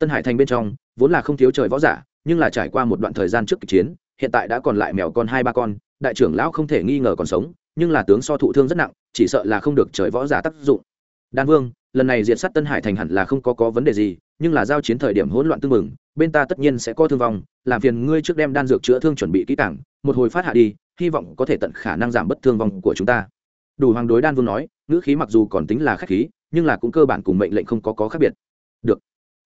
tân hải thành bên trong, vốn là không thiếu trời võ giả, nhưng là trải qua một đoạn thời gian trước kịch chiến, hiện tại đã còn lại mèo con hai ba con, đại trưởng lão không thể nghi ngờ còn sống, nhưng là tướng so thụ thương rất nặng, chỉ sợ là không được trời võ giả tác dụng. Đan vương, lần này diệt sát tân hải thành hẳn là không có có vấn đề gì, nhưng là giao chiến thời điểm hỗn loạn tương mừng, bên ta tất nhiên sẽ có thương vong, làm phiền ngươi trước đem đan dược chữa thương chuẩn bị kỹ càng, một hồi phát hạ đi, hy vọng có thể tận khả năng giảm bất thương vong của chúng ta. Đủ hoàng đối đan vương nói, ngữ khí mặc dù còn tính là khách khí, nhưng là cũng cơ bản cùng mệnh lệnh không có có khác biệt. Được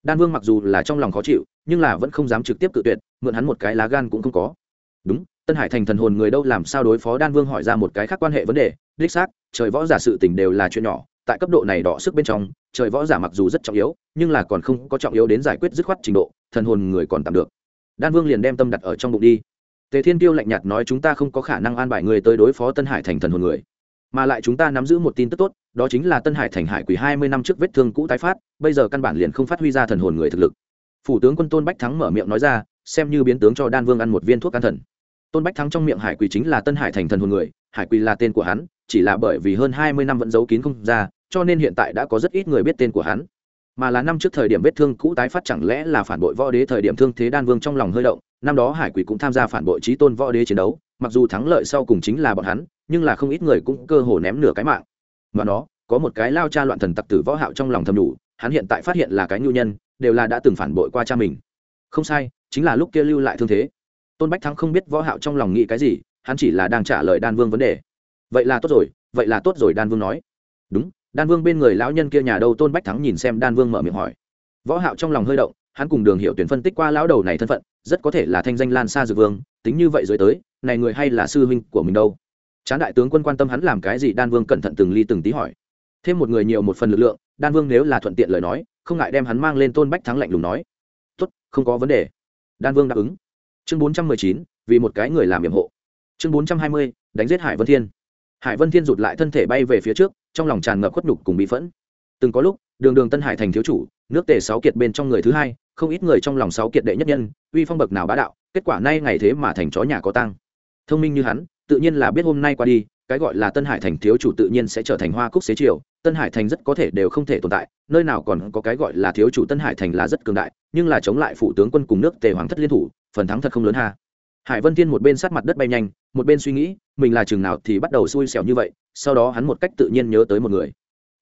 đan vương mặc dù là trong lòng khó chịu, nhưng là vẫn không dám trực tiếp cự tuyệt, mượn hắn một cái lá gan cũng không có. Đúng, tân hải thành thần hồn người đâu làm sao đối phó đan vương hỏi ra một cái khác quan hệ vấn đề, đích xác, trời võ giả sự tình đều là chuyện nhỏ, tại cấp độ này đỏ sức bên trong, trời võ giả mặc dù rất trọng yếu, nhưng là còn không có trọng yếu đến giải quyết dứt khoát trình độ, thần hồn người còn tạm được. Đan vương liền đem tâm đặt ở trong bụng đi. Tề thiên tiêu lạnh nhạt nói, chúng ta không có khả năng an bài người tới đối phó tân hải thành thần hồn người mà lại chúng ta nắm giữ một tin tức tốt, đó chính là tân hải thành hải quỷ hai mươi năm trước vết thương cũ tái phát, bây giờ căn bản liền không phát huy ra thần hồn người thực lực. Phủ tướng quân tôn bách thắng mở miệng nói ra, xem như biến tướng cho đan vương ăn một viên thuốc an thần. Tôn bách thắng trong miệng hải quỷ chính là tân hải thành thần hồn người, hải quỷ là tên của hắn, chỉ là bởi vì hơn hai mươi năm vẫn giấu kín không ra, cho nên hiện tại đã có rất ít người biết tên của hắn. Mà là năm trước thời điểm vết thương cũ tái phát chẳng lẽ là phản bội võ đế thời điểm thương thế đan vương trong lòng hơi động, năm đó hải quỷ cũng tham gia phản bội trí tôn võ đế chiến đấu mặc dù thắng lợi sau cùng chính là bọn hắn, nhưng là không ít người cũng cơ hồ ném nửa cái mạng. Mà nó, có một cái lao cha loạn thần tặc tử võ hạo trong lòng thầm đủ, hắn hiện tại phát hiện là cái nhu nhân, đều là đã từng phản bội qua cha mình. Không sai, chính là lúc kia lưu lại thương thế. Tôn bách thắng không biết võ hạo trong lòng nghĩ cái gì, hắn chỉ là đang trả lời đan vương vấn đề. Vậy là tốt rồi, vậy là tốt rồi, đan vương nói. Đúng, đan vương bên người lão nhân kia nhà đâu, tôn bách thắng nhìn xem đan vương mở miệng hỏi. Võ hạo trong lòng hơi động, hắn cùng đường hiểu tuyển phân tích qua lão đầu này thân phận, rất có thể là thanh danh lan xa dược vương tính như vậy rồi tới, này người hay là sư huynh của mình đâu? Chán đại tướng quân quan tâm hắn làm cái gì? Đan vương cẩn thận từng ly từng tí hỏi. Thêm một người nhiều một phần lực lượng, đan vương nếu là thuận tiện lời nói, không ngại đem hắn mang lên tôn bách thắng lạnh lùng nói. Tốt, không có vấn đề. Đan vương đáp ứng. Chương bốn trăm mười chín, vì một cái người làm nhiệm hộ. Chương bốn trăm hai mươi, đánh giết hải vân thiên. Hải vân thiên rụt lại thân thể bay về phía trước, trong lòng tràn ngập khuất nhục cùng bị phẫn. Từng có lúc, đường đường tân hải thành thiếu chủ, nước tề sáu kiệt bên trong người thứ hai, không ít người trong lòng sáu kiệt đệ nhất nhân, uy phong bậc nào bá đạo kết quả nay ngày thế mà thành chó nhà có tăng thông minh như hắn, tự nhiên là biết hôm nay qua đi, cái gọi là tân hải thành thiếu chủ tự nhiên sẽ trở thành hoa cúc xế chiều tân hải thành rất có thể đều không thể tồn tại, nơi nào còn có cái gọi là thiếu chủ tân hải thành là rất cường đại, nhưng là chống lại phụ tướng quân cùng nước tề hoàng thất liên thủ, phần thắng thật không lớn ha. Hải vân thiên một bên sát mặt đất bay nhanh, một bên suy nghĩ, mình là chừng nào thì bắt đầu xui xẻo như vậy, sau đó hắn một cách tự nhiên nhớ tới một người.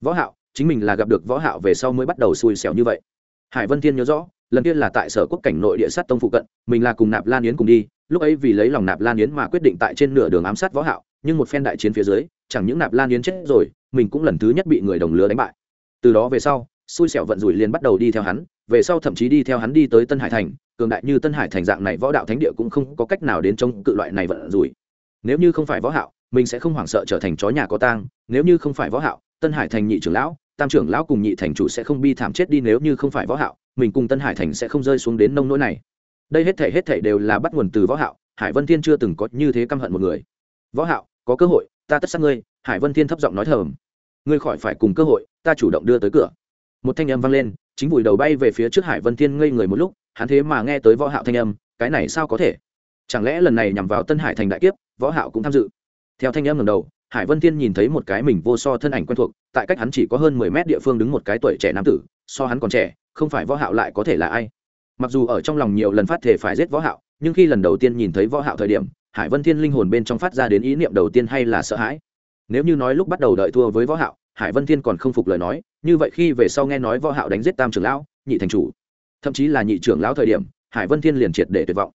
Võ hạo, chính mình là gặp được võ hạo về sau mới bắt đầu xui xẻo như vậy. Hải vân thiên nhớ rõ lần kia là tại sở quốc cảnh nội địa sát tông phụ cận, mình là cùng nạp lan yến cùng đi, lúc ấy vì lấy lòng nạp lan yến mà quyết định tại trên nửa đường ám sát võ hạo, nhưng một phen đại chiến phía dưới, chẳng những nạp lan yến chết rồi, mình cũng lần thứ nhất bị người đồng lứa đánh bại. Từ đó về sau, xui xẻo vận rủi liền bắt đầu đi theo hắn, về sau thậm chí đi theo hắn đi tới tân hải thành, cường đại như tân hải thành dạng này võ đạo thánh địa cũng không có cách nào đến chống cự loại này vận rủi. Nếu như không phải võ hạo, mình sẽ không hoảng sợ trở thành chó nhà có tang, nếu như không phải võ hạo, tân hải thành nhị trưởng lão tam trưởng lão cùng nhị thành chủ sẽ không bi thảm chết đi nếu như không phải võ hạo, mình cùng tân hải thành sẽ không rơi xuống đến nông nỗi này. Đây hết thảy hết thảy đều là bắt nguồn từ võ hạo, hải vân thiên chưa từng có như thế căm hận một người. Võ hạo, có cơ hội, ta tất sát ngươi, hải vân thiên thấp giọng nói thầm. Ngươi khỏi phải cùng cơ hội, ta chủ động đưa tới cửa. Một thanh âm vang lên, chính vùi đầu bay về phía trước hải vân thiên ngây người một lúc, hắn thế mà nghe tới võ hạo thanh âm, cái này sao có thể? Chẳng lẽ lần này nhằm vào tân hải thành đại kiếp, võ hạo cũng tham dự? Theo thanh âm ngẩng đầu hải vân thiên nhìn thấy một cái mình vô so thân ảnh quen thuộc, tại cách hắn chỉ có hơn mười mét địa phương đứng một cái tuổi trẻ nam tử, so hắn còn trẻ, không phải võ hạo lại có thể là ai. Mặc dù ở trong lòng nhiều lần phát thể phải giết võ hạo, nhưng khi lần đầu tiên nhìn thấy võ hạo thời điểm, hải vân thiên linh hồn bên trong phát ra đến ý niệm đầu tiên hay là sợ hãi. Nếu như nói lúc bắt đầu đợi thua với võ hạo, hải vân thiên còn không phục lời nói, như vậy khi về sau nghe nói võ hạo đánh giết tam trưởng lão, nhị thành chủ, thậm chí là nhị trưởng lão thời điểm, hải vân thiên liền triệt để tuyệt vọng.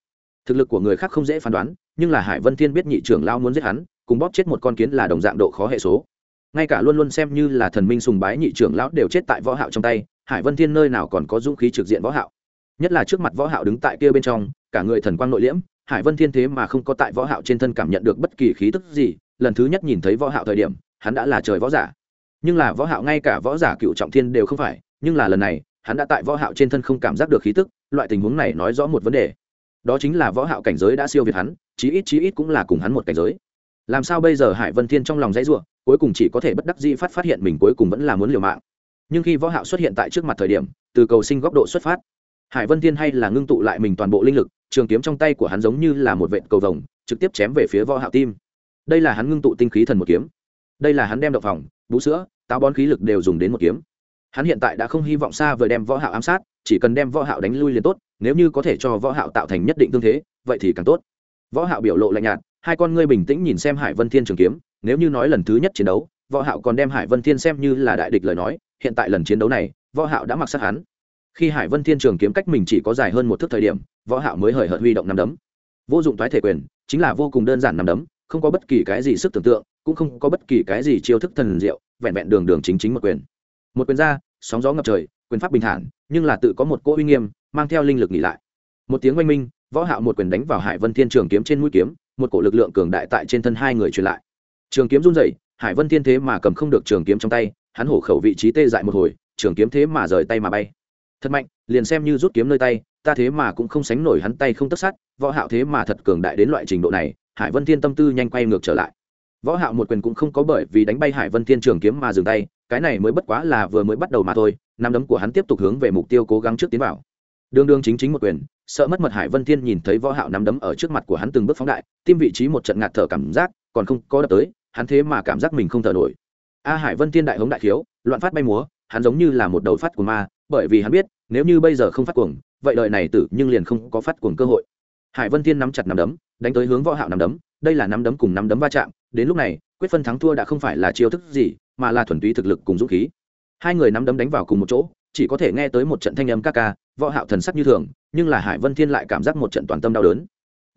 Thực lực của người khác không dễ phán đoán, nhưng là hải vân thiên biết nhị trưởng lão muốn giết hắn cùng bóp chết một con kiến là đồng dạng độ khó hệ số. Ngay cả luôn luôn xem như là thần minh sùng bái nhị trưởng lão đều chết tại võ hạo trong tay, hải vân thiên nơi nào còn có dũng khí trực diện võ hạo? Nhất là trước mặt võ hạo đứng tại kia bên trong, cả người thần quang nội liễm, hải vân thiên thế mà không có tại võ hạo trên thân cảm nhận được bất kỳ khí tức gì, lần thứ nhất nhìn thấy võ hạo thời điểm, hắn đã là trời võ giả. Nhưng là võ hạo ngay cả võ giả cựu trọng thiên đều không phải, nhưng là lần này, hắn đã tại võ hạo trên thân không cảm giác được khí tức, loại tình huống này nói rõ một vấn đề. Đó chính là võ hạo cảnh giới đã siêu việt hắn, chí ít chí ít cũng là cùng hắn một cảnh giới làm sao bây giờ hải vân thiên trong lòng dãy ruộng cuối cùng chỉ có thể bất đắc dĩ phát phát hiện mình cuối cùng vẫn là muốn liều mạng. Nhưng khi võ hạo xuất hiện tại trước mặt thời điểm, từ cầu sinh góc độ xuất phát, hải vân thiên hay là ngưng tụ lại mình toàn bộ linh lực, trường kiếm trong tay của hắn giống như là một vệt cầu vồng, trực tiếp chém về phía võ hạo tim. Đây là hắn ngưng tụ tinh khí thần một kiếm. Đây là hắn đem độc phòng, bú sữa, táo bón khí lực đều dùng đến một kiếm. Hắn hiện tại đã không hy vọng xa vời đem võ hạo ám sát, chỉ cần đem võ hạo đánh lui liền tốt, nếu như có thể cho võ hạo tạo thành nhất định tương thế, vậy thì càng tốt. Võ hạo biểu lộ lạnh nhạt hai con ngươi bình tĩnh nhìn xem hải vân thiên trường kiếm, nếu như nói lần thứ nhất chiến đấu, võ hạo còn đem hải vân thiên xem như là đại địch lời nói, hiện tại lần chiến đấu này, võ hạo đã mặc sát hắn. Khi hải vân thiên trường kiếm cách mình chỉ có dài hơn một thước thời điểm, võ hạo mới hời hợt huy động năm đấm. Vô dụng toái thể quyền, chính là vô cùng đơn giản năm đấm, không có bất kỳ cái gì sức tưởng tượng, cũng không có bất kỳ cái gì chiêu thức thần diệu, vẹn vẹn đường đường chính chính một quyền. Một quyền ra, sóng gió ngập trời, quyền pháp bình thản, nhưng là tự có một cỗ uy nghiêm, mang theo linh lực nghỉ lại. Một tiếng oanh minh, võ hạo một quyền đánh vào hải vân thiên trường kiếm trên mũi kiếm một cổ lực lượng cường đại tại trên thân hai người truyền lại. Trường kiếm run rẩy, hải vân thiên thế mà cầm không được trường kiếm trong tay, hắn hổ khẩu vị trí tê dại một hồi, trường kiếm thế mà rời tay mà bay. Thật mạnh, liền xem như rút kiếm nơi tay, ta thế mà cũng không sánh nổi hắn tay không tất sát, võ hạo thế mà thật cường đại đến loại trình độ này, hải vân thiên tâm tư nhanh quay ngược trở lại. Võ hạo một quyền cũng không có bởi vì đánh bay hải vân thiên trường kiếm mà dừng tay, cái này mới bất quá là vừa mới bắt đầu mà thôi, năm đấm của hắn tiếp tục hướng về mục tiêu cố gắng trước tiến vào đường đường chính chính một quyền, sợ mất mật hải vân thiên nhìn thấy võ hạo nắm đấm ở trước mặt của hắn từng bước phóng đại, tim vị trí một trận ngạt thở cảm giác, còn không có đập tới, hắn thế mà cảm giác mình không thở nổi. A hải vân thiên đại hống đại thiếu loạn phát bay múa, hắn giống như là một đầu phát của ma, bởi vì hắn biết, nếu như bây giờ không phát cuồng, vậy đời này tử nhưng liền không có phát cuồng cơ hội. Hải vân thiên nắm chặt nắm đấm, đánh tới hướng võ hạo nắm đấm, đây là nắm đấm cùng nắm đấm va chạm, đến lúc này, quyết phân thắng thua đã không phải là chiêu thức gì, mà là thuần túy thực lực cùng dũng khí. Hai người nắm đấm đánh vào cùng một chỗ, chỉ có thể nghe tới một trận thanh âm ca ca võ hạo thần sắc như thường, nhưng là hải vân thiên lại cảm giác một trận toàn tâm đau đớn.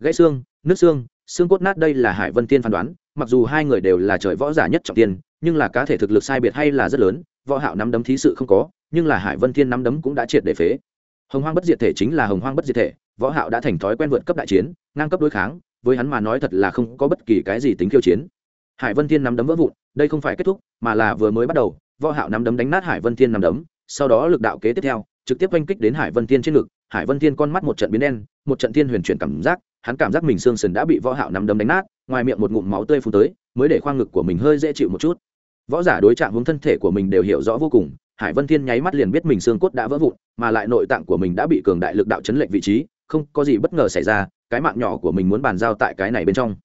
Gãy xương, nứt xương xương cốt nát đây là hải vân thiên phán đoán, mặc dù hai người đều là trời võ giả nhất trọng tiên, nhưng là cá thể thực lực sai biệt hay là rất lớn, võ hạo nắm đấm thí sự không có, nhưng là hải vân thiên nắm đấm cũng đã triệt để phế. Hồng hoang bất diệt thể chính là hồng hoang bất diệt thể, võ hạo đã thành thói quen vượt cấp đại chiến, ngang cấp đối kháng, với hắn mà nói thật là không có bất kỳ cái gì tính khiêu chiến. Hải vân thiên nắm đấm vỡ vụn, đây không phải kết thúc, mà là vừa mới bắt đầu, võ hạo nắm đấm đánh nát hải vân thiên nắm đấm, sau đó lực đạo kế tiếp theo trực tiếp oanh kích đến hải vân thiên trên ngực, hải vân thiên con mắt một trận biến đen, một trận thiên huyền chuyển cảm giác, hắn cảm giác mình xương sườn đã bị võ hạo nắm đấm đánh nát, ngoài miệng một ngụm máu tươi phun tới, mới để khoang ngực của mình hơi dễ chịu một chút. Võ giả đối trạng hướng thân thể của mình đều hiểu rõ vô cùng, hải vân thiên nháy mắt liền biết mình xương cốt đã vỡ vụn, mà lại nội tạng của mình đã bị cường đại lực đạo chấn lệch vị trí, không có gì bất ngờ xảy ra, cái mạng nhỏ của mình muốn bàn giao tại cái này bên trong.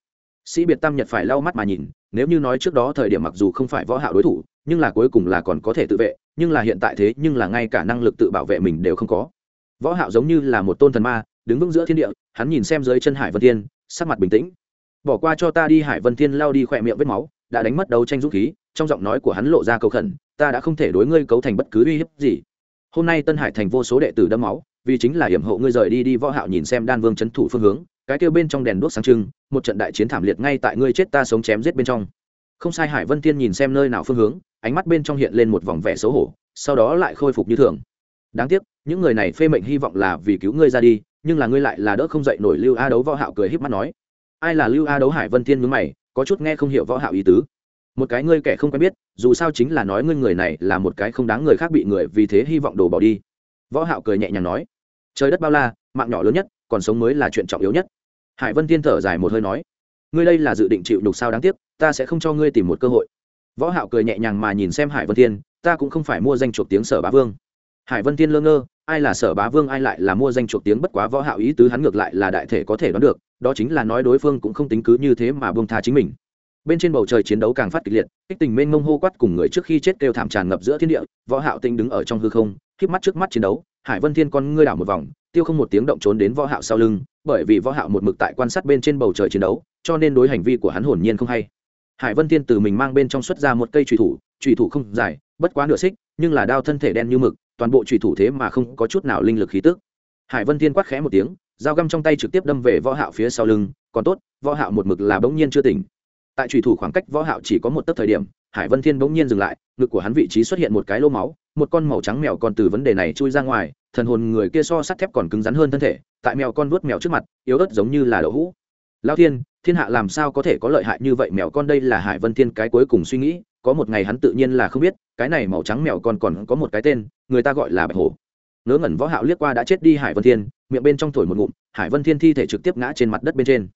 Sĩ biệt tam nhật phải lau mắt mà nhìn, nếu như nói trước đó thời điểm mặc dù không phải võ hạo đối thủ nhưng là cuối cùng là còn có thể tự vệ, nhưng là hiện tại thế nhưng là ngay cả năng lực tự bảo vệ mình đều không có. Võ hạo giống như là một tôn thần ma, đứng vững giữa thiên địa, hắn nhìn xem dưới chân hải vân thiên, sắc mặt bình tĩnh. Bỏ qua cho ta đi, hải vân thiên lao đi khỏe miệng vết máu, đã đánh mất đấu tranh dũng khí. Trong giọng nói của hắn lộ ra cầu khẩn, ta đã không thể đối ngươi cấu thành bất cứ uy hiếp gì. Hôm nay tân hải thành vô số đệ tử đâm máu, vì chính là hiểm hộ ngươi rời đi đi. Võ hạo nhìn xem đan vương chấn thủ phương hướng, cái kia bên trong đèn đuốc sáng trưng, một trận đại chiến thảm liệt ngay tại ngươi chết ta sống chém giết bên trong. Không sai, hải vân thiên nhìn xem nơi nào phương hướng ánh mắt bên trong hiện lên một vòng vẻ xấu hổ, sau đó lại khôi phục như thường. Đáng tiếc, những người này phê mệnh hy vọng là vì cứu ngươi ra đi, nhưng là ngươi lại là đỡ không dậy nổi lưu a đấu võ hạo cười híp mắt nói. Ai là lưu a đấu hải vân thiên nhướng mày, có chút nghe không hiểu võ hạo ý tứ. Một cái ngươi kẻ không quen biết, dù sao chính là nói ngươi người này là một cái không đáng người khác bị người vì thế hy vọng đổ bỏ đi. Võ hạo cười nhẹ nhàng nói. Trời đất bao la, mạng nhỏ lớn nhất, còn sống mới là chuyện trọng yếu nhất. Hải vân thiên thở dài một hơi nói. Ngươi đây là dự định chịu đục sao đáng tiếc, ta sẽ không cho ngươi tìm một cơ hội võ hạo cười nhẹ nhàng mà nhìn xem hải vân thiên, ta cũng không phải mua danh chuộc tiếng sở bá vương. Hải vân thiên lơ ngơ, ai là sở bá vương, ai lại là mua danh chuộc tiếng bất quá võ hạo ý tứ hắn ngược lại là đại thể có thể đoán được, đó chính là nói đối phương cũng không tính cứ như thế mà buông tha chính mình. Bên trên bầu trời chiến đấu càng phát kịch liệt, kích tình mênh mông hô quát cùng người trước khi chết kêu thảm tràn ngập giữa thiên địa, võ hạo tinh đứng ở trong hư không, khép mắt trước mắt chiến đấu, hải vân thiên con ngươi đảo một vòng, tiêu không một tiếng động trốn đến võ hạo sau lưng, bởi vì võ hạo một mực tại quan sát bên trên bầu trời chiến đấu, cho nên đối hành vi của hắn hồn nhiên không hay hải vân thiên từ mình mang bên trong xuất ra một cây chùy thủ chùy thủ không dài, bất quá nửa xích, nhưng là đao thân thể đen như mực, toàn bộ chùy thủ thế mà không có chút nào linh lực khí tức. Hải vân thiên quát khẽ một tiếng, dao găm trong tay trực tiếp đâm về võ hạo phía sau lưng, còn tốt, võ hạo một mực là bỗng nhiên chưa tỉnh. Tại chùy thủ khoảng cách võ hạo chỉ có một tấc thời điểm, hải vân thiên bỗng nhiên dừng lại, ngực của hắn vị trí xuất hiện một cái lỗ máu, một con màu trắng mèo con từ vấn đề này chui ra ngoài, thần hồn người kia so sắt thép còn cứng rắn hơn thân thể, tại mèo con vuốt mèo trước mặt, yếu ớt giống như là đậu hũ. Lao thiên thiên hạ làm sao có thể có lợi hại như vậy mèo con? Đây là hải vân thiên cái cuối cùng suy nghĩ có một ngày hắn tự nhiên là không biết cái này màu trắng mèo con còn có một cái tên người ta gọi là bạch hổ. Ngớ ngẩn võ hạo liếc qua đã chết đi hải vân thiên miệng bên trong thổi một ngụm hải vân thiên thi thể trực tiếp ngã trên mặt đất bên trên.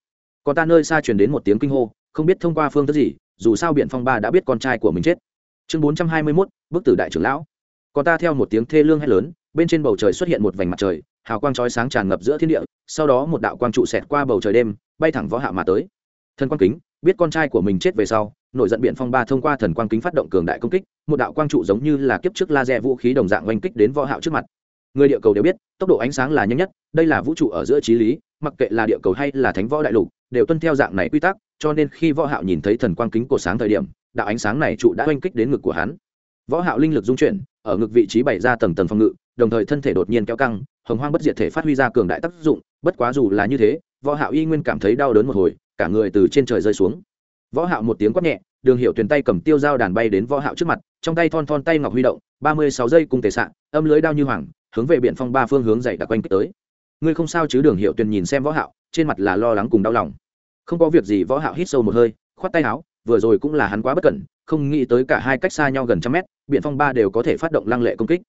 Còn ta nơi xa truyền đến một tiếng kinh hô không biết thông qua phương thức gì dù sao biển phong ba đã biết con trai của mình chết. Chương 421, bức tử đại trưởng lão. Còn ta theo một tiếng thê lương hét lớn bên trên bầu trời xuất hiện một vành mặt trời hào quang chói sáng tràn ngập giữa thiên địa, sau đó một đạo quang trụ xẹt qua bầu trời đêm, bay thẳng võ hạ mà tới. Thần quang kính, biết con trai của mình chết về sau, nổi giận biện phong ba thông qua thần quang kính phát động cường đại công kích, một đạo quang trụ giống như là kiếp trước laser vũ khí đồng dạng oanh kích đến võ hạo trước mặt. Người địa cầu đều biết, tốc độ ánh sáng là nhanh nhất, đây là vũ trụ ở giữa trí lý, mặc kệ là địa cầu hay là thánh võ đại lục, đều tuân theo dạng này quy tắc, cho nên khi võ hạo nhìn thấy thần quang kính của sáng thời điểm, đạo ánh sáng này trụ đã oanh kích đến ngực của hắn. Võ hạo linh lực dung chuyển ở ngực vị trí bày ra tầng tầng phòng ngự, đồng thời thân thể đột nhiên kéo căng, hồng hoang bất diệt thể phát huy ra cường đại tác dụng, bất quá dù là như thế, võ hạo y nguyên cảm thấy đau đớn một hồi, cả người từ trên trời rơi xuống. Võ hạo một tiếng quát nhẹ, đường hiệu tuyển tay cầm tiêu dao đàn bay đến võ hạo trước mặt, trong tay thon thon tay ngọc huy động 36 giây cùng tề sạ âm lưới đao như hoàng, hướng về biển phong ba phương hướng dậy đặc quanh kích tới. Ngươi không sao chứ đường hiệu tuyển nhìn xem võ hạo, trên mặt là lo lắng cùng đau lòng. Không có việc gì võ hạo hít sâu một hơi, khoát tay áo, vừa rồi cũng là hắn quá bất cẩn, không nghĩ tới cả hai cách xa nhau gần trăm mét biển phong ba đều có thể phát động lăng lệ công kích.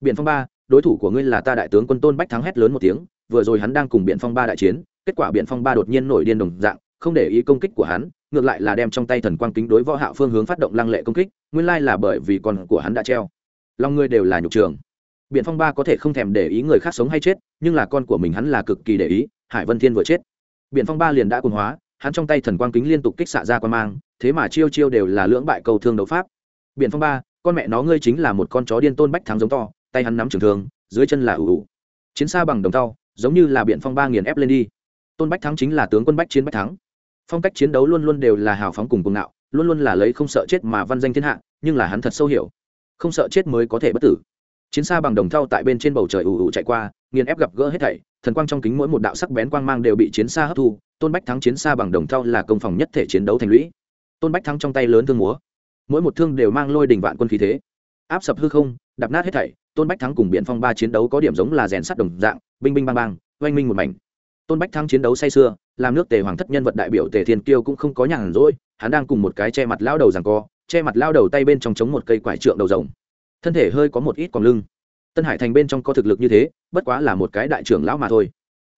Biển phong ba, đối thủ của ngươi là ta đại tướng quân tôn bách thắng hét lớn một tiếng, vừa rồi hắn đang cùng biển phong ba đại chiến, kết quả biển phong ba đột nhiên nổi điên đồng dạng, không để ý công kích của hắn, ngược lại là đem trong tay thần quang kính đối võ hạo phương hướng phát động lăng lệ công kích, nguyên lai là bởi vì con của hắn đã treo. Long ngươi đều là nhục trường. Biển phong ba có thể không thèm để ý người khác sống hay chết, nhưng là con của mình hắn là cực kỳ để ý, hải vân thiên vừa chết. Biển phong ba liền đã cuồng hóa, hắn trong tay thần quang kính liên tục kích xạ ra quan mang, thế mà chiêu chiêu đều là lưỡng bại cầu thương đấu pháp. Biển phong ba con mẹ nó ngươi chính là một con chó điên tôn bách thắng giống to, tay hắn nắm trường thương, dưới chân là ủ ủ. Chiến xa bằng đồng tàu giống như là biển phong ba nghiền ép lên đi. Tôn bách thắng chính là tướng quân bách chiến bách thắng. Phong cách chiến đấu luôn luôn đều là hào phóng cùng cuồng ngạo, luôn luôn là lấy không sợ chết mà văn danh thiên hạ, nhưng là hắn thật sâu hiểu. Không sợ chết mới có thể bất tử. Chiến xa bằng đồng thau tại bên trên bầu trời ủ ủ chạy qua, nghiền ép gặp gỡ hết thảy, thần quang trong kính mỗi một đạo sắc bén quang mang đều bị chiến xa hấp thu. Tôn bách thắng chiến xa bằng đồng thau là công phòng nhất thể chiến đấu thành lũy. Tôn bách thắng trong tay lớn thương múa mỗi một thương đều mang lôi đình vạn quân khí thế. Áp sập hư không đập nát hết thảy, tôn bách thắng cùng biện phong ba chiến đấu có điểm giống là rèn sắt đồng dạng, binh binh bang bang, oanh minh một mảnh. Tôn bách thắng chiến đấu say sưa, làm nước tề hoàng thất nhân vật đại biểu tề thiên kiêu cũng không có nhàn rỗi, hắn đang cùng một cái che mặt lao đầu rằng co, che mặt lao đầu tay bên trong chống một cây quải trượng đầu rồng. Thân thể hơi có một ít còn lưng. Tân hải thành bên trong có thực lực như thế, bất quá là một cái đại trưởng lão mà thôi.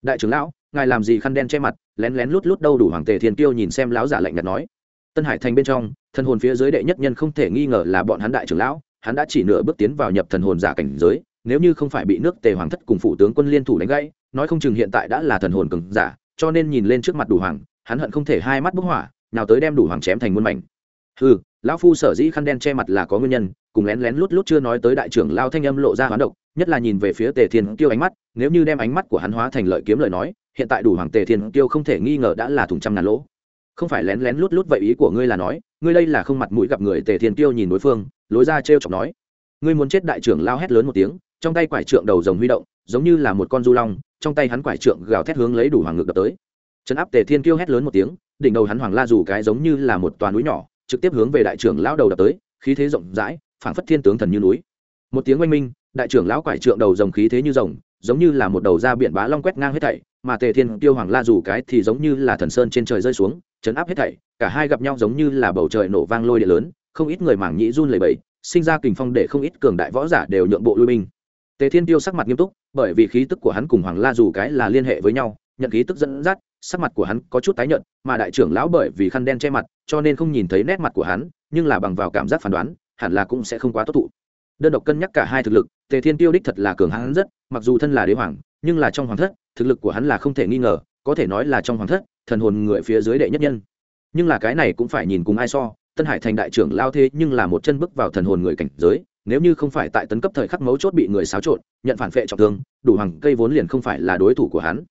Đại trưởng lão, ngài làm gì khăn đen che mặt, lén lén lút lút đâu đủ? Hoàng tề thiên kiêu nhìn xem lão giả lạnh nhạt nói tân hải thành bên trong, thần hồn phía dưới đệ nhất nhân không thể nghi ngờ là bọn hắn đại trưởng lão, hắn đã chỉ nửa bước tiến vào nhập thần hồn giả cảnh giới, nếu như không phải bị nước tề hoàng thất cùng phụ tướng quân liên thủ đánh gãy, nói không chừng hiện tại đã là thần hồn cường giả, cho nên nhìn lên trước mặt đủ hoàng, hắn hận không thể hai mắt bốc hỏa, nào tới đem đủ hoàng chém thành muôn mảnh. Ừ lão phu sở dĩ khăn đen che mặt là có nguyên nhân, cùng lén lén lút lút chưa nói tới đại trưởng lao thanh âm lộ ra hoán độc, nhất là nhìn về phía tề thiên kiêu ánh mắt, nếu như đem ánh mắt của hắn hóa thành lợi kiếm lời nói, hiện tại đủ hoàng tề thiên kiêu không thể nghi ngờ đã là thùng trăm ngàn lỗ không phải lén lén lút lút vậy ý của ngươi là nói, ngươi đây là không mặt mũi gặp người tề thiên Tiêu nhìn đối phương, lối ra trêu chọc nói. Ngươi muốn chết đại trưởng lao hét lớn một tiếng, trong tay quải trượng đầu rồng huy động, giống như là một con du long, trong tay hắn quải trượng gào thét hướng lấy đủ hoàng ngực đập tới. Trấn áp tề thiên Tiêu hét lớn một tiếng, đỉnh đầu hắn hoàng la dù cái giống như là một toàn núi nhỏ, trực tiếp hướng về đại trưởng lão đầu đập tới, khí thế rộng rãi, phảng phất thiên tướng thần như núi. Một tiếng oanh minh, đại trưởng lão quải trượng đầu rồng khí thế như rồng, giống như là một đầu da biển bá long quét ngang hết thảy, mà tề thiên tiêu hoàng la dù cái thì giống như là thần sơn trên trời rơi xuống chấn áp hết thảy, cả hai gặp nhau giống như là bầu trời nổ vang lôi địa lớn, không ít người mảng nhĩ run lẩy bẩy, sinh ra kình phong để không ít cường đại võ giả đều nhượng bộ lui binh. Tề thiên tiêu sắc mặt nghiêm túc, bởi vì khí tức của hắn cùng hoàng la dù cái là liên hệ với nhau, nhận khí tức dẫn dắt, sắc mặt của hắn có chút tái nhợt, mà đại trưởng lão bởi vì khăn đen che mặt, cho nên không nhìn thấy nét mặt của hắn, nhưng là bằng vào cảm giác phán đoán, hẳn là cũng sẽ không quá tốt thụ. Đơn độc cân nhắc cả hai thực lực, tề thiên tiêu đích thật là cường hắn rất, mặc dù thân là đế hoàng, nhưng là trong hoàng thất, thực lực của hắn là không thể nghi ngờ, có thể nói là trong hoàng thất thần hồn người phía dưới đệ nhất nhân. Nhưng là cái này cũng phải nhìn cùng ai so, tân hải thành đại trưởng lao thế nhưng là một chân bước vào thần hồn người cảnh giới, nếu như không phải tại tấn cấp thời khắc mấu chốt bị người xáo trộn, nhận phản vệ trọng thương, đủ hoàng cây vốn liền không phải là đối thủ của hắn.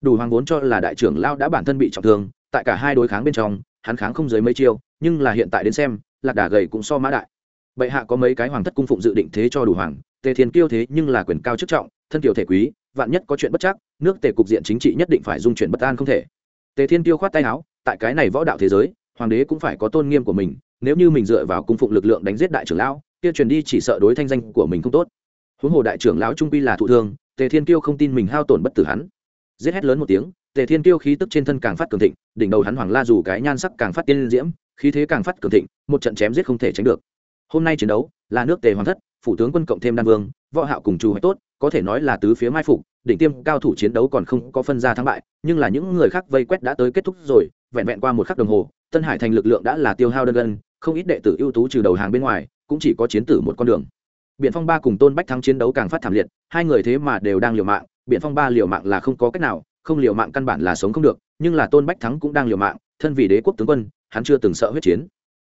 Đủ hoàng vốn cho là đại trưởng lao đã bản thân bị trọng thương, tại cả hai đối kháng bên trong, hắn kháng không dưới mấy chiêu, nhưng là hiện tại đến xem, lạc đà gầy cũng so mã đại. Bệ hạ có mấy cái hoàng thất cung phụng dự định thế cho đủ hoàng, tề thiên kiêu thế nhưng là quyền cao chức trọng, thân tiểu thể quý, vạn nhất có chuyện bất chắc, nước tề cục diện chính trị nhất định phải dung chuyển bất an không thể tề thiên tiêu khoát tay áo, tại cái này võ đạo thế giới, hoàng đế cũng phải có tôn nghiêm của mình, nếu như mình dựa vào cung phụng lực lượng đánh giết đại trưởng lão, kia truyền đi chỉ sợ đối thanh danh của mình không tốt. Huống hồ đại trưởng lão trung quy là thụ thương, tề thiên tiêu không tin mình hao tổn bất tử hắn. Giết hét lớn một tiếng, tề thiên tiêu khí tức trên thân càng phát cường thịnh, đỉnh đầu hắn hoàng la dù cái nhan sắc càng phát tiên diễm, khí thế càng phát cường thịnh, một trận chém giết không thể tránh được. Hôm nay chiến đấu, là nước tề hoàng thất, phủ tướng quân cộng thêm đan vương võ hạo cùng chu hoạch tốt có thể nói là tứ phía mai phục đỉnh tiêm cao thủ chiến đấu còn không có phân ra thắng bại nhưng là những người khác vây quét đã tới kết thúc rồi vẹn vẹn qua một khắc đồng hồ tân hải thành lực lượng đã là tiêu hao đơn gần, không ít đệ tử ưu tú trừ đầu hàng bên ngoài cũng chỉ có chiến tử một con đường. Biện phong ba cùng tôn bách thắng chiến đấu càng phát thảm liệt hai người thế mà đều đang liều mạng biện phong ba liều mạng là không có cách nào không liều mạng căn bản là sống không được nhưng là tôn bách thắng cũng đang liều mạng thân vì đế quốc tướng quân hắn chưa từng sợ huyết chiến.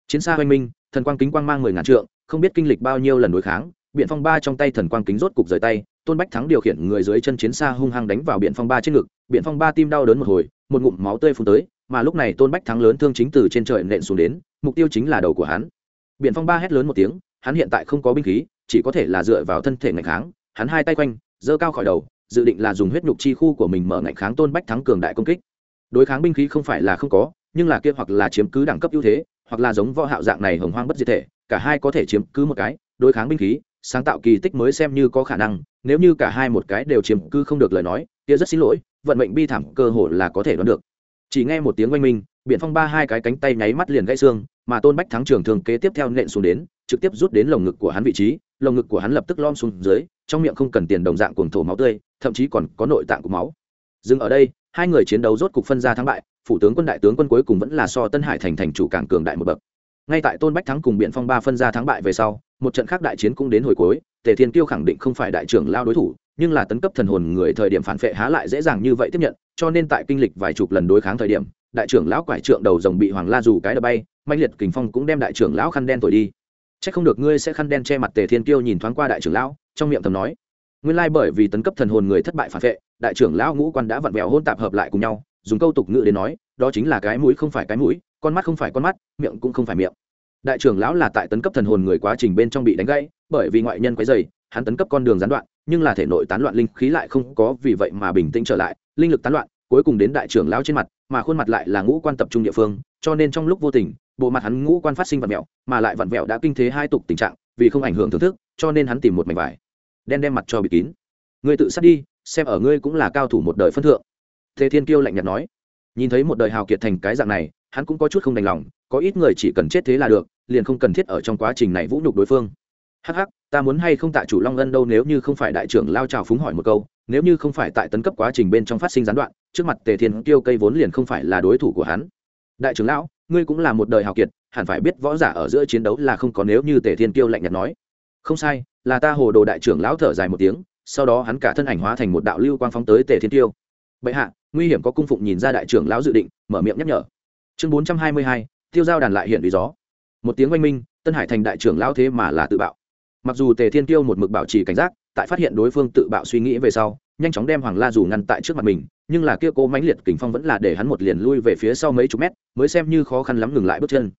Chiến xa hoanh minh thần quang kính quang mang mười ngàn trượng không biết kinh lịch bao nhiêu lần đối kháng biện phong ba trong tay thần quang kính rốt cục rời tay, tôn bách thắng điều khiển người dưới chân chiến xa hung hăng đánh vào biện phong ba trên ngực. Biện phong ba tim đau đớn một hồi, một ngụm máu tươi phun tới, mà lúc này tôn bách thắng lớn thương chính từ trên trời nện xuống đến, mục tiêu chính là đầu của hắn. Biện phong ba hét lớn một tiếng, hắn hiện tại không có binh khí, chỉ có thể là dựa vào thân thể ngạch kháng. Hắn hai tay quanh, giơ cao khỏi đầu, dự định là dùng huyết nhục chi khu của mình mở ngạch kháng tôn bách thắng cường đại công kích. Đối kháng binh khí không phải là không có, nhưng là kia hoặc là chiếm cứ đẳng cấp ưu thế, hoặc là giống võ hạo dạng này hồng hoang bất diệt thể, cả hai có thể chiếm cứ một cái. Đối kháng binh khí sáng tạo kỳ tích mới xem như có khả năng, nếu như cả hai một cái đều chiếm cứ không được lời nói, kia rất xin lỗi, vận mệnh bi thảm cơ hội là có thể đoán được. Chỉ nghe một tiếng oanh minh biện phong ba hai cái cánh tay nháy mắt liền gãy xương, mà tôn bách thắng trường thường kế tiếp theo nện xuống đến, trực tiếp rút đến lồng ngực của hắn vị trí, lồng ngực của hắn lập tức lom xuống dưới, trong miệng không cần tiền đồng dạng cuồng thổ máu tươi, thậm chí còn có nội tạng của máu. Dừng ở đây, hai người chiến đấu rốt cục phân ra thắng bại, phủ tướng quân đại tướng quân cuối cùng vẫn là so tân hải thành thành chủ cảng cường đại một bậc. Ngay tại tôn bách thắng cùng biện phong ba phân ra thắng bại về sau một trận khác đại chiến cũng đến hồi cuối, tề thiên kiêu khẳng định không phải đại trưởng lao đối thủ, nhưng là tấn cấp thần hồn người thời điểm phản vệ há lại dễ dàng như vậy tiếp nhận, cho nên tại kinh lịch vài chục lần đối kháng thời điểm, đại trưởng lão quải trượng đầu rồng bị hoàng la dù cái đập bay mạnh liệt kình phong cũng đem đại trưởng lão khăn đen thổi đi. C h ắ c không được ngươi sẽ khăn đen che mặt tề thiên kiêu nhìn thoáng qua đại trưởng lão, trong miệng thầm nói. Nguyên lai bởi vì tấn cấp thần hồn người thất bại phản vệ đại trưởng lão ngũ quan đã vặn vẹo hôn tạp hợp lại cùng nhau, dùng câu tục ngữ để nói, đó chính là cái mũi không phải cái mũi, con mắt không phải con mắt, miệng cũng không phải miệng đại trưởng lão là tại tấn cấp thần hồn người quá trình bên trong bị đánh gãy, bởi vì ngoại nhân quấy dày hắn tấn cấp con đường gián đoạn, nhưng là thể nội tán loạn linh khí lại không có, vì vậy mà bình tĩnh trở lại, linh lực tán loạn, cuối cùng đến đại trưởng lão trên mặt, mà khuôn mặt lại là ngũ quan tập trung địa phương, cho nên trong lúc vô tình, bộ mặt hắn ngũ quan phát sinh vặn vẹo, mà lại vặn vẹo đã kinh thế hai tục tình trạng, vì không ảnh hưởng thưởng thức, cho nên hắn tìm một mảnh vải, đen đem mặt cho bị kín. Ngươi tự sát đi, xem ở ngươi cũng là cao thủ một đời phân thượng. Thế thiên kiêu lạnh nhạt nói. Nhìn thấy một đời hào kiệt thành cái dạng này, hắn cũng có chút không đành lòng có ít người chỉ cần chết thế là được, liền không cần thiết ở trong quá trình này vũ nhục đối phương. Hắc hắc, ta muốn hay không tạ chủ long ân đâu nếu như không phải đại trưởng lao trào phúng hỏi một câu, nếu như không phải tại tấn cấp quá trình bên trong phát sinh gián đoạn, trước mặt tề thiên tiêu cây vốn liền không phải là đối thủ của hắn. Đại trưởng lão, ngươi cũng là một đời hào kiệt, hẳn phải biết võ giả ở giữa chiến đấu là không có nếu như tề thiên tiêu lạnh nhạt nói. Không sai, là ta hồ đồ đại trưởng lão thở dài một tiếng, sau đó hắn cả thân ảnh hóa thành một đạo lưu quang phóng tới tề thiên tiêu bệ hạ, nguy hiểm có cung phụng nhìn ra đại trưởng lão dự định, mở miệng nhắc nhở. Chương bốn trăm hai mươi hai tiêu giao đàn lại hiện vì gió. Một tiếng oanh minh, tân hải thành đại trưởng lão thế mà là tự bạo. Mặc dù tề thiên tiêu một mực bảo trì cảnh giác, tại phát hiện đối phương tự bạo suy nghĩ về sau, nhanh chóng đem hoàng la dù ngăn tại trước mặt mình, nhưng là kia cố mãnh liệt kình phong vẫn là để hắn một liền lui về phía sau mấy chục mét, mới xem như khó khăn lắm ngừng lại bước chân.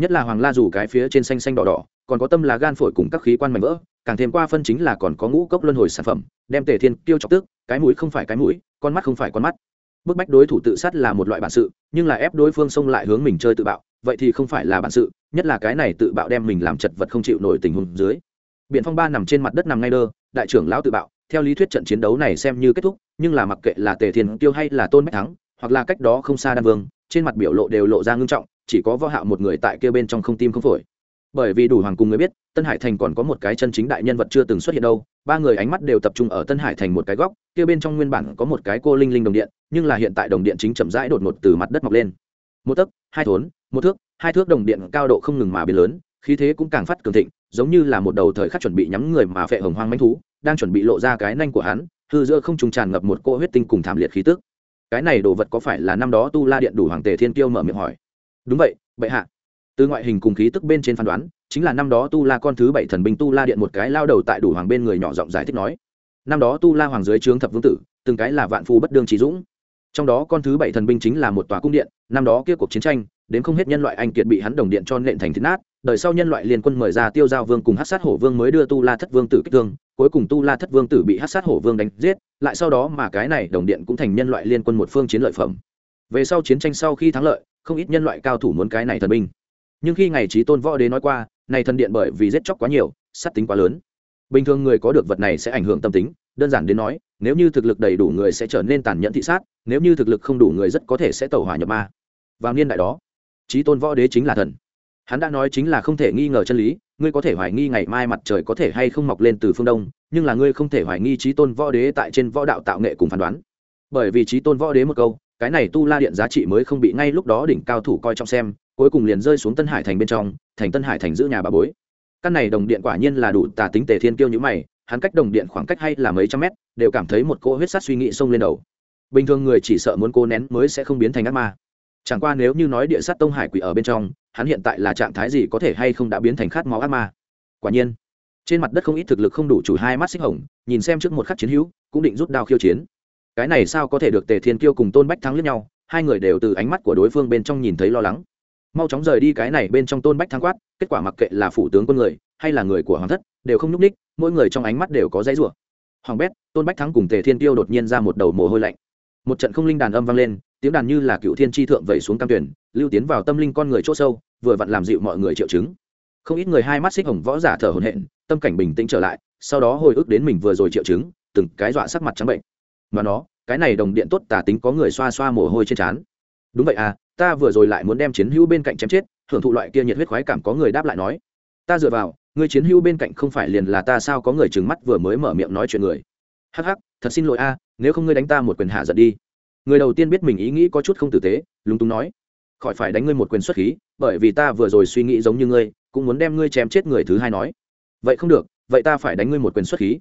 Nhất là hoàng la dù cái phía trên xanh xanh đỏ đỏ, còn có tâm là gan phổi cùng các khí quan mảnh vỡ, càng thêm qua phân chính là còn có ngũ cốc luân hồi sản phẩm, đem tề thiên tiêu chọc tức, cái mũi không phải cái mũi, con mắt không phải con mắt. Bức bách đối thủ tự sát là một loại bản sự, nhưng là ép đối phương xông lại hướng mình chơi tự bạo vậy thì không phải là bản sự, nhất là cái này tự bạo đem mình làm chật vật không chịu nổi tình huống dưới. Biện phong ba nằm trên mặt đất nằm ngay đơ, đại trưởng lão tự bạo, theo lý thuyết trận chiến đấu này xem như kết thúc, nhưng là mặc kệ là tề thiên tiêu hay là tôn bách thắng, hoặc là cách đó không xa đan vương, trên mặt biểu lộ đều lộ ra ngưng trọng, chỉ có võ hạo một người tại kia bên trong không tim không phổi. Bởi vì đủ hoàng cùng người biết, tân hải thành còn có một cái chân chính đại nhân vật chưa từng xuất hiện đâu, ba người ánh mắt đều tập trung ở tân hải thành một cái góc, kia bên trong nguyên bản có một cái cô linh linh đồng điện, nhưng là hiện tại đồng điện chính chậm rãi đột ngột từ mặt đất mọc lên. Một tấc, hai thốn một thước, hai thước đồng điện cao độ không ngừng mà biến lớn, khí thế cũng càng phát cường thịnh, giống như là một đầu thời khắc chuẩn bị nhắm người mà phệ hồng hoang manh thú, đang chuẩn bị lộ ra cái nanh của hắn, hư giữa không trùng tràn ngập một cô huyết tinh cùng thảm liệt khí tức. Cái này đồ vật có phải là năm đó tu la điện đủ hoàng tề thiên tiêu mở miệng hỏi? Đúng vậy, bệ hạ. Từ ngoại hình cùng khí tức bên trên phán đoán, chính là năm đó tu la con thứ bảy thần binh tu la điện một cái lao đầu tại đủ hoàng bên người nhỏ giọng giải thích nói. Năm đó tu la hoàng dưới trướng thập vương tử, từng cái là vạn phu bất đương trí dũng. Trong đó con thứ bảy thần binh chính là một tòa cung điện, năm đó kia cuộc chiến tranh đến không hết nhân loại anh kiệt bị hắn đồng điện cho nện thành thịt nát, đời sau nhân loại liên quân mời ra tiêu giao vương cùng hát sát hổ vương mới đưa tu la thất vương tử kích thương, cuối cùng tu la thất vương tử bị hát sát hổ vương đánh giết, lại sau đó mà cái này đồng điện cũng thành nhân loại liên quân một phương chiến lợi phẩm. Về sau chiến tranh sau khi thắng lợi, không ít nhân loại cao thủ muốn cái này thần binh. Nhưng khi ngày trí tôn võ đế nói qua, này thần điện bởi vì giết chóc quá nhiều, sát tính quá lớn. Bình thường người có được vật này sẽ ảnh hưởng tâm tính, đơn giản đến nói, nếu như thực lực đầy đủ người sẽ trở nên tàn nhẫn thị sát, nếu như thực lực không đủ người rất có thể sẽ tẩu hỏa nhập ma. Vào niên đại đó trí tôn võ đế chính là thần. Hắn đã nói chính là không thể nghi ngờ chân lý, ngươi có thể hoài nghi ngày mai mặt trời có thể hay không mọc lên từ phương đông, nhưng là ngươi không thể hoài nghi trí tôn võ đế tại trên võ đạo tạo nghệ cùng phán đoán. Bởi vì trí tôn võ đế một câu, cái này tu la điện giá trị mới không bị ngay lúc đó đỉnh cao thủ coi trọng xem, cuối cùng liền rơi xuống tân hải thành bên trong, thành tân hải thành giữ nhà bà bối. Căn này đồng điện quả nhiên là đủ tà tính tề thiên kiêu như mày, hắn cách đồng điện khoảng cách hay là mấy trăm mét, đều cảm thấy một cỗ huyết sát suy nghĩ xông lên đầu. Bình thường người chỉ sợ muốn cô nén mới sẽ không biến thành ác ma chẳng qua nếu như nói địa sát tông hải quỷ ở bên trong, hắn hiện tại là trạng thái gì có thể hay không đã biến thành khát máu ác ma? Quả nhiên, trên mặt đất không ít thực lực không đủ chủ hai mắt xích hồng, nhìn xem trước một khắc chiến hữu, cũng định rút đao khiêu chiến. Cái này sao có thể được tề thiên kiêu cùng tôn bách thắng lẫn nhau, hai người đều từ ánh mắt của đối phương bên trong nhìn thấy lo lắng. Mau chóng rời đi cái này bên trong tôn bách thắng quát, kết quả mặc kệ là phủ tướng quân người, hay là người của hoàng thất, đều không nhúc ních mỗi người trong ánh mắt đều có dãy rủa. Hoàng bét, tôn bách thắng cùng tề thiên tiêu đột nhiên ra một đầu mồ hôi lạnh. Một trận không linh đàn âm vang lên tiếng đàn như là cựu thiên tri thượng vẩy xuống cam tuyển, lưu tiến vào tâm linh con người c h ỗ sâu, vừa vặn làm dịu mọi người triệu chứng. Không ít người hai mắt xích hồng võ giả thở hồn hện tâm cảnh bình tĩnh trở lại, sau đó hồi ức đến mình vừa rồi triệu chứng, từng cái dọa sắc mặt trắng bệnh. Mà nó, cái này đồng điện tốt tả tính có người xoa xoa mồ hôi trên trán. Đúng vậy à ta vừa rồi lại muốn đem chiến hữu bên cạnh chém chết, hưởng thụ loại kia nhiệt huyết khoái cảm có người đáp lại nói. Ta dựa vào, người chiến hữu bên cạnh không phải liền là ta sao có người trừng mắt vừa mới mở miệng nói chuyện người. Hắc hắc, thật xin lỗi a, nếu không ngươi đánh ta một quyền hạ giận đi người đầu tiên biết mình ý nghĩ có chút không tử tế, lúng túng nói, khỏi phải đánh ngươi một quyền xuất khí, bởi vì ta vừa rồi suy nghĩ giống như ngươi, cũng muốn đem ngươi chém chết người thứ hai nói. Vậy không được, vậy ta phải đánh ngươi một quyền xuất khí.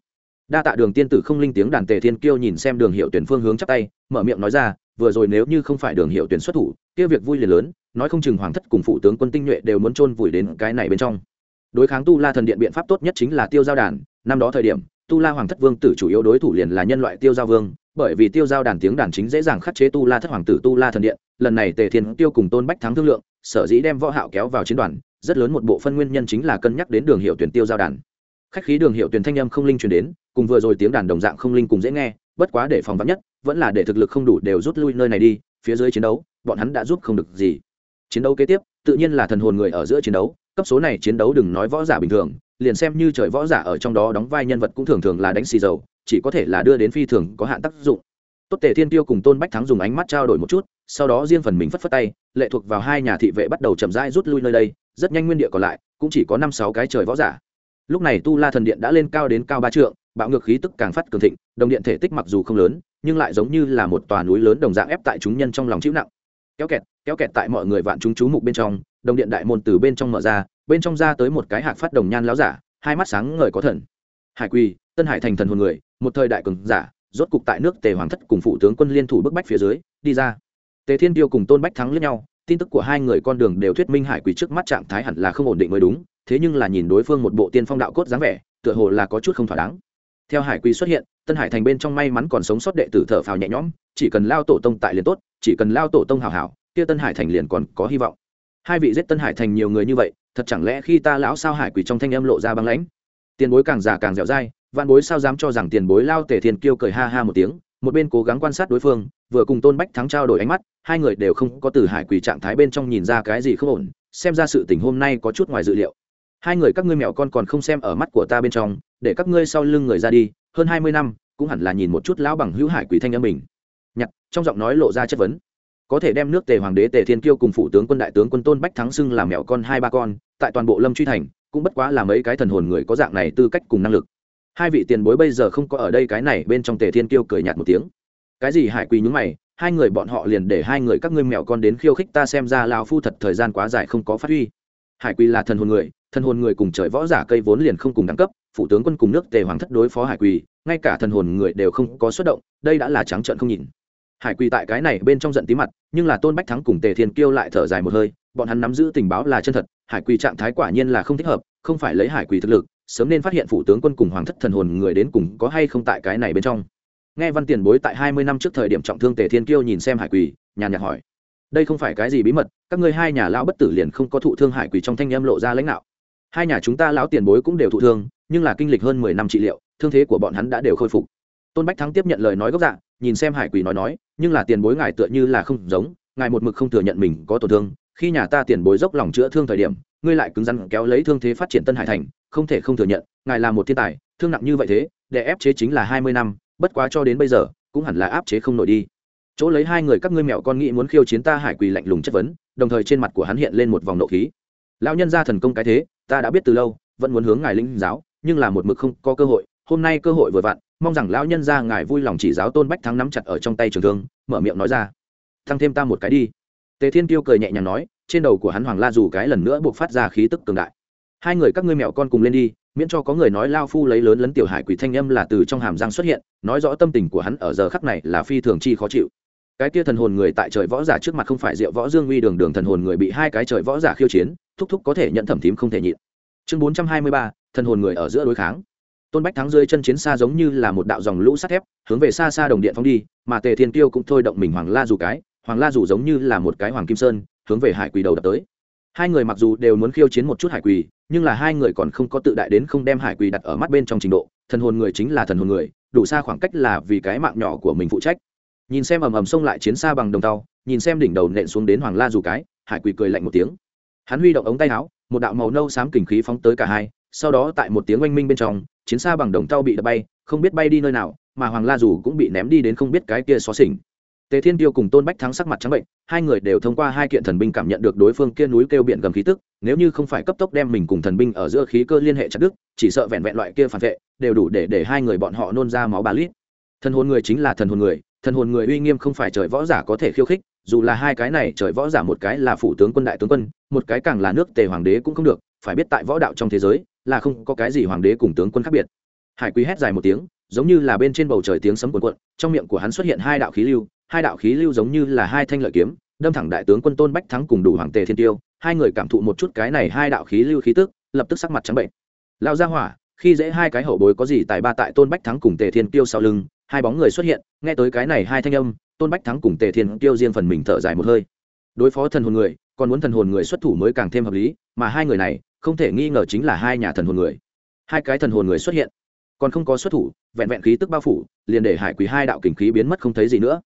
Đa tạ đường tiên tử không linh tiếng đàn tề thiên kiêu nhìn xem đường hiệu tuyển phương hướng chắc tay, mở miệng nói ra, vừa rồi nếu như không phải đường hiệu tuyển xuất thủ, kia việc vui liền lớn, nói không chừng hoàng thất cùng phụ tướng quân tinh nhuệ đều muốn chôn vùi đến cái này bên trong. Đối kháng tu la thần điện biện pháp tốt nhất chính là tiêu giao đàn, năm đó thời điểm tu la hoàng thất vương tử chủ yếu đối thủ liền là nhân loại tiêu giao vương, bởi vì tiêu giao đàn tiếng đàn chính dễ dàng khắc chế tu la thất hoàng tử tu la thần điện, lần này tề thiên tiêu cùng tôn bách thắng thương lượng, sở dĩ đem võ hạo kéo vào chiến đoàn, rất lớn một bộ phân nguyên nhân chính là cân nhắc đến đường hiệu tuyển tiêu giao đàn. Khách khí đường hiệu tuyển thanh âm không linh truyền đến, cùng vừa rồi tiếng đàn đồng dạng không linh cùng dễ nghe, bất quá để phòng vắn nhất, vẫn là để thực lực không đủ đều rút lui nơi này đi, phía dưới chiến đấu, bọn hắn đã giúp không được gì. Chiến đấu kế tiếp, tự nhiên là thần hồn người ở giữa chiến đấu, cấp số này chiến đấu đừng nói võ giả bình thường liền xem như trời võ giả ở trong đó đóng vai nhân vật cũng thường thường là đánh xì dầu, chỉ có thể là đưa đến phi thường có hạn tác dụng. Tốt tề thiên tiêu cùng tôn bách thắng dùng ánh mắt trao đổi một chút, sau đó riêng phần mình phất phất tay, lệ thuộc vào hai nhà thị vệ bắt đầu chậm rãi rút lui nơi đây, rất nhanh nguyên địa còn lại, cũng chỉ có năm sáu cái trời võ giả. Lúc này tu la thần điện đã lên cao đến cao ba trượng, bạo ngược khí tức càng phát cường thịnh, đồng điện thể tích mặc dù không lớn, nhưng lại giống như là một tòa núi lớn đồng dạng ép tại chúng nhân trong lòng chịu nặng. Kéo kẹt kéo kẹt tại mọi người vạn chúng chú mục bên trong, đồng điện đại môn từ bên trong mở ra bên trong ra tới một cái hạc phát đồng nhan láo giả, hai mắt sáng ngời có thần. Hải quỳ, tân hải thành thần hồn người, một thời đại cường giả, rốt cục tại nước tề hoàng thất cùng phụ tướng quân liên thủ bức bách phía dưới, đi ra. Tề thiên tiêu cùng tôn bách thắng lẫn nhau, tin tức của hai người con đường đều thuyết minh hải quỳ trước mắt trạng thái hẳn là không ổn định mới đúng, thế nhưng là nhìn đối phương một bộ tiên phong đạo cốt dáng vẻ, tựa hồ là có chút không thỏa đáng. Theo hải quỳ xuất hiện, tân hải thành bên trong may mắn còn sống sót đệ tử thở phào nhẹ nhõm, chỉ cần lao tổ tông tại liền tốt, chỉ cần lao tổ tông hào hảo, kia tân hải thành liền còn có hy vọng. Hai vị giết tân hải thành nhiều người như vậy thật chẳng lẽ khi ta lão sao hải quỷ trong thanh âm lộ ra băng lãnh? Tiền bối càng già càng dẻo dai văn bối sao dám cho rằng tiền bối lao tề thiên kiêu cười ha ha một tiếng, một bên cố gắng quan sát đối phương, vừa cùng tôn bách thắng trao đổi ánh mắt, hai người đều không có từ hải quỷ trạng thái bên trong nhìn ra cái gì không ổn, xem ra sự tình hôm nay có chút ngoài dự liệu. Hai người các ngươi mẹo con còn không xem ở mắt của ta bên trong, để các ngươi sau lưng người ra đi, hơn hai mươi năm, cũng hẳn là nhìn một chút lão bằng hữu hải quỷ thanh âm mình. Nhặt trong giọng nói lộ ra chất vấn có thể đem nước tề hoàng đế tề thiên kiêu cùng phụ tướng quân đại tướng quân tôn bách thắng xưng làm mẹo con hai ba con, tại toàn bộ lâm truy thành, cũng bất quá là mấy cái thần hồn người có dạng này tư cách cùng năng lực. Hai vị tiền bối bây giờ không có ở đây, cái này bên trong tề thiên kiêu cười nhạt một tiếng. Cái gì hải quỳ nhúng mày, hai người bọn họ liền để hai người các ngươi mẹo con đến khiêu khích ta xem ra lao phu thật thời gian quá dài không có phát huy. Hải quỳ là thần hồn người, thần hồn người cùng trời võ giả cây vốn liền không cùng đẳng cấp phụ tướng quân cùng nước tề hoàng thất đối phó hải quỳ, ngay cả thần hồn người đều không có xuất động, đây đã là trắng trợn không nhìn hải quỳ tại cái này bên trong giận tí mặt, nhưng là tôn bách thắng cùng tề thiên kiêu lại thở dài một hơi, bọn hắn nắm giữ tình báo là chân thật, hải quỳ trạng thái quả nhiên là không thích hợp, không phải lấy hải quỳ thực lực, sớm nên phát hiện phụ tướng quân cùng hoàng thất thần hồn người đến cùng có hay không tại cái này bên trong. Nghe văn tiền bối tại hai mươi năm trước thời điểm trọng thương tề thiên kiêu nhìn xem hải quỳ, nhàn nhạt hỏi, đây không phải cái gì bí mật, các ngươi hai nhà lão bất tử liền không có thụ thương hải quỳ trong thanh em lộ ra lãnh đạo hai nhà chúng ta lão tiền bối cũng đều thụ thương, nhưng là kinh lịch hơn mười năm trị liệu, thương thế của bọn hắn đã đều khôi phục. Tôn bách thắng tiếp nhận lời nói gốc dạ nhìn xem hải quỳ nói nói, nhưng là tiền bối ngài tựa như là không giống, ngài một mực không thừa nhận mình có tổn thương, khi nhà ta tiền bối dốc lòng chữa thương thời điểm, ngươi lại cứng rắn kéo lấy thương thế phát triển tân hải thành, không thể không thừa nhận, ngài là một thiên tài, thương nặng như vậy thế, để ép chế chính là hai mươi năm, bất quá cho đến bây giờ, cũng hẳn là áp chế không nổi đi. Chỗ lấy hai người các ngươi mẹo con nghĩ muốn khiêu chiến ta hải quỳ lạnh lùng chất vấn, đồng thời trên mặt của hắn hiện lên một vòng nộ khí. Lão nhân ra thần công cái thế, ta đã biết từ lâu, vẫn muốn hướng ngài linh giáo, nhưng là một mực không có cơ hội, hôm nay cơ hội vừa vặn mong rằng lão nhân ra ngài vui lòng chỉ giáo tôn bách thắng nắm chặt ở trong tay trường thương, mở miệng nói ra. Thăng thêm ta một cái đi. Tề thiên tiêu cười nhẹ nhàng nói, trên đầu của hắn hoàng la dù cái lần nữa buộc phát ra khí tức cường đại. Hai người các ngươi mẹo con cùng lên đi, miễn cho có người nói lao phu lấy lớn lấn tiểu hải quỷ thanh âm là từ trong hàm răng xuất hiện, nói rõ tâm tình của hắn ở giờ khắc này là phi thường chi khó chịu. Cái kia thần hồn người tại trời võ giả trước mặt không phải diệu võ dương uy đường đường thần hồn người bị hai cái trời võ giả khiêu chiến, thúc thúc có thể nhận thẩm thím không thể nhịn. Chương bốn trăm hai mươi ba, thần hồn người ở giữa đối kháng tôn bách thắng dưới chân chiến xa giống như là một đạo dòng lũ sắt thép, hướng về xa xa đồng điện phóng đi, mà tề thiên tiêu cũng thôi động mình hoàng la dù cái, hoàng la dù giống như là một cái hoàng kim sơn, hướng về hải quỳ đầu đập tới. Hai người mặc dù đều muốn khiêu chiến một chút hải quỳ, nhưng là hai người còn không có tự đại đến không đem hải quỳ đặt ở mắt bên trong trình độ, thần hồn người chính là thần hồn người, đủ xa khoảng cách là vì cái mạng nhỏ của mình phụ trách. Nhìn xem ầm ầm xông lại chiến xa bằng đồng tàu, nhìn xem đỉnh đầu nện xuống đến hoàng la dù cái, hải quỳ cười lạnh một tiếng. Hắn huy động ống tay áo, một đạo màu nâu xám kình khí phóng tới cả hai sau đó tại một tiếng oanh minh bên trong, chiến xa bằng đồng tàu bị đập bay, không biết bay đi nơi nào, mà hoàng la dù cũng bị ném đi đến không biết cái kia xó xỉnh. Tề thiên tiêu cùng tôn bách thắng sắc mặt trắng bệnh, hai người đều thông qua hai kiện thần binh cảm nhận được đối phương kia núi kêu biển gầm khí tức, nếu như không phải cấp tốc đem mình cùng thần binh ở giữa khí cơ liên hệ chặt đức chỉ sợ vẹn vẹn loại kia phản vệ, đều đủ để để hai người bọn họ nôn ra máu bà lít. Thần hồn người chính là thần hồn người, thần hồn người uy nghiêm không phải trời võ giả có thể khiêu khích, dù là hai cái này trời võ giả một cái là phủ tướng quân, đại tướng quân, một cái càng là nước tề hoàng đế cũng không được, phải biết tại võ đạo trong thế giới là không có cái gì hoàng đế cùng tướng quân khác biệt. Hải quý hét dài một tiếng, giống như là bên trên bầu trời tiếng sấm cuộn cuộn, trong miệng của hắn xuất hiện hai đạo khí lưu, hai đạo khí lưu giống như là hai thanh lợi kiếm, đâm thẳng đại tướng quân tôn bách thắng cùng đủ hoàng tề thiên tiêu, hai người cảm thụ một chút cái này hai đạo khí lưu khí tức, lập tức sắc mặt trắng bệnh. Lao ra hỏa, khi dễ hai cái hậu bối có gì tài ba tại tôn bách thắng cùng tề thiên tiêu sau lưng, hai bóng người xuất hiện, nghe tới cái này hai thanh âm, tôn bách thắng cùng tề thiên tiêu riêng phần mình thở dài một hơi. Đối phó thần hồn người, còn muốn thần hồn người xuất thủ mới càng thêm hợp lý, mà hai người này không thể nghi ngờ chính là hai nhà thần hồn người. Hai cái thần hồn người xuất hiện, còn không có xuất thủ, vẹn vẹn khí tức bao phủ, liền để hải quý hai đạo kình khí biến mất không thấy gì nữa.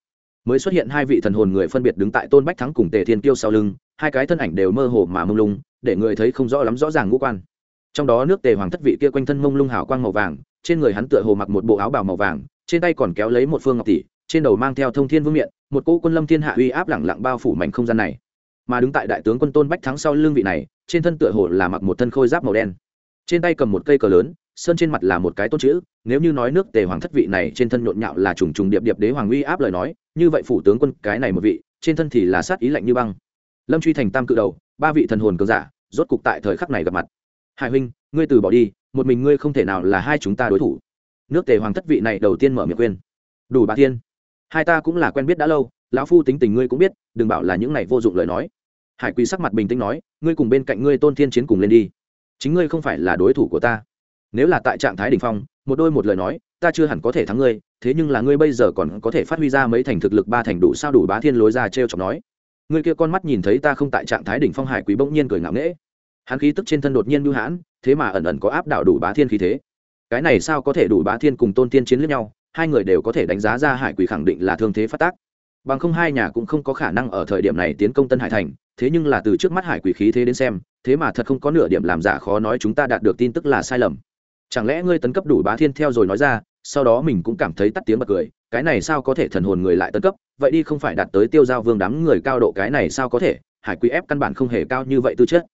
Mới xuất hiện hai vị thần hồn người phân biệt đứng tại tôn bách thắng cùng tề thiên tiêu sau lưng, hai cái thân ảnh đều mơ hồ mà mông lung, để người thấy không rõ lắm rõ ràng ngũ quan. Trong đó nước tề hoàng thất vị kia quanh thân mông lung hào quang màu vàng, trên người hắn tựa hồ mặc một bộ áo bào màu vàng, trên tay còn kéo lấy một phương ngọc tỷ, trên đầu mang theo thông thiên vương miện, một cỗ quân lâm thiên hạ uy áp lẳng lặng bao phủ mảnh không gian này mà đứng tại đại tướng quân tôn bách thắng sau lưng vị này, trên thân tựa hồ là mặc một thân khôi giáp màu đen. Trên tay cầm một cây cờ lớn, sơn trên mặt là một cái tôn chữ, nếu như nói nước tề hoàng thất vị này trên thân nhộn nhạo là trùng trùng điệp điệp đế hoàng uy áp lời nói, như vậy phủ tướng quân cái này một vị, trên thân thì là sát ý lạnh như băng. Lâm truy thành tam cự đầu, ba vị thần hồn cường giả, rốt cục tại thời khắc này gặp mặt. Hải huynh, ngươi từ bỏ đi, một mình ngươi không thể nào là hai chúng ta đối thủ. Nước tề hoàng thất vị này đầu tiên mở miệng khuyên. Đủ bà tiên hai ta cũng là quen biết đã lâu lão phu tính tình ngươi cũng biết, đừng bảo là những này vô dụng lời nói. Hải quỳ sắc mặt bình tĩnh nói, ngươi cùng bên cạnh ngươi tôn thiên chiến cùng lên đi. Chính ngươi không phải là đối thủ của ta. Nếu là tại trạng thái đ ỉ n h phong, một đôi một lời nói, ta chưa hẳn có thể thắng ngươi, thế nhưng là ngươi bây giờ còn có thể phát huy ra mấy thành thực lực, ba thành đủ sao đủ bá thiên lối ra t r e o chọc nói. Ngươi kia con mắt nhìn thấy ta không tại trạng thái đỉnh phong, hải quý bỗng nhiên cười ngạo nghễ. Hắn khí tức trên thân đột nhiên bưu hãn, thế mà ẩn ẩn có áp đảo đủ bá thiên khí thế. Cái này sao có thể đủ bá thiên cùng tôn tiên chiến lẫn nhau? Hai người đều có thể đánh giá ra hải quỷ khẳng định là thương thế phát tác bằng không hai nhà cũng không có khả năng ở thời điểm này tiến công tân hải thành, thế nhưng là từ trước mắt hải quỷ khí thế đến xem, thế mà thật không có nửa điểm làm giả khó nói chúng ta đạt được tin tức là sai lầm. Chẳng lẽ ngươi tấn cấp đủ bá thiên theo rồi nói ra, sau đó mình cũng cảm thấy tắt tiếng bật cười, cái này sao có thể thần hồn người lại tấn cấp, vậy đi không phải đạt tới tiêu giao vương đám người cao độ cái này sao có thể, hải quý ép căn bản không hề cao như vậy tư chất.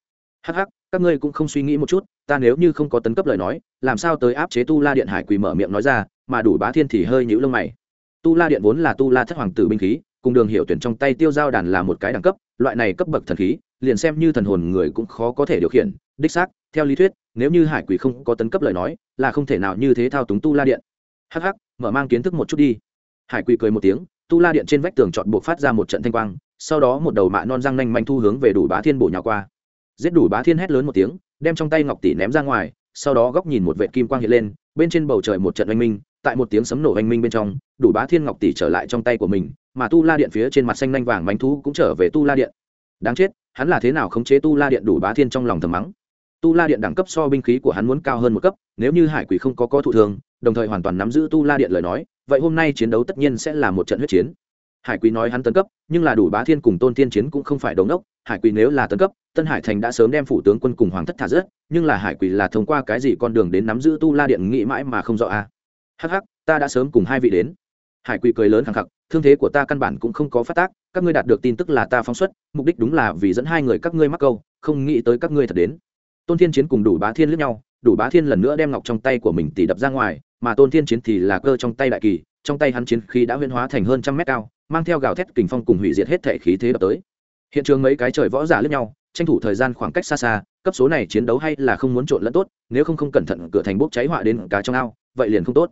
Hắc hắc, các ngươi cũng không suy nghĩ một chút, ta nếu như không có tấn cấp lời nói, làm sao tới áp chế tu la điện hải quỳ mở miệng nói ra, mà đủ bá thiên thì hơi nhũ lông mày tu la điện vốn là tu la thất hoàng tử binh khí, cùng đường hiệu tuyển trong tay tiêu giao đàn là một cái đẳng cấp, loại này cấp bậc thần khí, liền xem như thần hồn người cũng khó có thể điều khiển. Đích xác, theo lý thuyết, nếu như hải quỷ không có tấn cấp lời nói, là không thể nào như thế thao túng tu la điện. Hh mở mang kiến thức một chút đi. Hải quỷ cười một tiếng, tu la điện trên vách tường chọn buộc phát ra một trận thanh quang, sau đó một đầu mạ non răng nanh manh thu hướng về đủ bá thiên bổ nhào qua. Giết đủ bá thiên hét lớn một tiếng, đem trong tay ngọc tỷ ném ra ngoài, sau đó góc nhìn một vệ kim quang hiện lên, bên trên bầu trời một trận oanh minh tại một tiếng sấm nổ hành minh bên trong, đủ bá thiên ngọc tỷ trở lại trong tay của mình, mà tu la điện phía trên mặt xanh nanh vàng bánh thú cũng trở về tu la điện. Đáng chết, hắn là thế nào khống chế tu la điện đủ bá thiên trong lòng thầm mắng? Tu la điện đẳng cấp so binh khí của hắn muốn cao hơn một cấp, nếu như hải quỷ không có có thụ thường đồng thời hoàn toàn nắm giữ tu la điện lời nói, vậy hôm nay chiến đấu tất nhiên sẽ là một trận huyết chiến. Hải quỷ nói hắn tấn cấp, nhưng là đủ bá thiên cùng tôn tiên chiến cũng không phải đống đốc, hải quỷ nếu là tấn cấp, tân hải thành đã sớm đem phủ tướng quân cùng hoàng thất thả rớt, nhưng là hải quỷ là thông qua cái gì con đường đến nắm giữ tu la điện nghĩ mãi mà không rõ a à hh ta đã sớm cùng hai vị đến. Hải quỷ cười lớn khẳng khặc, thương thế của ta căn bản cũng không có phát tác, các ngươi đạt được tin tức là ta phóng xuất, mục đích đúng là vì dẫn hai người các ngươi mắc câu, không nghĩ tới các ngươi thật đến. Tôn thiên chiến cùng đủ bá thiên lướt nhau, đủ bá thiên lần nữa đem ngọc trong tay của mình tỉ đập ra ngoài, mà tôn thiên chiến thì là cơ trong tay đại kỳ, trong tay hắn chiến khí đã huyên hóa thành hơn trăm mét cao, mang theo gào thét kình phong cùng hủy diệt hết thể khí thế đập tới. Hiện trường mấy cái trời võ giả lướt nhau, tranh thủ thời gian khoảng cách xa xa, cấp số này chiến đấu hay là không muốn trộn lẫn tốt, nếu không không cẩn thận cửa thành bốc cháy họa đến cả trong ao, vậy liền không tốt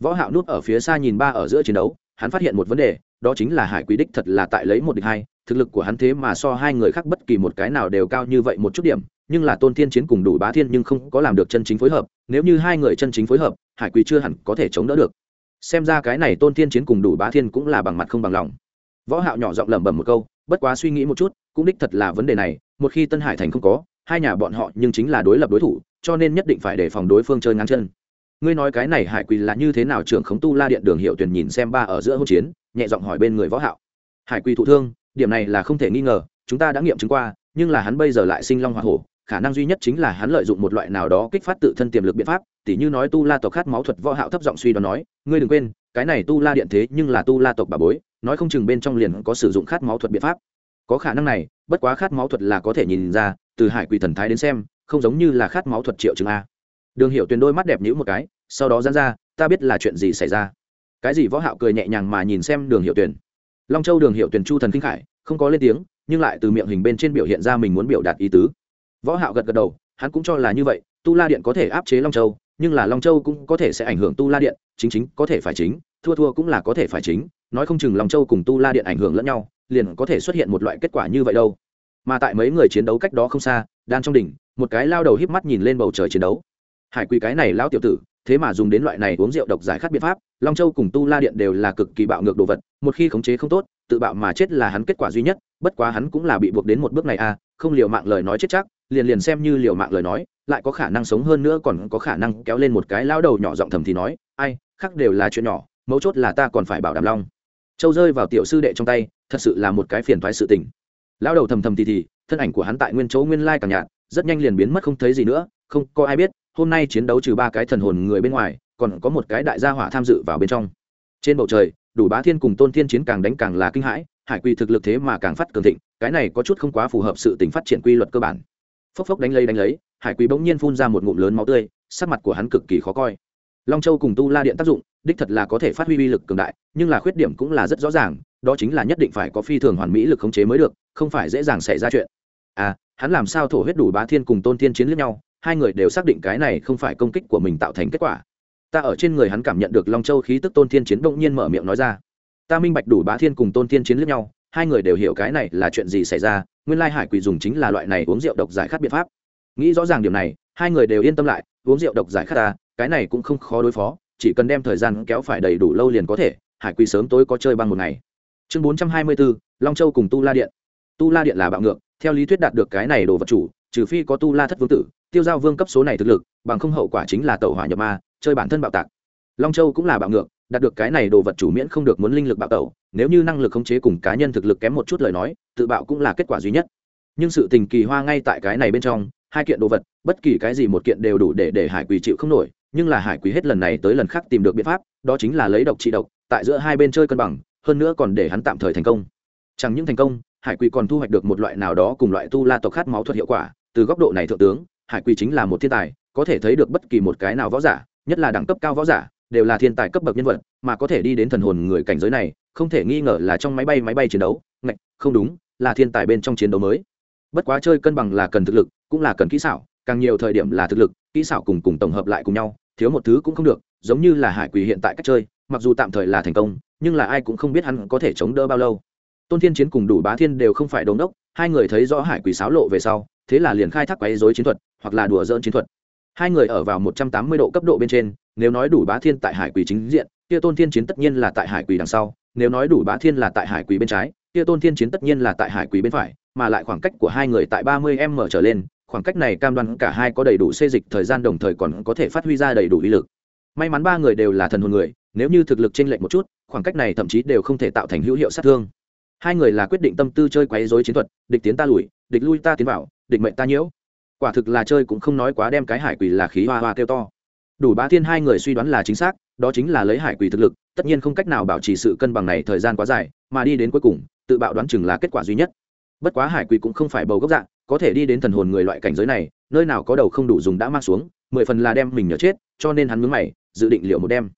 võ hạo núp ở phía xa nhìn ba ở giữa chiến đấu, hắn phát hiện một vấn đề, đó chính là hải quý đích thật là tại lấy một địch hai, thực lực của hắn thế mà so hai người khác bất kỳ một cái nào đều cao như vậy một chút điểm, nhưng là tôn thiên chiến cùng đủ bá thiên nhưng không có làm được chân chính phối hợp, nếu như hai người chân chính phối hợp, hải Quý chưa hẳn có thể chống đỡ được. Xem ra cái này tôn thiên chiến cùng đủ bá thiên cũng là bằng mặt không bằng lòng. Võ hạo nhỏ giọng lẩm bẩm một câu, bất quá suy nghĩ một chút, cũng đích thật là vấn đề này, một khi tân hải thành không có, hai nhà bọn họ nhưng chính là đối lập đối thủ, cho nên nhất định phải đề phòng đối phương chơi ngang chân ngươi nói cái này hải quỳ là như thế nào trưởng khống tu la điện đường hiệu tuyển nhìn xem ba ở giữa hỗn chiến, nhẹ giọng hỏi bên người võ hạo. Hải quỳ thụ thương, điểm này là không thể nghi ngờ, chúng ta đã nghiệm chứng qua, nhưng là hắn bây giờ lại sinh long hoa hổ, khả năng duy nhất chính là hắn lợi dụng một loại nào đó kích phát tự thân tiềm lực biện pháp, tỉ như nói tu la tộc khát máu thuật võ hạo thấp giọng suy đoán nói, ngươi đừng quên, cái này tu la điện thế nhưng là tu la tộc bà bối, nói không chừng bên trong liền có sử dụng khát máu thuật biện pháp. Có khả năng này, bất quá khát máu thuật là có thể nhìn ra, từ hải Quỳ thần thái đến xem, không giống như là khát máu thuật triệu chứng a đường hiểu tuyền đôi mắt đẹp nhữ một cái, sau đó dán ra, ta biết là chuyện gì xảy ra. Cái gì võ hạo cười nhẹ nhàng mà nhìn xem đường hiểu tuyền. Long châu đường hiểu tuyền chu thần kinh khải, không có lên tiếng, nhưng lại từ miệng hình bên trên biểu hiện ra mình muốn biểu đạt ý tứ. Võ hạo gật gật đầu, hắn cũng cho là như vậy, tu la điện có thể áp chế long châu, nhưng là long châu cũng có thể sẽ ảnh hưởng tu la điện, chính chính có thể phải chính, thua thua cũng là có thể phải chính, nói không chừng long châu cùng tu la điện ảnh hưởng lẫn nhau, liền có thể xuất hiện một loại kết quả như vậy đâu. Mà tại mấy người chiến đấu cách đó không xa, đang trong đỉnh, một cái lao đầu híp mắt nhìn lên bầu trời chiến đấu hải quỳ cái này lão tiểu tử, thế mà dùng đến loại này uống rượu độc giải khát biện pháp, long châu cùng tu la điện đều là cực kỳ bạo ngược đồ vật, một khi khống chế không tốt, tự bạo mà chết là hắn kết quả duy nhất, bất quá hắn cũng là bị buộc đến một bước này à không liều mạng lời nói chết chắc, liền liền xem như liều mạng lời nói, lại có khả năng sống hơn nữa còn có khả năng kéo lên một cái lao đầu nhỏ giọng thầm thì nói, ai, khác đều là chuyện nhỏ, mấu chốt là ta còn phải bảo đảm long. Châu rơi vào tiểu sư đệ trong tay, thật sự là một cái phiền thoái sự tình. Lao đầu thầm thầm thì thì, thân ảnh của hắn tại nguyên chỗ nguyên lai càng nhạt, rất nhanh liền biến mất không thấy gì nữa, không có ai biết hôm nay chiến đấu trừ ba cái thần hồn người bên ngoài, còn có một cái đại gia hỏa tham dự vào bên trong. Trên bầu trời, đủ bá thiên cùng tôn thiên chiến càng đánh càng là kinh hãi, hải quy thực lực thế mà càng phát cường thịnh, cái này có chút không quá phù hợp sự tính phát triển quy luật cơ bản. Phốc phốc đánh lấy đánh lấy, hải quý bỗng nhiên phun ra một ngụm lớn máu tươi, sắc mặt của hắn cực kỳ khó coi. Long châu cùng tu la điện tác dụng, đích thật là có thể phát huy uy lực cường đại, nhưng là khuyết điểm cũng là rất rõ ràng, đó chính là nhất định phải có phi thường hoàn mỹ lực khống chế mới được, không phải dễ dàng xảy ra chuyện. À hắn làm sao thổ huyết đủ bá thiên cùng tôn thiên chiến lẫn nhau hai người đều xác định cái này không phải công kích của mình tạo thành kết quả. Ta ở trên người hắn cảm nhận được long châu khí tức tôn thiên chiến động nhiên mở miệng nói ra. Ta minh bạch đủ bá thiên cùng tôn thiên chiến lẫn nhau, hai người đều hiểu cái này là chuyện gì xảy ra, nguyên lai hải quỷ dùng chính là loại này uống rượu độc giải khát biện pháp. Nghĩ rõ ràng điểm này, hai người đều yên tâm lại, uống rượu độc giải khát ta, cái này cũng không khó đối phó, chỉ cần đem thời gian kéo phải đầy đủ lâu liền có thể, hải quỷ sớm tối có chơi bằng một ngày. Chương bốn trăm hai mươi bốn long châu cùng tu la điện. Tu la điện là bạo ngược, theo lý thuyết đạt được cái này đồ vật chủ, trừ phi có tu la thất vương tử tiêu giao vương cấp số này thực lực, bằng không hậu quả chính là tẩu hỏa nhập ma, chơi bản thân bạo tạc. Long châu cũng là bạo ngược, đạt được cái này đồ vật chủ miễn không được muốn linh lực bạo tẩu, nếu như năng lực khống chế cùng cá nhân thực lực kém một chút lời nói, tự bạo cũng là kết quả duy nhất. Nhưng sự tình kỳ hoa ngay tại cái này bên trong, hai kiện đồ vật, bất kỳ cái gì một kiện đều đủ để để hải quỳ chịu không nổi, nhưng là hải quỳ hết lần này tới lần khác tìm được biện pháp, đó chính là lấy độc trị độc, tại giữa hai bên chơi cân bằng, hơn nữa còn để hắn tạm thời thành công. Chẳng những thành công, hải quỳ còn thu hoạch được một loại nào đó cùng loại tu la tộc khát máu thuật hiệu quả, từ góc độ này thượng tướng hải quỳ chính là một thiên tài, có thể thấy được bất kỳ một cái nào võ giả, nhất là đẳng cấp cao võ giả, đều là thiên tài cấp bậc nhân vật, mà có thể đi đến thần hồn người cảnh giới này, không thể nghi ngờ là trong máy bay máy bay chiến đấu, ngạch, không đúng, là thiên tài bên trong chiến đấu mới. Bất quá chơi cân bằng là cần thực lực, cũng là cần kỹ xảo, càng nhiều thời điểm là thực lực, kỹ xảo cùng cùng tổng hợp lại cùng nhau, thiếu một thứ cũng không được, giống như là hải quỳ hiện tại cách chơi, mặc dù tạm thời là thành công, nhưng là ai cũng không biết hắn có thể chống đỡ bao lâu. Tôn thiên chiến cùng đủ bá thiên đều không phải đống đốc, hai người thấy rõ hải quỳ sáo lộ về sau thế là liền khai thác quấy dối chiến thuật, hoặc là đùa dỡn chiến thuật. Hai người ở vào một trăm tám mươi độ cấp độ bên trên, nếu nói đủ bá thiên tại hải quỳ chính diện, kia tôn thiên chiến tất nhiên là tại hải quỳ đằng sau, nếu nói đủ bá thiên là tại hải quỳ bên trái, kia tôn thiên chiến tất nhiên là tại hải quỳ bên phải, mà lại khoảng cách của hai người tại ba mươi m trở lên, khoảng cách này cam đoan cả hai có đầy đủ xê dịch thời gian đồng thời còn có thể phát huy ra đầy đủ uy lực. May mắn ba người đều là thần hồn người, nếu như thực lực t r ê n lệch một chút, khoảng cách này thậm chí đều không thể tạo thành hữu hiệu sát thương. Hai người là quyết định tâm tư chơi quấy dối chiến thuật, địch tiến ta lùi, địch lui ta tiến vào địch mệnh ta nhiễu. Quả thực là chơi cũng không nói quá đem cái hải quỷ là khí hoa hoa kêu to. Đủ ba thiên hai người suy đoán là chính xác, đó chính là lấy hải quỷ thực lực, tất nhiên không cách nào bảo trì sự cân bằng này thời gian quá dài, mà đi đến cuối cùng, tự bạo đoán chừng là kết quả duy nhất. Bất quá hải quỷ cũng không phải bầu gốc dạng, có thể đi đến thần hồn người loại cảnh giới này, nơi nào có đầu không đủ dùng đã mang xuống, mười phần là đem mình nhớ chết, cho nên hắn mướn mày, dự định liệu một đem.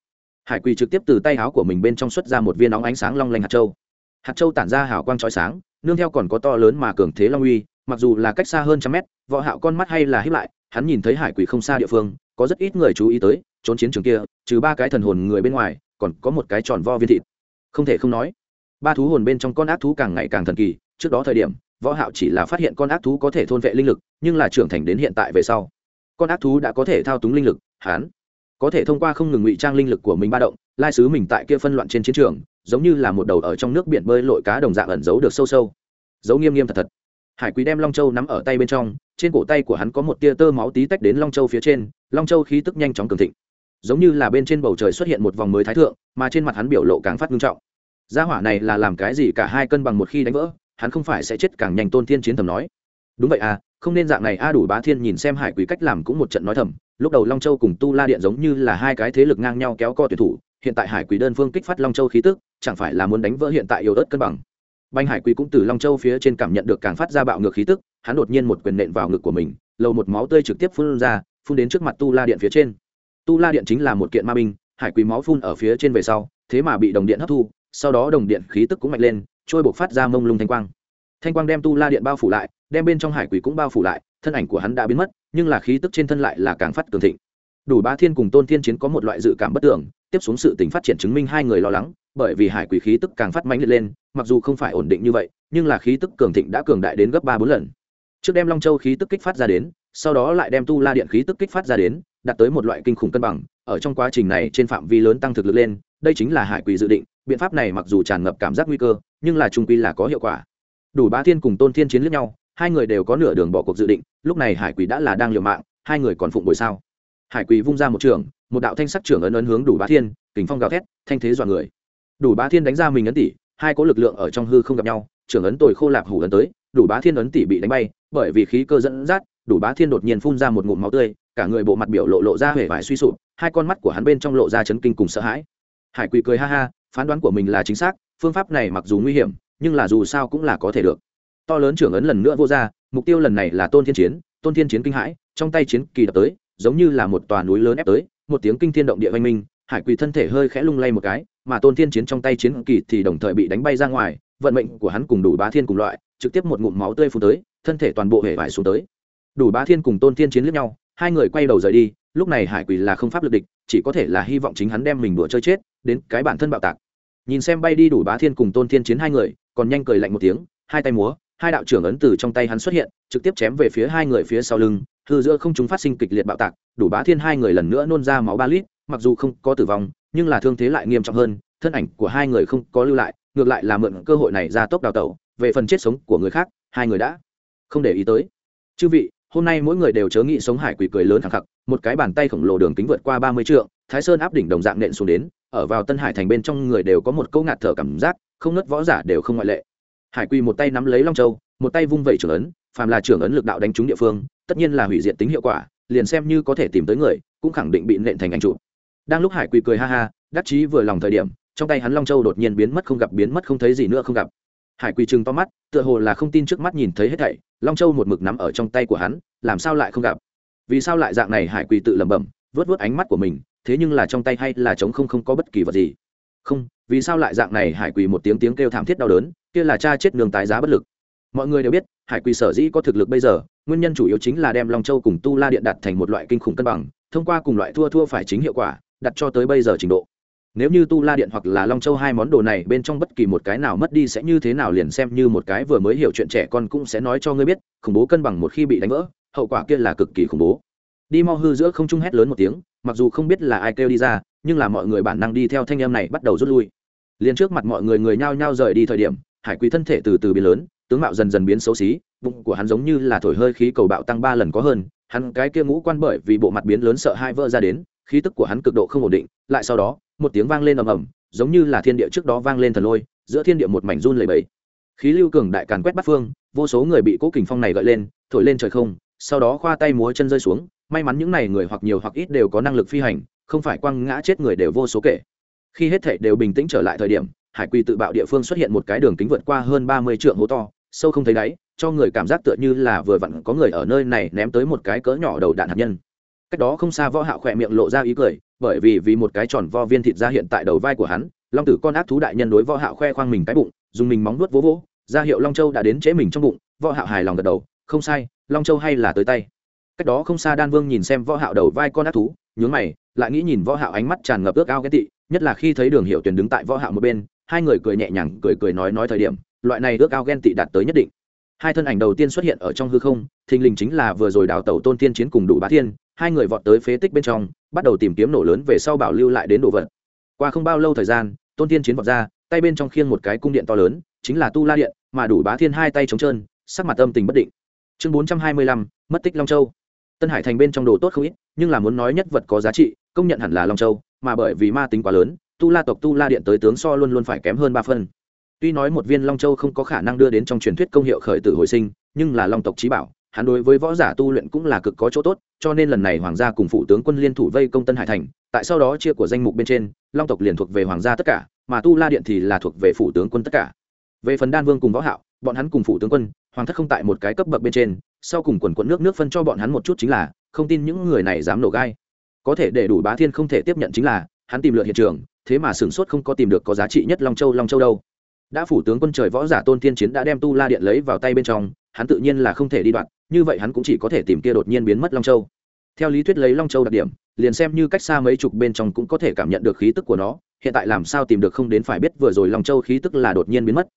Hải quỳ trực tiếp từ tay áo của mình bên trong xuất ra một viên nóng ánh sáng long lanh hạt châu. Hạt châu tản ra hào quang trói sáng, nương theo còn có to lớn mà cường thế long uy mặc dù là cách xa hơn trăm mét, võ hạo con mắt hay là híp lại, hắn nhìn thấy hải quỷ không xa địa phương, có rất ít người chú ý tới, trốn chiến trường kia, trừ ba cái thần hồn người bên ngoài, còn có một cái tròn vo viên thịt. Không thể không nói, ba thú hồn bên trong con ác thú càng ngày càng thần kỳ, trước đó thời điểm, võ hạo chỉ là phát hiện con ác thú có thể thôn vệ linh lực, nhưng là trưởng thành đến hiện tại về sau, con ác thú đã có thể thao túng linh lực, hắn có thể thông qua không ngừng ngụy trang linh lực của mình ba động, lai sứ mình tại kia phân loạn trên chiến trường, giống như là một đầu ở trong nước biển bơi lội cá đồng dạng ẩn giấu được sâu sâu. Giấu nghiêm nghiêm thật thật hải quý đem long châu nắm ở tay bên trong, trên cổ tay của hắn có một tia tơ máu tí tách đến long châu phía trên, long châu khí tức nhanh chóng cường thịnh. Giống như là bên trên bầu trời xuất hiện một vòng mới thái thượng, mà trên mặt hắn biểu lộ càng phát nghiêm trọng. Gia hỏa này là làm cái gì cả hai cân bằng một khi đánh vỡ, hắn không phải sẽ chết càng nhanh tôn thiên chiến thầm nói. Đúng vậy à không nên dạng này a, đủ bá thiên nhìn xem hải quý cách làm cũng một trận nói thầm, lúc đầu long châu cùng tu la điện giống như là hai cái thế lực ngang nhau kéo co tuyển thủ, hiện tại hải quý đơn phương kích phát long châu khí tức, chẳng phải là muốn đánh vỡ hiện tại yếu ớt cân bằng banh hải quý cũng từ long châu phía trên cảm nhận được càng phát ra bạo ngược khí tức, hắn đột nhiên một quyền nện vào ngực của mình, lầu một máu tươi trực tiếp phun ra, phun đến trước mặt tu la điện phía trên. Tu la điện chính là một kiện ma binh, hải quý máu phun ở phía trên về sau, thế mà bị đồng điện hấp thu, sau đó đồng điện khí tức cũng mạnh lên, trôi bộc phát ra mông lung thanh quang. Thanh quang đem tu la điện bao phủ lại, đem bên trong hải quỷ cũng bao phủ lại, thân ảnh của hắn đã biến mất, nhưng là khí tức trên thân lại là càng phát cường thịnh. Đủ ba thiên cùng tôn thiên chiến có một loại dự cảm bất tưởng tiếp xuống sự tình phát triển chứng minh hai người lo lắng, bởi vì hải quỷ khí tức càng phát mãnh liệt lên, mặc dù không phải ổn định như vậy, nhưng là khí tức cường thịnh đã cường đại đến gấp ba bốn lần. Trước đem long châu khí tức kích phát ra đến, sau đó lại đem tu la điện khí tức kích phát ra đến, đạt tới một loại kinh khủng cân bằng, ở trong quá trình này trên phạm vi lớn tăng thực lực lên, đây chính là hải quỷ dự định, biện pháp này mặc dù tràn ngập cảm giác nguy cơ, nhưng là trung quy là có hiệu quả. Đủ bá thiên cùng tôn thiên chiến lẫn nhau, hai người đều có nửa đường bỏ cuộc dự định, lúc này hải quỷ đã là đang liều mạng, hai người còn phụng bồi sao? Hải Quỳ vung ra một trường, một đạo thanh sắc trưởng ấn ấn hướng đủ bá thiên, kình phong gào thét, thanh thế dọa người. Đủ bá thiên đánh ra mình ấn tỷ hai có lực lượng ở trong hư không gặp nhau trưởng ấn tồi khô lạp hủ ấn tới, đủ bá thiên ấn tỷ bị đánh bay, bởi vì khí cơ dẫn dắt, đủ bá thiên đột nhiên phun ra một ngụm máu tươi, cả người bộ mặt biểu lộ lộ ra hể vải suy sụp, hai con mắt của hắn bên trong lộ ra chấn kinh cùng sợ hãi. Hải Quỳ cười ha ha, phán đoán của mình là chính xác, phương pháp này mặc dù nguy hiểm, nhưng là dù sao cũng là có thể được. To lớn trưởng ấn lần nữa vô ra, mục tiêu lần này là tôn thiên chiến, tôn thiên chiến kinh hãi, trong tay chiến kỳ đập tới giống như là một tòa núi lớn ép tới, một tiếng kinh thiên động địa vang minh, hải quỳ thân thể hơi khẽ lung lay một cái, mà tôn thiên chiến trong tay chiến kỳ thì đồng thời bị đánh bay ra ngoài, vận mệnh của hắn cùng đủ bá thiên cùng loại, trực tiếp một ngụm máu tươi phun tới, thân thể toàn bộ hệ vải xuống tới. Đủ bá thiên cùng tôn thiên chiến liếc nhau, hai người quay đầu rời đi, lúc này hải quỳ là không pháp lực địch, chỉ có thể là hy vọng chính hắn đem mình đùa chơi chết, đến cái bản thân bạo tạc. Nhìn xem bay đi đủ bá thiên cùng tôn thiên chiến hai người, còn nhanh cười lạnh một tiếng, hai tay múa, hai đạo trưởng ấn từ trong tay hắn xuất hiện, trực tiếp chém về phía hai người phía sau lưng hư giữa không chúng phát sinh kịch liệt bạo tạc, đủ bá thiên hai người lần nữa nôn ra máu ba lít, mặc dù không có tử vong, nhưng là thương thế lại nghiêm trọng hơn, thân ảnh của hai người không có lưu lại, ngược lại là mượn cơ hội này ra tốc đào tẩu, về phần chết sống của người khác, hai người đã không để ý tới. Chư vị, hôm nay mỗi người đều chớ nghĩ sống hải quỷ cười lớn thẳng khặc, một cái bàn tay khổng lồ đường kính vượt qua ba mươi trượng, thái sơn áp đỉnh đồng dạng nện xuống đến, ở vào tân hải thành bên trong người đều có một câu ngạt thở cảm giác, không nớt võ giả đều không ngoại lệ. Hải quỳ một tay nắm lấy long châu, một tay vung vẩy trưởng ấn, phàm là trưởng ấn lực đạo đánh trúng địa phương tất nhiên là hủy diệt tính hiệu quả, liền xem như có thể tìm tới người, cũng khẳng định bị nện thành ảnh trụ. Đang lúc hải quỳ cười ha ha, đắc chí vừa lòng thời điểm, trong tay hắn long châu đột nhiên biến mất không gặp, biến mất không thấy gì nữa không gặp. Hải quỳ chừng to mắt, tựa hồ là không tin trước mắt nhìn thấy hết thảy, long châu một mực nắm ở trong tay của hắn, làm sao lại không gặp? Vì sao lại dạng này, hải quỳ tự lẩm bẩm, vớt vớt ánh mắt của mình, thế nhưng là trong tay hay là trống không không có bất kỳ vật gì. Không, vì sao lại dạng này, hải quỳ một tiếng tiếng kêu thảm thiết đau đớn, kia là cha chết nương tái giá bất lực. Mọi người đều biết, hải quỳ sở dĩ có thực lực bây giờ nguyên nhân chủ yếu chính là đem long châu cùng tu la điện đặt thành một loại kinh khủng cân bằng, thông qua cùng loại thua thua phải chính hiệu quả, đặt cho tới bây giờ trình độ. Nếu như tu la điện hoặc là long châu hai món đồ này bên trong bất kỳ một cái nào mất đi sẽ như thế nào liền xem như một cái vừa mới hiểu chuyện trẻ con cũng sẽ nói cho ngươi biết, khủng bố cân bằng một khi bị đánh vỡ, hậu quả kia là cực kỳ khủng bố. Đi mau hư giữa không trung hét lớn một tiếng, mặc dù không biết là ai kêu đi ra, nhưng là mọi người bản năng đi theo thanh em này bắt đầu rút lui. Liền trước mặt mọi người người nhao nhao rời đi thời điểm, hải quý thân thể từ từ biến lớn tướng mạo dần dần biến xấu xí, bụng của hắn giống như là thổi hơi khí cầu bạo tăng ba lần có hơn, hắn cái kia ngũ quan bởi vì bộ mặt biến lớn sợ hai vỡ ra đến, khí tức của hắn cực độ không ổn định, lại sau đó, một tiếng vang lên ầm ầm, giống như là thiên địa trước đó vang lên thần lôi, giữa thiên địa một mảnh run lầy bẫy khí lưu cường đại càn quét bắt phương, vô số người bị cố kình phong này gợi lên, thổi lên trời không, sau đó khoa tay múa chân rơi xuống, may mắn những n à y người hoặc nhiều hoặc ít đều có năng lực phi hành, không phải quăng ngã chết người đều vô số kể. Khi hết thảy đều bình tĩnh trở lại thời điểm, hải quy tự bạo địa phương xuất hiện một cái đường kính vượt qua hơn ba mươi trượng hố to sâu không thấy đáy, cho người cảm giác tựa như là vừa vặn có người ở nơi này ném tới một cái cỡ nhỏ đầu đạn hạt nhân. Cách đó không xa võ hạo khỏe miệng lộ ra ý cười, bởi vì vì một cái tròn vo viên thịt ra hiện tại đầu vai của hắn, long tử con ác thú đại nhân đối võ hạo khoe khoang mình cái bụng, dùng mình móng nuốt vỗ vỗ, ra hiệu long châu đã đến chế mình trong bụng, võ hạo hài lòng gật đầu, không sai, long châu hay là tới tay. Cách đó không xa đan vương nhìn xem võ hạo đầu vai con ác thú, nhướng mày, lại nghĩ nhìn võ hạo ánh mắt tràn ngập ước ao ghét tị, nhất là khi thấy đường hiệu tuyển đứng tại võ hạo một bên, hai người cười nhẹ nhàng, cười cười nói nói thời điểm loại này ước ao ghen tị đạt tới nhất định. Hai thân ảnh đầu tiên xuất hiện ở trong hư không, thình lình chính là vừa rồi đào tẩu tôn tiên chiến cùng đủ bá thiên, hai người vọt tới phế tích bên trong, bắt đầu tìm kiếm nổ lớn về sau bảo lưu lại đến đồ vật. Qua không bao lâu thời gian, tôn tiên chiến vọt ra, tay bên trong khiêng một cái cung điện to lớn, chính là tu la điện, mà đủ bá thiên hai tay trống trơn, sắc mặt âm tình bất định. Chương bốn trăm hai mươi lăm, mất tích long châu. Tân hải thành bên trong đồ tốt không ít, nhưng là muốn nói nhất vật có giá trị, công nhận hẳn là long châu, mà bởi vì ma tính quá lớn, tu la tộc tu la điện tới tướng so luôn luôn phải kém hơn ba phân tuy nói một viên long châu không có khả năng đưa đến trong truyền thuyết công hiệu khởi tử hồi sinh, nhưng là long tộc trí bảo, hắn đối với võ giả tu luyện cũng là cực có chỗ tốt, cho nên lần này hoàng gia cùng phụ tướng quân liên thủ vây công tân hải thành, tại sau đó chia của danh mục bên trên, long tộc liền thuộc về hoàng gia tất cả, mà tu la điện thì là thuộc về phụ tướng quân tất cả. Về phần đan vương cùng võ hạo, bọn hắn cùng phụ tướng quân, hoàng thất không tại một cái cấp bậc bên trên, sau cùng quần quận nước nước phân cho bọn hắn một chút chính là, không tin những người này dám nổ gai. Có thể để đủ bá thiên không thể tiếp nhận chính là, hắn tìm lượt hiện trường, thế mà sửng sốt không có tìm được có giá trị nhất long châu long châu đâu đã phủ tướng quân trời võ giả tôn thiên chiến đã đem tu la điện lấy vào tay bên trong, hắn tự nhiên là không thể đi đoạn, như vậy hắn cũng chỉ có thể tìm kia đột nhiên biến mất long châu. Theo lý thuyết lấy long châu đặc điểm, liền xem như cách xa mấy chục bên trong cũng có thể cảm nhận được khí tức của nó, hiện tại làm sao tìm được không đến phải biết vừa rồi long châu khí tức là đột nhiên biến mất.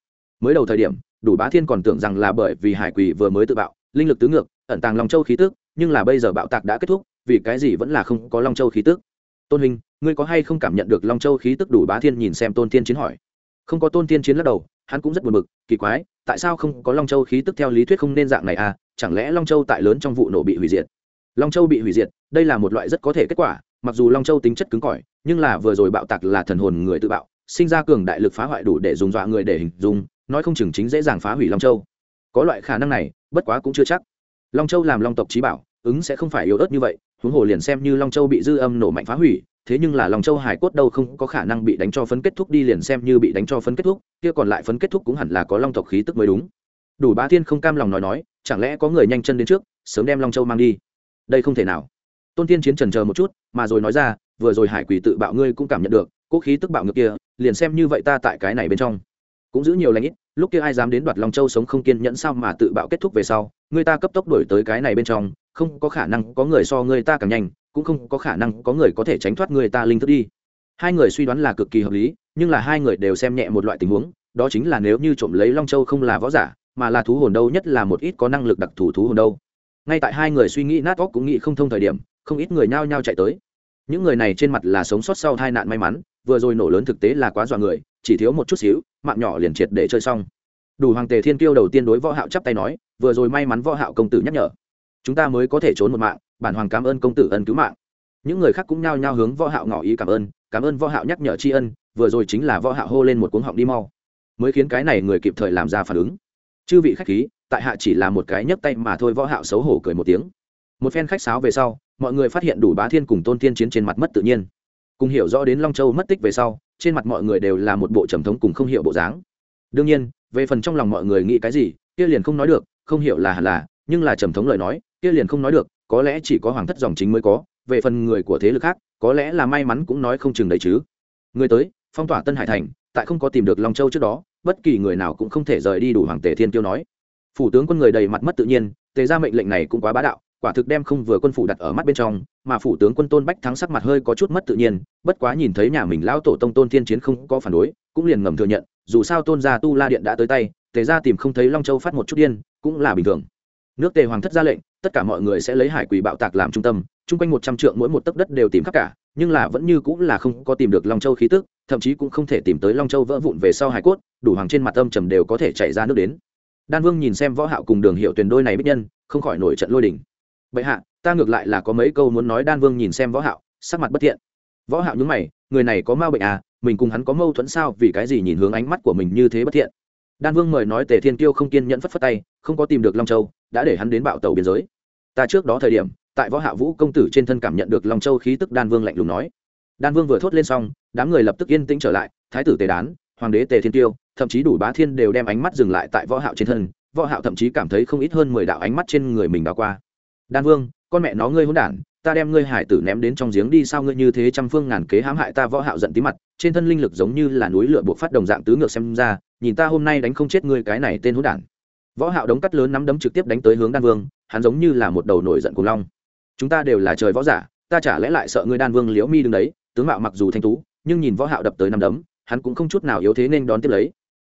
Mới đầu thời điểm, đủ bá thiên còn tưởng rằng là bởi vì hải quỳ vừa mới tự bạo, linh lực tứ ngược, ẩn tàng long châu khí tức, nhưng là bây giờ bạo tạc đã kết thúc, vì cái gì vẫn là không có long châu khí tức? Tôn hình ngươi có hay không cảm nhận được long châu khí tức đủ bá thiên nhìn xem tôn thiên chiến hỏi không có tôn tiên chiến lắc đầu, hắn cũng rất buồn bực, kỳ quái, tại sao không có long châu khí tức theo lý thuyết không nên dạng này à? Chẳng lẽ long châu tại lớn trong vụ nổ bị hủy diệt? Long châu bị hủy diệt, đây là một loại rất có thể kết quả, mặc dù long châu tính chất cứng cỏi, nhưng là vừa rồi bạo tạc là thần hồn người tự bạo, sinh ra cường đại lực phá hoại đủ để dùng dọa người để hình dung, nói không chừng chính dễ dàng phá hủy long châu. Có loại khả năng này, bất quá cũng chưa chắc. Long châu làm long tộc trí bảo, ứng sẽ không phải yếu ớt như vậy, huống hồ liền xem như long châu bị dư âm nổ mạnh phá hủy thế nhưng là long châu hải cốt đâu không có khả năng bị đánh cho phấn kết thúc đi liền xem như bị đánh cho phấn kết thúc, kia còn lại phấn kết thúc cũng hẳn là có long tộc khí tức mới đúng. Đủ ba thiên không cam lòng nói nói, chẳng lẽ có người nhanh chân đến trước, sớm đem long châu mang đi? Đây không thể nào. Tôn tiên chiến trần chờ một chút, mà rồi nói ra, vừa rồi hải quỷ tự bạo ngươi cũng cảm nhận được, cố khí tức bạo ngược kia, liền xem như vậy ta tại cái này bên trong. Cũng giữ nhiều lãnh ít, lúc kia ai dám đến đoạt long châu sống không kiên nhẫn sao mà tự bạo kết thúc về sau, người ta cấp tốc đổi tới cái này bên trong, không có khả năng có người so người ta càng nhanh cũng không có khả năng có người có thể tránh thoát người ta linh thức đi. Hai người suy đoán là cực kỳ hợp lý, nhưng là hai người đều xem nhẹ một loại tình huống, đó chính là nếu như trộm lấy long châu không là võ giả, mà là thú hồn đâu nhất là một ít có năng lực đặc thù thú hồn đâu. Ngay tại hai người suy nghĩ nát óc cũng nghĩ không thông thời điểm, không ít người nhao nhao chạy tới. Những người này trên mặt là sống sót sau tai nạn may mắn, vừa rồi nổ lớn thực tế là quá dọa người, chỉ thiếu một chút xíu, mạng nhỏ liền triệt để chơi xong. Đủ hoàng tề thiên kiêu đầu tiên đối võ hạo chắp tay nói, vừa rồi may mắn võ hạo công tử nhắc nhở, chúng ta mới có thể trốn một mạng bản hoàng cảm ơn công tử ân cứu mạng. Những người khác cũng nhao nhao hướng võ hạo ngỏ ý cảm ơn cảm ơn võ hạo nhắc nhở tri ân, vừa rồi chính là võ hạo hô lên một cuống họng đi mau. Mới khiến cái này người kịp thời làm ra phản ứng. Chư vị khách khí, tại hạ chỉ là một cái nhấc tay mà thôi, võ hạo xấu hổ cười một tiếng. Một phen khách sáo về sau, mọi người phát hiện đủ bá thiên cùng tôn tiên chiến trên mặt mất tự nhiên. Cùng hiểu rõ đến long châu mất tích về sau, trên mặt mọi người đều là một bộ trầm thống cùng không hiểu bộ dáng. Đương nhiên, về phần trong lòng mọi người nghĩ cái gì, kia liền không nói được, không hiểu là hẳn là, nhưng là trầm thống lời nói, kia liền không nói được có lẽ chỉ có hoàng thất dòng chính mới có, về phần người của thế lực khác, có lẽ là may mắn cũng nói không chừng đấy chứ. Người tới, phong tỏa tân hải thành, tại không có tìm được long châu trước đó, bất kỳ người nào cũng không thể rời đi đủ hoàng tề thiên tiêu nói. Phủ tướng quân người đầy mặt mất tự nhiên, tề ra mệnh lệnh này cũng quá bá đạo, quả thực đem không vừa quân phủ đặt ở mắt bên trong, mà phủ tướng quân tôn bách thắng sắc mặt hơi có chút mất tự nhiên, bất quá nhìn thấy nhà mình lão tổ tông tôn thiên chiến không có phản đối, cũng liền ngầm thừa nhận, dù sao tôn gia tu la điện đã tới tay, tề ra tìm không thấy long châu phát một chút điên, cũng là bình thường. Nước tề hoàng thất ra lệnh tất cả mọi người sẽ lấy hải quỷ bạo tạc làm trung tâm, chung quanh một trăm trượng mỗi một tấc đất đều tìm khắp cả, nhưng là vẫn như cũng là không có tìm được long châu khí tức, thậm chí cũng không thể tìm tới long châu vỡ vụn về sau hải cốt, đủ hoàng trên mặt âm trầm đều có thể chảy ra nước đến. Đan vương nhìn xem võ hạo cùng đường hiệu tuyển đôi này bích nhân, không khỏi nổi trận lôi đình. Bệ hạ, ta ngược lại là có mấy câu muốn nói đan vương nhìn xem võ hạo, sắc mặt bất thiện. Võ hạo nhướng mày, người này có ma bệnh à mình cùng hắn có mâu thuẫn sao, vì cái gì nhìn hướng ánh mắt của mình như thế bất thiện? Đan vương mời nói tề thiên tiêu không kiên nhẫn phất phất tay, không có tìm được long châu, đã để hắn đến bạo tàu biên giới ta trước đó thời điểm, tại võ hạ vũ công tử trên thân cảm nhận được lòng châu khí tức đan vương lạnh lùng nói. Đan vương vừa thốt lên xong, đám người lập tức yên tĩnh trở lại, thái tử tề đán, hoàng đế tề thiên tiêu, thậm chí đủ bá thiên đều đem ánh mắt dừng lại tại võ hạo trên thân, võ hạo thậm chí cảm thấy không ít hơn mười đạo ánh mắt trên người mình đảo qua. Đan vương, con mẹ nó ngươi hỗn đản, ta đem ngươi hải tử ném đến trong giếng đi sao ngươi như thế trăm phương ngàn kế hãm hại ta võ hạo giận tí mặt, trên thân linh lực giống như là núi lửa buộc phát đồng dạng tứ ngược xem ra, nhìn ta hôm nay đánh không chết ngươi cái này tên hỗn đản võ hạo đống cắt lớn nắm đấm trực tiếp đánh tới hướng đan vương, hắn giống như là một đầu nổi giận cùng long. Chúng ta đều là trời võ giả, ta chả lẽ lại sợ ngươi đan vương liễu mi đứng đấy, tướng mạo mặc dù thanh tú, nhưng nhìn võ hạo đập tới năm đấm, hắn cũng không chút nào yếu thế nên đón tiếp lấy.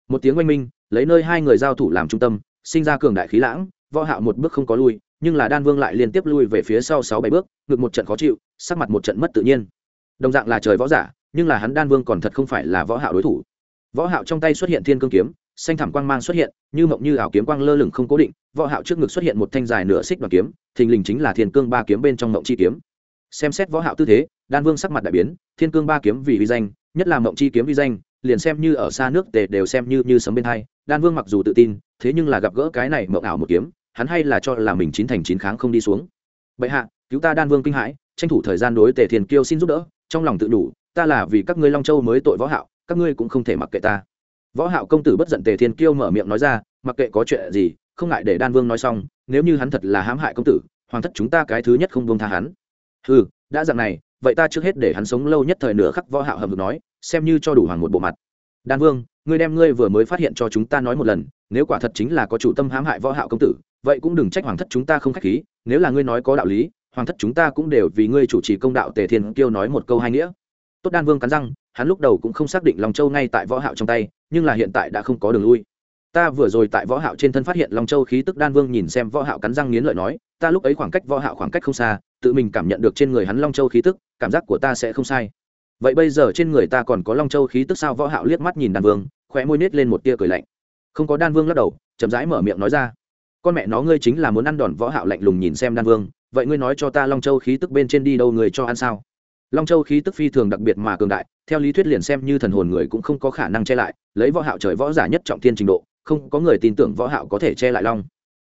Một tiếng oanh minh, lấy nơi hai người giao thủ làm trung tâm, sinh ra cường đại khí lãng, võ hạo một bước không có lui, nhưng là đan vương lại liên tiếp lui về phía sau sáu bảy bước, ngược một trận khó chịu, sắc mặt một trận mất tự nhiên. Đồng dạng là trời võ giả, nhưng là hắn đan vương còn thật không phải là võ hạo đối thủ. Võ hạo trong tay xuất hiện thiên cương kiếm xanh thảm quang mang xuất hiện, như mộng như ảo kiếm quang lơ lửng không cố định, võ hạo trước ngực xuất hiện một thanh dài nửa xích đoàn kiếm, thình lình chính là thiên cương ba kiếm bên trong mộng chi kiếm. Xem xét võ hạo tư thế, đan vương sắc mặt đại biến, thiên cương ba kiếm vì uy danh, nhất là mộng chi kiếm uy danh, liền xem như ở xa nước tề đều xem như như sấm bên hai, đan vương mặc dù tự tin, thế nhưng là gặp gỡ cái này mộng ảo một kiếm, hắn hay là cho là mình chín thành chín kháng không đi xuống. Bệ hạ, cứu ta đan vương kinh hãi, tranh thủ thời gian đối tề thiền kiêu xin giúp đỡ, trong lòng tự đủ, ta là vì các ngươi long châu mới tội võ hạo, các ngươi cũng không thể mặc kệ ta võ hạo công tử bất giận tề thiên kiêu mở miệng nói ra, mặc kệ có chuyện gì, không ngại để đan vương nói xong, nếu như hắn thật là hãm hại công tử hoàng thất chúng ta cái thứ nhất không buông tha hắn. Hừ, đã dạng này, vậy ta trước hết để hắn sống lâu nhất thời nửa khắc võ hạo hầm hực nói, xem như cho đủ hoàng một bộ mặt. Đan vương, ngươi đem ngươi vừa mới phát hiện cho chúng ta nói một lần, nếu quả thật chính là có chủ tâm hãm hại võ hạo công tử, vậy cũng đừng trách hoàng thất chúng ta không khách khí, nếu là ngươi nói có đạo lý, hoàng thất chúng ta cũng đều vì ngươi chủ trì công đạo tề thiên kiêu nói một câu hai nghĩa. Tốt đan vương cắn răng, hắn lúc đầu cũng không xác định long châu ngay tại võ hạo trong tay nhưng là hiện tại đã không có đường lui. Ta vừa rồi tại võ hạo trên thân phát hiện long châu khí tức đan vương nhìn xem võ hạo cắn răng nghiến lợi nói, ta lúc ấy khoảng cách võ hạo khoảng cách không xa, tự mình cảm nhận được trên người hắn long châu khí tức, cảm giác của ta sẽ không sai. Vậy bây giờ trên người ta còn có long châu khí tức sao? Võ hạo liếc mắt nhìn đan vương, khóe môi nết lên một tia cười lạnh. Không có đan vương lắc đầu, chậm rãi mở miệng nói ra. Con mẹ nó ngươi chính là muốn ăn đòn võ hạo lạnh lùng nhìn xem đan vương, vậy ngươi nói cho ta long châu khí tức bên trên đi đâu người cho ăn sao? Long châu khí tức phi thường đặc biệt mà cường đại, theo lý thuyết liền xem như thần hồn người cũng không có khả năng che lại, lấy võ hạo trời võ giả nhất trọng thiên trình độ, không có người tin tưởng võ hạo có thể che lại long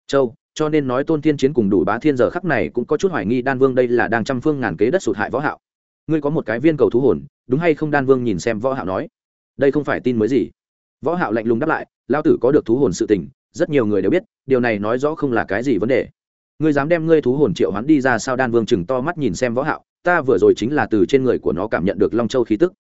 châu, cho nên nói tôn thiên chiến cùng đủ bá thiên giờ khắc này cũng có chút hoài nghi đan vương đây là đang trăm phương ngàn kế đất sụt hại võ hạo. Ngươi có một cái viên cầu thú hồn, đúng hay không đan vương nhìn xem võ hạo nói. Đây không phải tin mới gì. Võ hạo lạnh lùng đáp lại, lao tử có được thú hồn sự tình, rất nhiều người đều biết, điều này nói rõ không là cái gì vấn đề. Ngươi dám đem ngươi thú hồn triệu hoán đi ra sao đan vương chừng to mắt nhìn xem võ hạo ta vừa rồi chính là từ trên người của nó cảm nhận được long châu khí tức.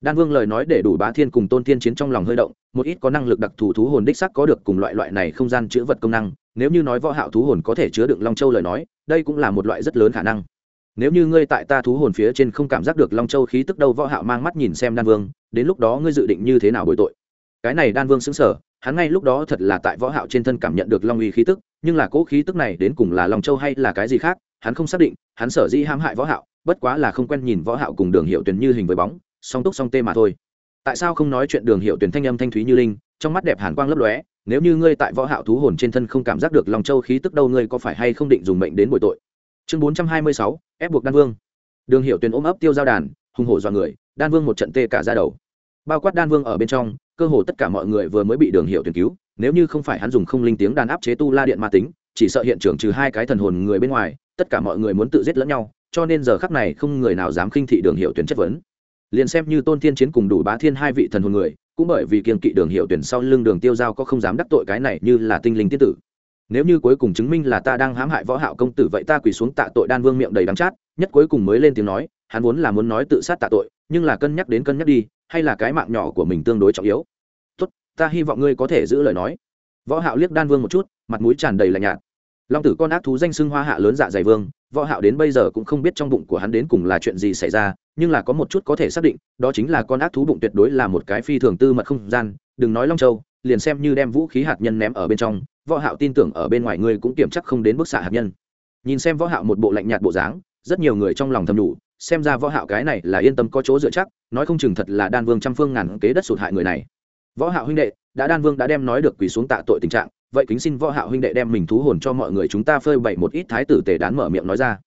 Đan vương lời nói để đủ bá thiên cùng tôn thiên chiến trong lòng hơi động, một ít có năng lực đặc thù thú hồn đích sắc có được cùng loại loại này không gian chữ vật công năng, nếu như nói võ hạo thú hồn có thể chứa đựng long châu lời nói, đây cũng là một loại rất lớn khả năng. Nếu như ngươi tại ta thú hồn phía trên không cảm giác được long châu khí tức đâu, võ hạo mang mắt nhìn xem đan vương, đến lúc đó ngươi dự định như thế nào bồi tội? Cái này đan vương sững sờ, hắn ngay lúc đó thật là tại võ hạo trên thân cảm nhận được long uy khí tức, nhưng là cố khí tức này đến cùng là long châu hay là cái gì khác, hắn không xác định, hắn sở dĩ hãm hại võ hạo bất quá là không quen nhìn võ hạo cùng đường hiệu tuyển như hình với bóng song túc song tê mà thôi. Tại sao không nói chuyện đường hiệu tuyển thanh âm thanh thúy như linh trong mắt đẹp hàn quang lấp lóe nếu như ngươi tại võ hạo thú hồn trên thân không cảm giác được long châu khí tức đâu ngươi có phải hay không định dùng mệnh đến bồi tội? Chương 426, ép buộc đan vương. Đường hiệu tuyển ôm ấp tiêu giao đàn hung hổ doan người đan vương một trận tê cả da đầu. Bao quát đan vương ở bên trong cơ hồ tất cả mọi người vừa mới bị đường hiệu tuyển cứu nếu như không phải hắn dùng không linh tiếng đàn áp chế tu la điện ma tính chỉ sợ hiện trường trừ hai cái thần hồn người bên ngoài tất cả mọi người muốn tự giết lẫn nhau cho nên giờ khắc này không người nào dám khinh thị đường hiệu tuyển chất vấn. Liền xem như tôn thiên chiến cùng đủ bá thiên hai vị thần hồn người, cũng bởi vì kiên kỵ đường hiệu tuyển sau lưng đường tiêu giao có không dám đắc tội cái này như là tinh linh tiết tử. Nếu như cuối cùng chứng minh là ta đang hãm hại võ hạo công tử vậy ta quỳ xuống tạ tội đan vương miệng đầy đắng chát, nhất cuối cùng mới lên tiếng nói, hắn vốn là muốn nói tự sát tạ tội, nhưng là cân nhắc đến cân nhắc đi, hay là cái mạng nhỏ của mình tương đối trọng yếu. Tốt, ta hy vọng ngươi có thể giữ lời nói. Võ hạo liếc đan vương một chút, mặt mũi tràn đầy lạnh nhạt. Long tử con ác thú danh xưng hoa hạ lớn dạ dày vương võ hạo đến bây giờ cũng không biết trong bụng của hắn đến cùng là chuyện gì xảy ra, nhưng là có một chút có thể xác định, đó chính là con ác thú bụng tuyệt đối là một cái phi thường tư mật không gian, đừng nói long châu, liền xem như đem vũ khí hạt nhân ném ở bên trong, võ hạo tin tưởng ở bên ngoài người cũng kiểm chắc không đến bức xạ hạt nhân. Nhìn xem võ hạo một bộ lạnh nhạt bộ dáng, rất nhiều người trong lòng thầm đủ xem ra võ hạo cái này là yên tâm có chỗ dựa chắc, nói không chừng thật là đan vương trăm phương ngàn kế đất sụt hại người này. Võ hạo huynh đệ, đã đan vương đã đem nói được quỳ xuống tạ tội tình trạng vậy kính xin võ hạo huynh đệ đem mình thú hồn cho mọi người chúng ta phơi bày một ít thái tử tề đán mở miệng nói ra.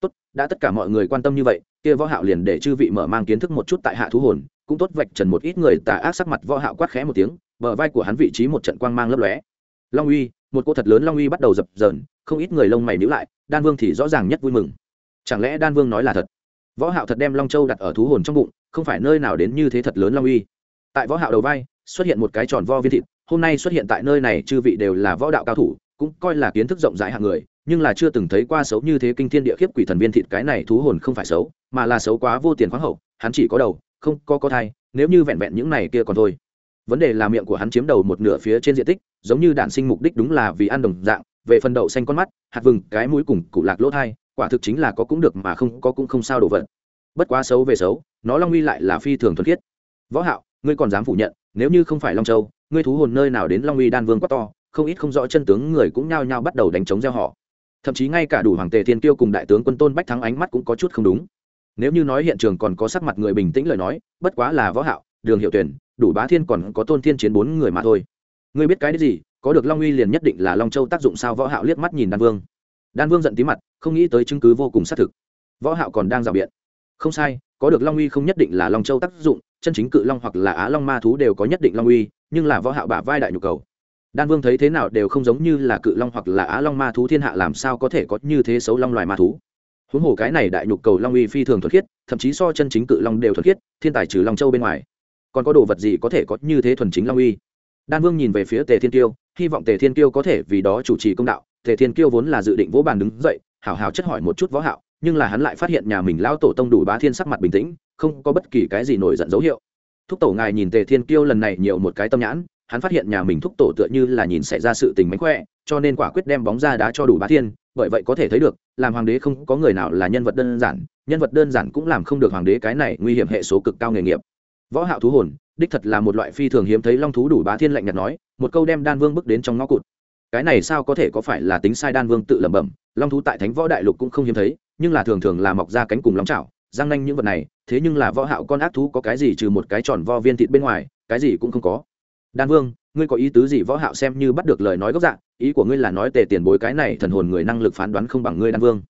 Tốt, đã tất cả mọi người quan tâm như vậy, kia võ hạo liền để chư vị mở mang kiến thức một chút tại hạ thú hồn, cũng tốt vạch trần một ít người tà ác sắc mặt võ hạo quát khẽ một tiếng, bờ vai của hắn vị trí một trận quang mang lấp lóe. Long uy, một cô thật lớn long uy bắt đầu dập dờn, không ít người lông mày nhíu lại, đan vương thì rõ ràng nhất vui mừng. Chẳng lẽ đan vương nói là thật? Võ hạo thật đem long châu đặt ở thú hồn trong bụng, không phải nơi nào đến như thế thật lớn long uy. Tại võ hạo đầu vai, xuất hiện một cái tròn vo viên thịt hôm nay xuất hiện tại nơi này chư vị đều là võ đạo cao thủ, cũng coi là kiến thức rộng rãi hạng người, nhưng là chưa từng thấy qua xấu như thế kinh thiên địa khiếp quỷ thần viên thịt cái này thú hồn không phải xấu, mà là xấu quá vô tiền khoáng hậu, hắn chỉ có đầu, không có có thai, nếu như vẹn vẹn những này kia còn thôi. Vấn đề là miệng của hắn chiếm đầu một nửa phía trên diện tích, giống như đạn sinh mục đích đúng là vì ăn đồng dạng, về phần đậu xanh con mắt, hạt vừng, cái mũi cùng cụ lạc lỗ thai, quả thực chính là có cũng được mà không có cũng không sao đổ vật. Bất quá xấu về xấu, nó long uy lại là phi thường thuần khiết. Võ hạo, ngươi còn dám phủ nhận, nếu như không phải long châu ngươi thú hồn nơi nào đến long uy đan vương quá to, không ít không rõ chân tướng người cũng nhao nhao bắt đầu đánh chống gieo họ. Thậm chí ngay cả đủ hoàng tề thiên tiêu cùng đại tướng quân tôn bách thắng ánh mắt cũng có chút không đúng. Nếu như nói hiện trường còn có sắc mặt người bình tĩnh lời nói, bất quá là võ hạo, đường hiệu tuyển, đủ bá thiên còn có tôn thiên chiến bốn người mà thôi. Ngươi biết cái đấy gì, có được long uy liền nhất định là long châu tác dụng sao võ hạo liếc mắt nhìn đan vương. Đan vương giận tí mặt, không nghĩ tới chứng cứ vô cùng xác thực. Võ hạo còn đang rào biện không sai, có được long uy không nhất định là long châu tác dụng, chân chính cự long hoặc là á long ma thú đều có nhất định long uy, nhưng là võ hạo bả vai đại nhu cầu. Đan vương thấy thế nào đều không giống như là cự long hoặc là á long ma thú thiên hạ làm sao có thể có như thế xấu long loài ma thú. Huống hồ cái này đại nhục cầu long uy phi thường thuật khiết, thậm chí so chân chính cự long đều thuật khiết, thiên tài trừ long châu bên ngoài. Còn có đồ vật gì có thể có như thế thuần chính long uy? Đan vương nhìn về phía tề thiên tiêu hy vọng tề thiên tiêu có thể vì đó chủ trì công đạo. Tề thiên kiêu vốn là dự định vỗ bàn đứng dậy hảo hảo chất hỏi một chút võ hạo nhưng là hắn lại phát hiện nhà mình lão tổ tông đủ bá thiên sắc mặt bình tĩnh, không có bất kỳ cái gì nổi giận dấu hiệu. Thúc tổ ngài nhìn tề thiên kiêu lần này nhiều một cái tâm nhãn, hắn phát hiện nhà mình thúc tổ tựa như là nhìn xảy ra sự tình mánh khỏe, cho nên quả quyết đem bóng ra đá cho đủ bá thiên, bởi vậy có thể thấy được, làm hoàng đế không có người nào là nhân vật đơn giản, nhân vật đơn giản cũng làm không được hoàng đế cái này nguy hiểm hệ số cực cao nghề nghiệp. Võ hạo thú hồn, đích thật là một loại phi thường hiếm thấy long thú đủ bá thiên lạnh nhạt nói, một câu đem đan vương bước đến trong ngõ cụt. Cái này sao có thể có phải là tính sai đan vương tự lẩm bẩm, long thú tại thánh võ đại lục cũng không hiếm thấy nhưng là thường thường là mọc ra cánh cùng long chảo, răng nanh những vật này, thế nhưng là võ hạo con ác thú có cái gì trừ một cái tròn vo viên thịt bên ngoài, cái gì cũng không có. Đan vương, ngươi có ý tứ gì võ hạo xem như bắt được lời nói gốc dạng ý của ngươi là nói tề tiền bối cái này thần hồn người năng lực phán đoán không bằng ngươi đan vương.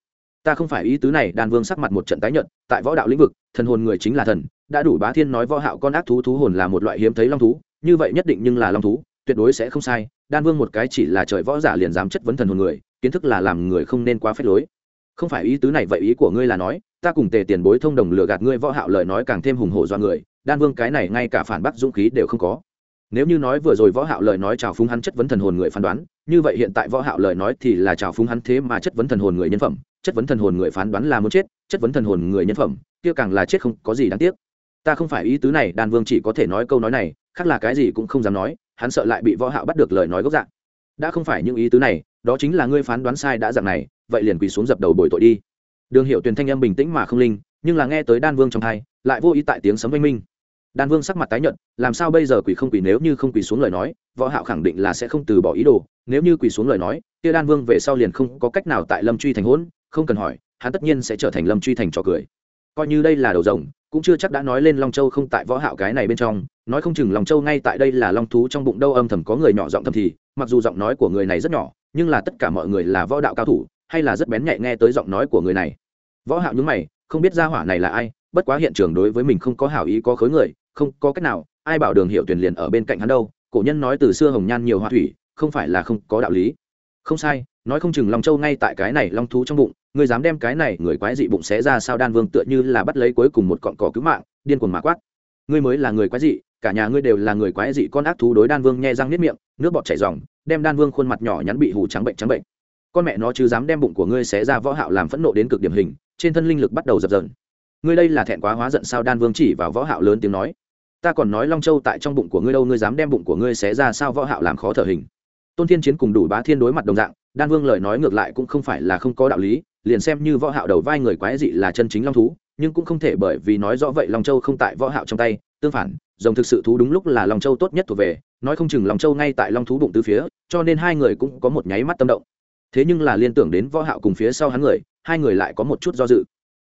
Ta không phải ý tứ này, đan vương sắc mặt một trận tái nhợt, tại võ đạo lĩnh vực, thần hồn người chính là thần, đã đủ bá thiên nói võ hạo con ác thú thú hồn là một loại hiếm thấy long thú, như vậy nhất định nhưng là long thú, tuyệt đối sẽ không sai, đan vương một cái chỉ là trời võ giả liền dám chất vấn thần hồn người, kiến thức là làm người không nên quá phép lối không phải ý tứ này vậy ý của ngươi là nói, ta cùng tề tiền bối thông đồng lừa gạt ngươi võ hạo lời nói càng thêm hùng hổ do người, đan vương cái này ngay cả phản bác dũng khí đều không có. Nếu như nói vừa rồi võ hạo lời nói chào phúng hắn chất vấn thần hồn người phán đoán, như vậy hiện tại võ hạo lời nói thì là chào phúng hắn thế mà chất vấn thần hồn người nhân phẩm, chất vấn thần hồn người phán đoán là muốn chết, chất vấn thần hồn người nhân phẩm, kia càng là chết không có gì đáng tiếc. Ta không phải ý tứ này, đan vương chỉ có thể nói câu nói này, khác là cái gì cũng không dám nói, hắn sợ lại bị võ hạo bắt được lời nói gốc dạng. Đã không phải những ý tứ này, đó chính là ngươi phán đoán sai đã dạng này vậy liền quỳ xuống dập đầu bồi tội đi. Đường hiệu tuyền thanh âm bình tĩnh mà không linh, nhưng là nghe tới đan vương trong thai, lại vô ý tại tiếng sấm oanh minh. Đan vương sắc mặt tái nhợt, làm sao bây giờ quỳ không quỳ nếu như không quỳ xuống lời nói, võ hạo khẳng định là sẽ không từ bỏ ý đồ, nếu như quỳ xuống lời nói, kia đan vương về sau liền không có cách nào tại lâm truy thành hỗn không cần hỏi, hắn tất nhiên sẽ trở thành lâm truy thành trò cười. Coi như đây là đầu rồng, cũng chưa chắc đã nói lên long châu không tại võ hạo cái này bên trong, nói không chừng long châu ngay tại đây là long thú trong bụng đâu âm thầm có người nhỏ giọng thầm thì, mặc dù giọng nói của người này rất nhỏ, nhưng là tất cả mọi người là võ đạo cao thủ hay là rất bén nhạy nghe tới giọng nói của người này? Võ hạo nhướng mày, không biết gia hỏa này là ai, bất quá hiện trường đối với mình không có hảo ý, có khối người, không có cách nào, ai bảo đường hiệu tuyển liền ở bên cạnh hắn đâu, cổ nhân nói từ xưa hồng nhan nhiều hoa thủy, không phải là không có đạo lý. Không sai, nói không chừng long châu ngay tại cái này long thú trong bụng, ngươi dám đem cái này người quái dị bụng xé ra sao đan vương tựa như là bắt lấy cuối cùng một cọn cỏ cứu mạng, điên cuồng mà quát. Ngươi mới là người quái dị, cả nhà ngươi đều là người quái dị con ác thú đối đan vương nhe răng niết miệng, nước bọt chảy ròng, đem đan vương khuôn mặt nhỏ nhắn bị hù trắng bệnh trắng bệnh con mẹ nó chứ dám đem bụng của ngươi xé ra võ hạo làm phẫn nộ đến cực điểm hình, trên thân linh lực bắt đầu dập dờn. Ngươi đây là thẹn quá hóa giận sao? Đan vương chỉ vào võ hạo lớn tiếng nói. Ta còn nói long châu tại trong bụng của ngươi đâu, ngươi dám đem bụng của ngươi xé ra sao? Võ hạo làm khó thở hình. Tôn thiên chiến cùng đủ bá thiên đối mặt đồng dạng, đan vương lời nói ngược lại cũng không phải là không có đạo lý, liền xem như võ hạo đầu vai người quái dị là chân chính long thú, nhưng cũng không thể bởi vì nói rõ vậy long châu không tại võ hạo trong tay, tương phản, rồng thực sự thú đúng lúc là long châu tốt nhất thuộc về, nói không chừng long châu ngay tại long thú bụng tứ phía, cho nên hai người cũng có một nháy mắt tâm động thế nhưng là liên tưởng đến võ hạo cùng phía sau hắn người, hai người lại có một chút do dự.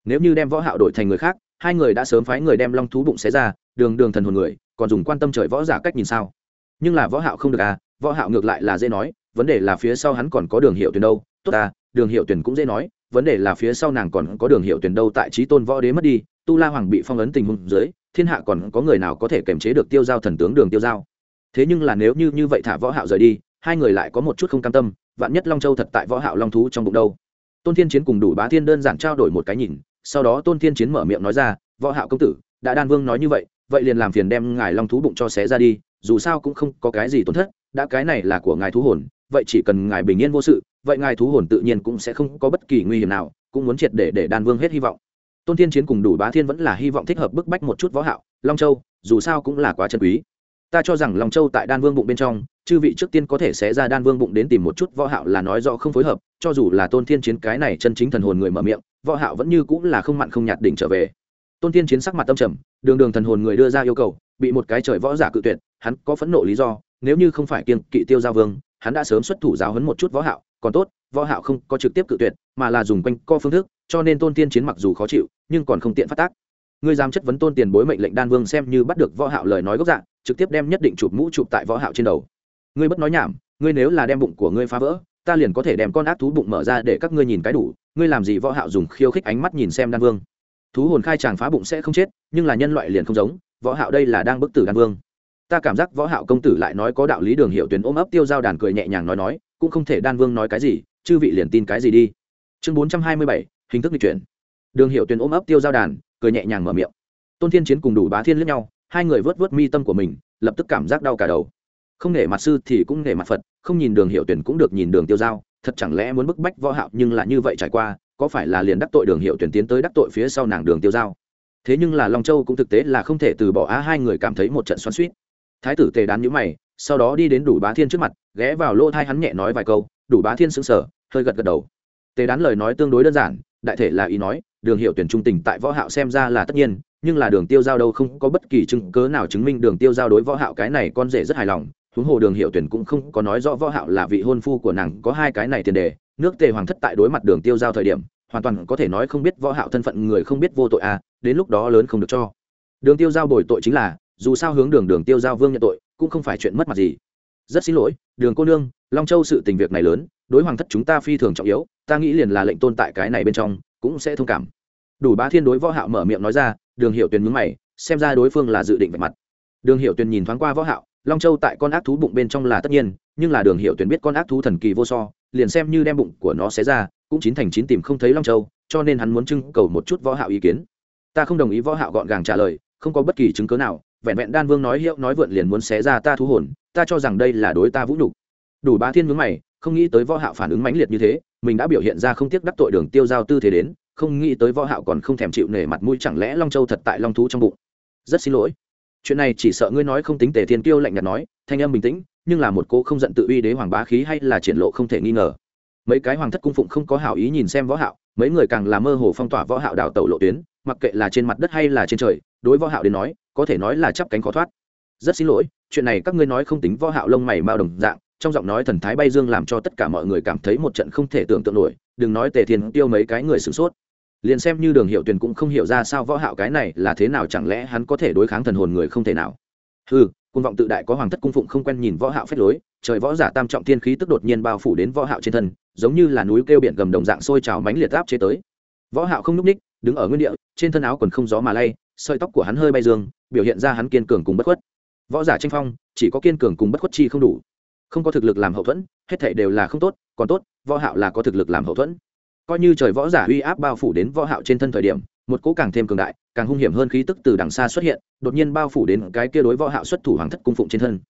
Nếu như đem võ hạo đổi thành người khác, hai người đã sớm phái người đem long thú bụng xé ra, đường đường thần hồn người, còn dùng quan tâm trời võ giả cách nhìn sao? Nhưng là võ hạo không được à võ hạo ngược lại là dễ nói, vấn đề là phía sau hắn còn có đường hiệu tuyển đâu. Tốt à đường hiệu tuyển cũng dễ nói, vấn đề là phía sau nàng còn có đường hiệu tuyển đâu tại trí tôn võ đế mất đi, tu la hoàng bị phong ấn tình huống dưới, thiên hạ còn có người nào có thể kiềm chế được tiêu giao thần tướng đường tiêu giao? Thế nhưng là nếu như như vậy thả võ hạo rời đi, hai người lại có một chút không cam tâm vạn nhất long châu thật tại võ hạo long thú trong bụng đâu tôn thiên chiến cùng đủ bá thiên đơn giản trao đổi một cái nhìn sau đó tôn thiên chiến mở miệng nói ra võ hạo công tử đã đan vương nói như vậy vậy liền làm phiền đem ngài long thú bụng cho xé ra đi dù sao cũng không có cái gì tổn thất đã cái này là của ngài thú hồn vậy chỉ cần ngài bình yên vô sự vậy ngài thú hồn tự nhiên cũng sẽ không có bất kỳ nguy hiểm nào cũng muốn triệt để để đan vương hết hy vọng tôn thiên chiến cùng đủ bá thiên vẫn là hy vọng thích hợp bức bách một chút võ hạo long châu dù sao cũng là quá chân quý ta cho rằng long châu tại đan vương bụng bên trong chư vị trước tiên có thể sẽ ra đan vương bụng đến tìm một chút võ hạo là nói rõ không phối hợp, cho dù là tôn thiên chiến cái này chân chính thần hồn người mở miệng, võ hạo vẫn như cũng là không mặn không nhạt đỉnh trở về. Tôn thiên chiến sắc mặt tâm trầm, đường đường thần hồn người đưa ra yêu cầu, bị một cái trời võ giả cự tuyệt, hắn có phẫn nộ lý do, nếu như không phải kiêng kỵ tiêu giao vương, hắn đã sớm xuất thủ giáo huấn một chút võ hạo, còn tốt, võ hạo không có trực tiếp cự tuyệt, mà là dùng quanh co phương thức, cho nên tôn tiên chiến mặc dù khó chịu, nhưng còn không tiện phát tác. Ngươi dám chất vấn tôn tiền bối mệnh lệnh đan vương xem như bắt được võ hạo lời nói gốc dạng trực tiếp đem nhất định chụp mũ chụp tại võ hạo trên đầu ngươi bất nói nhảm ngươi nếu là đem bụng của ngươi phá vỡ ta liền có thể đem con ác thú bụng mở ra để các ngươi nhìn cái đủ ngươi làm gì võ hạo dùng khiêu khích ánh mắt nhìn xem đan vương. Thú hồn khai chàng phá bụng sẽ không chết nhưng là nhân loại liền không giống võ hạo đây là đang bức tử đan vương. Ta cảm giác võ hạo công tử lại nói có đạo lý đường hiệu tuyến ôm ấp tiêu giao đàn cười nhẹ nhàng nói nói cũng không thể đan vương nói cái gì chư vị liền tin cái gì đi. Chương 427, hình thức di chuyển. Đường hiệu tuyến ôm ấp tiêu giao đàn cười nhẹ nhàng mở miệng. Tôn thiên chiến cùng đủ bá thiên liếc nhau hai người vớt vớt mi tâm của mình lập tức cảm giác đau cả đầu không nể mặt sư thì cũng nể mặt phật, không nhìn đường hiệu tuyển cũng được nhìn đường tiêu giao. Thật chẳng lẽ muốn bức bách võ hạo nhưng là như vậy trải qua, có phải là liền đắc tội đường hiệu tuyển tiến tới đắc tội phía sau nàng đường tiêu giao? Thế nhưng là long châu cũng thực tế là không thể từ bỏ á hai người cảm thấy một trận xoắn xuýt. Thái tử tề đán nhíu mày, sau đó đi đến đủ bá thiên trước mặt, ghé vào lỗ thai hắn nhẹ nói vài câu. Đủ bá thiên sững sờ, hơi gật gật đầu. Tề đán lời nói tương đối đơn giản, đại thể là ý nói, đường hiệu tuyển trung tình tại võ hạo xem ra là tất nhiên, nhưng là đường tiêu giao đâu không có bất kỳ chứng cớ nào chứng minh đường tiêu giao đối võ hạo cái này con rể rất hài lòng huống hồ đường hiệu tuyển cũng không có nói rõ võ hạo là vị hôn phu của nàng, có hai cái này tiền đề, nước tề hoàng thất tại đối mặt đường tiêu giao thời điểm, hoàn toàn có thể nói không biết võ hạo thân phận người không biết vô tội à đến lúc đó lớn không được cho. Đường tiêu giao bồi tội chính là, dù sao hướng đường đường tiêu giao vương nhận tội, cũng không phải chuyện mất mặt gì. Rất xin lỗi, đường cô nương, long châu sự tình việc này lớn, đối hoàng thất chúng ta phi thường trọng yếu, ta nghĩ liền là lệnh tôn tại cái này bên trong, cũng sẽ thông cảm. Đủ ba thiên đối võ hạo mở miệng nói ra, đường hiệu tuyền nhướng mày, xem ra đối phương là dự định vạch mặt. Đường hiệu tuyền nhìn thoáng qua võ hạo long châu tại con ác thú bụng bên trong là tất nhiên, nhưng là đường hiệu tuyển biết con ác thú thần kỳ vô so, liền xem như đem bụng của nó xé ra, cũng chín thành chín tìm không thấy long châu, cho nên hắn muốn trưng cầu một chút võ hạo ý kiến. Ta không đồng ý võ hạo gọn gàng trả lời, không có bất kỳ chứng cứ nào, vẹn vẹn đan vương nói hiệu nói vượn liền muốn xé ra ta thú hồn, ta cho rằng đây là đối ta vũ nhục. Đủ ba thiên nhướng mày, không nghĩ tới võ hạo phản ứng mãnh liệt như thế, mình đã biểu hiện ra không tiếc đắc tội đường tiêu giao tư thế đến, không nghĩ tới võ hạo còn không thèm chịu nể mặt mũi, chẳng lẽ long châu thật tại long thú trong bụng? Rất xin lỗi chuyện này chỉ sợ ngươi nói không tính tề thiên kiêu lạnh nhạt nói, thanh âm bình tĩnh, nhưng là một cô không giận tự uy đế hoàng bá khí hay là triển lộ không thể nghi ngờ. Mấy cái hoàng thất cung phụng không có hảo ý nhìn xem võ hạo, mấy người càng là mơ hồ phong tỏa võ hạo đảo tẩu lộ tuyến, mặc kệ là trên mặt đất hay là trên trời, đối võ hạo đến nói, có thể nói là chắp cánh khó thoát. Rất xin lỗi, chuyện này các ngươi nói không tính võ hạo lông mày mao đồng dạng, trong giọng nói thần thái bay dương làm cho tất cả mọi người cảm thấy một trận không thể tưởng tượng nổi, đừng nói tề thiên tiêu mấy cái người sửng sốt liền xem như đường hiệu tuyền cũng không hiểu ra sao võ hạo cái này là thế nào, chẳng lẽ hắn có thể đối kháng thần hồn người không thể nào? Hừ cung vọng tự đại có hoàng thất cung phụng không quen nhìn võ hạo phép lối, trời võ giả tam trọng thiên khí tức đột nhiên bao phủ đến võ hạo trên thân, giống như là núi kêu biển gầm đồng dạng sôi trào mãnh liệt áp chế tới. Võ hạo không núp ních đứng ở nguyên địa, trên thân áo quần không gió mà lay, sợi tóc của hắn hơi bay dương, biểu hiện ra hắn kiên cường cùng bất khuất. Võ giả tranh phong, chỉ có kiên cường cùng bất khuất chi không đủ. Không có thực lực làm hậu thuẫn, hết thảy đều là không tốt, còn tốt, võ hạo là có thực lực làm hậu thuẫn coi như trời võ giả uy áp bao phủ đến võ hạo trên thân thời điểm, một cỗ càng thêm cường đại, càng hung hiểm hơn khí tức từ đằng xa xuất hiện, đột nhiên bao phủ đến cái kia đối võ hạo xuất thủ hoàng thất cung phụng trên thân.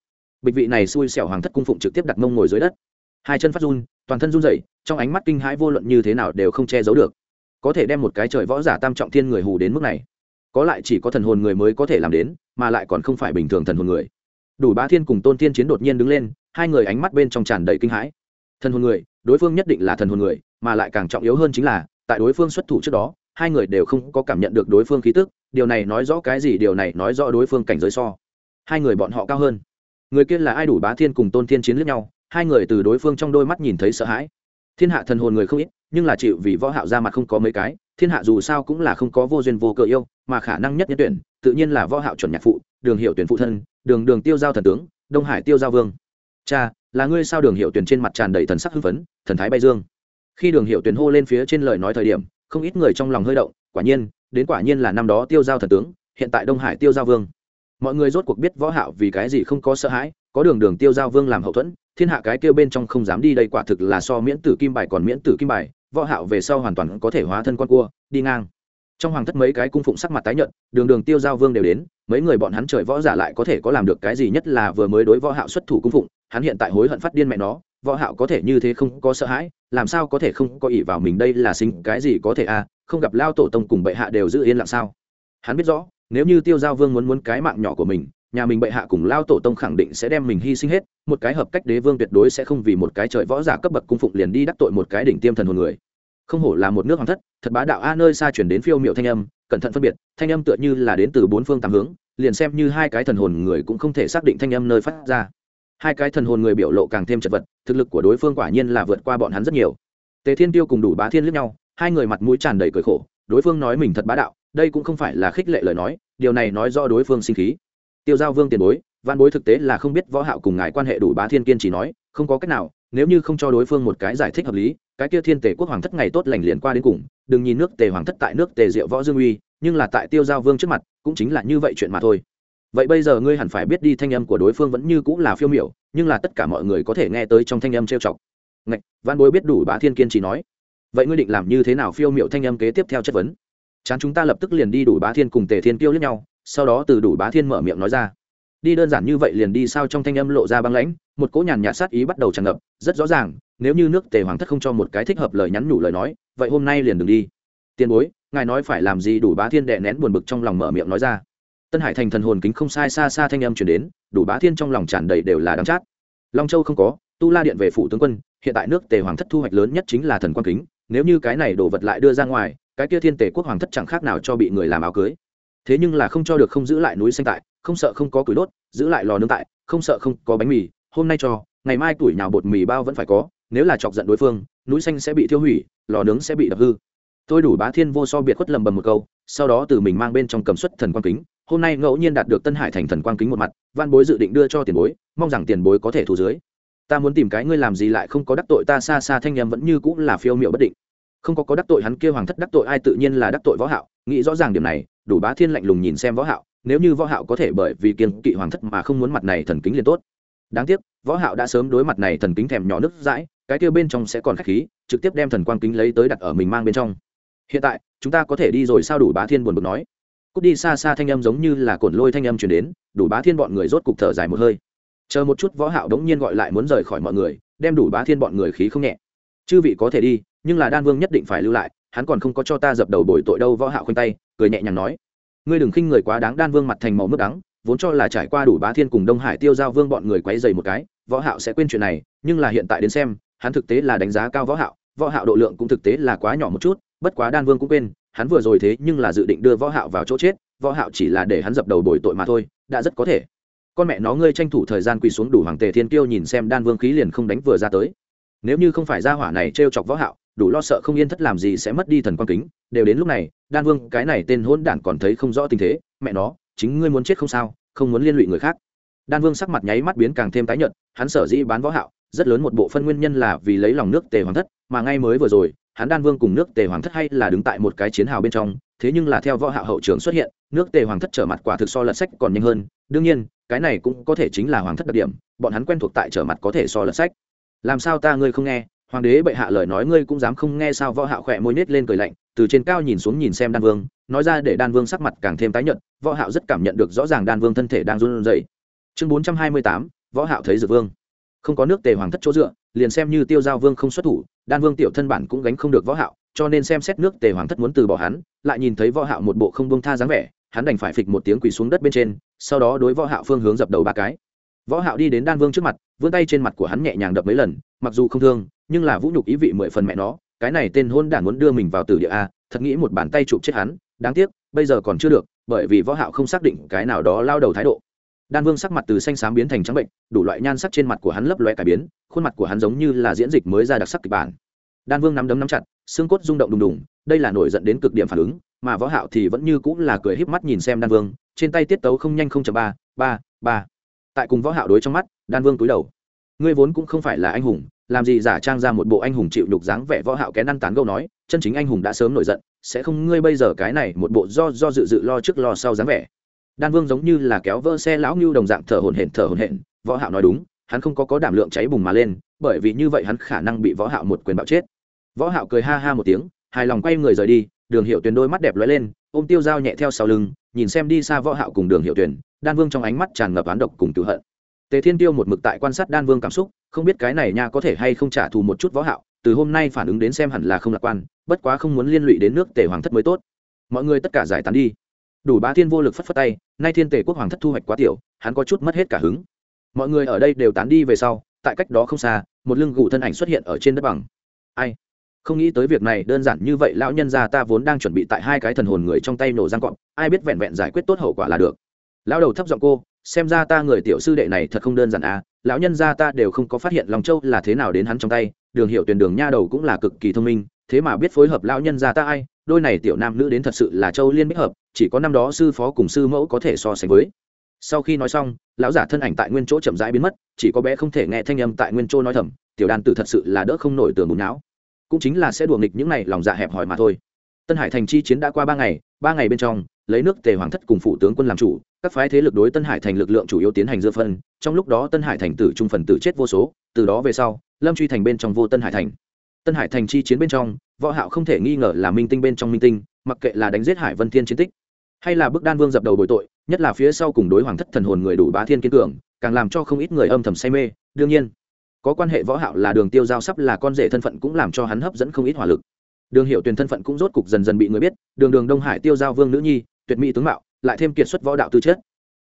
Bịch vị này xui xẻo hoàng thất cung phụng trực tiếp đặt mông ngồi dưới đất. Hai chân phát run, toàn thân run rẩy, trong ánh mắt kinh hãi vô luận như thế nào đều không che giấu được. Có thể đem một cái trời võ giả tam trọng thiên người hù đến mức này, có lại chỉ có thần hồn người mới có thể làm đến, mà lại còn không phải bình thường thần hồn người. Đủ bá thiên cùng tôn thiên chiến đột nhiên đứng lên, hai người ánh mắt bên trong tràn đầy kinh hãi. Thần hồn người, đối phương nhất định là thần hồn người mà lại càng trọng yếu hơn chính là, tại đối phương xuất thủ trước đó, hai người đều không có cảm nhận được đối phương khí tức, điều này nói rõ cái gì, điều này nói rõ đối phương cảnh giới so. Hai người bọn họ cao hơn. Người kia là ai đủ bá thiên cùng tôn thiên chiến lẫn nhau, hai người từ đối phương trong đôi mắt nhìn thấy sợ hãi. Thiên hạ thần hồn người không ít, nhưng là chịu vì võ hạo ra mặt không có mấy cái, thiên hạ dù sao cũng là không có vô duyên vô cớ yêu, mà khả năng nhất nhất tuyển, tự nhiên là võ hạo chuẩn nhạc phụ, đường hiệu tuyển phụ thân, đường đường tiêu giao thần tướng, đông hải tiêu giao vương. Cha, là ngươi sao đường hiệu tuyển trên mặt tràn đầy thần sắc hưng phấn, thần thái bay dương khi đường hiệu tuyển hô lên phía trên lời nói thời điểm, không ít người trong lòng hơi động, quả nhiên, đến quả nhiên là năm đó tiêu giao thần tướng, hiện tại đông hải tiêu giao vương. Mọi người rốt cuộc biết võ hạo vì cái gì không có sợ hãi, có đường đường tiêu giao vương làm hậu thuẫn, thiên hạ cái kêu bên trong không dám đi đây quả thực là so miễn tử kim bài còn miễn tử kim bài, võ hạo về sau hoàn toàn có thể hóa thân con cua, đi ngang. Trong hoàng thất mấy cái cung phụng sắc mặt tái nhợt, đường đường tiêu giao vương đều đến, mấy người bọn hắn trời võ giả lại có thể có làm được cái gì nhất là vừa mới đối võ hạo xuất thủ cung phụng, hắn hiện tại hối hận phát điên mẹ nó võ hạo có thể như thế không có sợ hãi, làm sao có thể không có ý vào mình đây là sinh cái gì có thể à không gặp lao tổ tông cùng bệ hạ đều giữ yên lặng sao? Hắn biết rõ, nếu như tiêu giao vương muốn muốn cái mạng nhỏ của mình, nhà mình bệ hạ cùng lao tổ tông khẳng định sẽ đem mình hy sinh hết, một cái hợp cách đế vương tuyệt đối sẽ không vì một cái trời võ giả cấp bậc cung phụng liền đi đắc tội một cái đỉnh tiêm thần hồn người. Không hổ là một nước hoàng thất, thật bá đạo a, nơi xa truyền đến phiêu miệu thanh âm, cẩn thận phân biệt, thanh âm tựa như là đến từ bốn phương tám hướng, liền xem như hai cái thần hồn người cũng không thể xác định thanh âm nơi phát ra hai cái thần hồn người biểu lộ càng thêm chật vật, thực lực của đối phương quả nhiên là vượt qua bọn hắn rất nhiều. Tề thiên tiêu cùng đủ bá thiên lướt nhau, hai người mặt mũi tràn đầy cười khổ, đối phương nói mình thật bá đạo, đây cũng không phải là khích lệ lời nói, điều này nói do đối phương sinh khí. Tiêu giao vương tiền bối, văn bối thực tế là không biết võ hạo cùng ngài quan hệ đủ bá thiên kiên chỉ nói, không có cách nào, nếu như không cho đối phương một cái giải thích hợp lý, cái kia thiên tề quốc hoàng thất ngày tốt lành liền qua đến cùng, đừng nhìn nước tề hoàng thất tại nước tề diệu võ dương uy, nhưng là tại tiêu giao vương trước mặt, cũng chính là như vậy chuyện mà thôi vậy bây giờ ngươi hẳn phải biết đi, thanh âm của đối phương vẫn như cũng là phiêu miểu, nhưng là tất cả mọi người có thể nghe tới trong thanh âm trêu chọc. Ngạch, văn bối biết đủ bá thiên kiên chỉ nói. Vậy ngươi định làm như thế nào phiêu miểu thanh âm kế tiếp theo chất vấn? Chán chúng ta lập tức liền đi đủ bá thiên cùng tề thiên kêu lẫn nhau, sau đó từ đủ bá thiên mở miệng nói ra. Đi đơn giản như vậy liền đi sao trong thanh âm lộ ra băng lãnh, một cỗ nhàn nhạt sát ý bắt đầu tràn ngập, rất rõ ràng, nếu như nước tề hoàng thất không cho một cái thích hợp lời nhắn nhủ lời nói, vậy hôm nay liền đừng đi. Tiền bối, ngài nói phải làm gì đủ bá thiên đệ nén buồn bực trong lòng mở miệng nói ra tân hải thành thần hồn kính không sai xa xa thanh âm chuyển đến, đủ bá thiên trong lòng tràn đầy đều là đắng chát. Long châu không có, tu la điện về phủ tướng quân, hiện tại nước tề hoàng thất thu hoạch lớn nhất chính là thần quan kính, nếu như cái này đổ vật lại đưa ra ngoài, cái kia thiên tề quốc hoàng thất chẳng khác nào cho bị người làm áo cưới. Thế nhưng là không cho được không giữ lại núi xanh tại, không sợ không có củi đốt, giữ lại lò nướng tại, không sợ không có bánh mì, hôm nay cho, ngày mai tuổi nào bột mì bao vẫn phải có, nếu là chọc giận đối phương, núi xanh sẽ bị thiêu hủy, lò nướng sẽ bị đập hư. Tôi đủ bá thiên vô so biệt khuất lầm bầm một câu, sau đó từ mình mang bên trong cầm suất thần quang kính hôm nay ngẫu nhiên đạt được tân hải thành thần quang kính một mặt văn bối dự định đưa cho tiền bối, mong rằng tiền bối có thể thu dưới. Ta muốn tìm cái ngươi làm gì lại không có đắc tội ta xa xa, thanh em vẫn như cũng là phiêu miệu bất định. Không có có đắc tội hắn kia hoàng thất đắc tội ai tự nhiên là đắc tội võ hạo, nghĩ rõ ràng điểm này, đủ bá thiên lạnh lùng nhìn xem võ hạo, nếu như võ hạo có thể bởi vì kiên kỵ hoàng thất mà không muốn mặt này thần kính liền tốt. Đáng tiếc, võ hạo đã sớm đối mặt này thần kính thèm nhỏ nước dãi, cái kia bên trong sẽ còn khách khí, trực tiếp đem thần quang kính lấy tới đặt ở mình mang bên trong. Hiện tại, chúng ta có thể đi rồi sao đủ bá thiên buồn bực nói cút đi xa xa thanh âm giống như là cồn lôi thanh âm truyền đến, đủ bá thiên bọn người rốt cục thở dài một hơi. Chờ một chút võ hạo đống nhiên gọi lại muốn rời khỏi mọi người, đem đủ bá thiên bọn người khí không nhẹ. Chư vị có thể đi, nhưng là đan vương nhất định phải lưu lại, hắn còn không có cho ta dập đầu bồi tội đâu võ hạo khoanh tay, cười nhẹ nhàng nói. Ngươi đừng khinh người quá đáng, đan vương mặt thành màu nước đắng, vốn cho là trải qua đủ bá thiên cùng đông hải tiêu giao vương bọn người quấy giày một cái, võ hạo sẽ quên chuyện này, nhưng là hiện tại đến xem, hắn thực tế là đánh giá cao võ hạo võ hạo độ lượng cũng thực tế là quá nhỏ một chút, bất quá đan vương cũng quên hắn vừa rồi thế nhưng là dự định đưa võ hạo vào chỗ chết, võ hạo chỉ là để hắn dập đầu bồi tội mà thôi, đã rất có thể. Con mẹ nó, ngươi tranh thủ thời gian quỳ xuống đủ hoàng tề thiên kiêu nhìn xem đan vương khí liền không đánh vừa ra tới. Nếu như không phải gia hỏa này trêu chọc võ hạo, đủ lo sợ không yên thất làm gì sẽ mất đi thần quan kính. Đều đến lúc này, đan vương, cái này tên hôn đản còn thấy không rõ tình thế. Mẹ nó, chính ngươi muốn chết không sao, không muốn liên lụy người khác. Đan vương sắc mặt nháy mắt biến càng thêm tái nhợt, hắn sở dĩ bán võ hạo, rất lớn một bộ phân nguyên nhân là vì lấy lòng nước tề hoàng thất, mà ngay mới vừa rồi hắn đan vương cùng nước tề hoàng thất hay là đứng tại một cái chiến hào bên trong, thế nhưng là theo võ hạ hậu trường xuất hiện, nước tề hoàng thất trở mặt quả thực so lật sách còn nhanh hơn. Đương nhiên, cái này cũng có thể chính là hoàng thất đặc điểm, bọn hắn quen thuộc tại trở mặt có thể so lật sách. Làm sao ta ngươi không nghe? Hoàng đế bệ hạ lời nói ngươi cũng dám không nghe sao? Võ hạo khỏe môi nết lên cười lạnh, từ trên cao nhìn xuống nhìn xem đan vương, nói ra để đan vương sắc mặt càng thêm tái nhợt, võ hạo rất cảm nhận được rõ ràng đan vương thân thể đang run rẩy. Chương 428 võ hạo thấy dược vương không có nước tề hoàng thất chỗ dựa, liền xem như tiêu giao vương không xuất thủ, đan vương tiểu thân bản cũng gánh không được võ hạo, cho nên xem xét nước tề hoàng thất muốn từ bỏ hắn, lại nhìn thấy võ hạo một bộ không buông tha dáng vẻ, hắn đành phải phịch một tiếng quỳ xuống đất bên trên, sau đó đối võ hạo phương hướng dập đầu ba cái. Võ hạo đi đến đan vương trước mặt, vươn tay trên mặt của hắn nhẹ nhàng đập mấy lần, mặc dù không thương, nhưng là vũ nhục ý vị mười phần mẹ nó, cái này tên hôn đản muốn đưa mình vào tử địa a, thật nghĩ một bàn tay chụp chết hắn, đáng tiếc, bây giờ còn chưa được, bởi vì võ hạo không xác định cái nào đó lao đầu thái độ đan vương sắc mặt từ xanh xám biến thành trắng bệnh, đủ loại nhan sắc trên mặt của hắn lấp lóe cải biến, khuôn mặt của hắn giống như là diễn dịch mới ra đặc sắc kịch bản. Đan vương nắm đấm nắm chặt, xương cốt rung động đùng đùng, đây là nổi giận đến cực điểm phản ứng, mà võ hạo thì vẫn như cũng là cười híp mắt nhìn xem đan vương, trên tay tiết tấu không nhanh không chậm ba ba ba. Tại cùng võ hạo đối trong mắt, đan vương cúi đầu. Ngươi vốn cũng không phải là anh hùng, làm gì giả trang ra một bộ anh hùng chịu nhục dáng vẻ võ hạo kén ăn tán gẫu nói, chân chính anh hùng đã sớm nổi giận, sẽ không ngươi bây giờ cái này một bộ do do dự dự lo trước lo sau dáng vẻ đan vương giống như là kéo vỡ xe lão ngưu đồng dạng thở hổn hển, thở hổn hển. Võ hạo nói đúng, hắn không có có đảm lượng cháy bùng mà lên, bởi vì như vậy hắn khả năng bị võ hạo một quyền bạo chết. Võ hạo cười ha ha một tiếng, hài lòng quay người rời đi, đường hiệu tuyền đôi mắt đẹp lóe lên, ôm tiêu dao nhẹ theo sau lưng, nhìn xem đi xa võ hạo cùng đường hiệu tuyền, đan vương trong ánh mắt tràn ngập án độc cùng tự hận. Tề thiên tiêu một mực tại quan sát đan vương cảm xúc, không biết cái này nha có thể hay không trả thù một chút võ hạo, từ hôm nay phản ứng đến xem hẳn là không lạc quan, bất quá không muốn liên lụy đến nước tề hoàng thất mới tốt. Mọi người tất cả giải tán đi đủ bá thiên vô lực phất phất tay, nay thiên tề quốc hoàng thất thu hoạch quá tiểu, hắn có chút mất hết cả hứng. Mọi người ở đây đều tán đi về sau, tại cách đó không xa, một lưng gù thân ảnh xuất hiện ở trên đất bằng. Ai? Không nghĩ tới việc này, đơn giản như vậy lão nhân gia ta vốn đang chuẩn bị tại hai cái thần hồn người trong tay nổ răng cọp, ai biết vẹn vẹn giải quyết tốt hậu quả là được. Lão đầu thấp giọng cô, xem ra ta người tiểu sư đệ này thật không đơn giản à lão nhân gia ta đều không có phát hiện lòng châu là thế nào đến hắn trong tay, đường hiệu tuyển đường nha đầu cũng là cực kỳ thông minh, thế mà biết phối hợp lão nhân gia ta ai đôi này tiểu nam nữ đến thật sự là châu liên bích hợp, chỉ có năm đó sư phó cùng sư mẫu có thể so sánh với. Sau khi nói xong, lão giả thân ảnh tại nguyên chỗ chậm rãi biến mất, chỉ có bé không thể nghe thanh âm tại nguyên chỗ nói thầm, tiểu đan tử thật sự là đỡ không nổi tường bùn não. Cũng chính là sẽ đùa nghịch những này lòng dạ hẹp hòi mà thôi. Tân hải thành chi chiến đã qua ba ngày ba ngày bên trong, lấy nước tề hoàng thất cùng phụ tướng quân làm chủ, các phái thế lực đối tân hải thành lực lượng chủ yếu tiến hành dưa phân, trong lúc đó tân hải thành tử trung phần tử chết vô số, từ đó về sau, lâm truy thành bên trong vô tân hải thành tân hải thành chi chiến bên trong, võ hạo không thể nghi ngờ là minh tinh bên trong minh tinh, mặc kệ là đánh giết hải vân thiên chiến tích, hay là bức đan vương dập đầu bồi tội, nhất là phía sau cùng đối hoàng thất thần hồn người đủ bá thiên kiên cường, càng làm cho không ít người âm thầm say mê. Đương nhiên, có quan hệ võ hạo là đường tiêu giao sắp là con rể thân phận cũng làm cho hắn hấp dẫn không ít hỏa lực. Đường hiệu tuyển thân phận cũng rốt cục dần dần bị người biết, đường đường đông hải tiêu giao vương nữ nhi, tuyệt mỹ tướng mạo, lại thêm kiệt xuất võ đạo tư chất.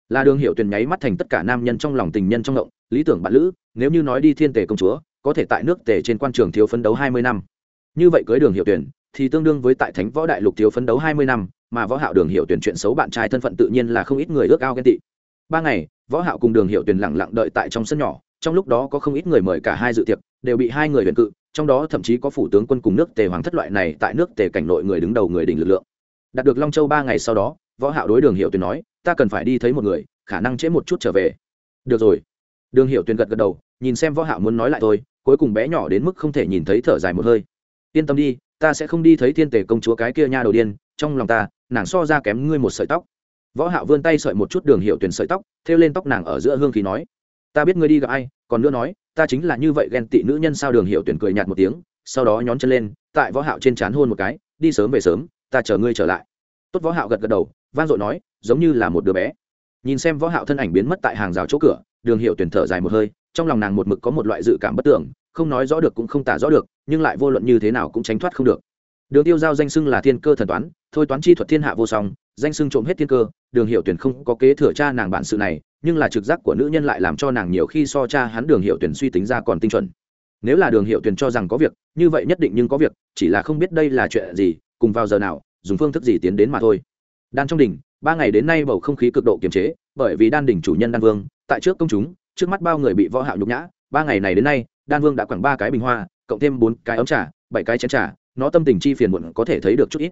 Là đường hiệu tuyển nháy mắt thành tất cả nam nhân trong lòng tình nhân trong động, lý tưởng bạn lữ, nếu như nói đi thiên tề công chúa có thể tại nước tề trên quan trường thiếu phấn đấu hai mươi năm. Như vậy cưới đường hiệu tuyển, thì tương đương với tại thánh võ đại lục thiếu phấn đấu hai mươi năm, mà võ hạo đường hiệu tuyển chuyện xấu bạn trai thân phận tự nhiên là không ít người ước ao ghen tị. Ba ngày, võ hạo cùng đường hiệu tuyển lặng lặng đợi tại trong sân nhỏ, trong lúc đó có không ít người mời cả hai dự tiệc, đều bị hai người huyền cự, trong đó thậm chí có phủ tướng quân cùng nước tề hoàng thất loại này tại nước tề cảnh nội người đứng đầu người đỉnh lực lượng. Đạt được long châu ba ngày sau đó, võ hạo đối đường hiệu tuyển nói, ta cần phải đi thấy một người, khả năng trễ một chút trở về. Được rồi. Đường hiệu tuyển gật gật đầu, nhìn xem võ hạo muốn nói lại thôi cuối cùng bé nhỏ đến mức không thể nhìn thấy thở dài một hơi. Yên tâm đi, ta sẽ không đi thấy thiên tể công chúa cái kia nha đầu điên, trong lòng ta, nàng so ra kém ngươi một sợi tóc. Võ hạo vươn tay sợi một chút đường hiệu tuyển sợi tóc, thêu lên tóc nàng ở giữa hương khí nói, ta biết ngươi đi gặp ai, còn nữa nói, ta chính là như vậy ghen tị nữ nhân sao? Đường hiệu tuyển cười nhạt một tiếng, sau đó nhón chân lên, tại võ hạo trên chán hôn một cái, đi sớm về sớm, ta chờ ngươi trở lại. Tốt võ hạo gật gật đầu, vang dội nói, giống như là một đứa bé. Nhìn xem võ hạo thân ảnh biến mất tại hàng rào chỗ cửa, đường hiệu tuyển thở dài một hơi trong lòng nàng một mực có một loại dự cảm bất tưởng, không nói rõ được cũng không tả rõ được, nhưng lại vô luận như thế nào cũng tránh thoát không được. Đường tiêu giao danh xưng là thiên cơ thần toán, thôi toán chi thuật thiên hạ vô song, danh xưng trộm hết thiên cơ, đường hiệu tuyển không có kế thừa cha nàng bản sự này, nhưng là trực giác của nữ nhân lại làm cho nàng nhiều khi so cha hắn đường hiệu tuyển suy tính ra còn tinh chuẩn. Nếu là đường hiệu tuyển cho rằng có việc, như vậy nhất định nhưng có việc, chỉ là không biết đây là chuyện gì, cùng vào giờ nào, dùng phương thức gì tiến đến mà thôi. Đan trong đỉnh, ba ngày đến nay bầu không khí cực độ kiềm chế, bởi vì đan đỉnh chủ nhân đan vương, tại trước công chúng trước mắt bao người bị võ hạo nhục nhã, ba ngày này đến nay, đan vương đã quẳng ba cái bình hoa, cộng thêm bốn cái ấm trà, bảy cái chén trà, nó tâm tình chi phiền muộn có thể thấy được chút ít.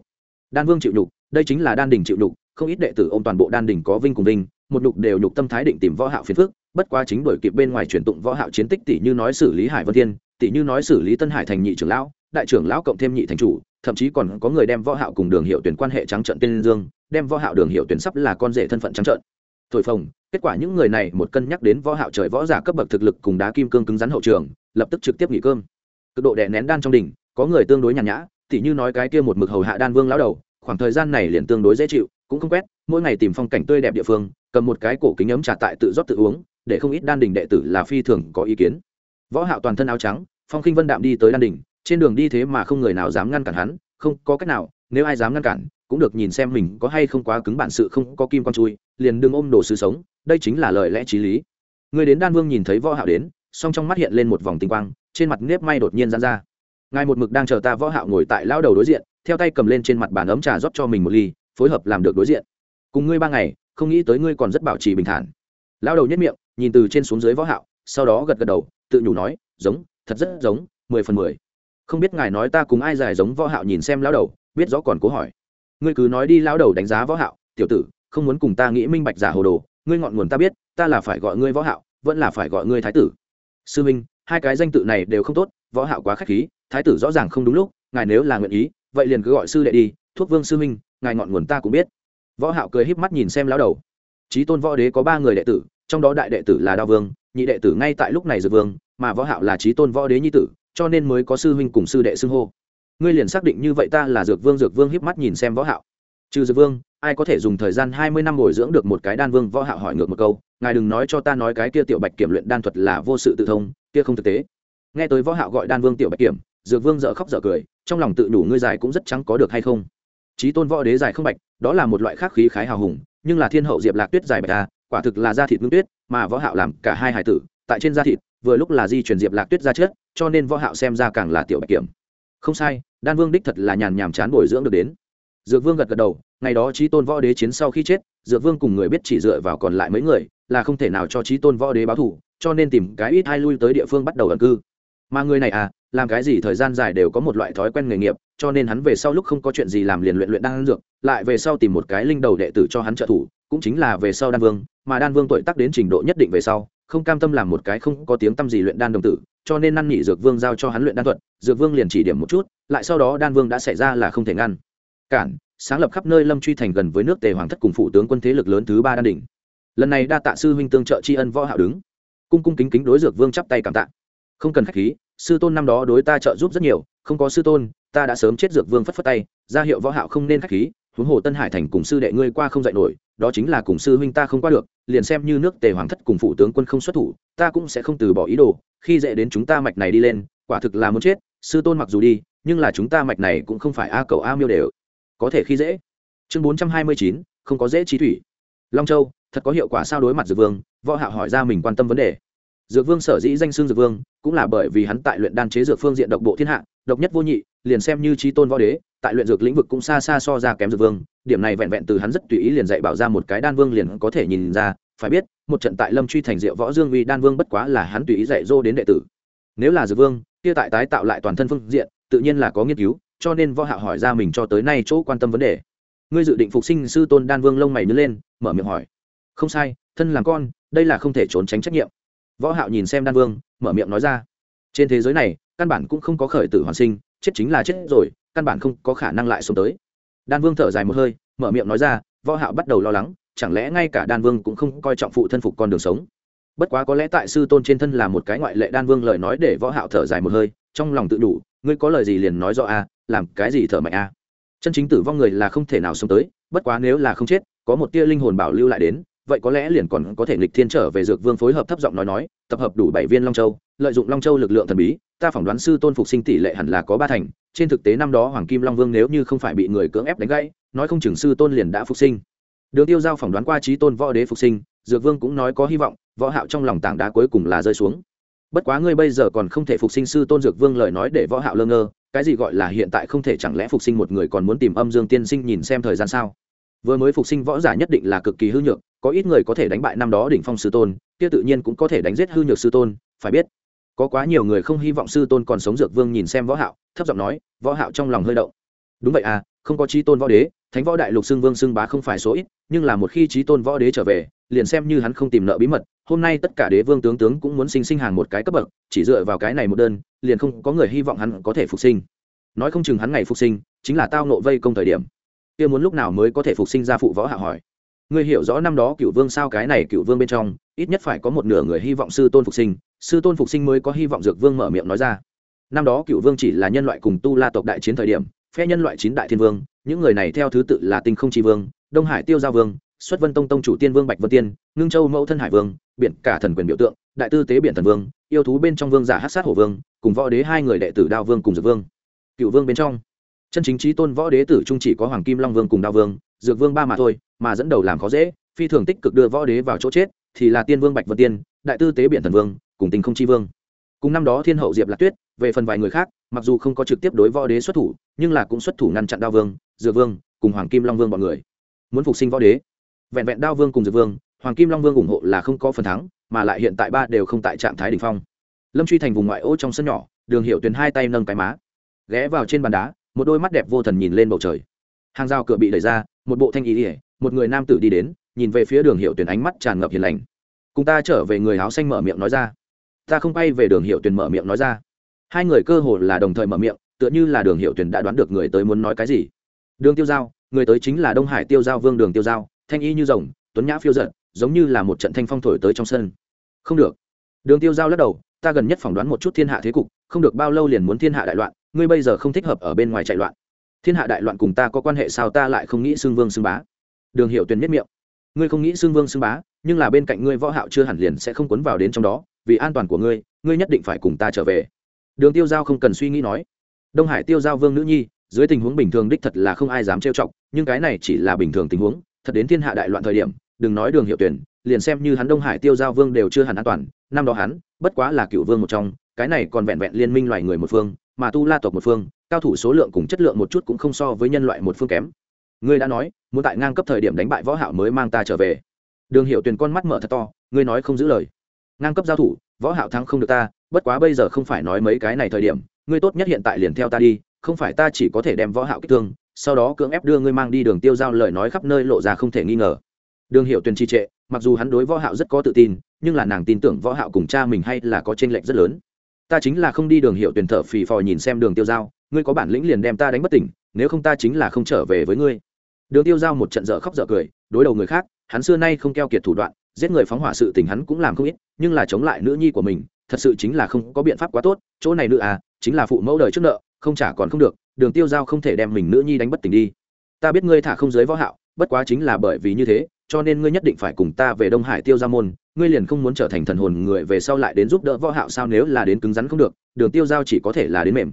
Đan vương chịu nhục, đây chính là đan đỉnh chịu nhục, không ít đệ tử ôm toàn bộ đan đỉnh có vinh cùng vinh, một nhục đều nhục tâm thái định tìm võ hạo phiền phức, bất quá chính đổi kịp bên ngoài truyền tụng võ hạo chiến tích tỷ như nói xử lý hải vân thiên, tỷ như nói xử lý tân hải thành nhị trưởng lão, đại trưởng lão cộng thêm nhị thành chủ, thậm chí còn có người đem võ hạo cùng đường hiệu tuyển quan hệ trắng trợn tiên dương, đem võ hạo đường hiệu tuyển sắp là con rể thân phận trắng trợn thổi phồng kết quả những người này một cân nhắc đến võ hạo trời võ giả cấp bậc thực lực cùng đá kim cương cứng rắn hậu trường lập tức trực tiếp nghỉ cơm. Cực độ đè nén đan trong đỉnh có người tương đối nhàn nhã tỉ như nói cái kia một mực hầu hạ đan vương lão đầu khoảng thời gian này liền tương đối dễ chịu cũng không quét mỗi ngày tìm phong cảnh tươi đẹp địa phương cầm một cái cổ kính ấm trà tại tự rót tự uống để không ít đan đỉnh đệ tử là phi thường có ý kiến. Võ hạo toàn thân áo trắng phong khinh vân đạm đi tới đan đỉnh, trên đường đi thế mà không người nào dám ngăn cản hắn không có cách nào nếu ai dám ngăn cản cũng được nhìn xem mình có hay không quá cứng bản sự không có kim con chui liền đừng ôm đồ sứ sống, đây chính là lời lẽ t r í lý. Người đến đan vương nhìn thấy võ hạo đến, song trong mắt hiện lên một vòng tinh quang, trên mặt nếp may đột nhiên dán ra. Ngài một mực đang chờ ta võ hạo ngồi tại lao đầu đối diện, theo tay cầm lên trên mặt bàn ấm trà rót cho mình một ly, phối hợp làm được đối diện. Cùng ngươi ba ngày, không nghĩ tới ngươi còn rất bảo trì bình thản. Lao đầu nhất miệng, nhìn từ trên xuống dưới võ hạo, sau đó gật gật đầu, tự nhủ nói, giống, thật rất giống, mười phần mười. Không biết ngài nói ta cùng ai dài giống võ hạo nhìn xem lao đầu, biết rõ còn cố hỏi. Ngươi cứ nói đi lao đầu đánh giá võ hạo, tiểu tử không muốn cùng ta nghĩ minh bạch giả hồ đồ, ngươi ngọn nguồn ta biết, ta là phải gọi ngươi võ hạo, vẫn là phải gọi ngươi thái tử. Sư minh, hai cái danh tự này đều không tốt, võ hạo quá khách khí, thái tử rõ ràng không đúng lúc, ngài nếu là nguyện ý, vậy liền cứ gọi sư đệ đi, thuốc vương sư minh, ngài ngọn nguồn ta cũng biết. Võ hạo cười híp mắt nhìn xem lão đầu. Chí tôn võ đế có ba người đệ tử, trong đó đại đệ tử là đao vương, nhị đệ tử ngay tại lúc này dược vương, mà võ hạo là chí tôn võ đế nhi tử, cho nên mới có sư huynh cùng sư đệ xưng hô. Ngươi liền xác định như vậy ta là dược vương dược vương híp mắt nhìn xem võ hạo. Trừ dược vương ai có thể dùng thời gian hai mươi năm bồi dưỡng được một cái đan vương võ hạo hỏi ngược một câu ngài đừng nói cho ta nói cái kia tiểu bạch kiểm luyện đan thuật là vô sự tự thông kia không thực tế. Nghe tới võ hạo gọi đan vương tiểu bạch kiểm dược vương dở khóc dở cười trong lòng tự đủ ngươi dài cũng rất trắng có được hay không? Chí tôn võ đế dài không bạch đó là một loại khác khí khái hào hùng nhưng là thiên hậu diệp lạc tuyết dài bạch ta, quả thực là da thịt ngưng tuyết mà võ hạo làm cả hai hải tử tại trên da thịt vừa lúc là di truyền diệp lạc tuyết ra chết cho nên võ hạo xem ra càng là tiểu bạch kiểm. Không sai đan vương đích thật là nhàn nhảm chán bồi dưỡng được đến. Dược vương gật gật đầu ngày đó trí tôn võ đế chiến sau khi chết dược vương cùng người biết chỉ dựa vào còn lại mấy người, là không thể nào cho trí tôn võ đế báo thủ cho nên tìm cái ít hai lui tới địa phương bắt đầu ẩn cư. Mà người này à làm cái gì thời gian dài đều có một loại thói quen nghề nghiệp, cho nên hắn về sau lúc không có chuyện gì làm liền luyện luyện đan dược, lại về sau tìm một cái linh đầu đệ tử cho hắn trợ thủ, cũng chính là về sau đan vương, mà đan vương tuổi tác đến trình độ nhất định về sau, không cam tâm làm một cái không có tiếng tâm gì luyện đan đồng tử, cho nên năn nỉ dược vương giao cho hắn luyện đan thuật, dược vương liền chỉ điểm một chút, lại sau đó đan vương đã xảy ra là không thể ngăn. Cản sáng lập khắp nơi lâm truy thành gần với nước tề hoàng thất cùng phụ tướng quân thế lực lớn thứ ba đan đỉnh. Lần này đa tạ sư huynh tương trợ tri ân võ hạo đứng. Cung cung kính kính đối dược vương chắp tay cảm tạ. Không cần khách khí, sư tôn năm đó đối ta trợ giúp rất nhiều, không có sư tôn, ta đã sớm chết dược vương phất phất tay, ra hiệu võ hạo không nên khách khí, huống hồ tân hải thành cùng sư đệ ngươi qua không dạy nổi, đó chính là cùng sư huynh ta không qua được, liền xem như nước tề hoàng thất cùng phụ tướng quân không xuất thủ, ta cũng sẽ không từ bỏ ý đồ, khi dễ đến chúng ta mạch này đi lên, quả thực là muốn chết, sư tôn mặc dù đi, nhưng là chúng ta mạch này cũng không phải a cầu a miêu đều có thể khi dễ. Chương bốn trăm hai mươi chín, không có dễ trí thủy. Long châu, thật có hiệu quả sao đối mặt dược vương? Võ hạo hỏi ra mình quan tâm vấn đề. Dược vương sở dĩ danh xưng dược vương, cũng là bởi vì hắn tại luyện đan chế dược phương diện độc bộ thiên hạ, độc nhất vô nhị, liền xem như trí tôn võ đế, tại luyện dược lĩnh vực cũng xa xa so ra kém dược vương, điểm này vẹn vẹn từ hắn rất tùy ý liền dạy bảo ra một cái đan vương liền có thể nhìn ra, phải biết, một trận tại lâm truy thành diệu võ dương uy đan vương bất quá là hắn tùy ý dạy dô đến đệ tử. Nếu là dược vương, kia tại tái tạo lại toàn thân phương diện, tự nhiên là có nghiên cứu cho nên võ hạo hỏi ra mình cho tới nay chỗ quan tâm vấn đề. Ngươi dự định phục sinh sư tôn đan vương lông mày nhướng lên, mở miệng hỏi. Không sai, thân làm con, đây là không thể trốn tránh trách nhiệm. Võ hạo nhìn xem đan vương, mở miệng nói ra. Trên thế giới này, căn bản cũng không có khởi tử hoàn sinh, chết chính là chết rồi, căn bản không có khả năng lại sống tới. Đan vương thở dài một hơi, mở miệng nói ra, võ hạo bắt đầu lo lắng, chẳng lẽ ngay cả đan vương cũng không coi trọng phụ thân phục con đường sống? Bất quá có lẽ tại sư tôn trên thân là một cái ngoại lệ đan vương lời nói để võ hạo thở dài một hơi, trong lòng tự đủ, ngươi có lời gì liền nói rõ a làm cái gì thở mạnh a chân chính tử vong người là không thể nào sống tới, bất quá nếu là không chết, có một tia linh hồn bảo lưu lại đến, vậy có lẽ liền còn có thể nghịch thiên trở về dược vương phối hợp thấp giọng nói nói, tập hợp đủ bảy viên long châu, lợi dụng long châu lực lượng thần bí, ta phỏng đoán sư tôn phục sinh tỷ lệ hẳn là có ba thành, trên thực tế năm đó hoàng kim long vương nếu như không phải bị người cưỡng ép đánh gãy, nói không chừng sư tôn liền đã phục sinh. Đường tiêu giao phỏng đoán qua trí tôn võ đế phục sinh, dược vương cũng nói có hy vọng, võ hạo trong lòng tảng đá cuối cùng là rơi xuống. Bất quá ngươi bây giờ còn không thể phục sinh sư tôn dược vương lời nói để võ hạo lơ ngơ cái gì gọi là hiện tại không thể chẳng lẽ phục sinh một người còn muốn tìm âm dương tiên sinh nhìn xem thời gian sao? Vừa mới phục sinh võ giả nhất định là cực kỳ hư nhược, có ít người có thể đánh bại năm đó đỉnh phong sư tôn, kia tự nhiên cũng có thể đánh giết hư nhược sư tôn, phải biết. Có quá nhiều người không hy vọng sư tôn còn sống dược vương nhìn xem võ hạo, thấp giọng nói, võ hạo trong lòng hơi động. Đúng vậy à không có chí tôn võ đế, thánh võ đại lục xưng vương xưng bá không phải số ít, nhưng là một khi chí tôn võ đế trở về, liền xem như hắn không tìm nợ bí mật, hôm nay tất cả đế vương tướng tướng cũng muốn sinh sinh hàng một cái cấp bậc, chỉ dựa vào cái này một đơn liền không có người hy vọng hắn có thể phục sinh. Nói không chừng hắn ngày phục sinh, chính là tao nộ vây công thời điểm. Kia muốn lúc nào mới có thể phục sinh ra phụ võ hạ hỏi. Ngươi hiểu rõ năm đó cựu vương sao cái này cựu vương bên trong, ít nhất phải có một nửa người hy vọng sư tôn phục sinh, sư tôn phục sinh mới có hy vọng dược vương mở miệng nói ra. Năm đó cựu vương chỉ là nhân loại cùng tu la tộc đại chiến thời điểm, phe nhân loại chín đại thiên vương, những người này theo thứ tự là tinh không tri vương, đông hải tiêu giao vương, xuất vân tông tông chủ tiên vương bạch vân tiên, ngưng châu mẫu thân hải vương, biển cả thần quyền biểu tượng đại tư tế biển thần vương, yêu thú bên trong vương giả hát sát hổ vương, cùng võ đế hai người đệ tử đao vương cùng dược vương. Cựu vương bên trong, chân chính trí tôn võ đế tử trung chỉ có hoàng kim long vương cùng đao vương, dược vương ba mà thôi, mà dẫn đầu làm khó dễ, phi thường tích cực đưa võ đế vào chỗ chết, thì là tiên vương bạch vân tiên, đại tư tế biển thần vương, cùng tình không chi vương. Cùng năm đó thiên hậu diệp lạc tuyết, về phần vài người khác, mặc dù không có trực tiếp đối võ đế xuất thủ, nhưng là cũng xuất thủ ngăn chặn đao vương, dược vương, cùng hoàng kim long vương b ọ n người. Muốn phục sinh võ đế. Vẹn vẹn đao vương cùng dược vương, hoàng kim long vương ủng hộ là không có phần thắng mà lại hiện tại ba đều không tại trạng thái đ ỉ n h phong. Lâm truy thành vùng ngoại ô trong sân nhỏ, đường hiệu tuyền hai tay nâng cái má, ghé vào trên bàn đá, một đôi mắt đẹp vô thần nhìn lên bầu trời. Hàng rào cửa bị đẩy ra, một bộ thanh ý ỉa một người nam tử đi đến, nhìn về phía đường hiệu tuyền ánh mắt tràn ngập hiền lành. Cùng ta trở về người áo xanh mở miệng nói ra. Ta không bay về đường hiệu tuyền mở miệng nói ra. Hai người cơ hồ là đồng thời mở miệng, tựa như là đường hiệu tuyền đã đoán được người tới muốn nói cái gì. Đường tiêu giao, người tới chính là đông hải tiêu giao vương đường tiêu giao, thanh y như rồng, tuấn nhã phiêu giận giống như là một trận thanh phong thổi tới trong sân không được. Đường tiêu giao lắc đầu, ta gần nhất phỏng đoán một chút thiên hạ thế cục, không được bao lâu liền muốn thiên hạ đại loạn, ngươi bây giờ không thích hợp ở bên ngoài chạy loạn. Thiên hạ đại loạn cùng ta có quan hệ sao ta lại không nghĩ xương vương xương bá? Đường hiệu tuyền nhất miệng. Ngươi không nghĩ xương vương xương bá, nhưng là bên cạnh ngươi võ hạo chưa hẳn liền sẽ không cuốn vào đến trong đó, vì an toàn của ngươi ngươi nhất định phải cùng ta trở về. Đường tiêu giao không cần suy nghĩ nói. Đông hải tiêu giao vương nữ nhi, dưới tình huống bình thường đích thật là không ai dám trêu chọc, nhưng cái này chỉ là bình thường tình huống, thật đến thiên hạ đại loạn thời điểm, đừng nói đường hiệu tuyển liền xem như hắn đông hải tiêu giao vương đều chưa hẳn an toàn, năm đó hắn, bất quá là cựu vương một trong, cái này còn vẹn vẹn liên minh loài người một phương, mà tu la tộc một phương, cao thủ số lượng cùng chất lượng một chút cũng không so với nhân loại một phương kém. Ngươi đã nói, muốn tại ngang cấp thời điểm đánh bại võ hạo mới mang ta trở về. Đường hiệu tuyền con mắt mở thật to, ngươi nói không giữ lời. Ngang cấp giao thủ, võ hạo thắng không được ta, bất quá bây giờ không phải nói mấy cái này thời điểm, ngươi tốt nhất hiện tại liền theo ta đi, không phải ta chỉ có thể đem võ hạo kích thương, sau đó cưỡng ép đưa ngươi mang đi đường tiêu giao lời nói khắp nơi lộ ra không thể nghi ngờ. Đường hiệu tuyền trì trệ mặc dù hắn đối võ hạo rất có tự tin, nhưng là nàng tin tưởng võ hạo cùng cha mình hay là có chênh lệch rất lớn. Ta chính là không đi đường hiệu tuyển thở phì phò nhìn xem đường tiêu giao, ngươi có bản lĩnh liền đem ta đánh bất tỉnh, nếu không ta chính là không trở về với ngươi. Đường tiêu giao một trận dở khóc dở cười, đối đầu người khác, hắn xưa nay không keo kiệt thủ đoạn, giết người phóng hỏa sự tình hắn cũng làm không ít, nhưng là chống lại nữ nhi của mình, thật sự chính là không có biện pháp quá tốt, chỗ này nữ à chính là phụ mẫu đời trước nợ, không trả còn không được, đường tiêu giao không thể đem mình nữ nhi đánh bất tỉnh đi. Ta biết ngươi thả không giới võ hạo, bất quá chính là bởi vì như thế cho nên ngươi nhất định phải cùng ta về đông hải tiêu gia môn, ngươi liền không muốn trở thành thần hồn người về sau lại đến giúp đỡ võ hạo sao nếu là đến cứng rắn không được, đường tiêu giao chỉ có thể là đến mềm.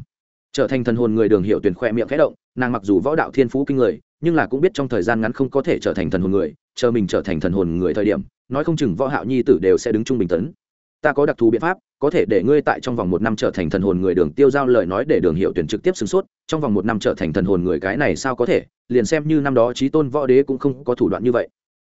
Trở thành thần hồn người đường hiệu tuyển khoe miệng khẽ động, nàng mặc dù võ đạo thiên phú kinh người, nhưng là cũng biết trong thời gian ngắn không có thể trở thành thần hồn người, chờ mình trở thành thần hồn người thời điểm, nói không chừng võ hạo nhi tử đều sẽ đứng trung bình tấn. Ta có đặc thù biện pháp, có thể để ngươi tại trong vòng một năm trở thành thần hồn người đường tiêu giao lời nói để đường hiệu tuyển trực tiếp sửng sốt, trong vòng một năm trở thành thần hồn người cái này sao có thể, liền xem như năm đó trí tôn võ đế cũng không có thủ đoạn như vậy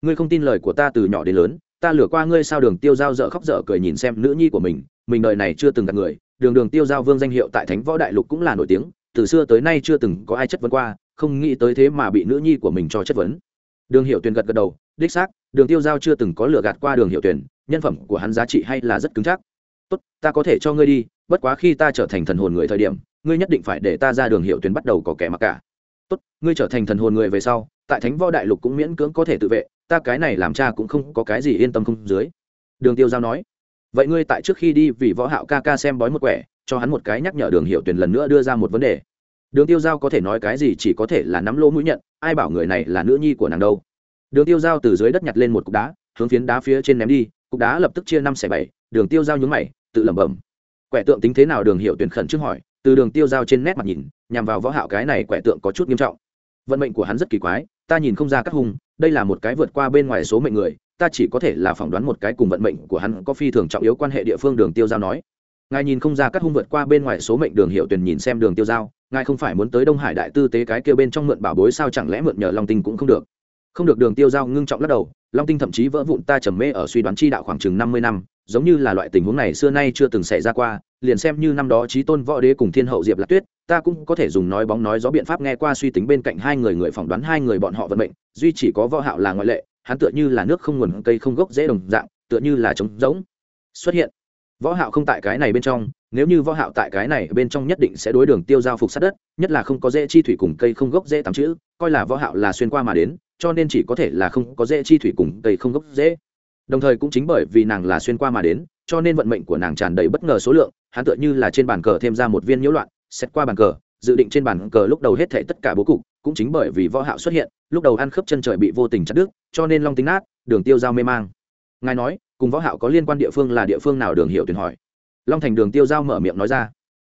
ngươi không tin lời của ta từ nhỏ đến lớn, ta lừa qua ngươi sao đường tiêu giao dở khóc dở cười nhìn xem nữ nhi của mình mình đời này chưa từng gặp người, đường đường tiêu giao vương danh hiệu tại thánh võ đại lục cũng là nổi tiếng, từ xưa tới nay chưa từng có ai chất vấn qua, không nghĩ tới thế mà bị nữ nhi của mình cho chất vấn. Đường hiệu tuyền gật gật đầu, đích xác, đường tiêu giao chưa từng có lừa gạt qua đường hiệu tuyền, nhân phẩm của hắn giá trị hay là rất cứng chắc. Tốt, ta có thể cho ngươi đi, bất quá khi ta trở thành thần hồn người thời điểm, ngươi nhất định phải để ta ra đường hiệu tuyền bắt đầu có kẻ mặc cả. Tốt, ngươi trở thành thần hồn người về sau tại thánh võ đại lục cũng miễn cưỡng có thể tự vệ, ta cái này làm cha cũng không có cái gì yên tâm không dưới. Đường tiêu giao nói. Vậy ngươi tại trước khi đi vì võ hạo ca ca xem bói một quẻ, cho hắn một cái nhắc nhở đường hiệu tuyển lần nữa đưa ra một vấn đề. Đường tiêu giao có thể nói cái gì chỉ có thể là nắm lỗ mũi nhận, ai bảo người này là nữ nhi của nàng đâu. Đường tiêu giao từ dưới đất nhặt lên một cục đá, hướng phiến đá phía trên ném đi, cục đá lập tức chia năm xẻ bảy, đường tiêu giao nhún mày, tự lẩm bẩm. Quẻ tượng tính thế nào? Đường hiệu tuyển khẩn trước hỏi, từ đường tiêu giao trên nét mặt nhìn, nhằm vào võ hạo cái này quẻ tượng có chút nghiêm trọng vận mệnh của hắn rất kỳ quái, ta nhìn không ra các hung, đây là một cái vượt qua bên ngoài số mệnh người, ta chỉ có thể là phỏng đoán một cái cùng vận mệnh của hắn có phi thường trọng yếu quan hệ địa phương đường tiêu giao nói. Ngài nhìn không ra các hung vượt qua bên ngoài số mệnh đường hiệu tuyển nhìn xem đường tiêu giao, ngài không phải muốn tới đông hải đại tư tế cái kia bên trong mượn bảo bối sao chẳng lẽ mượn nhờ long tinh cũng không được? Không được, đường tiêu giao ngưng trọng lắc đầu, long tinh thậm chí vỡ vụn, ta trầm mê ở suy đoán chi đạo khoảng chừng năm mươi năm giống như là loại tình huống này xưa nay chưa từng xảy ra qua, liền xem như năm đó trí tôn võ đế cùng thiên hậu diệp lạc tuyết, ta cũng có thể dùng nói bóng nói gió biện pháp nghe qua suy tính bên cạnh hai người người phỏng đoán hai người bọn họ vận mệnh, duy chỉ có võ hạo là ngoại lệ, hắn tựa như là nước không nguồn cây không gốc dễ đồng dạng, tựa như là trống rỗng xuất hiện. Võ hạo không tại cái này bên trong, nếu như võ hạo tại cái này bên trong nhất định sẽ đối đường tiêu giao phục sát đất, nhất là không có dễ chi thủy cùng cây không gốc dễ tắm chữ, coi là võ hạo là xuyên qua mà đến, cho nên chỉ có thể là không có dễ chi thủy cùng cây không gốc dễ đồng thời cũng chính bởi vì nàng là xuyên qua mà đến, cho nên vận mệnh của nàng tràn đầy bất ngờ số lượng, hắn tựa như là trên bàn cờ thêm ra một viên nhiễu loạn, xét qua bàn cờ, dự định trên bàn cờ lúc đầu hết thảy tất cả bố cục, cũng chính bởi vì võ hạo xuất hiện, lúc đầu ăn khớp chân trời bị vô tình chặt đứt, cho nên long tính nát, đường tiêu giao mê mang. Ngài nói, cùng võ hạo có liên quan địa phương là địa phương nào đường hiệu tuyển hỏi. Long thành đường tiêu giao mở miệng nói ra.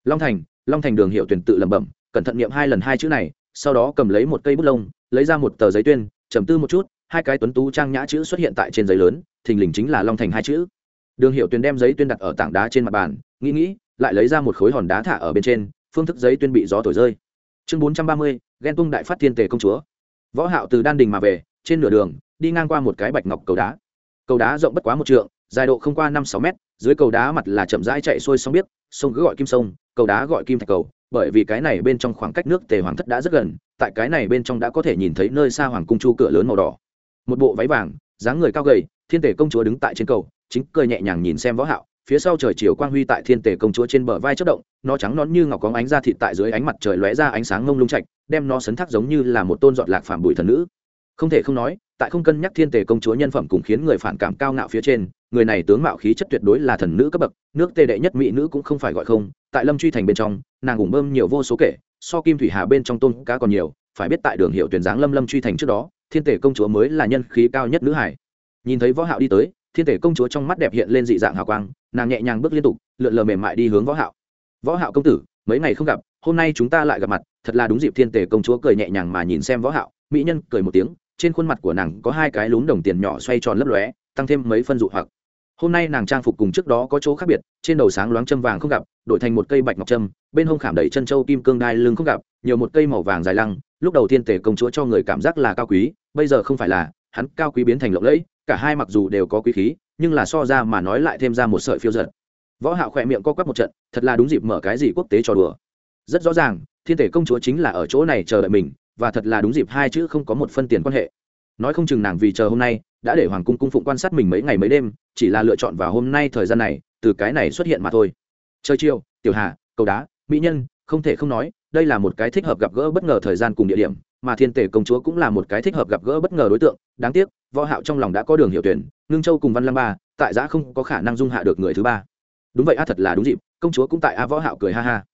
Long thành long thành đường hiệu tuyển tự lẩm bẩm, cẩn thận niệm hai lần hai chữ này, sau đó cầm lấy một cây bút lông, lấy ra một tờ giấy tuyên, trầm tư một chút hai cái tuấn tú trang nhã chữ xuất hiện tại trên giấy lớn, thình lình chính là long thành hai chữ. Đường hiệu tuyền đem giấy tuyên đặt ở tảng đá trên mặt bàn, nghĩ nghĩ, lại lấy ra một khối hòn đá thả ở bên trên, phương thức giấy tuyên bị gió thổi rơi. Chương bốn trăm ba mươi, ghen tung đại phát thiên tề công chúa. Võ hạo từ đan đình mà về, trên nửa đường, đi ngang qua một cái bạch ngọc cầu đá. Cầu đá rộng bất quá một trượng, dài độ không qua năm sáu mét, dưới cầu đá mặt là chậm rãi chạy xuôi sông biết, sông cứ gọi kim sông, cầu đá gọi kim thạch cầu, bởi vì cái này bên trong khoảng cách nước tề hoàng thất đã rất gần, tại cái này bên trong đã có thể nhìn thấy nơi xa hoàng cung chu cửa lớn màu đỏ một bộ váy vàng, dáng người cao gầy, thiên tể công chúa đứng tại trên cầu, chính cười nhẹ nhàng nhìn xem võ hạo, phía sau trời chiều quang huy tại thiên tể công chúa trên bờ vai chớp động, nó trắng nón như ngọc có ánh ra thịt tại dưới ánh mặt trời lóe ra ánh sáng ngông lung chạch đem nó sấn thác giống như là một tôn dọn lạc phàm bụi thần nữ. Không thể không nói, tại không cân nhắc thiên tể công chúa nhân phẩm cùng khiến người phản cảm cao ngạo phía trên, người này tướng mạo khí chất tuyệt đối là thần nữ cấp bậc, nước tề đệ nhất mỹ nữ cũng không phải gọi không, tại lâm truy thành bên trong, nàng ủng bơm nhiều vô số kể, so kim thủy hà bên trong tôn cá còn nhiều, phải biết tại đường hiệu tuyển dáng lâm lâm truy thành trước đó thiên tề công chúa mới là nhân khí cao nhất nữ hải. Nhìn thấy võ hạo đi tới, thiên tể công chúa trong mắt đẹp hiện lên dị dạng hào quang, nàng nhẹ nhàng bước liên tục, lượn lờ mềm mại đi hướng võ hạo. Võ hạo công tử, mấy ngày không gặp, hôm nay chúng ta lại gặp mặt. Thật là đúng dịp thiên tể công chúa cười nhẹ nhàng mà nhìn xem võ hạo, mỹ nhân cười một tiếng, trên khuôn mặt của nàng có hai cái lún đồng tiền nhỏ xoay tròn lấp lóe, tăng thêm mấy phân dụ hoặc. Hôm nay nàng trang phục cùng trước đó có chỗ khác biệt, trên đầu sáng loáng châm vàng không gặp, đổi thành một cây bạch ngọc trâm bên hông khảm đầy chân châu kim cương đai lưng không gặp, nhiều một cây màu vàng dài lăng lúc đầu thiên tể công chúa cho người cảm giác là cao quý, bây giờ không phải là, hắn cao quý biến thành lộng lẫy, cả hai mặc dù đều có quý khí, nhưng là so ra mà nói lại thêm ra một sợi phiêu giật. Võ hạo khỏe miệng co quắp một trận, thật là đúng dịp mở cái gì quốc tế trò đùa. Rất rõ ràng, thiên tể công chúa chính là ở chỗ này chờ đợi mình, và thật là đúng dịp hai chữ không có một phân tiền quan hệ. Nói không chừng nàng vì chờ hôm nay, đã để hoàng cung cung phụng quan sát mình mấy ngày mấy đêm, chỉ là lựa chọn vào hôm nay thời gian này, từ cái này xuất hiện mà thôi. Chơi chiêu tiểu hà, cầu đá, mỹ nhân, không thể không nói đây là một cái thích hợp gặp gỡ bất ngờ thời gian cùng địa điểm, mà thiên tể công chúa cũng là một cái thích hợp gặp gỡ bất ngờ đối tượng. Đáng tiếc, võ hạo trong lòng đã có đường hiểu tuyển, ngưng châu cùng văn lăng ba, tại giã không có khả năng dung hạ được người thứ ba. Đúng vậy a, thật là đúng dịp, công chúa cũng tại a, võ hạo cười ha ha.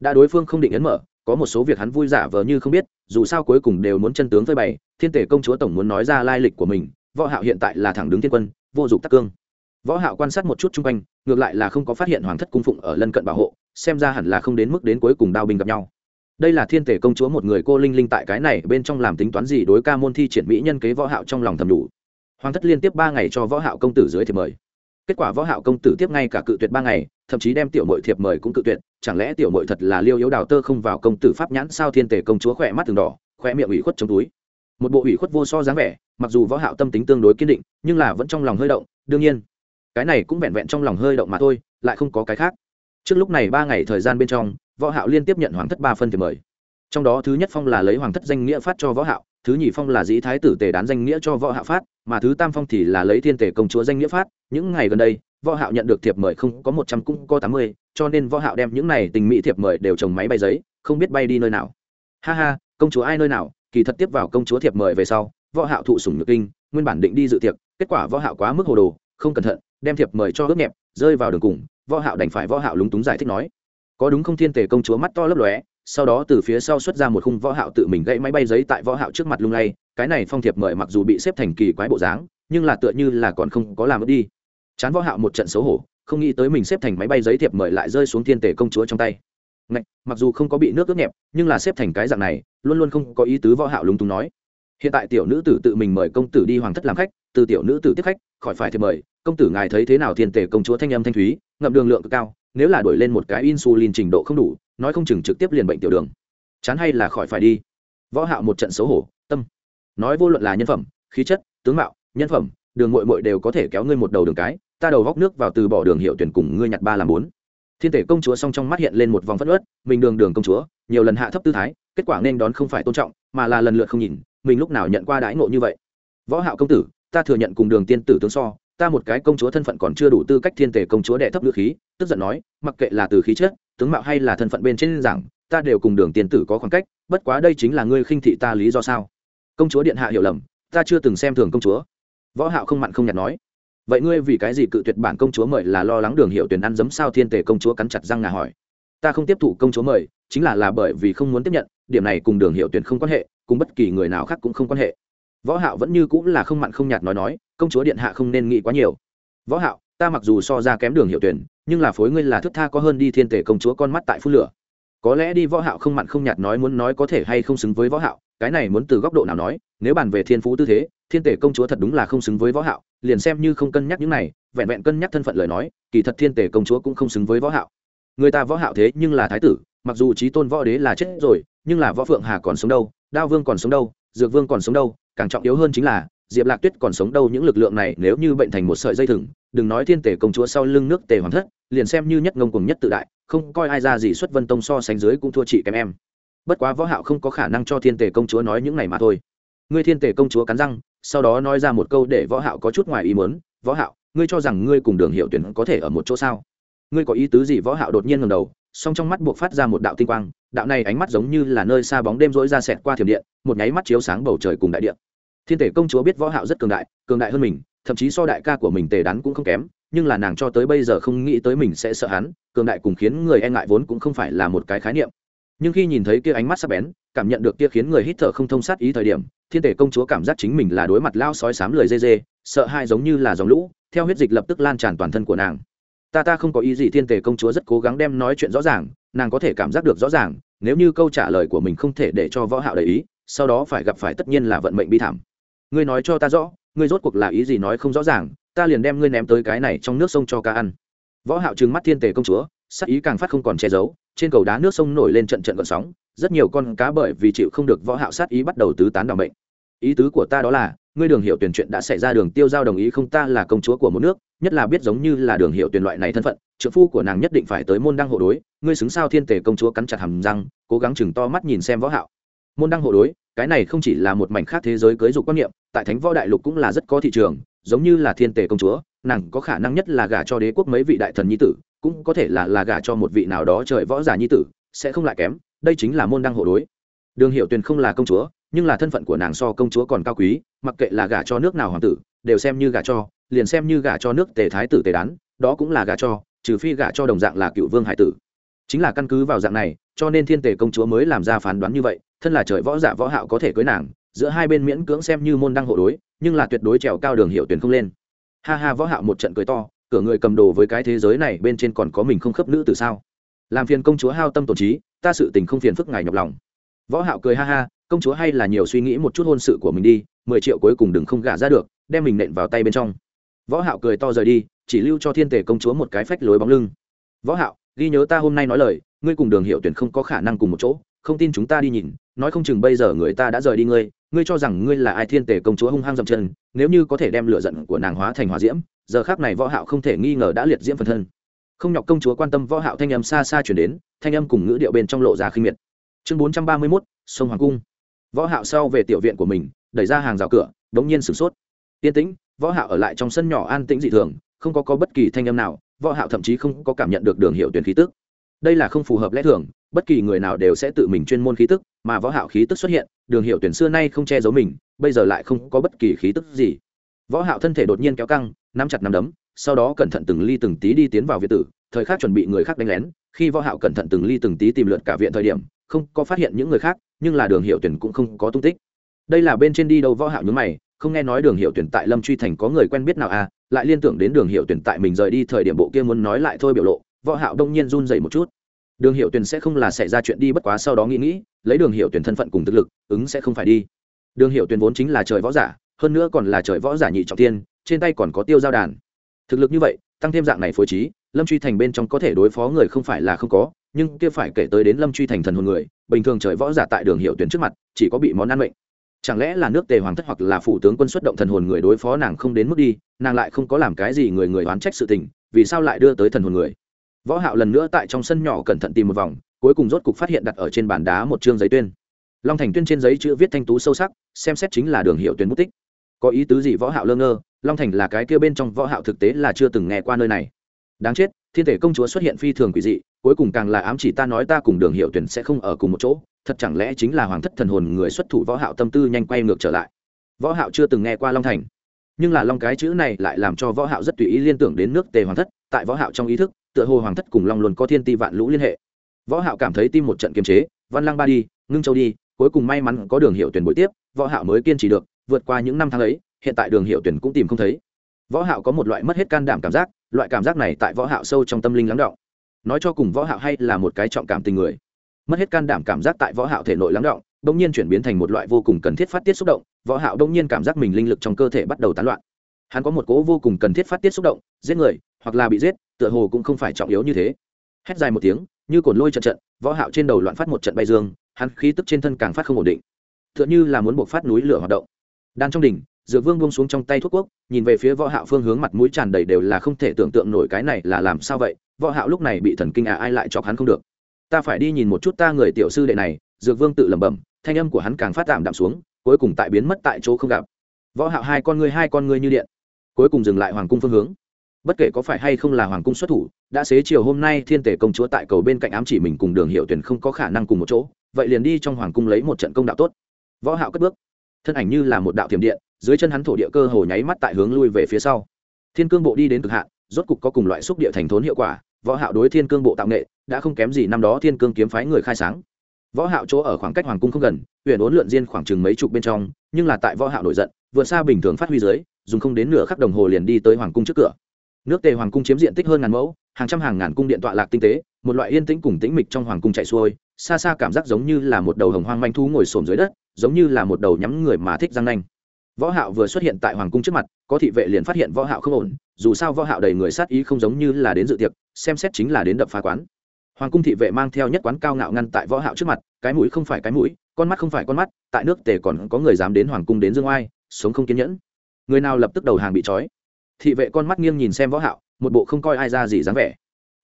Đã đối phương không định ấn mở, có một số việc hắn vui giả vờ như không biết, dù sao cuối cùng đều muốn chân tướng phơi bày, thiên tể công chúa tổng muốn nói ra lai lịch của mình, võ hạo hiện tại là thẳng đứng thiên quân, vô dụng tắc cương. Võ hạo quan sát một chút chung quanh, ngược lại là không có phát hiện hoàng thất cung phụng ở lân cận bảo hộ, xem ra hẳn là không đến mức đến cuối cùng đao binh gặp nhau đây là thiên tể công chúa một người cô linh linh tại cái này bên trong làm tính toán gì đối ca môn thi triển mỹ nhân kế võ hạo trong lòng thầm đủ. Hoàng thất liên tiếp ba ngày cho võ hạo công tử dưới thiệp mời. Kết quả võ hạo công tử tiếp ngay cả cự tuyệt ba ngày, thậm chí đem tiểu muội thiệp mời cũng cự tuyệt, chẳng lẽ tiểu muội thật là liêu yếu đào tơ không vào công tử pháp nhãn sao thiên tể công chúa khỏe mắt từng đỏ, khỏe miệng ủy khuất trong túi. Một bộ ủy khuất vô so dáng vẻ, mặc dù võ hạo tâm tính tương đối kiên định, nhưng là vẫn trong lòng hơi động, đương nhiên, cái này cũng vẹn vẹn trong lòng hơi động mà thôi, lại không có cái khác. Trước lúc này ba ngày thời gian bên trong võ hạo liên tiếp nhận hoàng thất ba phân thiệp mời. Trong đó thứ nhất phong là lấy hoàng thất danh nghĩa phát cho võ hạo thứ nhì phong là dĩ thái tử tề đán danh nghĩa cho võ hạo phát mà thứ tam phong thì là lấy thiên tề công chúa danh nghĩa phát. Những ngày gần đây võ hạo nhận được thiệp mời không có một trăm cũng có tám mươi, cho nên võ hạo đem những này tình mỹ thiệp mời đều trồng máy bay giấy không biết bay đi nơi nào. Ha ha công chúa ai nơi nào? Kỳ thật tiếp vào công chúa thiệp mời về sau võ hạo thụ sủng nhược kinh nguyên bản định đi dự tiệc kết quả võ hạo quá mức hồ đồ không cẩn thận đem thiệp mời cho ướt nhẹp rơi vào đường cùng võ hạo đành phải võ hạo lúng túng giải thích nói có đúng không thiên tề công chúa mắt to lấp lóe sau đó từ phía sau xuất ra một khung võ hạo tự mình gãy máy bay giấy tại võ hạo trước mặt lung lay cái này phong thiệp mời mặc dù bị xếp thành kỳ quái bộ dáng nhưng là tựa như là còn không có làm mất đi. Chán võ hạo một trận xấu hổ không nghĩ tới mình xếp thành máy bay giấy thiệp mời lại rơi xuống thiên tề công chúa trong tay. Ngạch, mặc dù không có bị nước ướt nhẹp nhưng là xếp thành cái dạng này luôn luôn không có ý tứ võ hạo lúng túng nói. Hiện tại tiểu nữ tử tự mình mời công tử đi hoàng thất làm khách từ tiểu nữ tử tiếp khách khỏi phải thiệp mời công tử ngài thấy thế nào thiên tề công chúa thanh âm thanh thúy ngậm đường lượng cực cao nếu là đổi lên một cái insulin trình độ không đủ, nói không chừng trực tiếp liền bệnh tiểu đường. Chán hay là khỏi phải đi. Võ hạo một trận xấu hổ, tâm. Nói vô luận là nhân phẩm, khí chất, tướng mạo, nhân phẩm, đường muội muội đều có thể kéo ngươi một đầu đường cái, ta đầu góc nước vào từ bỏ đường hiệu tuyển cùng ngươi nhặt ba làm bốn. Thiên thể công chúa song trong mắt hiện lên một vòng phất ớt mình đường đường công chúa, nhiều lần hạ thấp tư thái, kết quả nên đón không phải tôn trọng, mà là lần lượt không nhìn, mình lúc nào nhận qua đãi ngộ như vậy. Võ hạo công tử, ta thừa nhận cùng đường tiên tử tướng so ta một cái công chúa thân phận còn chưa đủ tư cách thiên tề công chúa đệ thấp ngữ khí, tức giận nói, mặc kệ là từ khí chất, tướng mạo hay là thân phận bên trên giảng, ta đều cùng đường tiên tử có khoảng cách, bất quá đây chính là ngươi khinh thị ta lý do sao? Công chúa điện hạ hiểu lầm, ta chưa từng xem thường công chúa. Võ hạo không mặn không nhạt nói, vậy ngươi vì cái gì cự tuyệt bản công chúa mời là lo lắng đường hiệu tuyển ăn dấm sao thiên tề công chúa cắn chặt răng ngà hỏi. Ta không tiếp thụ công chúa mời, chính là là bởi vì không muốn tiếp nhận, điểm này cùng đường hiệu tuyển không quan hệ, cùng bất kỳ người nào khác cũng không quan hệ võ hạo vẫn như cũng là không mặn không nhạt nói nói, công chúa điện hạ không nên nghĩ quá nhiều. Võ hạo, ta mặc dù so ra kém đường hiệu tuyển, nhưng là phối ngươi là thức tha có hơn đi thiên tề công chúa con mắt tại Phu lửa. Có lẽ đi võ hạo không mặn không nhạt nói muốn nói có thể hay không xứng với võ hạo, cái này muốn từ góc độ nào nói, nếu bàn về thiên phú tư thế, thiên tể công chúa thật đúng là không xứng với võ hạo, liền xem như không cân nhắc những này, vẹn vẹn cân nhắc thân phận lời nói, kỳ thật thiên tể công chúa cũng không xứng với võ hạo. Người ta võ hạo thế nhưng là thái tử, mặc dù trí tôn võ đế là chết rồi, nhưng là võ phượng hà còn sống đâu, đao vương còn sống đâu, dược vương còn sống đâu càng trọng yếu hơn chính là, diệp lạc tuyết còn sống đâu những lực lượng này nếu như bệnh thành một sợi dây thừng, đừng nói thiên tể công chúa sau lưng nước tề hoàng thất, liền xem như nhất ngông cùng nhất tự đại, không coi ai ra gì xuất vân tông so sánh dưới cũng thua chị kém em. Bất quá võ hạo không có khả năng cho thiên tề công chúa nói những này mà thôi. Ngươi thiên tề công chúa cắn răng, sau đó nói ra một câu để võ hạo có chút ngoài ý muốn, võ hạo, ngươi cho rằng ngươi cùng đường hiệu tuyển có thể ở một chỗ sao? Ngươi có ý tứ gì? Võ hạo đột nhiên ngẩng đầu, song trong mắt buộc phát ra một đạo tinh quang đạo này ánh mắt giống như là nơi xa bóng đêm rỗi ra xẹt qua thiểm điện, một nháy mắt chiếu sáng bầu trời cùng đại điện thiên tể công chúa biết võ hạo rất cường đại cường đại hơn mình, thậm chí so đại ca của mình tề đắn cũng không kém, nhưng là nàng cho tới bây giờ không nghĩ tới mình sẽ sợ hắn, cường đại cùng khiến người e ngại vốn cũng không phải là một cái khái niệm. Nhưng khi nhìn thấy kia ánh mắt sắc bén, cảm nhận được kia khiến người hít thở không thông sát ý thời điểm, thiên tể công chúa cảm giác chính mình là đối mặt lao sói sám lười dê dê, sợ hai giống như là dòng lũ, theo huyết dịch lập tức lan tràn toàn thân của nàng. Ta ta không có ý gì, thiên tể công chúa rất cố gắng đem nói chuyện rõ ràng nàng có thể cảm giác được rõ ràng, nếu như câu trả lời của mình không thể để cho võ hạo để ý, sau đó phải gặp phải tất nhiên là vận mệnh bi thảm. Ngươi nói cho ta rõ, ngươi rốt cuộc là ý gì nói không rõ ràng, ta liền đem ngươi ném tới cái này trong nước sông cho cá ăn. Võ hạo trừng mắt thiên tề công chúa, sắc ý càng phát không còn che giấu, trên cầu đá nước sông nổi lên trận trận gợn sóng, rất nhiều con cá bởi vì chịu không được võ hạo sát ý bắt đầu tứ tán đảo mệnh. Ý tứ của ta đó là, ngươi đường hiệu tuyển chuyện đã xảy ra đường tiêu giao đồng ý không ta là công chúa của một nước, nhất là biết giống như là đường hiệu tuyển loại này thân phận trợ phu của nàng nhất định phải tới môn đăng hộ đối, ngươi xứng sao thiên tề công chúa cắn chặt hàm răng, cố gắng chừng to mắt nhìn xem võ hạo. Môn đăng hộ đối, cái này không chỉ là một mảnh khác thế giới cưới dục quan niệm, tại thánh võ đại lục cũng là rất có thị trường, giống như là thiên tề công chúa, nàng có khả năng nhất là gả cho đế quốc mấy vị đại thần nhi tử, cũng có thể là là gả cho một vị nào đó trời võ giả nhi tử, sẽ không lại kém, đây chính là môn đăng hộ đối. Đường hiệu tuyền không là công chúa, nhưng là thân phận của nàng so công chúa còn cao quý, mặc kệ là gả cho nước nào hoàng tử, đều xem như gả cho, liền xem như gả cho nước tề thái tử tề đán, đó cũng là gả cho trừ phi gả cho đồng dạng là cựu vương hải tử. Chính là căn cứ vào dạng này, cho nên thiên tề công chúa mới làm ra phán đoán như vậy, thân là trời võ giả võ hạo có thể cưới nàng, giữa hai bên miễn cưỡng xem như môn đăng hộ đối, nhưng là tuyệt đối trèo cao đường hiệu tuyển không lên. Ha ha, võ hạo một trận cười to, cửa người cầm đồ với cái thế giới này bên trên còn có mình không khớp nữ từ sao? Làm phiền công chúa hao tâm tổn trí, ta sự tình không phiền phức ngài nhọc lòng. Võ hạo cười ha ha, công chúa hay là nhiều suy nghĩ một chút hôn sự của mình đi, mười triệu cuối cùng đừng không gả ra được, đem mình nện vào tay bên trong. Võ hạo cười to rời đi chỉ lưu cho thiên tề công chúa một cái phách lối bóng lưng. Võ hạo ghi nhớ ta hôm nay nói lời ngươi cùng đường hiệu tuyển không có khả năng cùng một chỗ không tin chúng ta đi nhìn nói không chừng bây giờ người ta đã rời đi ngươi ngươi cho rằng ngươi là ai thiên tề công chúa hung hăng dậm chân nếu như có thể đem lửa giận của nàng hóa thành hỏa diễm giờ khác này võ hạo không thể nghi ngờ đã liệt diễm phần thân. Không nhọc công chúa quan tâm võ hạo thanh âm xa xa truyền đến thanh âm cùng ngữ điệu bên trong lộ ra khinh miệt. Chương 431, sông hoàng cung. Võ hạo sau về tiểu viện của mình đẩy ra hàng rào cửa đống nhiên sửng sốt. Yên tĩnh võ hạo ở lại trong sân nhỏ an tĩnh dị thường không có có bất kỳ thanh âm nào, võ hạo thậm chí không có cảm nhận được đường hiệu tuyển khí tức. Đây là không phù hợp lẽ thường, bất kỳ người nào đều sẽ tự mình chuyên môn khí tức, mà võ hạo khí tức xuất hiện, đường hiệu tuyển xưa nay không che giấu mình, bây giờ lại không có bất kỳ khí tức gì. Võ hạo thân thể đột nhiên kéo căng, nắm chặt nắm đấm, sau đó cẩn thận từng ly từng tí đi tiến vào viện tử, thời khắc chuẩn bị người khác đánh lén, khi võ hạo cẩn thận từng ly từng tí tìm lượt cả viện thời điểm, không có phát hiện những người khác, nhưng là đường hiệu tuyển cũng không có tung tích. Đây là bên trên đi đâu võ hạo nhướng mày, không nghe nói đường hiệu tuyển tại lâm truy thành có người quen biết nào à lại liên tưởng đến đường hiệu tuyển tại mình rời đi thời điểm bộ kia muốn nói lại thôi biểu lộ, võ hạo đông nhiên run rẩy một chút. Đường hiệu tuyển sẽ không là xảy ra chuyện đi bất quá sau đó nghĩ nghĩ, lấy đường hiệu tuyển thân phận cùng thực lực, ứng sẽ không phải đi. Đường hiệu tuyển vốn chính là trời võ giả, hơn nữa còn là trời võ giả nhị trọng thiên, trên tay còn có tiêu giao đàn. Thực lực như vậy, tăng thêm dạng này phối trí, lâm truy thành bên trong có thể đối phó người không phải là không có, nhưng kia phải kể tới đến lâm truy thành thần hồn người, bình thường trời võ giả tại đường hiệu tuyển trước mặt, chỉ có bị món ăn mệnh chẳng lẽ là nước tề hoàng thất hoặc là phủ tướng quân xuất động thần hồn người đối phó nàng không đến mức đi, nàng lại không có làm cái gì người người oán trách sự tình, vì sao lại đưa tới thần hồn người? Võ hạo lần nữa tại trong sân nhỏ cẩn thận tìm một vòng, cuối cùng rốt cục phát hiện đặt ở trên bàn đá một trương giấy tuyên. Long thành tuyên trên giấy chữ viết thanh tú sâu sắc, xem xét chính là đường hiệu tuyến bút tích. Có ý tứ gì võ hạo lơ ngơ, long thành là cái kia bên trong võ hạo thực tế là chưa từng nghe qua nơi này. Đáng chết thiên thể công chúa xuất hiện phi thường quỷ dị, cuối cùng càng là ám chỉ ta nói ta cùng đường hiệu tuyển sẽ không ở cùng một chỗ, thật chẳng lẽ chính là hoàng thất thần hồn người xuất thủ võ hạo tâm tư nhanh quay ngược trở lại? Võ hạo chưa từng nghe qua long thành, nhưng là long cái chữ này lại làm cho võ hạo rất tùy ý liên tưởng đến nước tề hoàng thất, tại võ hạo trong ý thức, tựa hồ hoàng thất cùng long luôn có thiên ti vạn lũ liên hệ. Võ hạo cảm thấy tim một trận kiềm chế, văn lăng ba đi, ngưng châu đi, cuối cùng may mắn có đường hiệu tuyển buổi tiếp, võ hạo mới kiên trì được, vượt qua những năm tháng ấy, hiện tại đường hiệu tuyển cũng tìm không thấy võ hạo có một loại mất hết can đảm cảm giác, loại cảm giác này tại võ hạo sâu trong tâm linh lắng động. Nói cho cùng võ hạo hay là một cái trọng cảm tình người. Mất hết can đảm cảm giác tại võ hạo thể nội lắng động đông nhiên chuyển biến thành một loại vô cùng cần thiết phát tiết xúc động, võ hạo đông nhiên cảm giác mình linh lực trong cơ thể bắt đầu tán loạn. Hắn có một cố vô cùng cần thiết phát tiết xúc động, giết người, hoặc là bị giết, tựa hồ cũng không phải trọng yếu như thế. Hét dài một tiếng, như cồn lôi trận trận, võ hạo trên đầu loạn phát một trận bay dương, hắn khí tức trên thân càng phát không ổn định. Tựa như là muốn buộc phát núi lửa hoạt động. Đan trong đỉnh dược vương buông xuống trong tay thuốc quốc, nhìn về phía võ hạo phương hướng mặt mũi tràn đầy đều là không thể tưởng tượng nổi cái này là làm sao vậy, võ hạo lúc này bị thần kinh à ai lại chọc hắn không được. Ta phải đi nhìn một chút ta người tiểu sư đệ này, dược vương tự lẩm bẩm, thanh âm của hắn càng phát tạm đạm xuống, cuối cùng tại biến mất tại chỗ không gặp. Võ hạo hai con ngươi, hai con ngươi như điện, cuối cùng dừng lại hoàng cung phương hướng. Bất kể có phải hay không là hoàng cung xuất thủ, đã xế chiều hôm nay thiên tể công chúa tại cầu bên cạnh ám chỉ mình cùng đường hiệu tuyển không có khả năng cùng một chỗ, vậy liền đi trong hoàng cung lấy một trận công đạo tốt. Võ hạo cất bước, thân ảnh như là một đạo thiểm điện dưới chân hắn thổ địa cơ hồ nháy mắt tại hướng lui về phía sau. Thiên cương bộ đi đến cực hạn, rốt cục có cùng loại xúc địa thành thốn hiệu quả, võ hạo đối thiên cương bộ tạo nghệ, đã không kém gì năm đó thiên cương kiếm phái người khai sáng. Võ hạo chỗ ở khoảng cách hoàng cung không gần, huyền ốn lượn diên khoảng chừng mấy chục bên trong, nhưng là tại võ hạo nổi giận, vượt xa bình thường phát huy dưới, dùng không đến nửa khắc đồng hồ liền đi tới hoàng cung trước cửa. Nước tề hoàng cung chiếm diện tích hơn ngàn mẫu, hàng trăm hàng ngàn cung điện tọa lạc tinh tế, một loại yên tĩnh cùng tĩnh mịch trong hoàng cung chạy xuôi, xa xa cảm giác giống như là một đầu hồng hoang manh thú ngồi xổm dưới đất, giống như là một đầu nhắm người mà thích răng nanh võ hạo vừa xuất hiện tại hoàng cung trước mặt, có thị vệ liền phát hiện võ hạo không ổn, dù sao võ hạo đầy người sát ý không giống như là đến dự tiệc, xem xét chính là đến đập phá quán. Hoàng cung thị vệ mang theo nhất quán cao ngạo ngăn tại võ hạo trước mặt, cái mũi không phải cái mũi, con mắt không phải con mắt, tại nước tề còn có người dám đến hoàng cung đến dương oai, sống không kiên nhẫn. Người nào lập tức đầu hàng bị trói. Thị vệ con mắt nghiêng nhìn xem võ hạo, một bộ không coi ai ra gì dáng vẻ.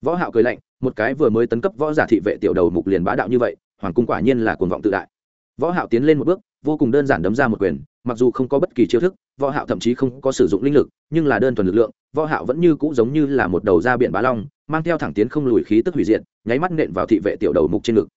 Võ hạo cười lạnh, một cái vừa mới tấn cấp võ giả thị vệ tiểu đầu mục liền bá đạo như vậy, hoàng cung quả nhiên là cuồng vọng tự đại. Võ hạo tiến lên một bước, vô cùng đơn giản đấm ra một quyền mặc dù không có bất kỳ chiêu thức, võ hạo thậm chí không có sử dụng linh lực, nhưng là đơn thuần lực lượng, võ hạo vẫn như cũ giống như là một đầu ra biển bá long, mang theo thẳng tiến không lùi khí tức hủy diệt, nháy mắt nện vào thị vệ tiểu đầu mục trên ngực.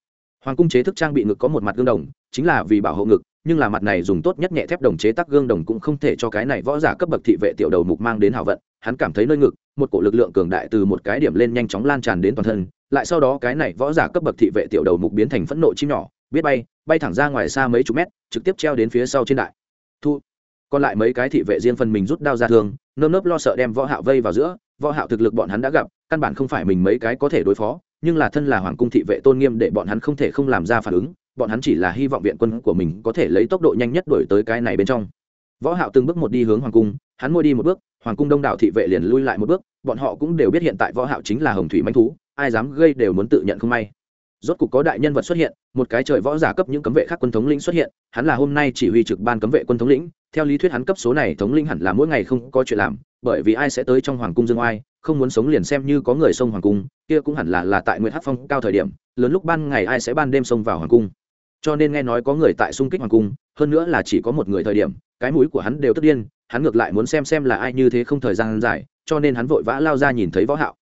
Hoàng cung chế thức trang bị ngực có một mặt gương đồng, chính là vì bảo hộ ngực, nhưng là mặt này dùng tốt nhất nhẹ thép đồng chế tác gương đồng cũng không thể cho cái này võ giả cấp bậc thị vệ tiểu đầu mục mang đến hào vận, hắn cảm thấy nơi ngực, một cổ lực lượng cường đại từ một cái điểm lên nhanh chóng lan tràn đến toàn thân, lại sau đó cái này võ giả cấp bậc thị vệ tiểu đầu mục biến thành phẫn nộ chim nhỏ, biết bay bay thẳng ra ngoài xa mấy chục mét, trực tiếp treo đến phía sau trên đại còn lại mấy cái thị vệ riêng phần mình rút đao ra thương, nơm nớp lo sợ đem võ hạo vây vào giữa, võ hạo thực lực bọn hắn đã gặp, căn bản không phải mình mấy cái có thể đối phó, nhưng là thân là hoàng cung thị vệ tôn nghiêm để bọn hắn không thể không làm ra phản ứng, bọn hắn chỉ là hy vọng viện quân của mình có thể lấy tốc độ nhanh nhất đuổi tới cái này bên trong. Võ hạo từng bước một đi hướng hoàng cung, hắn môi đi một bước, hoàng cung đông đảo thị vệ liền lui lại một bước, bọn họ cũng đều biết hiện tại võ hạo chính là hồng thủy manh thú, ai dám gây đều muốn tự nhận không may. Rốt cục có đại nhân vật xuất hiện, một cái trời võ giả cấp những cấm vệ khác quân thống lĩnh xuất hiện, hắn là hôm nay chỉ huy trực ban cấm vệ quân thống lĩnh theo lý thuyết hắn cấp số này thống linh hẳn là mỗi ngày không có chuyện làm, bởi vì ai sẽ tới trong hoàng cung dương oai, không muốn sống liền xem như có người xông hoàng cung, kia cũng hẳn là là tại nguyễn hắc phong cao thời điểm, lớn lúc ban ngày ai sẽ ban đêm xông vào hoàng cung. Cho nên nghe nói có người tại xung kích hoàng cung, hơn nữa là chỉ có một người thời điểm, cái mũi của hắn đều tức điên, hắn ngược lại muốn xem xem là ai như thế không thời gian dài, cho nên hắn vội vã lao ra nhìn thấy võ hạo.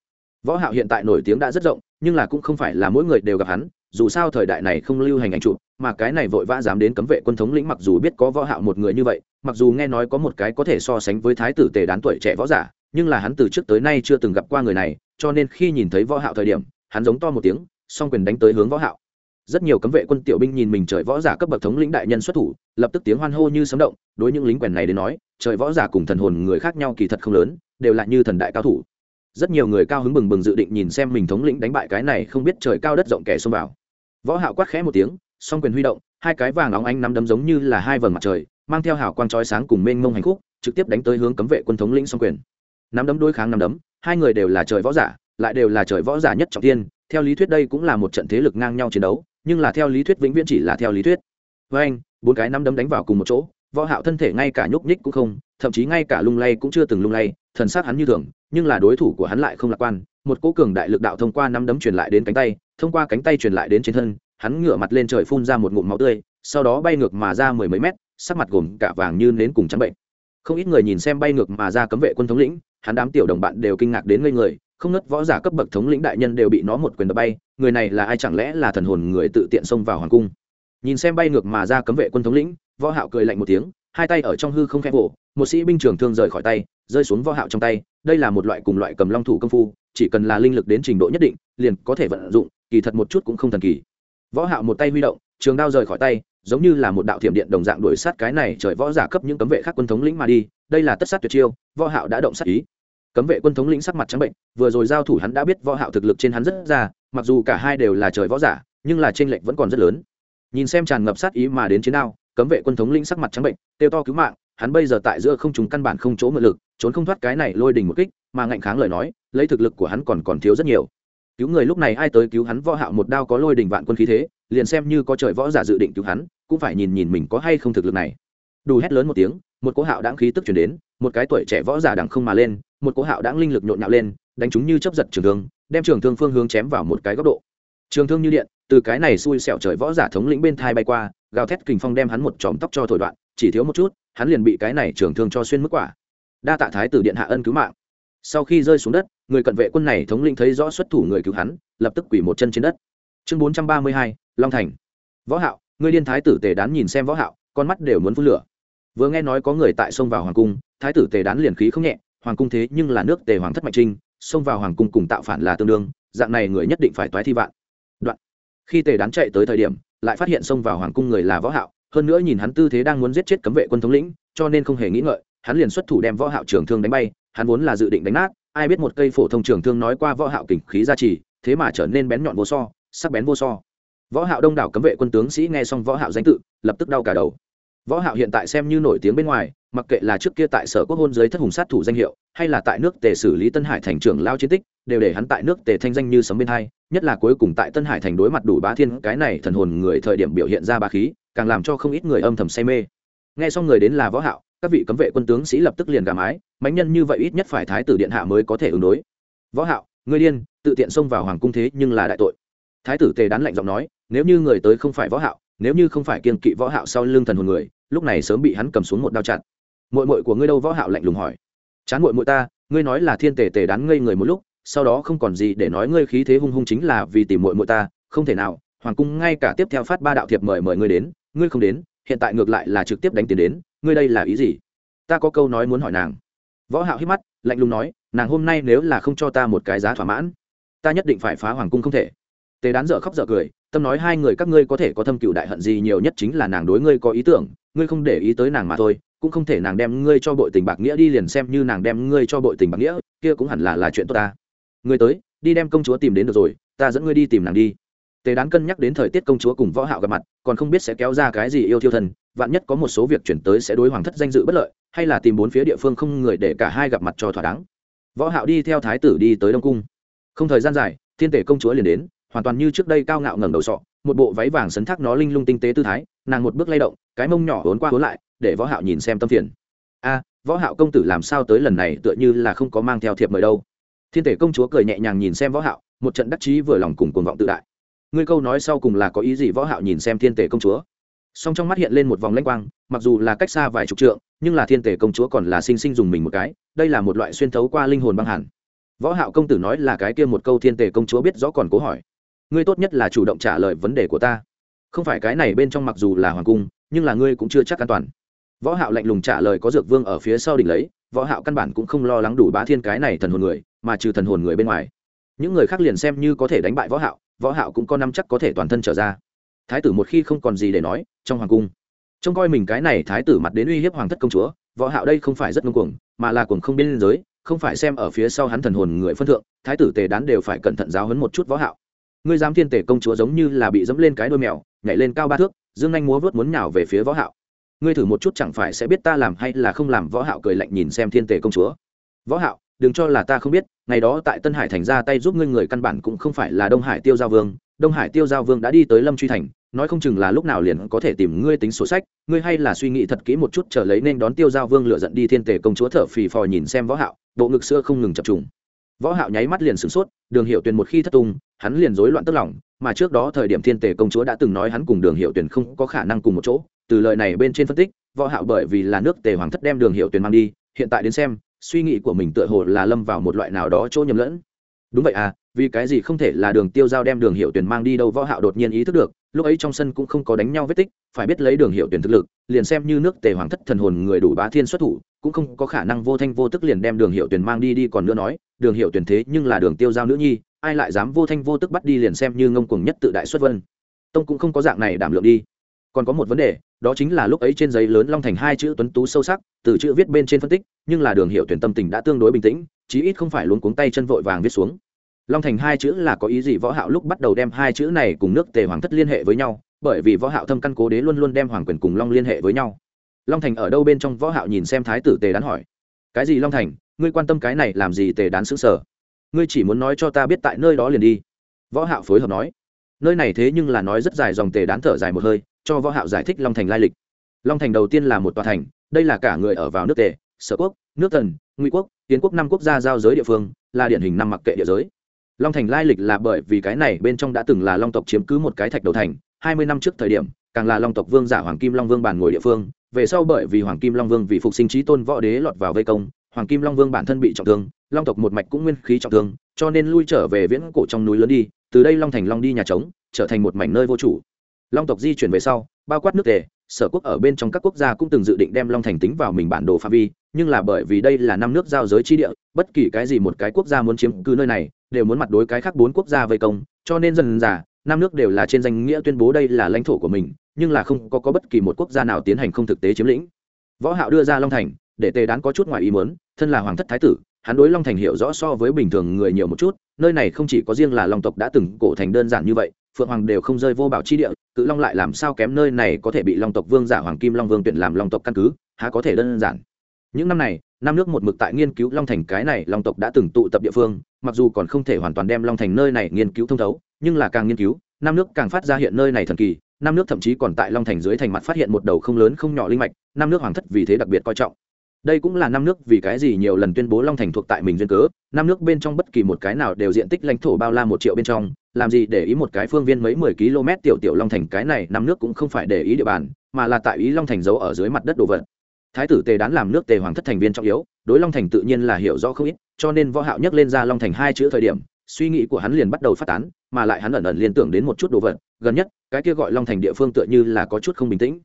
Võ hạo hiện tại nổi tiếng đã rất rộng, nhưng là cũng không phải là mỗi người đều gặp hắn, dù sao thời đại này không lưu hành ảnh chụp mà cái này vội vã dám đến cấm vệ quân thống lĩnh mặc dù biết có võ hạo một người như vậy, mặc dù nghe nói có một cái có thể so sánh với thái tử tề đán tuổi trẻ võ giả, nhưng là hắn từ trước tới nay chưa từng gặp qua người này, cho nên khi nhìn thấy võ hạo thời điểm, hắn giống to một tiếng, song quyền đánh tới hướng võ hạo. Rất nhiều cấm vệ quân tiểu binh nhìn mình trời võ giả cấp bậc thống lĩnh đại nhân xuất thủ, lập tức tiếng hoan hô như sấm động, đối những lính quèn này đến nói, trời võ giả cùng thần hồn người khác nhau kỳ thật không lớn, đều là như thần đại cao thủ. Rất nhiều người cao hứng bừng bừng dự định nhìn xem mình thống lĩnh đánh bại cái này không biết trời cao đất rộng kẻ xông vào. Võ hạo quát khẽ một tiếng song quyền huy động, hai cái vàng óng ánh nắm đấm giống như là hai vầng mặt trời, mang theo hào quang chói sáng cùng mênh mông hành khúc, trực tiếp đánh tới hướng cấm vệ quân thống lĩnh song quyền. Nắm đấm đối kháng nắm đấm, hai người đều là trời võ giả, lại đều là trời võ giả nhất trọng tiên theo lý thuyết đây cũng là một trận thế lực ngang nhau chiến đấu, nhưng là theo lý thuyết vĩnh viễn chỉ là theo lý thuyết. Với anh, bốn cái nắm đấm đánh vào cùng một chỗ, võ hạo thân thể ngay cả nhúc nhích cũng không, thậm chí ngay cả lung lay cũng chưa từng lung lay, thần sắc hắn như thường, nhưng là đối thủ của hắn lại không lạc quan, một cỗ cường đại lực đạo thông qua nắm đấm truyền lại đến cánh tay, thông qua cánh tay truyền lại đến trên thân hắn ngửa mặt lên trời phun ra một ngụm máu tươi, sau đó bay ngược mà ra mười mấy mét, sắc mặt gồm cả vàng như nến cùng trắng bệnh. Không ít người nhìn xem bay ngược mà ra cấm vệ quân thống lĩnh, hắn đám tiểu đồng bạn đều kinh ngạc đến ngây người, không nớt võ giả cấp bậc thống lĩnh đại nhân đều bị nó một quyền đập bay, người này là ai chẳng lẽ là thần hồn người tự tiện xông vào hoàng cung? Nhìn xem bay ngược mà ra cấm vệ quân thống lĩnh, võ hạo cười lạnh một tiếng, hai tay ở trong hư không khẽ vỗ một sĩ binh trưởng thương rời khỏi tay, rơi xuống võ hạo trong tay, đây là một loại cùng loại cầm long thủ công phu, chỉ cần là linh lực đến trình độ nhất định, liền có thể vận dụng, kỳ thật một chút cũng không thần kỳ võ hạo một tay huy động, trường đao rời khỏi tay, giống như là một đạo thiểm điện đồng dạng đuổi sát cái này trời võ giả cấp những cấm vệ khác quân thống lĩnh mà đi, đây là tất sát tuyệt chiêu, võ hạo đã động sát ý. Cấm vệ quân thống lĩnh sắc mặt trắng bệnh, vừa rồi giao thủ hắn đã biết võ hạo thực lực trên hắn rất ra, mặc dù cả hai đều là trời võ giả, nhưng là trên lệnh vẫn còn rất lớn. Nhìn xem tràn ngập sát ý mà đến chiến đao, cấm vệ quân thống lĩnh sắc mặt trắng bệnh tiêu to cứu mạng, hắn bây giờ tại giữa không trùng căn bản không chỗ mượn lực, trốn không thoát cái này lôi đình một kích, mà ngạnh kháng lời nói, lấy thực lực của hắn còn còn thiếu rất nhiều cứu người lúc này ai tới cứu hắn võ hạo một đao có lôi đình vạn quân khí thế, liền xem như có trời võ giả dự định cứu hắn, cũng phải nhìn nhìn mình có hay không thực lực này. Đủ hét lớn một tiếng, một cỗ hạo đãng khí tức truyền đến, một cái tuổi trẻ võ giả đằng không mà lên, một cỗ hạo đãng linh lực nhộn nhạo lên, đánh chúng như chấp giật trường thương, đem trường thương phương hướng chém vào một cái góc độ. Trường thương như điện, từ cái này xui xẻo trời võ giả thống lĩnh bên thai bay qua, gào thét kình phong đem hắn một chòm tóc cho thổi đoạn, chỉ thiếu một chút, hắn liền bị cái này trường thương cho xuyên mức quả. Đa tạ thái tử điện hạ ân cứu mạng. Sau khi rơi xuống đất người cận vệ quân này thống lĩnh thấy rõ xuất thủ người cứu hắn, lập tức quỳ một chân trên đất. Chương bốn trăm ba mươi hai, long thành. Võ hạo, người điên thái tử tề đán nhìn xem võ hạo, con mắt đều muốn phun lửa. Vừa nghe nói có người tại sông vào hoàng cung, thái tử tề đán liền khí không nhẹ, hoàng cung thế nhưng là nước tề hoàng thất mạnh trinh, xông vào hoàng cung cùng tạo phản là tương đương, dạng này người nhất định phải toái thi vạn. Đoạn. Khi tề đán chạy tới thời điểm, lại phát hiện xông vào hoàng cung người là võ hạo, hơn nữa nhìn hắn tư thế đang muốn giết chết cấm vệ quân thống lĩnh, cho nên không hề nghĩ ngợi, hắn liền xuất thủ đem võ hạo trường thương đánh bay, hắn vốn là dự định đánh nát ai biết một cây phổ thông trường thương nói qua võ hạo kình khí gia trì, thế mà trở nên bén nhọn vô so, sắc bén vô so. Võ hạo đông đảo cấm vệ quân tướng sĩ nghe xong võ hạo danh tự, lập tức đau cả đầu. Võ hạo hiện tại xem như nổi tiếng bên ngoài, mặc kệ là trước kia tại sở quốc hôn dưới thất hùng sát thủ danh hiệu, hay là tại nước tề xử lý tân hải thành trưởng lao chiến tích, đều để hắn tại nước tề thanh danh như sấm bên hai, nhất là cuối cùng tại tân hải thành đối mặt đủ bá thiên, cái này thần hồn người thời điểm biểu hiện ra bá khí, càng làm cho không ít người âm thầm say mê. Nghe xong người đến là võ hạo các vị cấm vệ quân tướng sĩ lập tức liền gà mái mánh nhân như vậy ít nhất phải thái tử điện hạ mới có thể ứng đối. Võ hạo, ngươi điên, tự tiện xông vào hoàng cung thế nhưng là đại tội. Thái tử tề đán lạnh giọng nói, nếu như người tới không phải võ hạo, nếu như không phải kiên kỵ võ hạo sau lưng thần hồn người, lúc này sớm bị hắn cầm xuống một đao chặt. Muội muội của ngươi đâu? Võ hạo lạnh lùng hỏi. Chán muội muội ta, ngươi nói là thiên tề tề đán ngây người một lúc, sau đó không còn gì để nói ngươi khí thế hung hung chính là vì tìm muội muội ta, không thể nào, hoàng cung ngay cả tiếp theo phát ba đạo thiệp mời mời ngươi đến, ngươi không đến, hiện tại ngược lại là trực tiếp đánh tiền đến ngươi đây là ý gì? Ta có câu nói muốn hỏi nàng. Võ hạo hít mắt, lạnh lùng nói, nàng hôm nay nếu là không cho ta một cái giá thỏa mãn, ta nhất định phải phá hoàng cung không thể. Tề đán dở khóc dở cười, tâm nói hai người các ngươi có thể có thâm cựu đại hận gì nhiều nhất chính là nàng đối ngươi có ý tưởng, ngươi không để ý tới nàng mà thôi, cũng không thể nàng đem ngươi cho bội tình bạc nghĩa đi liền xem như nàng đem ngươi cho bội tình bạc nghĩa, kia cũng hẳn là là chuyện tốt ta. Ngươi tới, đi đem công chúa tìm đến được rồi, ta dẫn ngươi đi tìm nàng đi tề đán cân nhắc đến thời tiết công chúa cùng võ hạo gặp mặt, còn không biết sẽ kéo ra cái gì yêu thiêu thần, vạn nhất có một số việc chuyển tới sẽ đối hoàng thất danh dự bất lợi, hay là tìm bốn phía địa phương không người để cả hai gặp mặt cho thỏa đáng. Võ hạo đi theo thái tử đi tới đông cung. Không thời gian dài, thiên tể công chúa liền đến, hoàn toàn như trước đây cao ngạo ngẩng đầu sọ, một bộ váy vàng sấn thác nó linh lung tinh tế tư thái, nàng một bước lay động, cái mông nhỏ uốn qua uốn lại, để võ hạo nhìn xem tâm phiền. A, võ hạo công tử làm sao tới lần này tựa như là không có mang theo thiệp mời đâu. Thiên tể công chúa cười nhẹ nhàng nhìn xem võ hạo, một trận đắc chí vừa lòng cùng cuồng vọng tự đại ngươi câu nói sau cùng là có ý gì võ hạo nhìn xem thiên tể công chúa? Song trong mắt hiện lên một vòng lanh quang, mặc dù là cách xa vài chục trượng, nhưng là thiên tể công chúa còn là sinh sinh dùng mình một cái, đây là một loại xuyên thấu qua linh hồn băng hẳn. võ hạo công tử nói là cái kia một câu thiên tể công chúa biết rõ còn cố hỏi. Ngươi tốt nhất là chủ động trả lời vấn đề của ta. Không phải cái này bên trong mặc dù là hoàng cung, nhưng là ngươi cũng chưa chắc an toàn. Võ hạo lạnh lùng trả lời có dược vương ở phía sau đỉnh lấy, võ hạo căn bản cũng không lo lắng đủ bá thiên cái này thần hồn người, mà trừ thần hồn người bên ngoài. Những người khác liền xem như có thể đánh bại võ hạo võ hạo cũng có năm chắc có thể toàn thân trở ra. Thái tử một khi không còn gì để nói, trong hoàng cung, trông coi mình cái này thái tử mặt đến uy hiếp hoàng thất công chúa, võ hạo đây không phải rất ngông cuồng, mà là cuồng không biên giới, không phải xem ở phía sau hắn thần hồn người phân thượng, thái tử tề đán đều phải cẩn thận giáo huấn một chút võ hạo. Ngươi dám thiên tề công chúa giống như là bị dẫm lên cái đôi mèo, nhảy lên cao ba thước, dương anh múa vớt muốn nhào về phía võ hạo. Ngươi thử một chút chẳng phải sẽ biết ta làm hay là không làm, võ hạo cười lạnh nhìn xem thiên tề công chúa. Võ hạo đừng cho là ta không biết, ngày đó tại tân hải thành ra tay giúp ngươi người căn bản cũng không phải là đông hải tiêu giao vương. Đông hải tiêu giao vương đã đi tới lâm truy thành, nói không chừng là lúc nào liền có thể tìm ngươi tính sổ sách, ngươi hay là suy nghĩ thật kỹ một chút chờ lấy nên đón tiêu giao vương lựa giận đi thiên tể công chúa thở phì phò nhìn xem võ hạo, bộ ngực xưa không ngừng chập trùng. Võ hạo nháy mắt liền sửng sốt, đường hiệu tuyền một khi thất tung, hắn liền rối loạn tức lòng, mà trước đó thời điểm thiên tề công chúa đã từng nói hắn cùng đường hiệu tuyền không có khả năng cùng một chỗ, từ lời này bên trên phân tích, võ hạo bởi vì là nước tề hoàng thất đem đường hiệu tuyền mang đi, hiện tại đến xem suy nghĩ của mình tựa hồ là lâm vào một loại nào đó chỗ nhầm lẫn. Đúng vậy à vì cái gì không thể là đường tiêu giao đem đường hiệu tuyển mang đi đâu võ hạo đột nhiên ý thức được, lúc ấy trong sân cũng không có đánh nhau vết tích, phải biết lấy đường hiệu tuyển thực lực, liền xem như nước tề hoàng thất thần hồn người đủ bá thiên xuất thủ, cũng không có khả năng vô thanh vô tức liền đem đường hiệu tuyển mang đi đi còn nữa nói, đường hiệu tuyển thế nhưng là đường tiêu giao nữ nhi, ai lại dám vô thanh vô tức bắt đi liền xem như ngông cuồng nhất tự đại xuất vân. Tông cũng không có dạng này đảm lượng đi còn có một vấn đề, đó chính là lúc ấy trên giấy lớn long thành hai chữ tuấn tú sâu sắc, từ chữ viết bên trên phân tích, nhưng là đường hiệu tuyển tâm tình đã tương đối bình tĩnh, chí ít không phải luôn cuống tay chân vội vàng viết xuống. Long thành hai chữ là có ý gì? Võ hạo lúc bắt đầu đem hai chữ này cùng nước tề hoàng thất liên hệ với nhau, bởi vì võ hạo thâm căn cố đế luôn luôn đem hoàng quyền cùng long liên hệ với nhau. Long thành ở đâu bên trong? Võ hạo nhìn xem thái tử tề đán hỏi. Cái gì long thành? Ngươi quan tâm cái này làm gì tề đán sững sờ? Ngươi chỉ muốn nói cho ta biết tại nơi đó liền đi. Võ hạo phối hợp nói nơi này thế nhưng là nói rất dài dòng tề đán thở dài một hơi, cho võ hạo giải thích long thành lai lịch. Long thành đầu tiên là một tòa thành, đây là cả người ở vào nước tề, sở quốc, nước tần ngụy quốc tiến quốc năm quốc gia giao giới địa phương, là điển hình năm mặc kệ địa giới. Long thành lai lịch là bởi vì cái này bên trong đã từng là long tộc chiếm cứ một cái thạch đầu thành, hai mươi năm trước thời điểm, càng là long tộc vương giả hoàng kim long vương bản ngồi địa phương, về sau bởi vì hoàng kim long vương vì phục sinh trí tôn võ đế lọt vào vây công, hoàng kim long vương bản thân bị trọng thương, long tộc một mạch cũng nguyên khí trọng thương, cho nên lui trở về viễn cổ trong núi lớn đi từ đây long thành long đi nhà trống trở thành một mảnh nơi vô chủ. Long tộc di chuyển về sau bao quát nước tề sở quốc ở bên trong các quốc gia cũng từng dự định đem long thành tính vào mình bản đồ phạm vi nhưng là bởi vì đây là năm nước giao giới chi địa bất kỳ cái gì một cái quốc gia muốn chiếm cứ nơi này đều muốn mặt đối cái khác bốn quốc gia vây công cho nên dần dà năm nước đều là trên danh nghĩa tuyên bố đây là lãnh thổ của mình nhưng là không có, có bất kỳ một quốc gia nào tiến hành không thực tế chiếm lĩnh. Võ hạo đưa ra long thành để tề đán có chút ngoài ý muốn thân là hoàng thất thái tử hắn đối long thành hiểu rõ so với bình thường người nhiều một chút, nơi này không chỉ có riêng là long tộc đã từng cổ thành đơn giản như vậy, phượng hoàng đều không rơi vô bảo chi địa, cự long lại làm sao kém nơi này có thể bị long tộc vương giả hoàng kim long vương tuyển làm long tộc căn cứ, há có thể đơn giản. Những năm này, năm nước một mực tại nghiên cứu long thành cái này long tộc đã từng tụ tập địa phương, mặc dù còn không thể hoàn toàn đem long thành nơi này nghiên cứu thông thấu, nhưng là càng nghiên cứu, năm nước càng phát ra hiện nơi này thần kỳ, năm nước thậm chí còn tại long thành dưới thành mặt phát hiện một đầu không lớn không nhỏ linh mạch, năm nước hoàng thất vì thế đặc biệt coi trọng đây cũng là năm nước vì cái gì nhiều lần tuyên bố long thành thuộc tại mình duyên cớ, năm nước bên trong bất kỳ một cái nào đều diện tích lãnh thổ bao la một triệu bên trong, làm gì để ý một cái phương viên mấy mười km tiểu tiểu long thành, cái này năm nước cũng không phải để ý địa bàn, mà là tại ý long thành giấu ở dưới mặt đất đồ vật. Thái tử tề đán làm nước tề hoàng thất thành viên trọng yếu, đối long thành tự nhiên là hiểu rõ không ít, cho nên võ hạo nhắc lên ra long thành hai chữ thời điểm, suy nghĩ của hắn liền bắt đầu phát tán, mà lại hắn ẩn ẩn liên tưởng đến một chút đồ vật, gần nhất, cái kia gọi long thành địa phương tựa như là có chút không bình tĩnh.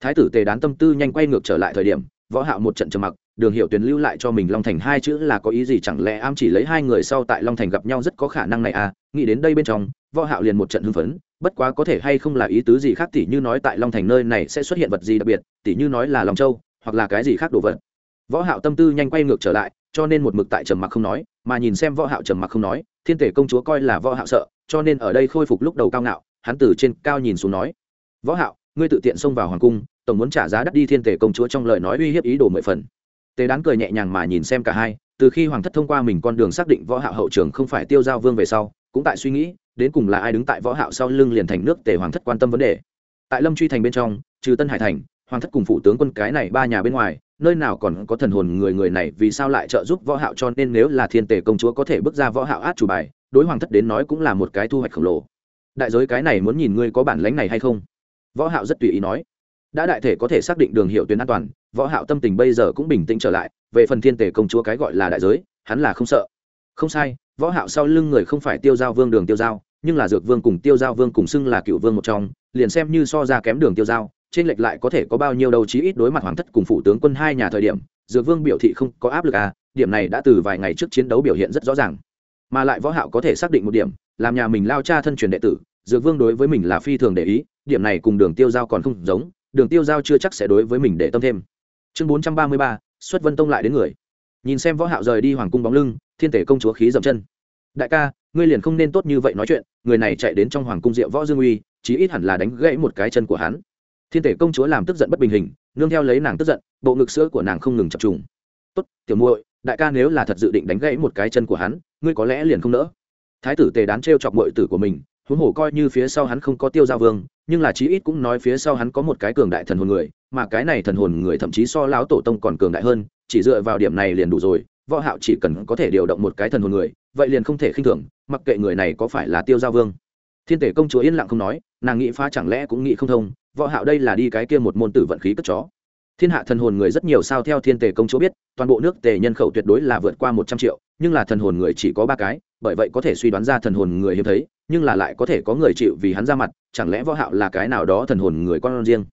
Thái tử tề đán tâm tư nhanh quay ngược trở lại thời điểm võ hạo một trận trầm mặc, đường hiệu tuyền lưu lại cho mình long thành hai chữ là có ý gì? Chẳng lẽ am chỉ lấy hai người sau tại long thành gặp nhau rất có khả năng này à? Nghĩ đến đây bên trong, võ hạo liền một trận hưng phấn, bất quá có thể hay không là ý tứ gì khác tỉ như nói tại long thành nơi này sẽ xuất hiện vật gì đặc biệt, tỉ như nói là long châu, hoặc là cái gì khác đồ vật. Võ hạo tâm tư nhanh quay ngược trở lại, cho nên một mực tại trầm mặc không nói, mà nhìn xem võ hạo trầm mặc không nói, thiên tể công chúa coi là võ hạo sợ, cho nên ở đây khôi phục lúc đầu cao ngạo, hắn từ trên cao nhìn xuống nói, võ hạo, ngươi tự tiện xông vào hoàng cung tổng muốn trả giá đắt đi thiên tể công chúa trong lời nói uy hiếp ý đồ mười phần. Tề đán cười nhẹ nhàng mà nhìn xem cả hai, từ khi hoàng thất thông qua mình con đường xác định võ hạo hậu trường không phải tiêu giao vương về sau, cũng tại suy nghĩ, đến cùng là ai đứng tại võ hạo sau lưng liền thành nước tề hoàng thất quan tâm vấn đề. Tại lâm truy thành bên trong, trừ tân hải thành, hoàng thất cùng phụ tướng quân cái này ba nhà bên ngoài, nơi nào còn có thần hồn người người này vì sao lại trợ giúp võ hạo cho nên nếu là thiên tề công chúa có thể bước ra võ hạo át chủ bài, đối hoàng thất đến nói cũng là một cái thu hoạch khổng lồ. Đại giới cái này muốn nhìn ngươi có bản lãnh này hay không? Võ hạo rất tùy ý nói đã đại thể có thể xác định đường hiệu tuyến an toàn, võ hạo tâm tình bây giờ cũng bình tĩnh trở lại, về phần thiên tề công chúa cái gọi là đại giới, hắn là không sợ. Không sai, võ hạo sau lưng người không phải tiêu giao vương đường tiêu giao, nhưng là dược vương cùng tiêu giao vương cùng xưng là cựu vương một trong, liền xem như so ra kém đường tiêu giao, trên lệch lại có thể có bao nhiêu đầu chí ít đối mặt hoàng thất cùng phụ tướng quân hai nhà thời điểm, dược vương biểu thị không có áp lực à điểm này đã từ vài ngày trước chiến đấu biểu hiện rất rõ ràng. Mà lại võ hạo có thể xác định một điểm, làm nhà mình lao cha thân truyền đệ tử, dược vương đối với mình là phi thường để ý, điểm này cùng đường tiêu giao còn không giống đường tiêu giao chưa chắc sẽ đối với mình để tâm thêm. Chương 433, xuất vân tông lại đến người. Nhìn xem võ hạo rời đi hoàng cung bóng lưng thiên tể công chúa khí dậm chân. Đại ca ngươi liền không nên tốt như vậy nói chuyện người này chạy đến trong hoàng cung diệu võ dương uy chí ít hẳn là đánh gãy một cái chân của hắn. Thiên tể công chúa làm tức giận bất bình hình nương theo lấy nàng tức giận bộ ngực sữa của nàng không ngừng chập trùng. Tốt tiểu muội đại ca nếu là thật dự định đánh gãy một cái chân của hắn ngươi có lẽ liền không nỡ. Thái tử tề đán trêu chọc muội tử của mình huống hồ coi như phía sau hắn không có tiêu giao vương, nhưng là chí ít cũng nói phía sau hắn có một cái cường đại thần hồn người, mà cái này thần hồn người thậm chí so lão tổ tông còn cường đại hơn, chỉ dựa vào điểm này liền đủ rồi, võ hạo chỉ cần có thể điều động một cái thần hồn người, vậy liền không thể khinh thường, mặc kệ người này có phải là tiêu giao vương. Thiên tể công chúa yên lặng không nói, nàng nghĩ phá chẳng lẽ cũng nghĩ không thông, võ hạo đây là đi cái kia một môn tử vận khí cất chó. Thiên hạ thần hồn người rất nhiều sao theo thiên tề công chúa biết, toàn bộ nước tề nhân khẩu tuyệt đối là vượt qua một trăm triệu, nhưng là thần hồn người chỉ có ba cái, bởi vậy có thể suy đoán ra thần hồn người hiếm thấy nhưng là lại có thể có người chịu vì hắn ra mặt, chẳng lẽ võ hạo là cái nào đó thần hồn người con riêng?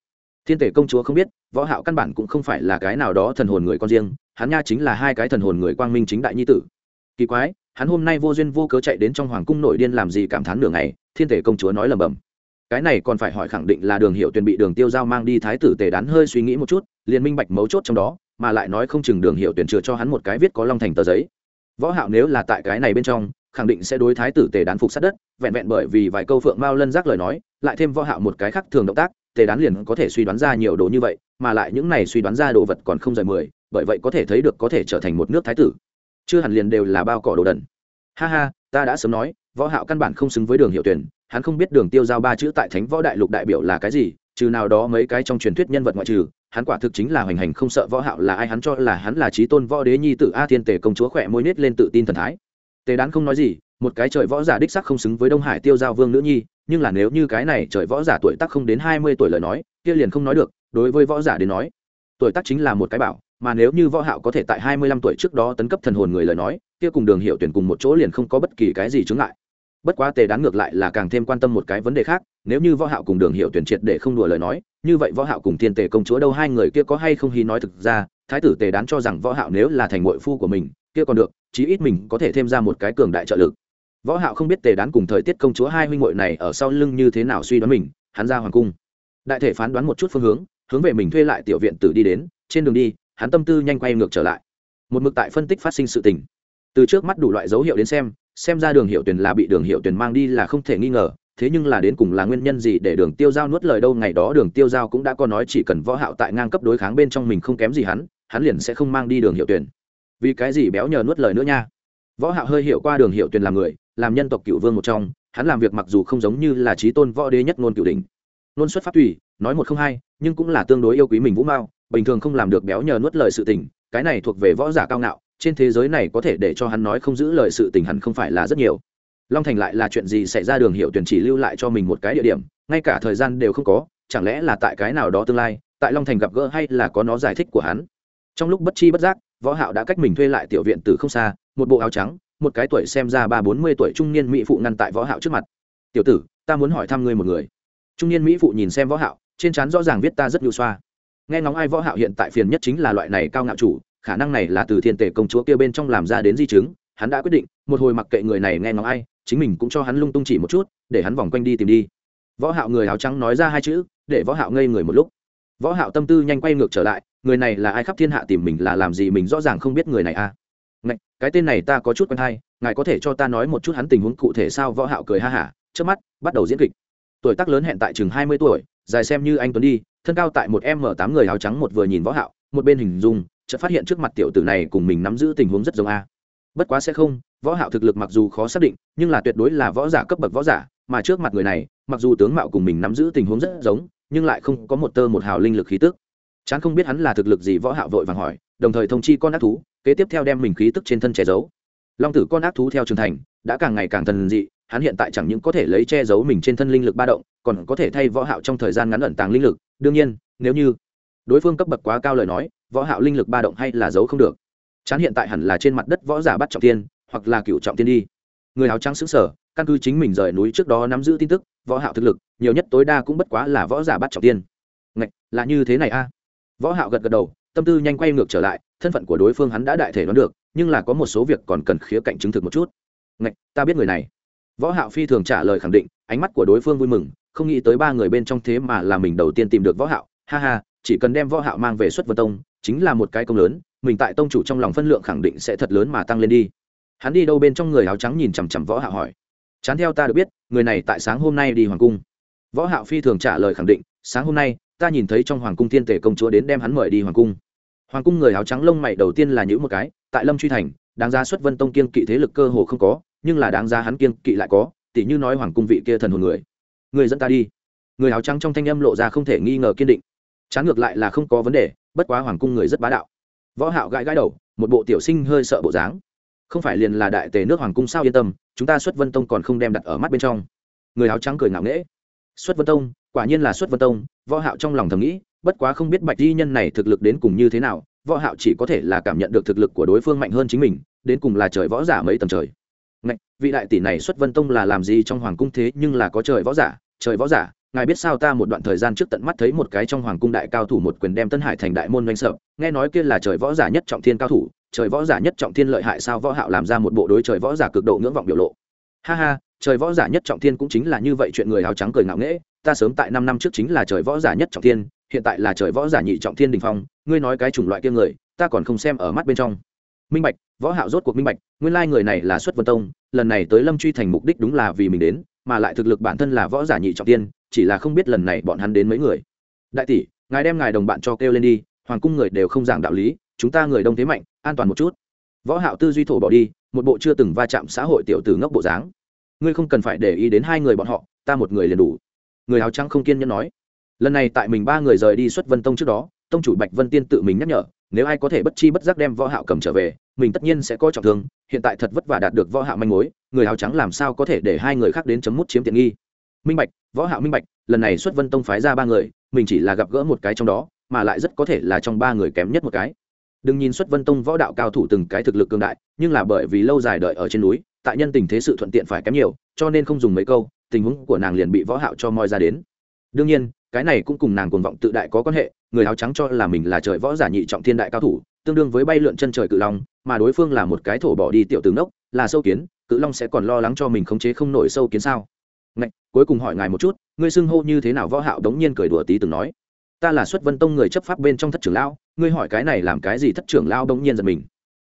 Thiên tể công chúa không biết, võ hạo căn bản cũng không phải là cái nào đó thần hồn người con riêng, hắn nha chính là hai cái thần hồn người quang minh chính đại nhi tử. Kỳ quái, hắn hôm nay vô duyên vô cớ chạy đến trong hoàng cung nội điên làm gì cảm thán nửa ngày, thiên tể công chúa nói lầm bầm cái này còn phải hỏi khẳng định là đường hiệu tuyển bị đường tiêu giao mang đi thái tử tề đán hơi suy nghĩ một chút, liền minh bạch mấu chốt trong đó, mà lại nói không chừng đường hiệu tuyển chừa cho hắn một cái viết có long thành tờ giấy. Võ hạo nếu là tại cái này bên trong khẳng định sẽ đối thái tử tề đán phục sát đất, vẹn vẹn bởi vì vài câu phượng mao lân giác lời nói, lại thêm võ hạo một cái khác thường động tác, tề đán liền có thể suy đoán ra nhiều đồ như vậy, mà lại những này suy đoán ra đồ vật còn không rời mười, bởi vậy có thể thấy được có thể trở thành một nước thái tử. Chưa hẳn liền đều là bao cỏ đồ đần. Ha ha, ta đã sớm nói, võ hạo căn bản không xứng với đường hiệu tuyển, hắn không biết đường tiêu giao ba chữ tại thánh võ đại lục đại biểu là cái gì, trừ nào đó mấy cái trong truyền thuyết nhân vật ngoại trừ, hắn quả thực chính là hoành hành không sợ võ hạo là ai, hắn cho là hắn là trí tôn võ đế nhi tử a thiên tề công chúa khỏe môi nết lên tự tin thần thái tề đán không nói gì, một cái trời võ giả đích sắc không xứng với đông hải tiêu giao vương nữ nhi, nhưng là nếu như cái này trời võ giả tuổi tác không đến hai mươi tuổi lời nói, kia liền không nói được, đối với võ giả đến nói, tuổi tác chính là một cái bảo, mà nếu như võ hạo có thể tại hai mươi lăm tuổi trước đó tấn cấp thần hồn người lời nói, kia cùng đường hiệu tuyển cùng một chỗ liền không có bất kỳ cái gì chướng ngại. Bất quá tề đán ngược lại là càng thêm quan tâm một cái vấn đề khác, nếu như võ hạo cùng đường hiệu tuyển triệt để không đùa lời nói, như vậy võ hạo cùng thiên tề công chúa đâu hai người kia có hay không hí nói thực ra thái tử tề đán cho rằng võ hạo nếu là thành muội phu của mình, kia còn được, chí ít mình có thể thêm ra một cái cường đại trợ lực. Võ hạo không biết tề đán cùng thời tiết công chúa hai huynh muội này ở sau lưng như thế nào suy đoán mình, hắn ra hoàng cung. Đại thể phán đoán một chút phương hướng hướng về mình thuê lại tiểu viện tử đi đến, trên đường đi, hắn tâm tư nhanh quay ngược trở lại. Một mực tại phân tích phát sinh sự tình. Từ trước mắt đủ loại dấu hiệu đến xem xem ra đường hiệu tuyển là bị đường hiệu tuyển mang đi là không thể nghi ngờ, thế nhưng là đến cùng là nguyên nhân gì để đường tiêu giao nuốt lời đâu, ngày đó đường tiêu giao cũng đã có nói chỉ cần võ hạo tại ngang cấp đối kháng bên trong mình không kém gì hắn hắn liền sẽ không mang đi đường hiệu tuyển. Vì cái gì béo nhờ nuốt lời nữa nha? Võ hạo hơi hiểu qua đường hiệu tuyển làm người, làm nhân tộc cựu vương một trong, hắn làm việc mặc dù không giống như là trí tôn võ đế nhất ngôn cựu đỉnh. Ngôn xuất pháp tùy, nói một không hai, nhưng cũng là tương đối yêu quý mình vũ mao, bình thường không làm được béo nhờ nuốt lời sự tình, cái này thuộc về võ giả cao ngạo, trên thế giới này có thể để cho hắn nói không giữ lời sự tình hẳn không phải là rất nhiều. Long thành lại là chuyện gì xảy ra đường hiệu tuyển chỉ lưu lại cho mình một cái địa điểm, ngay cả thời gian đều không có, chẳng lẽ là tại cái nào đó tương lai, tại long thành gặp gỡ hay là có nó giải thích của hắn? Trong lúc bất chi bất giác, võ hạo đã cách mình thuê lại tiểu viện từ không xa, một bộ áo trắng, một cái tuổi xem ra ba bốn mươi tuổi trung niên mỹ phụ ngăn tại võ hạo trước mặt. Tiểu tử, ta muốn hỏi thăm ngươi một người. Trung niên mỹ phụ nhìn xem võ hạo, trên trán rõ ràng viết ta rất nhu xoa. Nghe ngóng ai võ hạo hiện tại phiền nhất chính là loại này cao ngạo chủ, khả năng này là từ thiên tể công chúa kia bên trong làm ra đến di chứng, hắn đã quyết định, một hồi mặc kệ người này nghe ngóng ai, chính mình cũng cho hắn lung tung chỉ một chút, để hắn vòng quanh đi tìm đi. Võ hạo người áo trắng nói ra hai chữ, để võ hạo ngây người một lúc. Võ hạo tâm tư nhanh quay ngược trở lại người này là ai khắp thiên hạ tìm mình là làm gì mình rõ ràng không biết người này a à. Ngạch, cái tên này ta có chút quen hay ngài có thể cho ta nói một chút hắn tình huống cụ thể sao? Võ hạo cười ha hả trước mắt bắt đầu diễn kịch. Tuổi tác lớn hẹn tại chừng 20 tuổi dài xem như anh tuấn đi thân cao tại một m tám người áo trắng một vừa nhìn võ hạo một bên hình dung chợt phát hiện trước mặt tiểu tử này cùng mình nắm giữ tình huống rất giống a. Bất quá sẽ không võ hạo thực lực mặc dù khó xác định nhưng là tuyệt đối là võ giả cấp bậc võ giả mà trước mặt người này mặc dù tướng mạo cùng mình nắm giữ tình huống rất giống nhưng lại không có một tơ một hào linh lực khí tức chán không biết hắn là thực lực gì, võ hạo vội vàng hỏi, đồng thời thông chi con ác thú, kế tiếp theo đem mình khí tức trên thân che giấu. Long tử con ác thú theo trưởng thành, đã càng ngày càng thần dị, hắn hiện tại chẳng những có thể lấy che giấu mình trên thân linh lực ba động, còn có thể thay võ hạo trong thời gian ngắn ẩn tàng linh lực. Đương nhiên, nếu như đối phương cấp bậc quá cao lời nói, võ hạo linh lực ba động hay là giấu không được. Chán hiện tại hẳn là trên mặt đất võ giả bắt trọng thiên, hoặc là cửu trọng thiên đi. Người áo trắng sững sờ, căn cứ chính mình rời núi trước đó nắm giữ tin tức, võ hạo thực lực, nhiều nhất tối đa cũng bất quá là võ giả bắt trọng thiên. Ngạch, là như thế này a võ hạo gật gật đầu, tâm tư nhanh quay ngược trở lại, thân phận của đối phương hắn đã đại thể đoán được, nhưng là có một số việc còn cần khía cạnh chứng thực một chút. Ngạch, ta biết người này. Võ hạo phi thường trả lời khẳng định, ánh mắt của đối phương vui mừng, không nghĩ tới ba người bên trong thế mà là mình đầu tiên tìm được võ hạo. Ha ha, chỉ cần đem võ hạo mang về xuất vân tông, chính là một cái công lớn, mình tại tông chủ trong lòng phân lượng khẳng định sẽ thật lớn mà tăng lên đi. Hắn đi đâu bên trong người áo trắng nhìn chằm chằm võ hạo hỏi. Chán theo ta được biết, người này tại sáng hôm nay đi hoàng cung. Võ hạo phi thường trả lời khẳng định, sáng hôm nay ta nhìn thấy trong hoàng cung thiên tể công chúa đến đem hắn mời đi hoàng cung. Hoàng cung người áo trắng lông mày đầu tiên là những một cái, tại lâm truy thành, đáng giá xuất vân tông kiên kỵ thế lực cơ hồ không có, nhưng là đáng giá hắn kiên kỵ lại có, tỉ như nói hoàng cung vị kia thần hồn người. Người dẫn ta đi. Người áo trắng trong thanh âm lộ ra không thể nghi ngờ kiên định. Chán ngược lại là không có vấn đề, bất quá hoàng cung người rất bá đạo. Võ hạo gãi gãi đầu, một bộ tiểu sinh hơi sợ bộ dáng. Không phải liền là đại tề nước hoàng cung sao yên tâm, chúng ta xuất vân tông còn không đem đặt ở mắt bên trong. Người áo trắng cười ngạo nghễ. Xuất vân tông quả nhiên là xuất vân tông võ hạo trong lòng thầm nghĩ bất quá không biết bạch di nhân này thực lực đến cùng như thế nào võ hạo chỉ có thể là cảm nhận được thực lực của đối phương mạnh hơn chính mình đến cùng là trời võ giả mấy tầng trời. Ngạch, vị đại tỷ này xuất vân tông là làm gì trong hoàng cung thế nhưng là có trời võ giả trời võ giả ngài biết sao ta một đoạn thời gian trước tận mắt thấy một cái trong hoàng cung đại cao thủ một quyền đem tân hải thành đại môn doanh sợ nghe nói kia là trời võ giả nhất trọng thiên cao thủ trời võ giả nhất trọng thiên lợi hại sao võ hạo làm ra một bộ đối trời võ giả cực độ ngưỡng vọng biểu lộ. Ha ha trời võ giả nhất trọng thiên cũng chính là như vậy chuyện người áo trắng cười ngạo nghễ ta sớm tại năm năm trước chính là trời võ giả nhất trọng thiên, hiện tại là trời võ giả nhị trọng thiên đình phong, ngươi nói cái chủng loại kia người, ta còn không xem ở mắt bên trong. Minh bạch, võ hạo rốt cuộc minh bạch, nguyên lai người này là xuất vân tông, lần này tới lâm truy thành mục đích đúng là vì mình đến, mà lại thực lực bản thân là võ giả nhị trọng thiên, chỉ là không biết lần này bọn hắn đến mấy người. Đại tỷ, ngài đem ngài đồng bạn cho kêu lên đi, hoàng cung người đều không giảng đạo lý, chúng ta người đông thế mạnh, an toàn một chút. Võ hạo tư duy thổ bỏ đi, một bộ chưa từng va chạm xã hội tiểu tử ngốc bộ dáng. Ngươi không cần phải để ý đến hai người bọn họ, ta một người liền đủ người áo trắng không kiên nhẫn nói. Lần này tại mình ba người rời đi xuất vân tông trước đó, tông chủ bạch vân tiên tự mình nhắc nhở, nếu ai có thể bất chi bất giác đem võ hạo cầm trở về, mình tất nhiên sẽ có trọng thương, hiện tại thật vất vả đạt được võ hạo manh mối, người áo trắng làm sao có thể để hai người khác đến chấm mút chiếm tiện nghi. Minh bạch, võ hạo minh bạch, lần này xuất vân tông phái ra ba người, mình chỉ là gặp gỡ một cái trong đó, mà lại rất có thể là trong ba người kém nhất một cái. Đừng nhìn xuất vân tông võ đạo cao thủ từng cái thực lực cường đại, nhưng là bởi vì lâu dài đợi ở trên núi, tại nhân tình thế sự thuận tiện phải kém nhiều, cho nên không dùng mấy câu tình huống của nàng liền bị võ hạo cho moi ra đến. Đương nhiên cái này cũng cùng nàng cuồng vọng tự đại có quan hệ người áo trắng cho là mình là trời võ giả nhị trọng thiên đại cao thủ tương đương với bay lượn chân trời cự long mà đối phương là một cái thổ bỏ đi tiểu tướng đốc là sâu kiến cự long sẽ còn lo lắng cho mình khống chế không nổi sâu kiến sao? Ngạch, cuối cùng hỏi ngài một chút ngươi xưng hô như thế nào võ hạo đống nhiên cười đùa tí từng nói. Ta là xuất vân tông người chấp pháp bên trong thất trưởng lão ngươi hỏi cái này làm cái gì thất trưởng lão đống nhiên giật mình.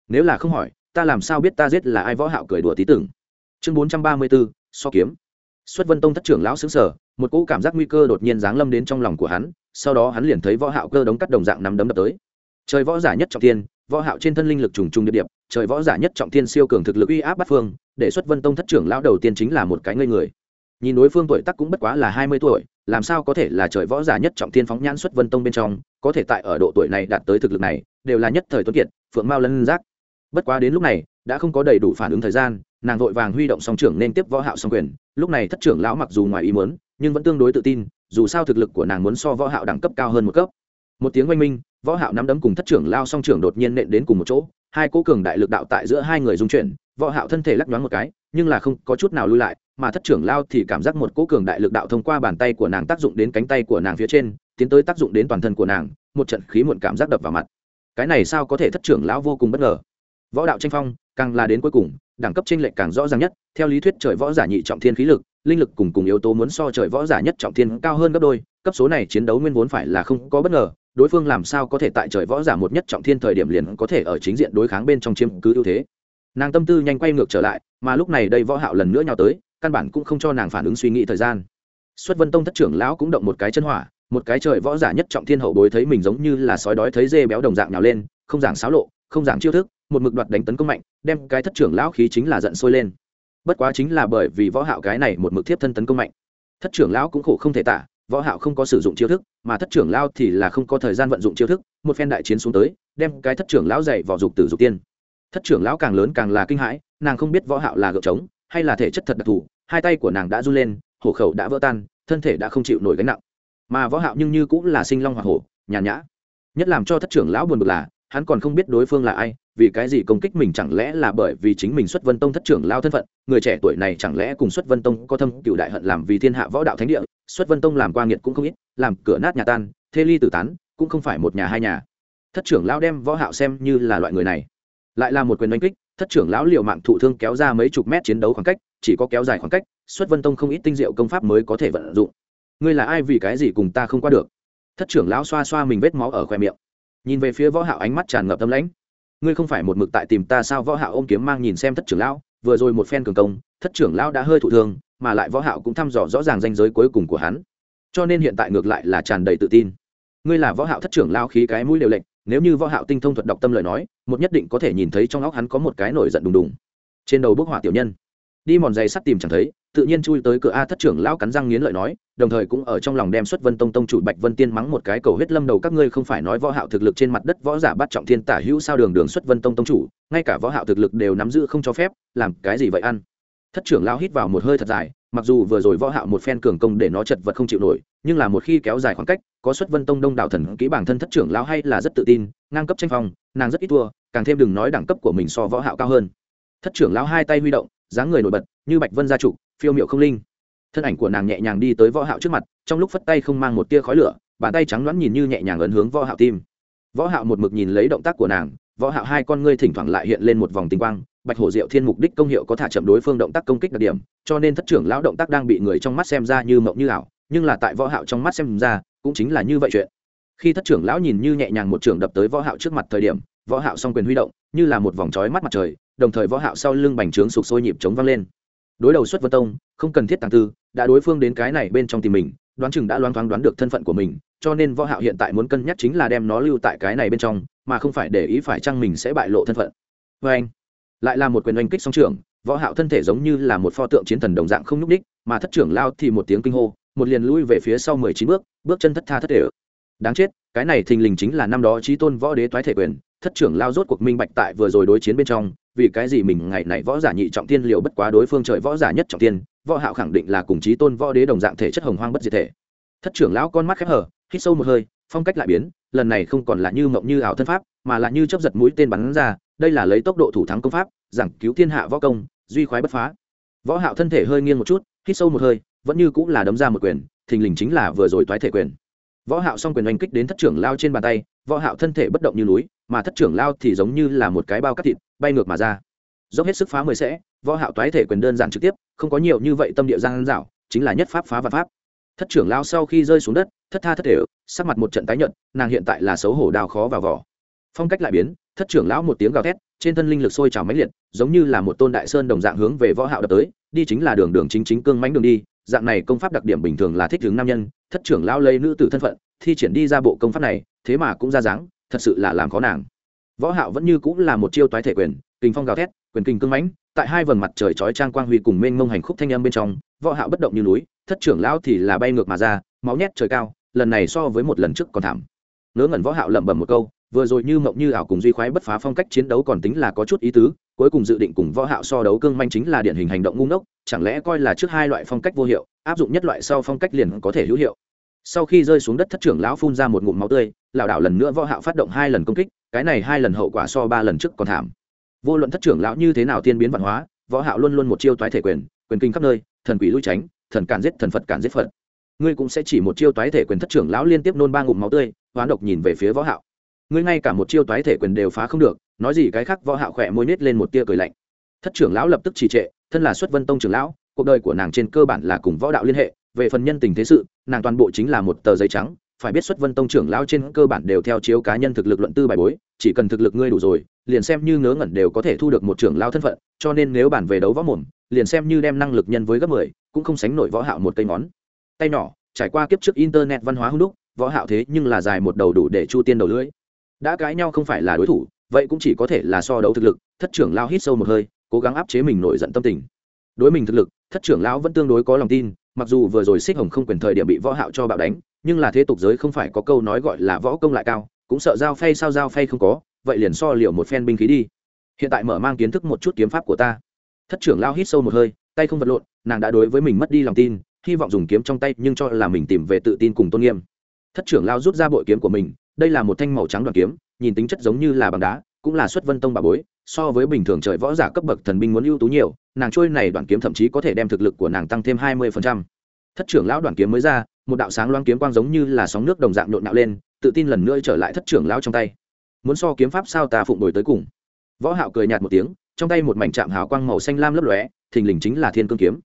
Nếu là không hỏi ta làm sao biết ta giết là ai võ hạo cười đùa tí từng. Chương 434, so kiếm xuất vân tông thất trưởng lão xứng sở một cỗ cảm giác nguy cơ đột nhiên giáng lâm đến trong lòng của hắn, sau đó hắn liền thấy võ hạo cơ đống cắt đồng dạng nắm đấm đập tới. Trời võ giả nhất trọng thiên, võ hạo trên thân linh lực trùng trùng điệp điệp, trời võ giả nhất trọng thiên siêu cường thực lực uy áp bát phương, để xuất vân tông thất trưởng lão đầu tiên chính là một cái ngây người. Nhìn đối phương tuổi tác cũng bất quá là hai mươi tuổi, làm sao có thể là trời võ giả nhất trọng thiên phóng nhãn xuất vân tông bên trong, có thể tại ở độ tuổi này đạt tới thực lực này, đều là nhất thời tuấn kiệt, phượng mao lân giác bất quá đến lúc này, đã không có đầy đủ phản ứng thời gian, nàng vội vàng huy động song trưởng nên tiếp võ hạo song quyền. Lúc này thất trưởng lão mặc dù ngoài ý muốn, nhưng vẫn tương đối tự tin, dù sao thực lực của nàng muốn so võ hạo đẳng cấp cao hơn một cấp. Một tiếng oanh minh, võ hạo nắm đấm cùng thất trưởng lao song trưởng đột nhiên nện đến cùng một chỗ. Hai cố cường đại lực đạo tại giữa hai người dung chuyển, võ hạo thân thể lắc nhoáng một cái, nhưng là không có chút nào lui lại, mà thất trưởng lao thì cảm giác một cố cường đại lực đạo thông qua bàn tay của nàng tác dụng đến cánh tay của nàng phía trên, tiến tới tác dụng đến toàn thân của nàng, một trận khí muộn cảm giác đập vào mặt. Cái này sao có thể thất trưởng lão vô cùng bất ngờ? Võ đạo tranh phong, càng là đến cuối cùng, đẳng cấp tranh lệch càng rõ ràng nhất. Theo lý thuyết trời võ giả nhị trọng thiên khí lực, linh lực cùng cùng yếu tố muốn so trời võ giả nhất trọng thiên cao hơn gấp đôi, cấp số này chiến đấu nguyên vốn phải là không có bất ngờ. Đối phương làm sao có thể tại trời võ giả một nhất trọng thiên thời điểm liền có thể ở chính diện đối kháng bên trong chiếm cứ ưu thế? Nàng tâm tư nhanh quay ngược trở lại, mà lúc này đây võ hạo lần nữa nhào tới, căn bản cũng không cho nàng phản ứng suy nghĩ thời gian. Xuất vân tông thất trưởng lão cũng động một cái chân hỏa, một cái trời võ giả nhất trọng thiên hậu bối thấy mình giống như là sói đói thấy dê béo đồng dạng nhào lên, không giảng xáo lộ, không giảng chiêu thức một mực đoạt đánh tấn công mạnh, đem cái thất trưởng lão khí chính là giận sôi lên. Bất quá chính là bởi vì võ hạo cái này một mực tiếp thân tấn công mạnh. Thất trưởng lão cũng khổ không thể tả, võ hạo không có sử dụng chiêu thức, mà thất trưởng lão thì là không có thời gian vận dụng chiêu thức, một phen đại chiến xuống tới, đem cái thất trưởng lão dạy vào dục tử dục tiên. Thất trưởng lão càng lớn càng là kinh hãi, nàng không biết võ hạo là gượng trống, hay là thể chất thật đặc thù, hai tay của nàng đã run lên, hổ khẩu đã vỡ tan, thân thể đã không chịu nổi gánh nặng. Mà võ hạo nhưng như cũng là sinh long hỏa hổ, nhàn nhã. Nhất làm cho thất trưởng lão buồn bực là hắn còn không biết đối phương là ai, vì cái gì công kích mình chẳng lẽ là bởi vì chính mình xuất vân tông thất trưởng lao thân phận, người trẻ tuổi này chẳng lẽ cùng xuất vân tông có thâm cựu đại hận làm vì thiên hạ võ đạo thánh địa, xuất vân tông làm qua nghiệt cũng không ít, làm cửa nát nhà tan, thê ly tử tán, cũng không phải một nhà hai nhà. Thất trưởng lão đem võ hạo xem như là loại người này. Lại là một quyền đánh kích, thất trưởng lão liều mạng thụ thương kéo ra mấy chục mét chiến đấu khoảng cách, chỉ có kéo dài khoảng cách, xuất vân tông không ít tinh diệu công pháp mới có thể vận dụng. Ngươi là ai vì cái gì cùng ta không qua được? Thất trưởng lão xoa xoa mình vết máu ở khoe miệng nhìn về phía võ hạo ánh mắt tràn ngập tâm lãnh. Ngươi không phải một mực tại tìm ta sao? Võ hạo ôm kiếm mang nhìn xem thất trưởng lão, vừa rồi một phen cường công, thất trưởng lão đã hơi thụ thương, mà lại võ hạo cũng thăm dò rõ ràng danh giới cuối cùng của hắn. Cho nên hiện tại ngược lại là tràn đầy tự tin. Ngươi là võ hạo thất trưởng lão khí cái mũi đều lệnh nếu như võ hạo tinh thông thuật đọc tâm lời nói, một nhất định có thể nhìn thấy trong óc hắn có một cái nổi giận đùng đùng. Trên đầu bốc hỏa tiểu nhân. Đi mòn giày sắt tìm chẳng thấy tự nhiên chui tới cửa a thất trưởng lão cắn răng nghiến lợi nói, đồng thời cũng ở trong lòng đem xuất vân tông tông chủ bạch vân tiên mắng một cái cầu huyết lâm đầu các ngươi không phải nói võ hạo thực lực trên mặt đất võ giả bắt trọng thiên tả hữu sao đường đường xuất vân tông tông chủ, ngay cả võ hạo thực lực đều nắm giữ không cho phép, làm cái gì vậy ăn thất trưởng lão hít vào một hơi thật dài, mặc dù vừa rồi võ hạo một phen cường công để nó chật vật không chịu nổi, nhưng là một khi kéo dài khoảng cách, có xuất vân tông đông đảo thần kỹ bản thân thất trưởng lão hay là rất tự tin, ngang cấp tranh phong, nàng rất ít thua, càng thêm đừng nói đẳng cấp của mình so võ hạo cao hơn thất trưởng lão hai tay huy động, dáng người nổi bật, như bạch vân gia chủ phiêu miệu không linh. Thân ảnh của nàng nhẹ nhàng đi tới võ hạo trước mặt, trong lúc phất tay không mang một tia khói lửa, bàn tay trắng loãng nhìn như nhẹ nhàng ấn hướng võ hạo tim. Võ hạo một mực nhìn lấy động tác của nàng, võ hạo hai con ngươi thỉnh thoảng lại hiện lên một vòng tinh quang, bạch hổ diệu thiên mục đích công hiệu có thả chậm đối phương động tác công kích đặc điểm, cho nên thất trưởng lão động tác đang bị người trong mắt xem ra như mộng như ảo, nhưng là tại võ hạo trong mắt xem ra, cũng chính là như vậy chuyện. Khi thất trưởng lão nhìn như nhẹ nhàng một trường đập tới võ hạo trước mặt thời điểm, võ hạo song quyền huy động, như là một vòng chói mắt mặt trời, đồng thời võ hạo sau lưng bành trướng sục sôi nhịp chống vang lên đối đầu xuất vân tông, không cần thiết tàng tư, đã đối phương đến cái này bên trong tìm mình, đoán chừng đã loáng thoáng đoán được thân phận của mình, cho nên võ hạo hiện tại muốn cân nhắc chính là đem nó lưu tại cái này bên trong, mà không phải để ý phải chăng mình sẽ bại lộ thân phận với anh, lại là một quyền oanh kích song trưởng, võ hạo thân thể giống như là một pho tượng chiến thần đồng dạng không nhúc đích mà thất trưởng lao thì một tiếng kinh hô, một liền lui về phía sau 19 bước bước chân thất tha thất để. đáng chết, cái này thình lình chính là năm đó chí tôn võ đế toái thể quyền, thất trưởng lao rốt cuộc minh bạch tại vừa rồi đối chiến bên trong vì cái gì mình ngày này võ giả nhị trọng tiên liệu bất quá đối phương trời võ giả nhất trọng tiên võ hạo khẳng định là cùng chí tôn võ đế đồng dạng thể chất hồng hoang bất diệt thể. Thất trưởng lão con mắt khép hờ, hít sâu một hơi, phong cách lại biến, lần này không còn là như mộng như ảo thân pháp, mà là như chớp giật mũi tên bắn ra, đây là lấy tốc độ thủ thắng công pháp, giảng cứu thiên hạ võ công, duy khoái bất phá. Võ hạo thân thể hơi nghiêng một chút, hít sâu một hơi, vẫn như cũng là đấm ra một quyền, thình lình chính là vừa rồi toái thể quyền võ hạo song quyền oanh kích đến thất trưởng lao trên bàn tay, võ hạo thân thể bất động như núi, mà thất trưởng lao thì giống như là một cái bao cắt thịt, bay ngược mà ra. Dốc hết sức phá mười sẽ, võ hạo toái thể quyền đơn giản trực tiếp, không có nhiều như vậy tâm địa giang dảo, chính là nhất pháp phá và pháp. Thất trưởng lao sau khi rơi xuống đất, thất tha thất thể, sắc mặt một trận tái nhợt, nàng hiện tại là xấu hổ đào khó vào vỏ. Phong cách lại biến, thất trưởng lão một tiếng gào thét, trên thân linh lực sôi trào mãnh liệt, giống như là một tôn đại sơn đồng dạng hướng về võ hạo đập tới, đi chính là đường đường chính chính cương mãnh đường đi dạng này công pháp đặc điểm bình thường là thích hướng nam nhân, thất trưởng lão lây nữ tử thân phận, thi triển đi ra bộ công pháp này, thế mà cũng ra dáng, thật sự là làm khó nàng. Võ hạo vẫn như cũng là một chiêu toái thể quyền, kình phong gào thét, quyền kình cương mãnh, tại hai vầng mặt trời chói trang quang huy cùng mênh mông hành khúc thanh âm bên trong, võ hạo bất động như núi, thất trưởng lão thì là bay ngược mà ra, máu nhét trời cao, lần này so với một lần trước còn thảm. Ngớ ngẩn võ hạo lẩm bẩm một câu vừa rồi như mộng như ảo cùng duy khoái bất phá phong cách chiến đấu còn tính là có chút ý tứ, cuối cùng dự định cùng võ hạo so đấu cương manh chính là điển hình hành động ngu ngốc, chẳng lẽ coi là trước hai loại phong cách vô hiệu, áp dụng nhất loại sau phong cách liền có thể hữu hiệu. Sau khi rơi xuống đất thất trưởng lão phun ra một ngụm máu tươi lão đảo lần nữa võ hạo phát động hai lần công kích, cái này hai lần hậu quả so ba lần trước còn thảm. Vô luận thất trưởng lão như thế nào tiên biến văn hóa, võ hạo luôn luôn một chiêu toái thể quyền quyền kinh khắp nơi, thần quỷ lui tránh, thần cản giết thần phật cản giết phật. Ngươi cũng sẽ chỉ một chiêu toái thể quyền thất trưởng lão liên tiếp nôn ba ngụm máu tươi, hoán độc nhìn về phía võ hạo ngươi ngay cả một chiêu toái thể quyền đều phá không được, nói gì cái khác võ hạo khỏe môi nết lên một tia cười lạnh. Thất trưởng lão lập tức trì trệ, thân là xuất vân tông trưởng lão, cuộc đời của nàng trên cơ bản là cùng võ đạo liên hệ, về phần nhân tình thế sự, nàng toàn bộ chính là một tờ giấy trắng, phải biết xuất vân tông trưởng lão trên cơ bản đều theo chiếu cá nhân thực lực luận tư bài bối, chỉ cần thực lực ngươi đủ rồi, liền xem như ngớ ngẩn đều có thể thu được một trưởng lão thân phận, cho nên nếu bản về đấu võ mồm, liền xem như đem năng lực nhân với gấp mười, cũng không sánh nổi võ hạo một cây ngón. Tay nhỏ, trải qua kiếp trước internet văn hóa hung đúc, võ hạo thế nhưng là dài một đầu đủ để chu tiên đầu lưỡi đã cãi nhau không phải là đối thủ, vậy cũng chỉ có thể là so đấu thực lực, thất trưởng lao hít sâu một hơi, cố gắng áp chế mình nổi giận tâm tình. Đối mình thực lực, thất trưởng lão vẫn tương đối có lòng tin, mặc dù vừa rồi xích hồng không quyền thời điểm bị võ hạo cho bạo đánh, nhưng là thế tục giới không phải có câu nói gọi là võ công lại cao, cũng sợ giao phay sao giao phay không có, vậy liền so liệu một phen binh khí đi. Hiện tại mở mang kiến thức một chút kiếm pháp của ta. Thất trưởng lao hít sâu một hơi, tay không vật lộn, nàng đã đối với mình mất đi lòng tin, hy vọng dùng kiếm trong tay nhưng cho là mình tìm về tự tin cùng tôn nghiêm. Thất trưởng lao rút ra bội kiếm của mình đây là một thanh màu trắng đoàn kiếm, nhìn tính chất giống như là bằng đá, cũng là xuất vân tông bà bối, so với bình thường trời võ giả cấp bậc thần binh muốn ưu tú nhiều, nàng trôi này đoàn kiếm thậm chí có thể đem thực lực của nàng tăng thêm hai mươi thất trưởng lão đoàn kiếm mới ra, một đạo sáng loáng kiếm quang giống như là sóng nước đồng dạng nhộn nạo lên, tự tin lần nữa trở lại thất trưởng lão trong tay. Muốn so kiếm pháp sao ta phụng đổi tới cùng. Võ hạo cười nhạt một tiếng, trong tay một mảnh chạm hào quang màu xanh lam lấp lóe, thình lình chính là thiên cương kiếm.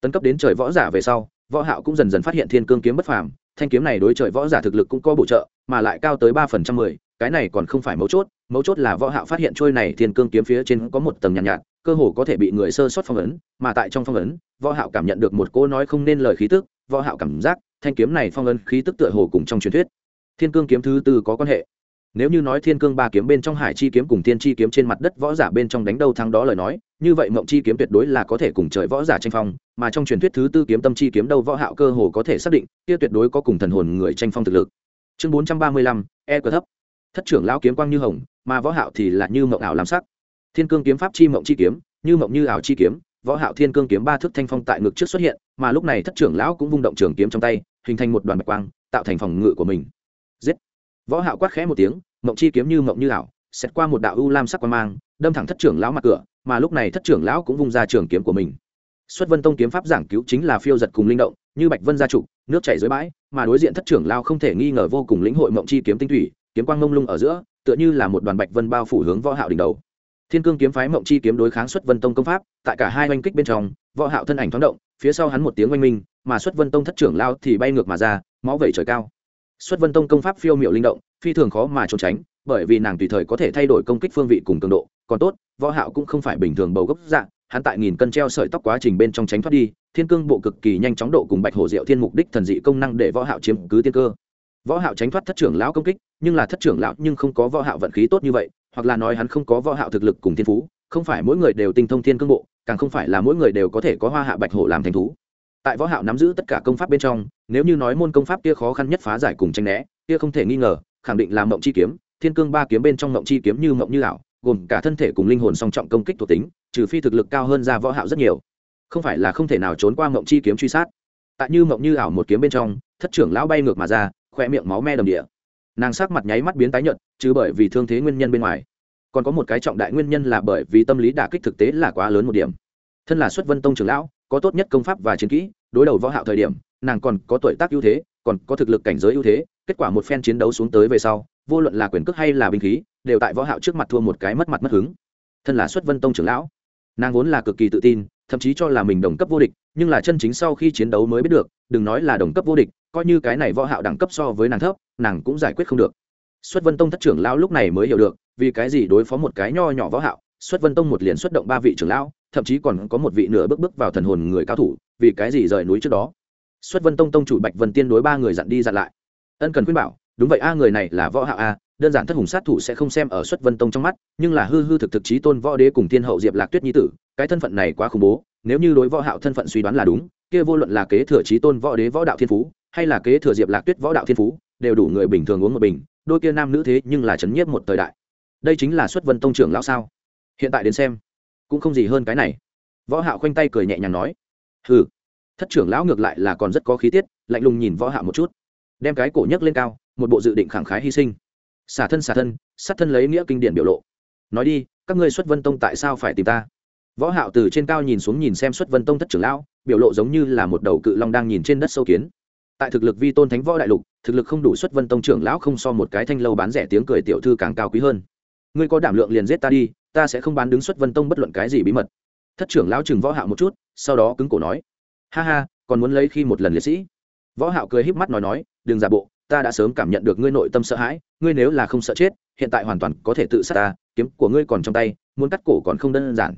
Tấn cấp đến trời võ giả về sau, võ hạo cũng dần dần phát hiện thiên cương kiếm bất phàm thanh kiếm này đối trời võ giả thực lực cũng có bổ trợ mà lại cao tới ba phần trăm mười cái này còn không phải mấu chốt mấu chốt là võ hạo phát hiện trôi này thiên cương kiếm phía trên có một tầng nhàn nhạt, nhạt cơ hồ có thể bị người sơ sót phong ấn mà tại trong phong ấn võ hạo cảm nhận được một cô nói không nên lời khí tức võ hạo cảm giác thanh kiếm này phong ấn khí tức tựa hồ cùng trong truyền thuyết. Thiên cương kiếm thứ tư có quan hệ. Nếu như nói thiên cương ba kiếm bên trong hải chi kiếm cùng thiên chi kiếm trên mặt đất võ giả bên trong đánh đâu thắng đó lời nói như vậy mộng chi kiếm tuyệt đối là có thể cùng trời võ giả tranh phong mà trong truyền thuyết thứ tư kiếm tâm chi kiếm đâu võ hạo cơ hồ có thể xác định kia tuyệt đối có cùng thần hồn người tranh phong thực lực. Chương 435, e cờ thấp. Thất trưởng lão kiếm quang như hồng mà võ hạo thì là như mộng ảo làm sắc. Thiên cương kiếm pháp chi mộng chi kiếm như mộng như ảo chi kiếm võ hạo thiên cương kiếm ba thước thanh phong tại ngực trước xuất hiện mà lúc này thất trưởng lão cũng vung động trường kiếm trong tay hình thành một đoàn bạch quang tạo thành phòng ngự của mình. Giết. Võ hạo quát khẽ một tiếng mộng chi kiếm như mộng như ảo xét qua một đạo u lam sắc quang mang đâm thẳng thất trưởng lão mặt cửa mà lúc này thất trưởng lão cũng vung ra trường kiếm của mình. Xuất vân tông kiếm pháp giảng cứu chính là phiêu giật cùng linh động, như bạch vân gia trụ nước chảy dưới bãi, mà đối diện thất trưởng lão không thể nghi ngờ vô cùng lĩnh hội mộng chi kiếm tinh thủy, kiếm quang mông lung ở giữa, tựa như là một đoàn bạch vân bao phủ hướng võ hạo đỉnh đầu. Thiên cương kiếm phái mộng chi kiếm đối kháng xuất vân tông công pháp, tại cả hai oanh kích bên trong, võ hạo thân ảnh thoáng động, phía sau hắn một tiếng oanh minh, mà xuất vân tông thất trưởng lao thì bay ngược mà ra, máu vẩy trời cao. Xuất vân tông công pháp phiêu miệu linh động, phi thường khó mà trốn tránh, bởi vì nàng tùy thời có thể thay đổi công kích phương vị cùng cường độ còn tốt, võ hạo cũng không phải bình thường bầu gốc dạng, hắn tại nghìn cân treo sợi tóc quá trình bên trong tránh thoát đi, thiên cương bộ cực kỳ nhanh chóng độ cùng bạch hổ diệu thiên mục đích thần dị công năng để võ hạo chiếm cứ tiên cơ. Võ hạo tránh thoát thất trưởng lão công kích, nhưng là thất trưởng lão nhưng không có võ hạo vận khí tốt như vậy, hoặc là nói hắn không có võ hạo thực lực cùng thiên phú, không phải mỗi người đều tinh thông thiên cương bộ, càng không phải là mỗi người đều có thể có hoa hạ bạch hổ làm thành thú. Tại võ hạo nắm giữ tất cả công pháp bên trong, nếu như nói môn công pháp kia khó khăn nhất phá giải cùng tranh né, kia không thể nghi ngờ, khẳng định là mộng chi kiếm, thiên cương ba kiếm bên trong mộng chi kiếm như mộng như ảo gồm cả thân thể cùng linh hồn song trọng công kích thuộc tính, trừ phi thực lực cao hơn ra võ hạo rất nhiều. Không phải là không thể nào trốn qua mộng chi kiếm truy sát. Tại như mộng như ảo một kiếm bên trong, thất trưởng lão bay ngược mà ra khoe miệng máu me đầm địa. Nàng sắc mặt nháy mắt biến tái nhợt, chứ bởi vì thương thế nguyên nhân bên ngoài. Còn có một cái trọng đại nguyên nhân là bởi vì tâm lý đả kích thực tế là quá lớn một điểm. Thân là xuất vân tông trưởng lão, có tốt nhất công pháp và chiến kỹ, đối đầu võ hạo thời điểm, nàng còn có tuổi tác ưu thế, còn có thực lực cảnh giới ưu thế, kết quả một phen chiến đấu xuống tới về sau, vô luận là quyền cước hay là binh khí đều tại võ hạo trước mặt thua một cái mất mặt mất hứng. Thân là xuất vân tông trưởng lão, nàng vốn là cực kỳ tự tin, thậm chí cho là mình đồng cấp vô địch, nhưng là chân chính sau khi chiến đấu mới biết được, đừng nói là đồng cấp vô địch, coi như cái này võ hạo đẳng cấp so với nàng thấp, nàng cũng giải quyết không được. Xuất vân tông thất trưởng lão lúc này mới hiểu được, vì cái gì đối phó một cái nho nhỏ võ hạo, xuất vân tông một liền xuất động ba vị trưởng lão, thậm chí còn có một vị nửa bước bước vào thần hồn người cao thủ, vì cái gì rời núi trước đó? Xuất vân tông tông chủ bạch vân tiên đối ba người dặn đi dặn lại. Ân cần khuyên bảo, đúng vậy a, người này là võ hạo a đơn giản thất hùng sát thủ sẽ không xem ở xuất vân tông trong mắt, nhưng là hư hư thực thực trí tôn võ đế cùng thiên hậu diệp lạc tuyết nhi tử, cái thân phận này quá khủng bố, nếu như đối võ hạo thân phận suy đoán là đúng, kia vô luận là kế thừa trí tôn võ đế võ đạo thiên phú, hay là kế thừa diệp lạc tuyết võ đạo thiên phú, đều đủ người bình thường uống một bình, đôi kia nam nữ thế nhưng là chấn nhiếp một thời đại. Đây chính là xuất vân tông trưởng lão sao? Hiện tại đến xem, cũng không gì hơn cái này. Võ hạo khoanh tay cười nhẹ nhàng nói, hừ, thất trưởng lão ngược lại là còn rất có khí tiết, lạnh lùng nhìn võ hạo một chút, đem cái cổ nhấc lên cao, một bộ dự định khẳng khái hy sinh xả thân xả thân, sát thân lấy nghĩa kinh điển biểu lộ. Nói đi, các ngươi xuất vân tông tại sao phải tìm ta? Võ hạo từ trên cao nhìn xuống nhìn xem xuất vân tông thất trưởng lão, biểu lộ giống như là một đầu cự long đang nhìn trên đất sâu kiến. Tại thực lực vi tôn thánh võ đại lục, thực lực không đủ xuất vân tông trưởng lão không so một cái thanh lâu bán rẻ tiếng cười tiểu thư càng cao quý hơn. Ngươi có đảm lượng liền giết ta đi, ta sẽ không bán đứng xuất vân tông bất luận cái gì bí mật. Thất trưởng lão chừng võ hạo một chút, sau đó cứng cổ nói. Ha ha, còn muốn lấy khi một lần liệt sĩ? Võ hạo cười híp mắt nói nói, đừng giả bộ ta đã sớm cảm nhận được ngươi nội tâm sợ hãi, ngươi nếu là không sợ chết, hiện tại hoàn toàn có thể tự sát ta, kiếm của ngươi còn trong tay, muốn cắt cổ còn không đơn giản.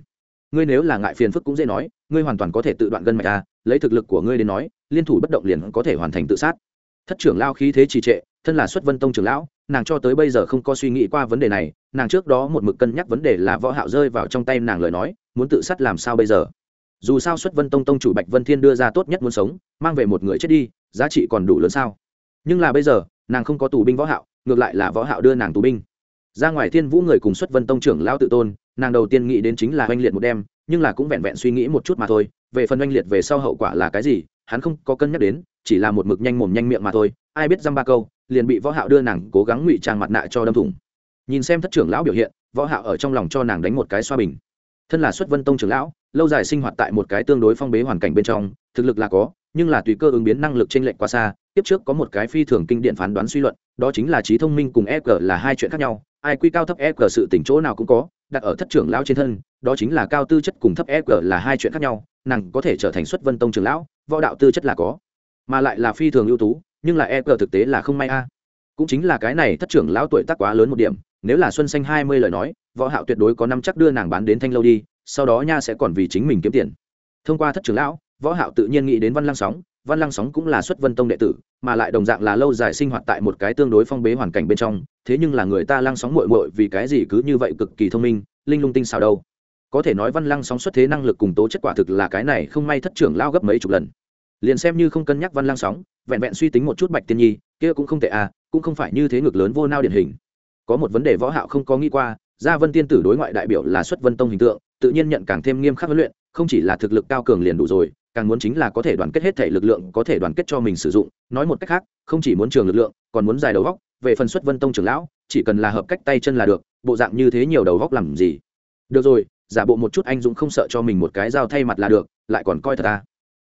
Ngươi nếu là ngại phiền phức cũng dễ nói, ngươi hoàn toàn có thể tự đoạn gân mạch ta, lấy thực lực của ngươi đến nói, liên thủ bất động liền có thể hoàn thành tự sát. Thất trưởng lao khí thế trì trệ, thân là xuất vân tông trưởng lão, nàng cho tới bây giờ không có suy nghĩ qua vấn đề này, nàng trước đó một mực cân nhắc vấn đề là võ hạo rơi vào trong tay nàng lời nói, muốn tự sát làm sao bây giờ? Dù sao xuất vân tông tông chủ bạch vân thiên đưa ra tốt nhất muốn sống, mang về một người chết đi, giá trị còn đủ lớn sao? Nhưng là bây giờ, nàng không có tù binh võ hạo, ngược lại là võ hạo đưa nàng tù binh. Ra ngoài thiên vũ người cùng xuất vân tông trưởng lao tự tôn, nàng đầu tiên nghĩ đến chính là oanh liệt một đêm, nhưng là cũng vẹn vẹn suy nghĩ một chút mà thôi, về phần oanh liệt về sau hậu quả là cái gì, hắn không có cân nhắc đến, chỉ là một mực nhanh mồm nhanh miệng mà thôi, ai biết dăm ba câu, liền bị võ hạo đưa nàng cố gắng ngụy trang mặt nạ cho đâm thủng. Nhìn xem thất trưởng lão biểu hiện, võ hạo ở trong lòng cho nàng đánh một cái xoa bình. Thân là xuất vân tông trưởng lão, lâu dài sinh hoạt tại một cái tương đối phong bế hoàn cảnh bên trong, thực lực là có, nhưng là tùy cơ ứng biến năng lực trên lệnh quá xa tiếp trước có một cái phi thường kinh điển phán đoán suy luận, đó chính là trí thông minh cùng e là hai chuyện khác nhau, ai quy cao thấp e sự tỉnh chỗ nào cũng có, đặt ở thất trưởng lão trên thân, đó chính là cao tư chất cùng thấp e là hai chuyện khác nhau, nàng có thể trở thành xuất vân tông trưởng lão, võ đạo tư chất là có, mà lại là phi thường ưu tú, nhưng là e thực tế là không may a. Cũng chính là cái này thất trưởng lão tuổi tác quá lớn một điểm, nếu là xuân xanh hai mươi lời nói, võ hạo tuyệt đối có năm chắc đưa nàng bán đến thanh lâu đi, sau đó nha sẽ còn vì chính mình kiếm tiền. Thông qua thất trưởng lão, võ hạo tự nhiên nghĩ đến văn lang sóng văn lăng sóng cũng là xuất vân tông đệ tử, mà lại đồng dạng là lâu dài sinh hoạt tại một cái tương đối phong bế hoàn cảnh bên trong, thế nhưng là người ta lăng sóng muội muội vì cái gì cứ như vậy cực kỳ thông minh, linh lung tinh xảo đâu. Có thể nói văn lăng sóng xuất thế năng lực cùng tố chất quả thực là cái này không may thất trưởng lao gấp mấy chục lần. Liền xem như không cân nhắc văn lăng sóng, vẹn vẹn suy tính một chút bạch tiên nhi, kia cũng không tệ à cũng không phải như thế ngược lớn vô nao điển hình. Có một vấn đề võ hạo không có nghĩ qua, gia vân tiên tử đối ngoại đại biểu là xuất vân tông hình tượng, tự nhiên nhận càng thêm nghiêm khắc huấn luyện, không chỉ là thực lực cao cường liền đủ rồi càng muốn chính là có thể đoàn kết hết thể lực lượng có thể đoàn kết cho mình sử dụng. Nói một cách khác, không chỉ muốn trường lực lượng, còn muốn dài đầu góc. Về phần xuất vân tông trưởng lão, chỉ cần là hợp cách tay chân là được. Bộ dạng như thế nhiều đầu góc làm gì? Được rồi, giả bộ một chút anh dũng không sợ cho mình một cái dao thay mặt là được, lại còn coi thật ta.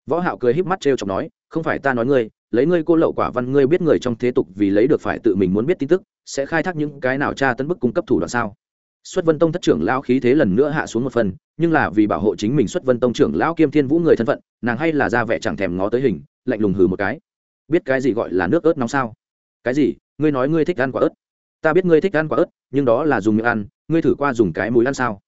Võ hạo cười híp mắt trêu chọc nói, không phải ta nói ngươi, lấy ngươi cô lậu quả văn ngươi biết người trong thế tục vì lấy được phải tự mình muốn biết tin tức, sẽ khai thác những cái nào tra tấn bức cung cấp thủ đoạn sao? Xuất vân tông thất trưởng lão khí thế lần nữa hạ xuống một phần, nhưng là vì bảo hộ chính mình xuất vân tông trưởng lão kiêm thiên vũ người thân phận, nàng hay là ra vẻ chẳng thèm ngó tới hình, lạnh lùng hừ một cái. Biết cái gì gọi là nước ớt nóng sao? Cái gì? Ngươi nói ngươi thích ăn quả ớt. Ta biết ngươi thích ăn quả ớt, nhưng đó là dùng miệng ăn, ngươi thử qua dùng cái mũi ăn sao?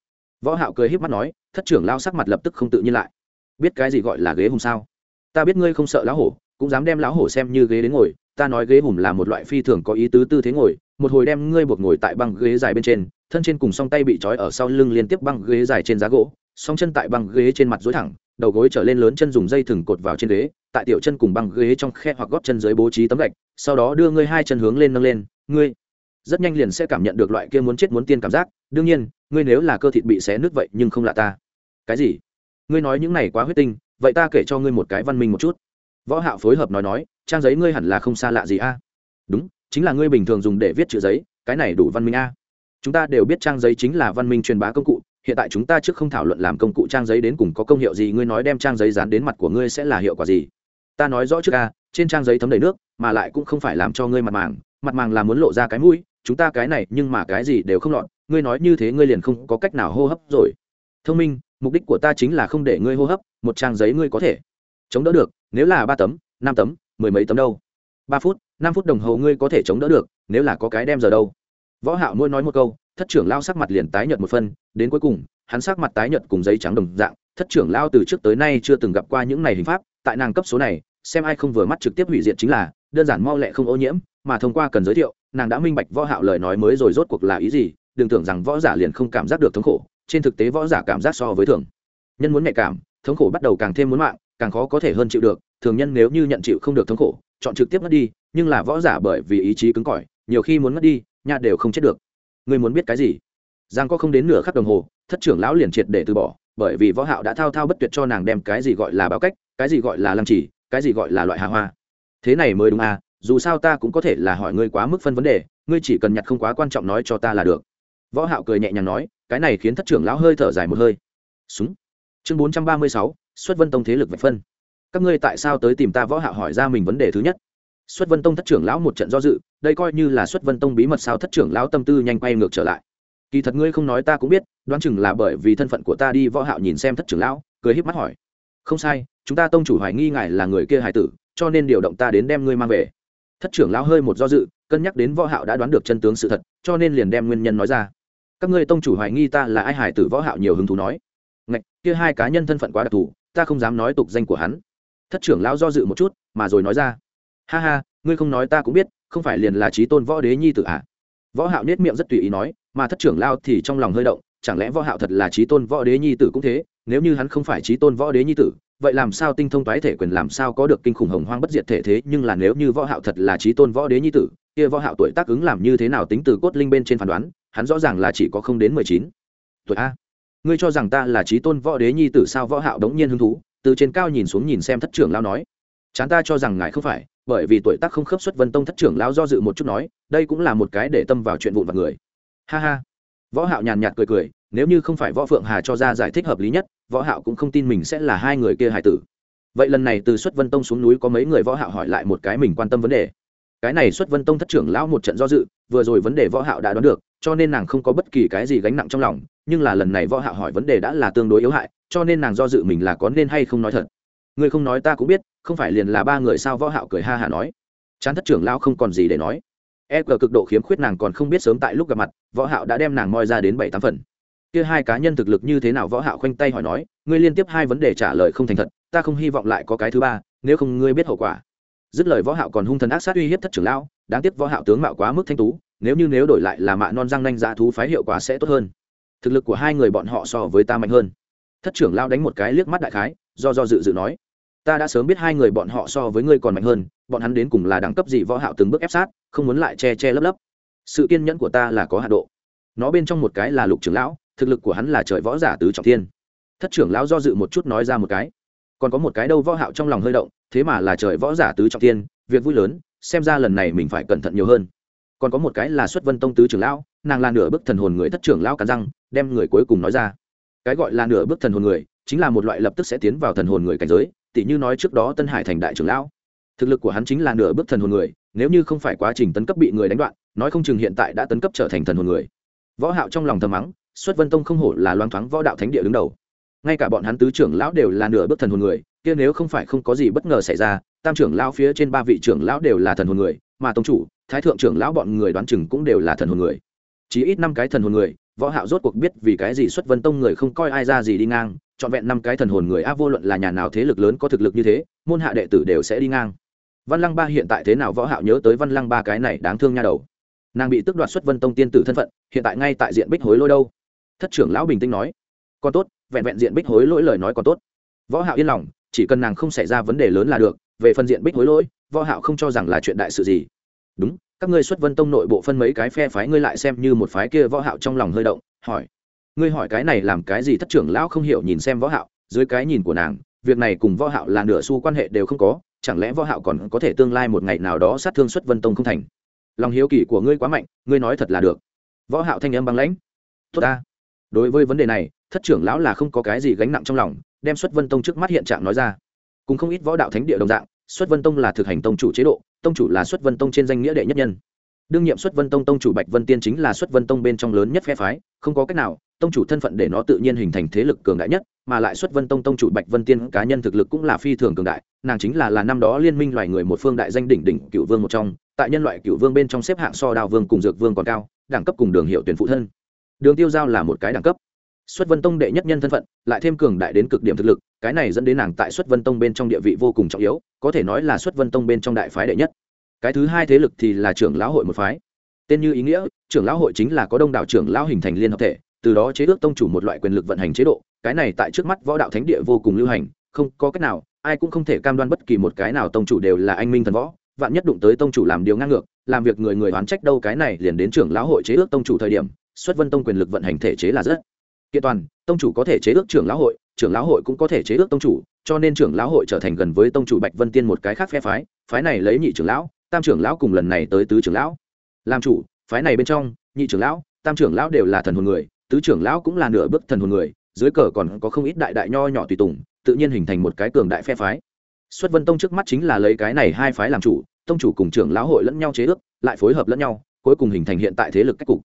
Võ hạo cười híp mắt nói, thất trưởng lão sắc mặt lập tức không tự nhiên lại. Biết cái gì gọi là ghế hùng sao? Ta biết ngươi không sợ lão hổ, cũng dám đem lão hổ xem như ghế đến ngồi, ta nói ghế hùng là một loại phi thường có ý tứ tư thế ngồi, một hồi đem ngươi buộc ngồi tại băng ghế dài bên trên thân trên cùng song tay bị trói ở sau lưng liên tiếp băng ghế dài trên giá gỗ, song chân tại băng ghế trên mặt dối thẳng, đầu gối trở lên lớn chân dùng dây thừng cột vào trên ghế, tại tiểu chân cùng băng ghế trong khe hoặc gót chân dưới bố trí tấm gạch, sau đó đưa ngươi hai chân hướng lên nâng lên, ngươi rất nhanh liền sẽ cảm nhận được loại kia muốn chết muốn tiên cảm giác, đương nhiên, ngươi nếu là cơ thịt bị xé nước vậy nhưng không là ta. Cái gì? Ngươi nói những này quá huyết tinh, vậy ta kể cho ngươi một cái văn minh một chút. Võ hạo phối hợp nói nói, trang giấy ngươi hẳn là không xa lạ gì a? Đúng, chính là ngươi bình thường dùng để viết chữ giấy, cái này đủ văn minh a chúng ta đều biết trang giấy chính là văn minh truyền bá công cụ, hiện tại chúng ta trước không thảo luận làm công cụ trang giấy đến cùng có công hiệu gì, ngươi nói đem trang giấy dán đến mặt của ngươi sẽ là hiệu quả gì? Ta nói rõ trước a, trên trang giấy thấm đầy nước, mà lại cũng không phải làm cho ngươi mặt màng mặt màng là muốn lộ ra cái mũi, chúng ta cái này nhưng mà cái gì đều không lọt, ngươi nói như thế ngươi liền không có cách nào hô hấp rồi. Thông minh, mục đích của ta chính là không để ngươi hô hấp, một trang giấy ngươi có thể chống đỡ được, nếu là ba tấm, năm tấm, mười mấy tấm đâu. Ba phút, năm phút đồng hồ ngươi có thể chống đỡ được, nếu là có cái đem giờ đâu võ hạo môi nói một câu, thất trưởng lao sắc mặt liền tái nhợt một phân, đến cuối cùng, hắn sắc mặt tái nhợt cùng giấy trắng đồng dạng, thất trưởng lao từ trước tới nay chưa từng gặp qua những này hình pháp, tại nàng cấp số này, xem ai không vừa mắt trực tiếp hủy diệt chính là, đơn giản mau lẹ không ô nhiễm, mà thông qua cần giới thiệu, nàng đã minh bạch võ hạo lời nói mới rồi rốt cuộc là ý gì, đừng tưởng rằng võ giả liền không cảm giác được thống khổ, trên thực tế võ giả cảm giác so với thường. Nhân muốn nhạy cảm, thống khổ bắt đầu càng thêm muốn mạng, càng khó có thể hơn chịu được, thường nhân nếu như nhận chịu không được thống khổ, chọn trực tiếp mất đi, nhưng là võ giả bởi vì ý chí cứng cỏi, nhiều khi muốn mất đi nhà đều không chết được. Ngươi muốn biết cái gì? Giang có không đến nửa khắc đồng hồ thất trưởng lão liền triệt để từ bỏ bởi vì võ hạo đã thao thao bất tuyệt cho nàng đem cái gì gọi là báo cách cái gì gọi là lăng chỉ cái gì gọi là loại hà hoa. Thế này mới đúng à dù sao ta cũng có thể là hỏi ngươi quá mức phân vấn đề ngươi chỉ cần nhặt không quá quan trọng nói cho ta là được. Võ hạo cười nhẹ nhàng nói cái này khiến thất trưởng lão hơi thở dài một hơi. Súng. Chương 436, xuất vân tông thế lực vạch phân. Các ngươi tại sao tới tìm ta võ hạo hỏi ra mình vấn đề thứ nhất? Xuất vân tông thất trưởng lão một trận do dự, đây coi như là xuất vân tông bí mật sao thất trưởng lão tâm tư nhanh quay ngược trở lại. Kỳ thật ngươi không nói ta cũng biết, đoán chừng là bởi vì thân phận của ta đi võ hạo nhìn xem thất trưởng lão, cười híp mắt hỏi. Không sai, chúng ta tông chủ hoài nghi ngài là người kia hải tử, cho nên điều động ta đến đem ngươi mang về. Thất trưởng lão hơi một do dự, cân nhắc đến võ hạo đã đoán được chân tướng sự thật, cho nên liền đem nguyên nhân nói ra. Các ngươi tông chủ hoài nghi ta là ai hải tử võ hạo nhiều hứng thú nói. Ngạch, kia hai cá nhân thân phận quá đặc thù, ta không dám nói tục danh của hắn. Thất trưởng lão do dự một chút, mà rồi nói ra ha ha, ngươi không nói ta cũng biết, không phải liền là trí tôn võ đế nhi tử à? Võ hạo nết miệng rất tùy ý nói, mà thất trưởng lao thì trong lòng hơi động, chẳng lẽ võ hạo thật là trí tôn võ đế nhi tử cũng thế? Nếu như hắn không phải trí tôn võ đế nhi tử, vậy làm sao tinh thông toái thể quyền, làm sao có được kinh khủng hồng hoang bất diệt thể thế? Nhưng là nếu như võ hạo thật là trí tôn võ đế nhi tử, kia võ hạo tuổi tác ứng làm như thế nào tính từ cốt linh bên trên phán đoán, hắn rõ ràng là chỉ có không đến 19 tuổi a. Ngươi cho rằng ta là trí tôn võ đế nhi tử sao võ hạo đống nhiên hứng thú, từ trên cao nhìn xuống nhìn xem thất trưởng lao nói. Chán ta cho rằng ngài không phải bởi vì tuổi tác không khớp xuất vân tông thất trưởng lão do dự một chút nói, đây cũng là một cái để tâm vào chuyện vụn vặt người. Ha ha. Võ hạo nhàn nhạt cười cười, nếu như không phải võ phượng hà cho ra giải thích hợp lý nhất, võ hạo cũng không tin mình sẽ là hai người kia hải tử. Vậy lần này từ xuất vân tông xuống núi có mấy người võ hạo hỏi lại một cái mình quan tâm vấn đề. Cái này xuất vân tông thất trưởng lão một trận do dự, vừa rồi vấn đề võ hạo đã đoán được, cho nên nàng không có bất kỳ cái gì gánh nặng trong lòng, nhưng là lần này võ hạo hỏi vấn đề đã là tương đối yếu hại, cho nên nàng do dự mình là có nên hay không nói thật. Người không nói ta cũng biết không phải liền là ba người sao võ hạo cười ha hà nói. Chán thất trưởng lão không còn gì để nói. E cờ cực độ khiếm khuyết nàng còn không biết sớm tại lúc gặp mặt, võ hạo đã đem nàng moi ra đến bảy tám phần. Kia hai cá nhân thực lực như thế nào võ hạo khoanh tay hỏi nói, ngươi liên tiếp hai vấn đề trả lời không thành thật, ta không hy vọng lại có cái thứ ba, nếu không ngươi biết hậu quả. Dứt lời võ hạo còn hung thần ác sát uy hiếp thất trưởng lão, đáng tiếc võ hạo tướng mạo quá mức thanh tú, nếu như nếu đổi lại là mạ non răng nanh dạ thú phái hiệu quả sẽ tốt hơn. Thực lực của hai người bọn họ so với ta mạnh hơn. Thất trưởng lão đánh một cái liếc mắt đại khái, do do dự dự nói ta đã sớm biết hai người bọn họ so với ngươi còn mạnh hơn, bọn hắn đến cùng là đẳng cấp gì võ hạo từng bước ép sát, không muốn lại che che lấp lấp. Sự kiên nhẫn của ta là có hạn độ. Nó bên trong một cái là lục trưởng lão, thực lực của hắn là trời võ giả tứ trọng thiên. Thất trưởng lão do dự một chút nói ra một cái. Còn có một cái đâu võ hạo trong lòng hơi động, thế mà là trời võ giả tứ trọng thiên, việc vui lớn, xem ra lần này mình phải cẩn thận nhiều hơn. Còn có một cái là xuất vân tông tứ trưởng lão, nàng là nửa bước thần hồn người thất trưởng lão cắn răng, đem người cuối cùng nói ra. Cái gọi là nửa bước thần hồn người, chính là một loại lập tức sẽ tiến vào thần hồn người cảnh giới tỷ như nói trước đó tân hải thành đại trưởng lão. Thực lực của hắn chính là nửa bước thần hồn người, nếu như không phải quá trình tấn cấp bị người đánh đoạn, nói không chừng hiện tại đã tấn cấp trở thành thần hồn người. Võ hạo trong lòng thầm mắng, xuất vân tông không hổ là loan thoáng võ đạo thánh địa đứng đầu. Ngay cả bọn hắn tứ trưởng lão đều là nửa bước thần hồn người, kia nếu không phải không có gì bất ngờ xảy ra, tam trưởng lão phía trên ba vị trưởng lão đều là thần hồn người, mà tông chủ, thái thượng trưởng lão bọn người đoán chừng cũng đều là thần hồn người. Chỉ ít năm cái thần hồn người, võ hạo rốt cuộc biết vì cái gì xuất vân tông người không coi ai ra gì đi ngang chọn vẹn năm cái thần hồn người a vô luận là nhà nào thế lực lớn có thực lực như thế, môn hạ đệ tử đều sẽ đi ngang. Văn lăng ba hiện tại thế nào võ hạo nhớ tới văn lăng ba cái này đáng thương nha đầu. Nàng bị tước đoạt xuất vân tông tiên tử thân phận, hiện tại ngay tại diện bích hối lỗi đâu. Thất trưởng lão bình tĩnh nói. Còn tốt, vẹn vẹn diện bích hối lỗi lời nói còn tốt. Võ hạo yên lòng, chỉ cần nàng không xảy ra vấn đề lớn là được, về phần diện bích hối lỗi, võ hạo không cho rằng là chuyện đại sự gì. Đúng, các ngươi xuất vân tông nội bộ phân mấy cái phe phái, ngươi lại xem như một phái kia võ hạo trong lòng hơi động, hỏi ngươi hỏi cái này làm cái gì thất trưởng lão không hiểu nhìn xem võ hạo, dưới cái nhìn của nàng, việc này cùng võ hạo là nửa xu quan hệ đều không có, chẳng lẽ võ hạo còn có thể tương lai một ngày nào đó sát thương xuất vân tông không thành? Lòng hiếu kỳ của ngươi quá mạnh, ngươi nói thật là được. Võ hạo thanh âm băng lãnh. Tốt ta. Đối với vấn đề này, thất trưởng lão là không có cái gì gánh nặng trong lòng, đem xuất vân tông trước mắt hiện trạng nói ra. Cùng không ít võ đạo thánh địa đồng dạng, xuất vân tông là thực hành tông chủ chế độ, tông chủ là xuất vân tông trên danh nghĩa đệ nhất nhân. Đương nhiệm xuất vân tông tông chủ bạch vân tiên chính là xuất vân tông bên trong lớn nhất phe phái, không có cách nào tông chủ thân phận để nó tự nhiên hình thành thế lực cường đại nhất, mà lại xuất vân tông tông chủ bạch vân tiên cá nhân thực lực cũng là phi thường cường đại, nàng chính là là năm đó liên minh loài người một phương đại danh đỉnh đỉnh cựu vương một trong, tại nhân loại cựu vương bên trong xếp hạng so đào vương cùng dược vương còn cao, đẳng cấp cùng đường hiệu tuyển phụ thân. Đường tiêu giao là một cái đẳng cấp. Xuất vân tông đệ nhất nhân thân phận, lại thêm cường đại đến cực điểm thực lực, cái này dẫn đến nàng tại xuất vân tông bên trong địa vị vô cùng trọng yếu, có thể nói là xuất vân tông bên trong đại phái đệ nhất. Cái thứ hai thế lực thì là trưởng lão hội một phái. Tên như ý nghĩa, trưởng lão hội chính là có đông đảo trưởng lão hình thành liên hợp thể từ đó chế ước tông chủ một loại quyền lực vận hành chế độ, cái này tại trước mắt võ đạo thánh địa vô cùng lưu hành, không có cách nào, ai cũng không thể cam đoan bất kỳ một cái nào tông chủ đều là anh minh thần võ, vạn nhất đụng tới tông chủ làm điều ngang ngược, làm việc người người oán trách đâu cái này liền đến trưởng lão hội chế ước tông chủ thời điểm, xuất vân tông quyền lực vận hành thể chế là rất kiện toàn, tông chủ có thể chế ước trưởng lão hội, trưởng lão hội cũng có thể chế ước tông chủ, cho nên trưởng lão hội trở thành gần với tông chủ bạch vân tiên một cái khác phe phái phái này lấy nhị trưởng lão, tam trưởng lão cùng lần này tới tứ trưởng lão. Làm chủ, phái này bên trong, nhị trưởng lão, tam trưởng lão đều là thần hồn người tứ trưởng lão cũng là nửa bước thần hồn người, dưới cờ còn có không ít đại đại nho nhỏ tùy tùng, tự nhiên hình thành một cái cường đại phe phái. Xuất vân tông trước mắt chính là lấy cái này hai phái làm chủ, tông chủ cùng trưởng lão hội lẫn nhau chế ước, lại phối hợp lẫn nhau, cuối cùng hình thành hiện tại thế lực cách cục.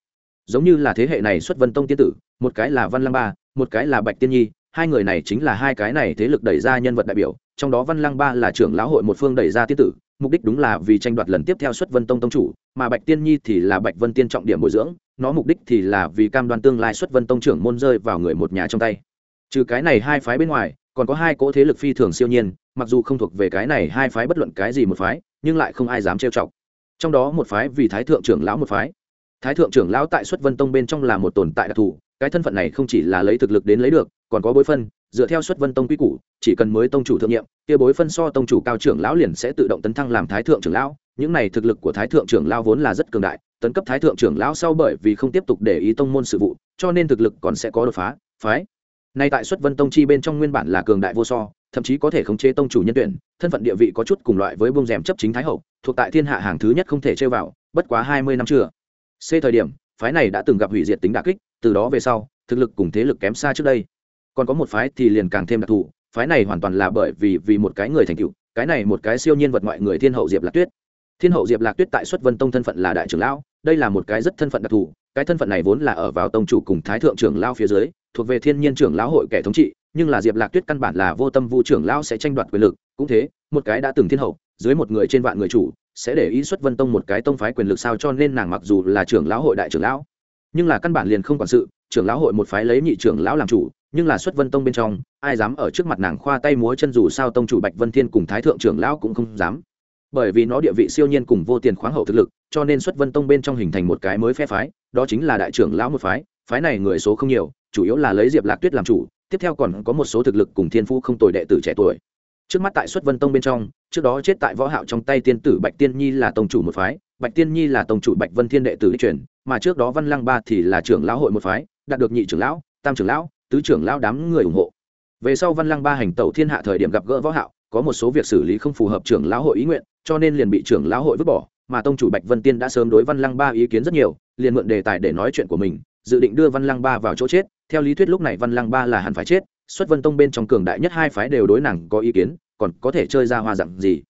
Giống như là thế hệ này xuất vân tông tiên tử, một cái là văn lăng ba, một cái là bạch tiên nhi, hai người này chính là hai cái này thế lực đẩy ra nhân vật đại biểu, trong đó văn lăng ba là trưởng lão hội một phương đẩy ra tiên tử mục đích đúng là vì tranh đoạt lần tiếp theo xuất vân tông tông chủ, mà bạch tiên nhi thì là bạch vân tiên trọng điểm bồi dưỡng, nó mục đích thì là vì cam đoan tương lai xuất vân tông trưởng môn rơi vào người một nhà trong tay. Trừ cái này hai phái bên ngoài, còn có hai cỗ thế lực phi thường siêu nhiên, mặc dù không thuộc về cái này hai phái bất luận cái gì một phái, nhưng lại không ai dám trêu chọc. Trong đó một phái vì thái thượng trưởng lão một phái. Thái thượng trưởng lão tại xuất vân tông bên trong là một tồn tại đặc thù, cái thân phận này không chỉ là lấy thực lực đến lấy được, còn có bối phân dựa theo xuất vân tông quy củ, chỉ cần mới tông chủ thượng nhiệm, kia bối phân so tông chủ cao trưởng lão liền sẽ tự động tấn thăng làm thái thượng trưởng lão. Những này thực lực của thái thượng trưởng lão vốn là rất cường đại, tấn cấp thái thượng trưởng lão sau bởi vì không tiếp tục để ý tông môn sự vụ, cho nên thực lực còn sẽ có đột phá, phái. Nay tại xuất vân tông chi bên trong nguyên bản là cường đại vô so, thậm chí có thể khống chế tông chủ nhân tuyển, thân phận địa vị có chút cùng loại với bông rèm chấp chính thái hậu, thuộc tại thiên hạ hàng thứ nhất không thể chơi vào, bất quá hai mươi năm chưa. C thời điểm, phái này đã từng gặp hủy diệt tính đà kích, từ đó về sau, thực lực cùng thế lực kém xa trước đây còn có một phái thì liền càng thêm đặc thù, phái này hoàn toàn là bởi vì vì một cái người thành cựu cái này một cái siêu nhiên vật ngoại người thiên hậu diệp lạc tuyết. Thiên hậu diệp lạc tuyết tại xuất vân tông thân phận là đại trưởng lão, đây là một cái rất thân phận đặc thù, cái thân phận này vốn là ở vào tông chủ cùng thái thượng trưởng lão phía dưới, thuộc về thiên nhiên trưởng lão hội kẻ thống trị, nhưng là diệp lạc tuyết căn bản là vô tâm vu trưởng lão sẽ tranh đoạt quyền lực, cũng thế, một cái đã từng thiên hậu, dưới một người trên vạn người chủ, sẽ để ý xuất vân tông một cái tông phái quyền lực sao cho nên nàng mặc dù là trưởng lão hội đại trưởng lão, nhưng là căn bản liền không quản sự, trưởng lão hội một phái lấy nhị trưởng lão làm chủ nhưng là xuất vân tông bên trong, ai dám ở trước mặt nàng khoa tay múa chân dù sao tông chủ bạch vân thiên cùng thái thượng trưởng lão cũng không dám. Bởi vì nó địa vị siêu nhiên cùng vô tiền khoáng hậu thực lực, cho nên xuất vân tông bên trong hình thành một cái mới phe phái, đó chính là đại trưởng lão một phái phái này người số không nhiều, chủ yếu là lấy diệp lạc tuyết làm chủ, tiếp theo còn có một số thực lực cùng thiên phu không tồi đệ tử trẻ tuổi. Trước mắt tại xuất vân tông bên trong, trước đó chết tại võ hạo trong tay tiên tử bạch tiên nhi là tông chủ một phái, bạch tiên nhi là tông chủ bạch vân thiên đệ tử truyền, mà trước đó văn lăng ba thì là trưởng lão hội một phái, đạt được nhị trưởng lão, tam trưởng lão tứ trưởng lão đám người ủng hộ. Về sau văn lăng ba hành tẩu thiên hạ thời điểm gặp gỡ võ hạo, có một số việc xử lý không phù hợp trưởng lão hội ý nguyện, cho nên liền bị trưởng lão hội vứt bỏ, mà tông chủ bạch vân tiên đã sớm đối văn lăng ba ý kiến rất nhiều, liền mượn đề tài để nói chuyện của mình, dự định đưa văn lăng ba vào chỗ chết. Theo lý thuyết lúc này văn lăng ba là hẳn phải chết, xuất vân tông bên trong cường đại nhất hai phái đều đối nàng có ý kiến, còn có thể chơi ra hoa dạng gì?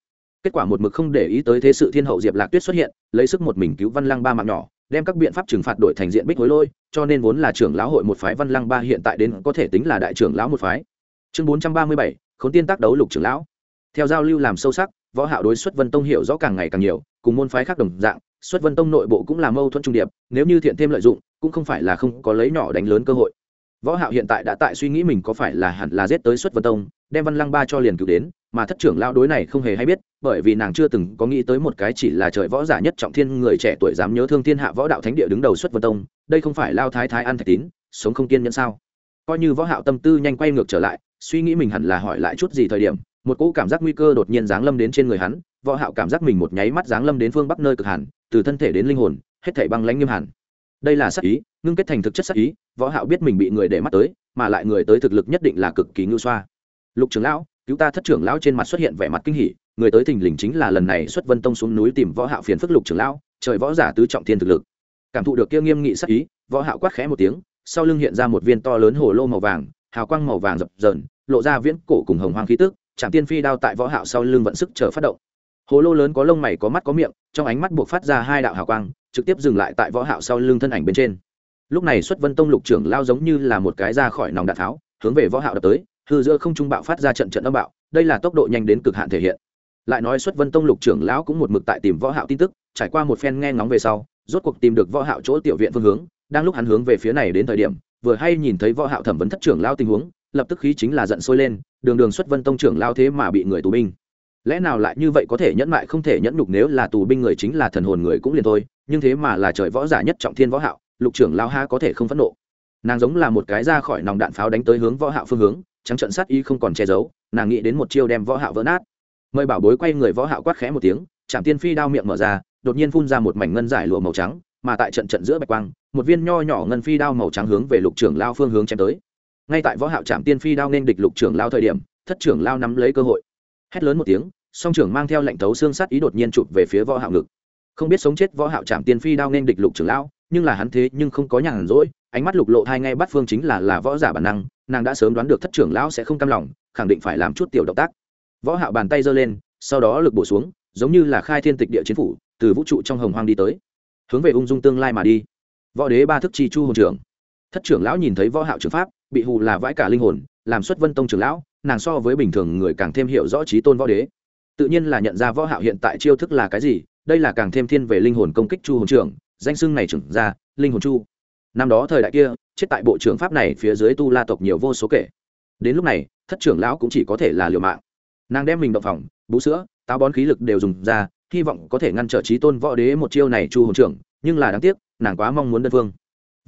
Kết quả một mực không để ý tới thế sự thiên hậu diệp lạc tuyết xuất hiện, lấy sức một mình cứu văn lăng ba mạng nhỏ đem các biện pháp trừng phạt đổi thành diện bích hối lôi, cho nên vốn là trưởng lão hội một phái văn lăng ba hiện tại đến có thể tính là đại trưởng lão một phái. Chương bốn trăm ba mươi bảy, khốn tiên tác đấu lục trưởng lão. Theo giao lưu làm sâu sắc, võ hạo đối xuất vân tông hiểu rõ càng ngày càng nhiều, cùng môn phái khác đồng dạng, xuất vân tông nội bộ cũng là mâu thuẫn trung điệp, nếu như thiện thêm lợi dụng, cũng không phải là không có lấy nhỏ đánh lớn cơ hội. Võ hạo hiện tại đã tại suy nghĩ mình có phải là hẳn là giết tới xuất vân tông, đem văn lăng ba cho liền cứu đến mà thất trưởng lao đối này không hề hay biết, bởi vì nàng chưa từng có nghĩ tới một cái chỉ là trời võ giả nhất trọng thiên người trẻ tuổi dám nhớ thương thiên hạ võ đạo thánh địa đứng đầu xuất vân tông, đây không phải lao thái thái ăn thạch tín, sống không kiên nhẫn sao? Coi như võ hạo tâm tư nhanh quay ngược trở lại, suy nghĩ mình hẳn là hỏi lại chút gì thời điểm, một cỗ cảm giác nguy cơ đột nhiên giáng lâm đến trên người hắn, võ hạo cảm giác mình một nháy mắt giáng lâm đến phương bắc nơi cực hàn, từ thân thể đến linh hồn, hết thảy băng lãnh nghiêm hàn. Đây là sát ý, ngưng kết thành thực chất sát ý, võ hạo biết mình bị người để mắt tới, mà lại người tới thực lực nhất định là cực kỳ ngưu xoa. Lục trưởng lão cứu ta thất trưởng lão trên mặt xuất hiện vẻ mặt kinh hỉ, người tới thình lình chính là lần này xuất vân tông xuống núi tìm võ hạo phiền phức lục trưởng lão, trời võ giả tứ trọng thiên thực lực. Cảm thụ được kia nghiêm nghị sắc ý, võ hạo quát khẽ một tiếng, sau lưng hiện ra một viên to lớn hồ lô màu vàng, hào quang màu vàng dập dờn lộ ra viễn cổ cùng hồng hoang khí tức chạm tiên phi đao tại võ hạo sau lưng vận sức chờ phát động. Hồ lô lớn có lông mày, có mắt, có miệng, trong ánh mắt buộc phát ra hai đạo hào quang, trực tiếp dừng lại tại võ hạo sau lưng thân ảnh bên trên. Lúc này xuất vân tông lục trưởng lao giống như là một cái ra khỏi nòng đạn tháo, hướng về võ hạo đập tới hư giữa không trung bạo phát ra trận trận âm bạo, đây là tốc độ nhanh đến cực hạn thể hiện. Lại nói xuất vân tông lục trưởng lão cũng một mực tại tìm võ hạo tin tức, trải qua một phen nghe ngóng về sau, rốt cuộc tìm được võ hạo chỗ tiểu viện phương hướng, đang lúc hắn hướng về phía này đến thời điểm, vừa hay nhìn thấy võ hạo thẩm vấn thất trưởng lão tình huống, lập tức khí chính là giận sôi lên, đường đường xuất vân tông trưởng lão thế mà bị người tù binh. Lẽ nào lại như vậy có thể nhẫn mại không thể nhẫn nhục nếu là tù binh người chính là thần hồn người cũng liền thôi, nhưng thế mà là trời võ giả nhất trọng thiên võ hạo, lục trưởng lão ha có thể không phẫn nộ. Nàng giống là một cái ra khỏi nòng đạn pháo đánh tới hướng võ hạo phương hướng trắng trận sát ý không còn che giấu, nàng nghĩ đến một chiêu đem võ hạo vỡ nát. Mời bảo bối quay người võ hạo quát khẽ một tiếng trạm tiên phi đao miệng mở ra, đột nhiên phun ra một mảnh ngân giải lụa màu trắng, mà tại trận trận giữa bạch quang, một viên nho nhỏ ngân phi đao màu trắng hướng về lục trưởng lao phương hướng chém tới. Ngay tại võ hạo chạm tiên phi đao nên địch lục trưởng lao thời điểm, thất trưởng lao nắm lấy cơ hội. Hét lớn một tiếng, song trưởng mang theo lệnh tấu xương sát ý đột nhiên chụp về phía võ hạo ngực. Không biết sống chết võ hạo chạm tiên phi đao nên địch lục trưởng lao, nhưng là hắn thế nhưng không có nhàn rỗi, ánh mắt lục lộ thay ngay bắt phương chính là là võ giả bản năng nàng đã sớm đoán được thất trưởng lão sẽ không cam lòng, khẳng định phải làm chút tiểu động tác. Võ hạo bàn tay giơ lên, sau đó lực bổ xuống, giống như là khai thiên tịch địa chiến phủ, từ vũ trụ trong hồng hoang đi tới. Hướng về ung dung tương lai mà đi. Võ đế ba thức chi chu hồn trưởng. Thất trưởng lão nhìn thấy võ hạo trường pháp, bị hù là vãi cả linh hồn, làm xuất vân tông trưởng lão, nàng so với bình thường người càng thêm hiểu rõ trí tôn võ đế. Tự nhiên là nhận ra võ hạo hiện tại chiêu thức là cái gì, đây là càng thêm thiên về linh hồn công kích chu hồn trưởng, danh xưng này trưởng ra linh hồn chu năm đó thời đại kia, chết tại bộ trưởng pháp này phía dưới tu la tộc nhiều vô số kể. Đến lúc này, thất trưởng lão cũng chỉ có thể là liều mạng. Nàng đem mình động phòng, bú sữa, táo bón khí lực đều dùng ra, hy vọng có thể ngăn trở trí tôn võ đế một chiêu này chu hồn trưởng, nhưng là đáng tiếc, nàng quá mong muốn đơn phương.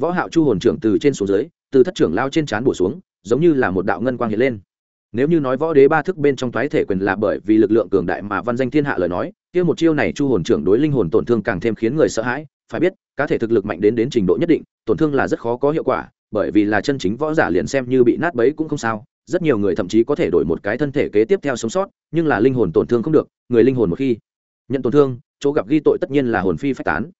Võ hạo chu hồn trưởng từ trên xuống dưới, từ thất trưởng lao trên trán bổ xuống, giống như là một đạo ngân quang hiện lên. Nếu như nói võ đế ba thức bên trong toái thể quyền là bởi vì lực lượng cường đại mà văn danh thiên hạ lời nói, kia một chiêu này chu hồn trưởng đối linh hồn tổn thương càng thêm khiến người sợ hãi phải biết, cá thể thực lực mạnh đến đến trình độ nhất định, tổn thương là rất khó có hiệu quả, bởi vì là chân chính võ giả liền xem như bị nát bấy cũng không sao. Rất nhiều người thậm chí có thể đổi một cái thân thể kế tiếp theo sống sót, nhưng là linh hồn tổn thương không được, người linh hồn một khi nhận tổn thương, chỗ gặp ghi tội tất nhiên là hồn phi phách tán.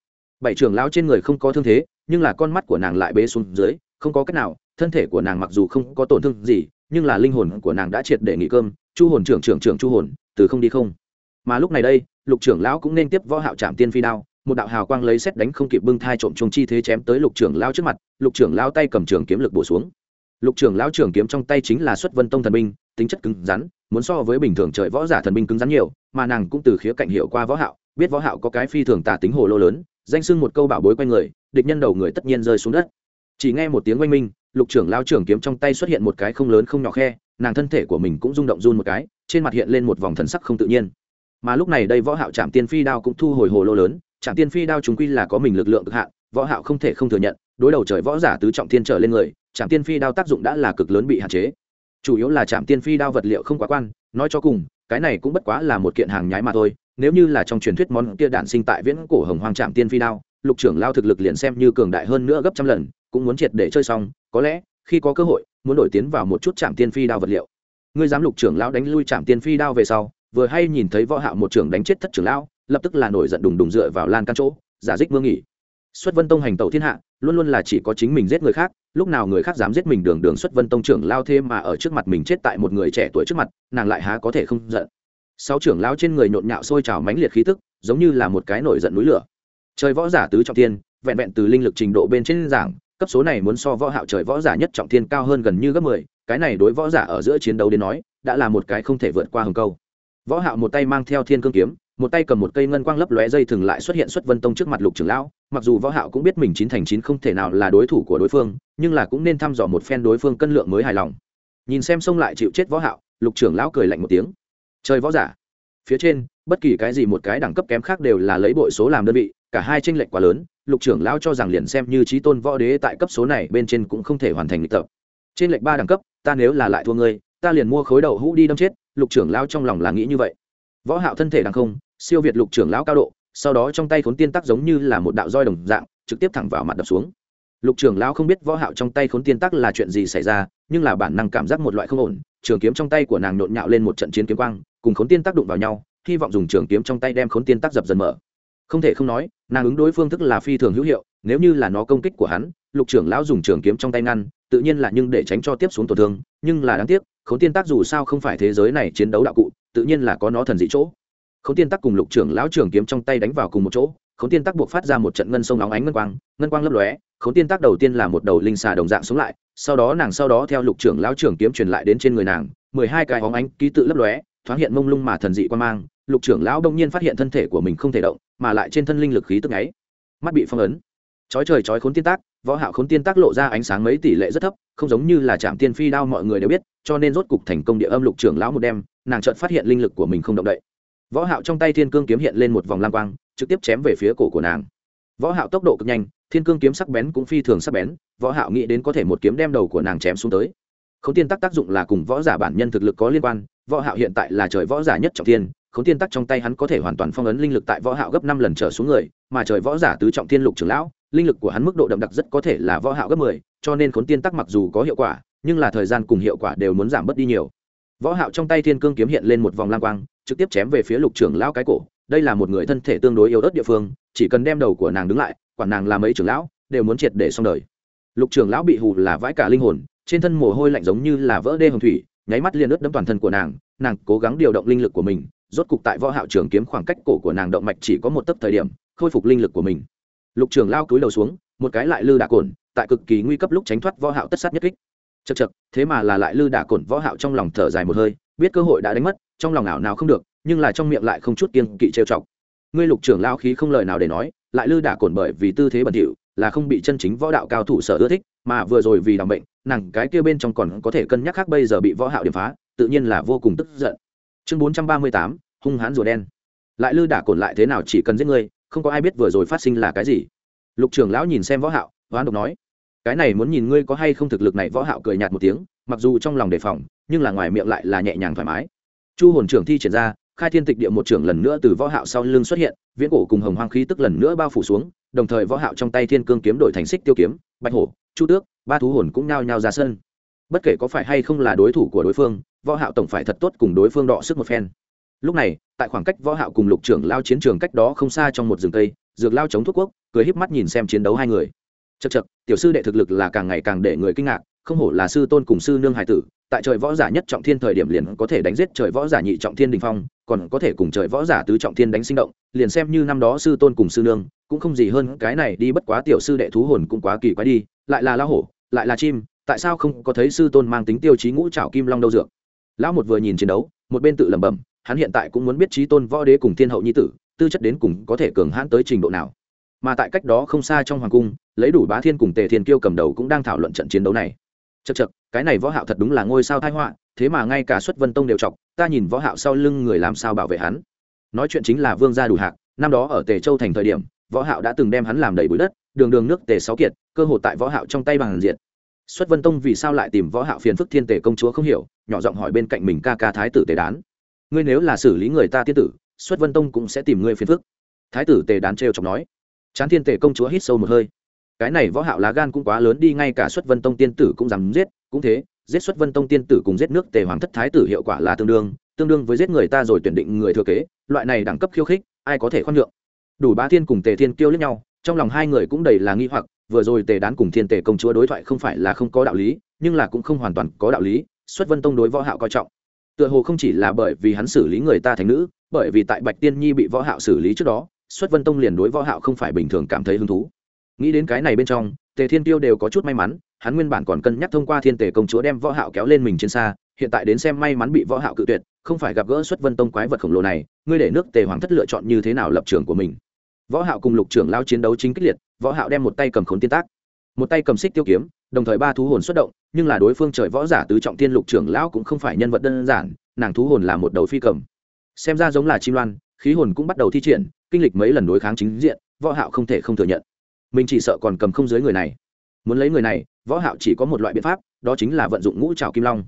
Bảy trưởng lão trên người không có thương thế, nhưng là con mắt của nàng lại bế xuống dưới, không có cách nào, thân thể của nàng mặc dù không có tổn thương gì, nhưng là linh hồn của nàng đã triệt để nghỉ cơm, chu hồn trưởng trưởng trưởng chu hồn, từ không đi không. Mà lúc này đây, lục trưởng lão cũng nên tiếp võ hạo trạm tiên phi đao một đạo hào quang lấy xét đánh không kịp bưng thai trộm trùng chi thế chém tới lục trưởng lão trước mặt, lục trưởng lão tay cầm trường kiếm lực bổ xuống. Lục trưởng lão trường kiếm trong tay chính là xuất vân tông thần binh, tính chất cứng rắn, muốn so với bình thường trời võ giả thần binh cứng rắn nhiều, mà nàng cũng từ khía cạnh hiệu qua võ hạo, biết võ hạo có cái phi thường tả tính hồ lô lớn, danh sưng một câu bảo bối quanh người, địch nhân đầu người tất nhiên rơi xuống đất. Chỉ nghe một tiếng oanh minh, lục trưởng lao trưởng kiếm trong tay xuất hiện một cái không lớn không nhỏ khe, nàng thân thể của mình cũng rung động run một cái, trên mặt hiện lên một vòng thần sắc không tự nhiên. Mà lúc này đây võ hạo chạm tiên phi đao cũng thu hồi hồ lô lớn Trạm tiên phi đao chúng quy là có mình lực lượng cực hạn, võ hạo không thể không thừa nhận, đối đầu trời võ giả tứ trọng thiên trở lên người Trạm tiên phi đao tác dụng đã là cực lớn bị hạn chế. Chủ yếu là Trạm tiên phi đao vật liệu không quá quan, nói cho cùng, cái này cũng bất quá là một kiện hàng nhái mà thôi, nếu như là trong truyền thuyết món kia đạn sinh tại viễn cổ hồng hoang trạm tiên phi đao, lục trưởng lao thực lực liền xem như cường đại hơn nữa gấp trăm lần, cũng muốn triệt để chơi xong, có lẽ, khi có cơ hội, muốn đổi tiến vào một chút trạm tiên phi đao vật liệu. Ngươi dám lục trưởng lao đánh lui trạm tiên phi đao về sau, vừa hay nhìn thấy võ hạo một trưởng đánh chết thất trưởng lao lập tức là nổi giận đùng đùng dựa vào lan căn chỗ giả dích mương nghỉ. Xuất vân tông hành tẩu thiên hạ luôn luôn là chỉ có chính mình giết người khác lúc nào người khác dám giết mình đường đường xuất vân tông trưởng lao thêm mà ở trước mặt mình chết tại một người trẻ tuổi trước mặt nàng lại há có thể không giận. Sáu trưởng lao trên người nhộn nhạo sôi trào mãnh liệt khí tức giống như là một cái nổi giận núi lửa. Trời võ giả tứ trọng thiên vẹn vẹn từ linh lực trình độ bên trên giảng cấp số này muốn so võ hạo trời võ giả nhất trọng thiên cao hơn gần như gấp 10, cái này đối võ giả ở giữa chiến đấu đến nói đã là một cái không thể vượt qua hừng câu. Võ hạo một tay mang theo thiên cương kiếm một tay cầm một cây ngân quang lấp lóe dây thường lại xuất hiện xuất vân tông trước mặt lục trưởng lão, mặc dù võ hạo cũng biết mình chín thành chín không thể nào là đối thủ của đối phương, nhưng là cũng nên thăm dò một phen đối phương cân lượng mới hài lòng. Nhìn xem xông lại chịu chết võ hạo, lục trưởng lão cười lạnh một tiếng. Trời võ giả! Phía trên, bất kỳ cái gì một cái đẳng cấp kém khác đều là lấy bội số làm đơn vị, cả hai tranh lệch quá lớn, lục trưởng lão cho rằng liền xem như trí tôn võ đế tại cấp số này bên trên cũng không thể hoàn thành lịch tập. Trên lệch ba đẳng cấp, ta nếu là lại thua ngươi, ta liền mua khối đầu hũ đi đâm chết, lục trưởng lão trong lòng là nghĩ như vậy. Võ hạo thân thể đằng không siêu việt lục trưởng lão cao độ, sau đó trong tay khốn tiên tắc giống như là một đạo roi đồng dạng, trực tiếp thẳng vào mặt đập xuống. Lục trưởng lão không biết võ hạo trong tay khốn tiên tắc là chuyện gì xảy ra, nhưng là bản năng cảm giác một loại không ổn, trường kiếm trong tay của nàng nhộn nhạo lên một trận chiến kiếm quang, cùng khốn tiên tác đụng vào nhau, hy vọng dùng trường kiếm trong tay đem khốn tiên tác dập dần mở. Không thể không nói, nàng ứng đối phương thức là phi thường hữu hiệu, nếu như là nó công kích của hắn, lục trưởng lão dùng trường kiếm trong tay ngăn, tự nhiên là nhưng để tránh cho tiếp xuống tổn thương, nhưng là đáng tiếc, khốn tiên tác dù sao không phải thế giới này chiến đấu đạo cụ, tự nhiên là có nó thần dị chỗ khốn tiên tác cùng lục trưởng lão trưởng kiếm trong tay đánh vào cùng một chỗ, khốn tiên tác buộc phát ra một trận ngân sông nóng ánh ngân quang ngân quang lấp lóe, khốn tiên tác đầu tiên là một đầu linh xà đồng dạng xuống lại, sau đó nàng sau đó theo lục trưởng lão trưởng kiếm truyền lại đến trên người nàng, mười hai cái hóng ánh ký tự lấp lóe, thoáng hiện mông lung mà thần dị quan mang, lục trưởng lão đông nhiên phát hiện thân thể của mình không thể động, mà lại trên thân linh lực khí tức ấy mắt bị phong ấn. Chói trời chói khốn tiên tác võ hạo khốn tiên tác lộ ra ánh sáng mấy tỷ lệ rất thấp, không giống như là chạm tiên phi đao mọi người đều biết, cho nên rốt cục thành công địa âm lục trưởng lão một đêm, nàng chợt phát hiện linh lực của mình không động đậy võ hạo trong tay thiên cương kiếm hiện lên một vòng lam quang trực tiếp chém về phía cổ của nàng. Võ hạo tốc độ cực nhanh thiên cương kiếm sắc bén cũng phi thường sắc bén võ hạo nghĩ đến có thể một kiếm đem đầu của nàng chém xuống tới. Khốn tiên tác tác dụng là cùng võ giả bản nhân thực lực có liên quan võ hạo hiện tại là trời võ giả nhất trọng thiên khốn tiên tắc trong tay hắn có thể hoàn toàn phong ấn linh lực tại võ hạo gấp năm lần trở xuống người mà trời võ giả tứ trọng thiên lục trưởng lão linh lực của hắn mức độ đậm đặc rất có thể là võ hạo gấp 10, cho nên khốn tiên tắc mặc dù có hiệu quả nhưng là thời gian cùng hiệu quả đều muốn giảm bớt đi nhiều. Võ hạo trong tay thiên cương kiếm hiện lên một vòng lang quang trực tiếp chém về phía lục trưởng lão cái cổ. Đây là một người thân thể tương đối yếu ớt địa phương, chỉ cần đem đầu của nàng đứng lại, quản nàng làm mấy trưởng lão, đều muốn triệt để xong đời. Lục trưởng lão bị hù là vãi cả linh hồn, trên thân mồ hôi lạnh giống như là vỡ đê hồng thủy, nháy mắt liền ướt đẫm toàn thân của nàng nàng cố gắng điều động linh lực của mình, rốt cục tại võ hạo trường kiếm khoảng cách cổ của nàng động mạch chỉ có một tấc thời điểm, khôi phục linh lực của mình. Lục trưởng lao cúi đầu xuống, một cái lại lư đả cồn tại cực kỳ nguy cấp lúc tránh thoát võ hạo tất sát nhất kích. Chật chật thế mà là lại lư đả cồn võ hạo trong lòng thở dài một hơi biết cơ hội đã đánh mất, trong lòng ảo nào không được, nhưng là trong miệng lại không chút kiêng kỵ trêu chọc. Ngươi lục trưởng lao khí không lời nào để nói, lại lư đả cồn bởi vì tư thế bẩn thỉu, là không bị chân chính võ đạo cao thủ sở ưa thích, mà vừa rồi vì đ bệnh, nàng cái kia bên trong còn có thể cân nhắc khác bây giờ bị võ hạo điểm phá, tự nhiên là vô cùng tức giận. Chương bốn trăm ba mươi tám, hung hãn rùa đen. Lại lư đả cồn lại thế nào chỉ cần giết ngươi, không có ai biết vừa rồi phát sinh là cái gì. Lục trưởng lão nhìn xem võ hạo, hoán độc nói, cái này muốn nhìn ngươi có hay không thực lực này. Võ hạo cười nhạt một tiếng, mặc dù trong lòng đề phòng nhưng là ngoài miệng lại là nhẹ nhàng thoải mái. Chu hồn trưởng thi triển ra, khai thiên tịch địa một trưởng lần nữa từ võ hạo sau lưng xuất hiện, viễn cổ cùng hồng hoang khí tức lần nữa bao phủ xuống, đồng thời võ hạo trong tay thiên cương kiếm đổi thành xích tiêu kiếm, bạch hổ, chu tước, ba thú hồn cũng nhao nhao ra sân. Bất kể có phải hay không là đối thủ của đối phương, võ hạo tổng phải thật tốt cùng đối phương đọ sức một phen. Lúc này, tại khoảng cách võ hạo cùng lục trưởng lao chiến trường cách đó không xa trong một rừng cây, dược lao chống thuốc quốc, cười híp mắt nhìn xem chiến đấu hai người. Chật chật tiểu sư đệ thực lực là càng ngày càng để người kinh ngạc, không hổ là sư tôn cùng sư nương hải tử tại trời võ giả nhất trọng thiên thời điểm liền có thể đánh giết trời võ giả nhị trọng thiên đình phong, còn có thể cùng trời võ giả tứ trọng thiên đánh sinh động, liền xem như năm đó sư tôn cùng sư nương, cũng không gì hơn cái này đi bất quá tiểu sư đệ thú hồn cũng quá kỳ quái đi, lại là lao hổ, lại là chim, tại sao không có thấy sư tôn mang tính tiêu chí ngũ trảo kim long đâu dược? Lão một vừa nhìn chiến đấu, một bên tự lẩm bẩm, hắn hiện tại cũng muốn biết trí tôn võ đế cùng thiên hậu nhi tử, tư chất đến cùng có thể cường hãn tới trình độ nào. Mà tại cách đó không xa trong hoàng cung, lấy đủ bá thiên cùng tề thiên kiêu cầm đầu cũng đang thảo luận trận chiến đấu này chật chật cái này võ hạo thật đúng là ngôi sao thai họa, thế mà ngay cả xuất vân tông đều chọc, ta nhìn võ hạo sau lưng người làm sao bảo vệ hắn. Nói chuyện chính là vương gia đủ hạc, năm đó ở tề châu thành thời điểm, võ hạo đã từng đem hắn làm đầy bụi đất, đường đường nước tề sáu kiệt, cơ hội tại võ hạo trong tay bằng diện xuất vân tông vì sao lại tìm võ hạo phiền phức thiên tề công chúa không hiểu, nhỏ giọng hỏi bên cạnh mình ca ca thái tử tề đán. Ngươi nếu là xử lý người ta tiên tử, xuất vân tông cũng sẽ tìm ngươi phiền phức. Thái tử tề đán trêu chọc nói. Chán thiên tề công chúa hít sâu một hơi cái này võ hạo lá gan cũng quá lớn đi, ngay cả xuất vân tông tiên tử cũng dám giết, cũng thế, giết xuất vân tông tiên tử cùng giết nước tề hoàng thất thái tử hiệu quả là tương đương tương đương với giết người ta rồi tuyển định người thừa kế, loại này đẳng cấp khiêu khích, ai có thể khoan nhượng? Đủ ba thiên cùng tề thiên kêu lẫn nhau, trong lòng hai người cũng đầy là nghi hoặc, vừa rồi tề đán cùng thiên tề công chúa đối thoại không phải là không có đạo lý, nhưng là cũng không hoàn toàn có đạo lý, xuất vân tông đối võ hạo coi trọng. Tựa hồ không chỉ là bởi vì hắn xử lý người ta thành nữ, bởi vì tại bạch tiên nhi bị võ hạo xử lý trước đó, xuất vân tông liền đối võ hạo không phải bình thường cảm thấy hứng thú nghĩ đến cái này bên trong, tề thiên tiêu đều có chút may mắn, hắn nguyên bản còn cân nhắc thông qua thiên tề công chúa đem võ hạo kéo lên mình trên xa, hiện tại đến xem may mắn bị võ hạo cự tuyệt, không phải gặp gỡ xuất vân tông quái vật khổng lồ này, ngươi để nước tề hoàng thất lựa chọn như thế nào lập trường của mình? Võ hạo cùng lục trưởng lao chiến đấu chính kích liệt, võ hạo đem một tay cầm khốn tiên tác, một tay cầm xích tiêu kiếm, đồng thời ba thú hồn xuất động, nhưng là đối phương trời võ giả tứ trọng thiên lục trưởng lão cũng không phải nhân vật đơn giản, nàng thú hồn là một đầu phi cầm. Xem ra giống là chim loan, khí hồn cũng bắt đầu thi triển, kinh lịch mấy lần đối kháng chính diện, võ hạo không thể không thừa nhận mình chỉ sợ còn cầm không dưới người này. Muốn lấy người này, võ hạo chỉ có một loại biện pháp, đó chính là vận dụng ngũ trảo kim long.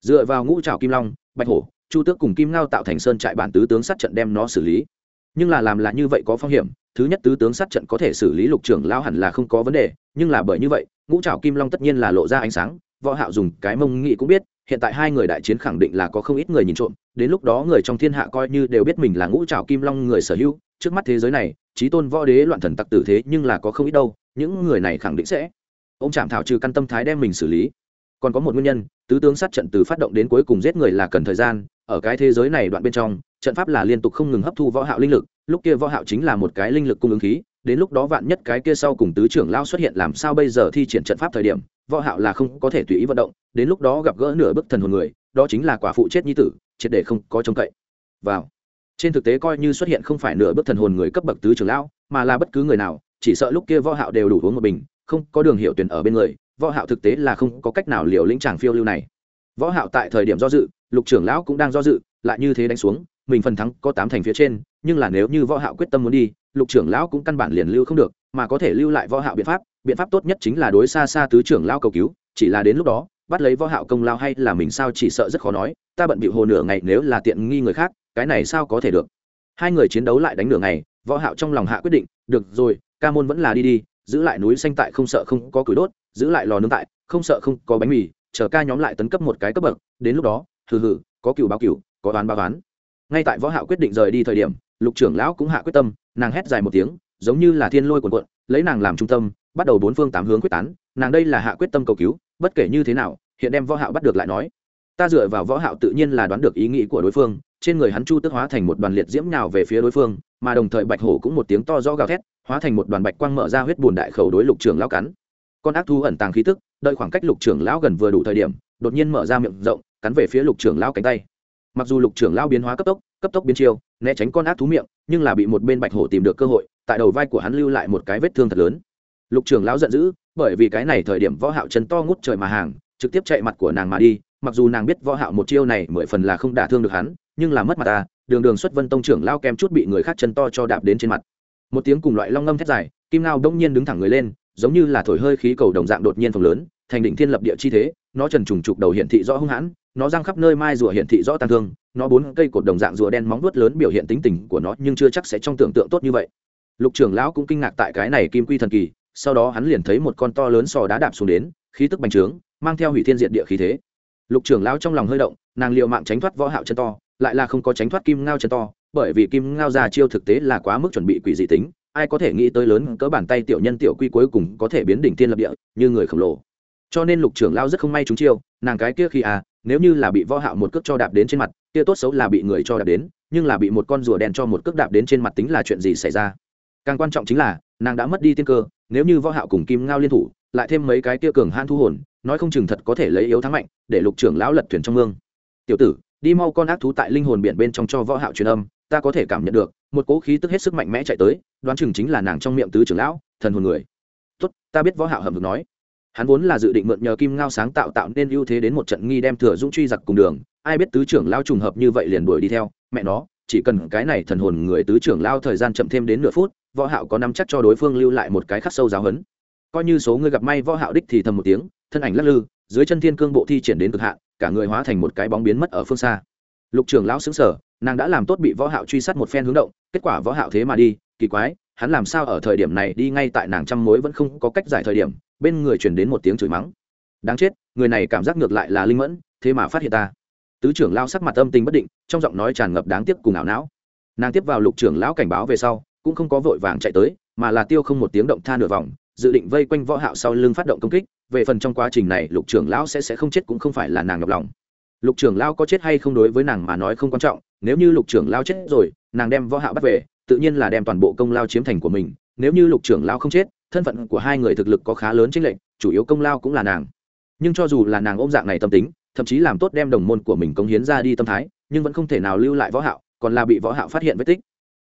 Dựa vào ngũ trảo kim long, bạch hổ, chu tước cùng kim ngao tạo thành sơn trại bản tứ tướng sát trận đem nó xử lý. Nhưng là làm là như vậy có phong hiểm, thứ nhất tứ tướng sát trận có thể xử lý lục trưởng lao hẳn là không có vấn đề, nhưng là bởi như vậy, ngũ trảo kim long tất nhiên là lộ ra ánh sáng, võ hạo dùng cái mông nghị cũng biết, hiện tại hai người đại chiến khẳng định là có không ít người nhìn trộm, đến lúc đó người trong thiên hạ coi như đều biết mình là ngũ trảo kim long người sở hữu, trước mắt thế giới này trí tôn võ đế loạn thần tặc tử thế nhưng là có không ít đâu, những người này khẳng định sẽ. Ông chạm thảo trừ căn tâm thái đem mình xử lý. Còn có một nguyên nhân, tứ tướng sát trận từ phát động đến cuối cùng giết người là cần thời gian, ở cái thế giới này đoạn bên trong, trận pháp là liên tục không ngừng hấp thu võ hạo linh lực, lúc kia võ hạo chính là một cái linh lực cung ứng khí, đến lúc đó vạn nhất cái kia sau cùng tứ trưởng lao xuất hiện làm sao bây giờ thi triển trận pháp thời điểm, võ hạo là không có thể tùy ý vận động, đến lúc đó gặp gỡ nửa bức thần hồn người, đó chính là quả phụ chết nhi tử, triệt để không có trông cậy. Vào trên thực tế coi như xuất hiện không phải nửa bước thần hồn người cấp bậc tứ trưởng lão, mà là bất cứ người nào, chỉ sợ lúc kia võ hạo đều đủ uống một bình, không có đường hiểu tuyển ở bên người, võ hạo thực tế là không có cách nào liều lĩnh chàng phiêu lưu này. Võ hạo tại thời điểm do dự, lục trưởng lão cũng đang do dự, lại như thế đánh xuống, mình phần thắng có tám thành phía trên, nhưng là nếu như võ hạo quyết tâm muốn đi, lục trưởng lão cũng căn bản liền lưu không được, mà có thể lưu lại võ hạo biện pháp biện pháp tốt nhất chính là đối xa xa tứ trưởng lão cầu cứu, chỉ là đến lúc đó, bắt lấy võ hạo công lao hay là mình sao chỉ sợ rất khó nói, ta bận bịu hồ nửa ngày nếu là tiện nghi người khác cái này sao có thể được? Hai người chiến đấu lại đánh nửa ngày, võ hạo trong lòng hạ quyết định, được rồi, ca môn vẫn là đi đi, giữ lại núi xanh tại không sợ không có củi đốt, giữ lại lò nướng tại, không sợ không có bánh mì, chờ ca nhóm lại tấn cấp một cái cấp bậc, đến lúc đó, hừ hừ, có cửu báo cửu, có đoán báo đoán ngay tại võ hạo quyết định rời đi thời điểm, lục trưởng lão cũng hạ quyết tâm, nàng hét dài một tiếng, giống như là thiên lôi cuồn cuộn, lấy nàng làm trung tâm, bắt đầu bốn phương tám hướng quyết tán, nàng đây là hạ quyết tâm cầu cứu, bất kể như thế nào, hiện đem võ hạo bắt được lại nói. Ta dựa vào võ hạo tự nhiên là đoán được ý nghĩ của đối phương trên người hắn chu tức hóa thành một đoàn liệt diễm nào về phía đối phương, mà đồng thời bạch hổ cũng một tiếng to rõ gào thét, hóa thành một đoàn bạch quang mở ra huyết bùn đại khẩu đối lục trưởng lão cắn. Con ác thu ẩn tàng khí tức, đợi khoảng cách lục trưởng lão gần vừa đủ thời điểm, đột nhiên mở ra miệng rộng, cắn về phía lục trưởng lão cánh tay. Mặc dù lục trưởng lão biến hóa cấp tốc cấp tốc biến chiêu, né tránh con ác thú miệng, nhưng là bị một bên bạch hổ tìm được cơ hội, tại đầu vai của hắn lưu lại một cái vết thương thật lớn. Lục trưởng lão giận dữ, bởi vì cái này thời điểm võ hạo chân to ngút trời mà hàng, trực tiếp chạy mặt của nàng mà đi, mặc dù nàng biết võ hạo một chiêu này mười phần là không đả thương được hắn nhưng là mất mặt ta, đường đường xuất vân tông trưởng lao kem chút bị người khác chân to cho đạp đến trên mặt. Một tiếng cùng loại long ngâm thét dài, kim ngao đông nhiên đứng thẳng người lên, giống như là thổi hơi khí cầu đồng dạng đột nhiên phồng lớn, thành định thiên lập địa chi thế, nó trần trùng trục đầu hiện thị rõ hung hãn, nó răng khắp nơi mai rùa hiện thị rõ tàn thương, nó bốn cây cột đồng dạng rùa đen móng vuốt lớn biểu hiện tính tình của nó nhưng chưa chắc sẽ trong tưởng tượng tốt như vậy. Lục trưởng lão cũng kinh ngạc tại cái này kim quy thần kỳ, sau đó hắn liền thấy một con to lớn sò đá đạp xuống đến, khí tức bành trướng, mang theo hủy thiên diệt địa khí thế. Lục trưởng lão trong lòng hơi động, nàng liệu mạng tránh thoát võ hạo chân to lại là không có tránh thoát kim ngao chân to, bởi vì kim ngao già chiêu thực tế là quá mức chuẩn bị quỷ dị tính, ai có thể nghĩ tới lớn cỡ bàn tay tiểu nhân tiểu quy cuối cùng có thể biến đỉnh tiên lập địa, như người khổng lồ. Cho nên lục trưởng lao rất không may trúng chiêu, nàng cái kia khi à nếu như là bị võ hạo một cước cho đạp đến trên mặt, kia tốt xấu là bị người cho đạp đến, nhưng là bị một con rùa đen cho một cước đạp đến trên mặt tính là chuyện gì xảy ra? Càng quan trọng chính là, nàng đã mất đi tiên cơ, nếu như võ hạo cùng kim ngao liên thủ, lại thêm mấy cái kia cường han thu hồn, nói không chừng thật có thể lấy yếu thắng mạnh, để lục trưởng lão lật thuyền trong mương. Tiểu tử đi mau con ác thú tại linh hồn biển bên trong cho võ hạo truyền âm, ta có thể cảm nhận được, một cỗ khí tức hết sức mạnh mẽ chạy tới, đoán chừng chính là nàng trong miệng tứ trưởng lão, thần hồn người. Tốt, ta biết võ hạo hầm hực nói. Hắn vốn là dự định mượn nhờ kim ngao sáng tạo tạo nên ưu thế đến một trận nghi đem thừa dũng truy giặc cùng đường, ai biết tứ trưởng lao trùng hợp như vậy liền đuổi đi theo, mẹ nó, chỉ cần cái này thần hồn người tứ trưởng lao thời gian chậm thêm đến nửa phút, võ hạo có nắm chắc cho đối phương lưu lại một cái khắc sâu giáo hấn coi như số người gặp may võ hạo đích thì thầm một tiếng, thân ảnh lắc lư dưới chân thiên cương bộ thi triển đến cực hạn, cả người hóa thành một cái bóng biến mất ở phương xa. Lục trưởng lão sững sờ, nàng đã làm tốt bị võ hạo truy sát một phen hướng động, kết quả võ hạo thế mà đi, kỳ quái, hắn làm sao ở thời điểm này đi ngay tại nàng trăm mối vẫn không có cách giải thời điểm, bên người truyền đến một tiếng chửi mắng. Đáng chết, người này cảm giác ngược lại là linh mẫn, thế mà phát hiện ta. Tứ trưởng lão sắc mặt âm tình bất định, trong giọng nói tràn ngập đáng tiếc cùng ảo não. Nàng tiếp vào lục trưởng lão cảnh báo về sau, cũng không có vội vàng chạy tới, mà là tiêu không một tiếng động tha nửa vòng, dự định vây quanh võ hạo sau lưng phát động công kích về phần trong quá trình này, lục trưởng lão sẽ sẽ không chết cũng không phải là nàng nhọc lòng. Lục trưởng lão có chết hay không đối với nàng mà nói không quan trọng, nếu như lục trưởng lão chết rồi, nàng đem võ hạo bắt về, tự nhiên là đem toàn bộ công lao chiếm thành của mình, nếu như lục trưởng lão không chết, thân phận của hai người thực lực có khá lớn chính lệnh chủ yếu công lao cũng là nàng. Nhưng cho dù là nàng ôm dạng này tâm tính, thậm chí làm tốt đem đồng môn của mình cống hiến ra đi tâm thái, nhưng vẫn không thể nào lưu lại võ hạo, còn là bị võ hạo phát hiện vết tích.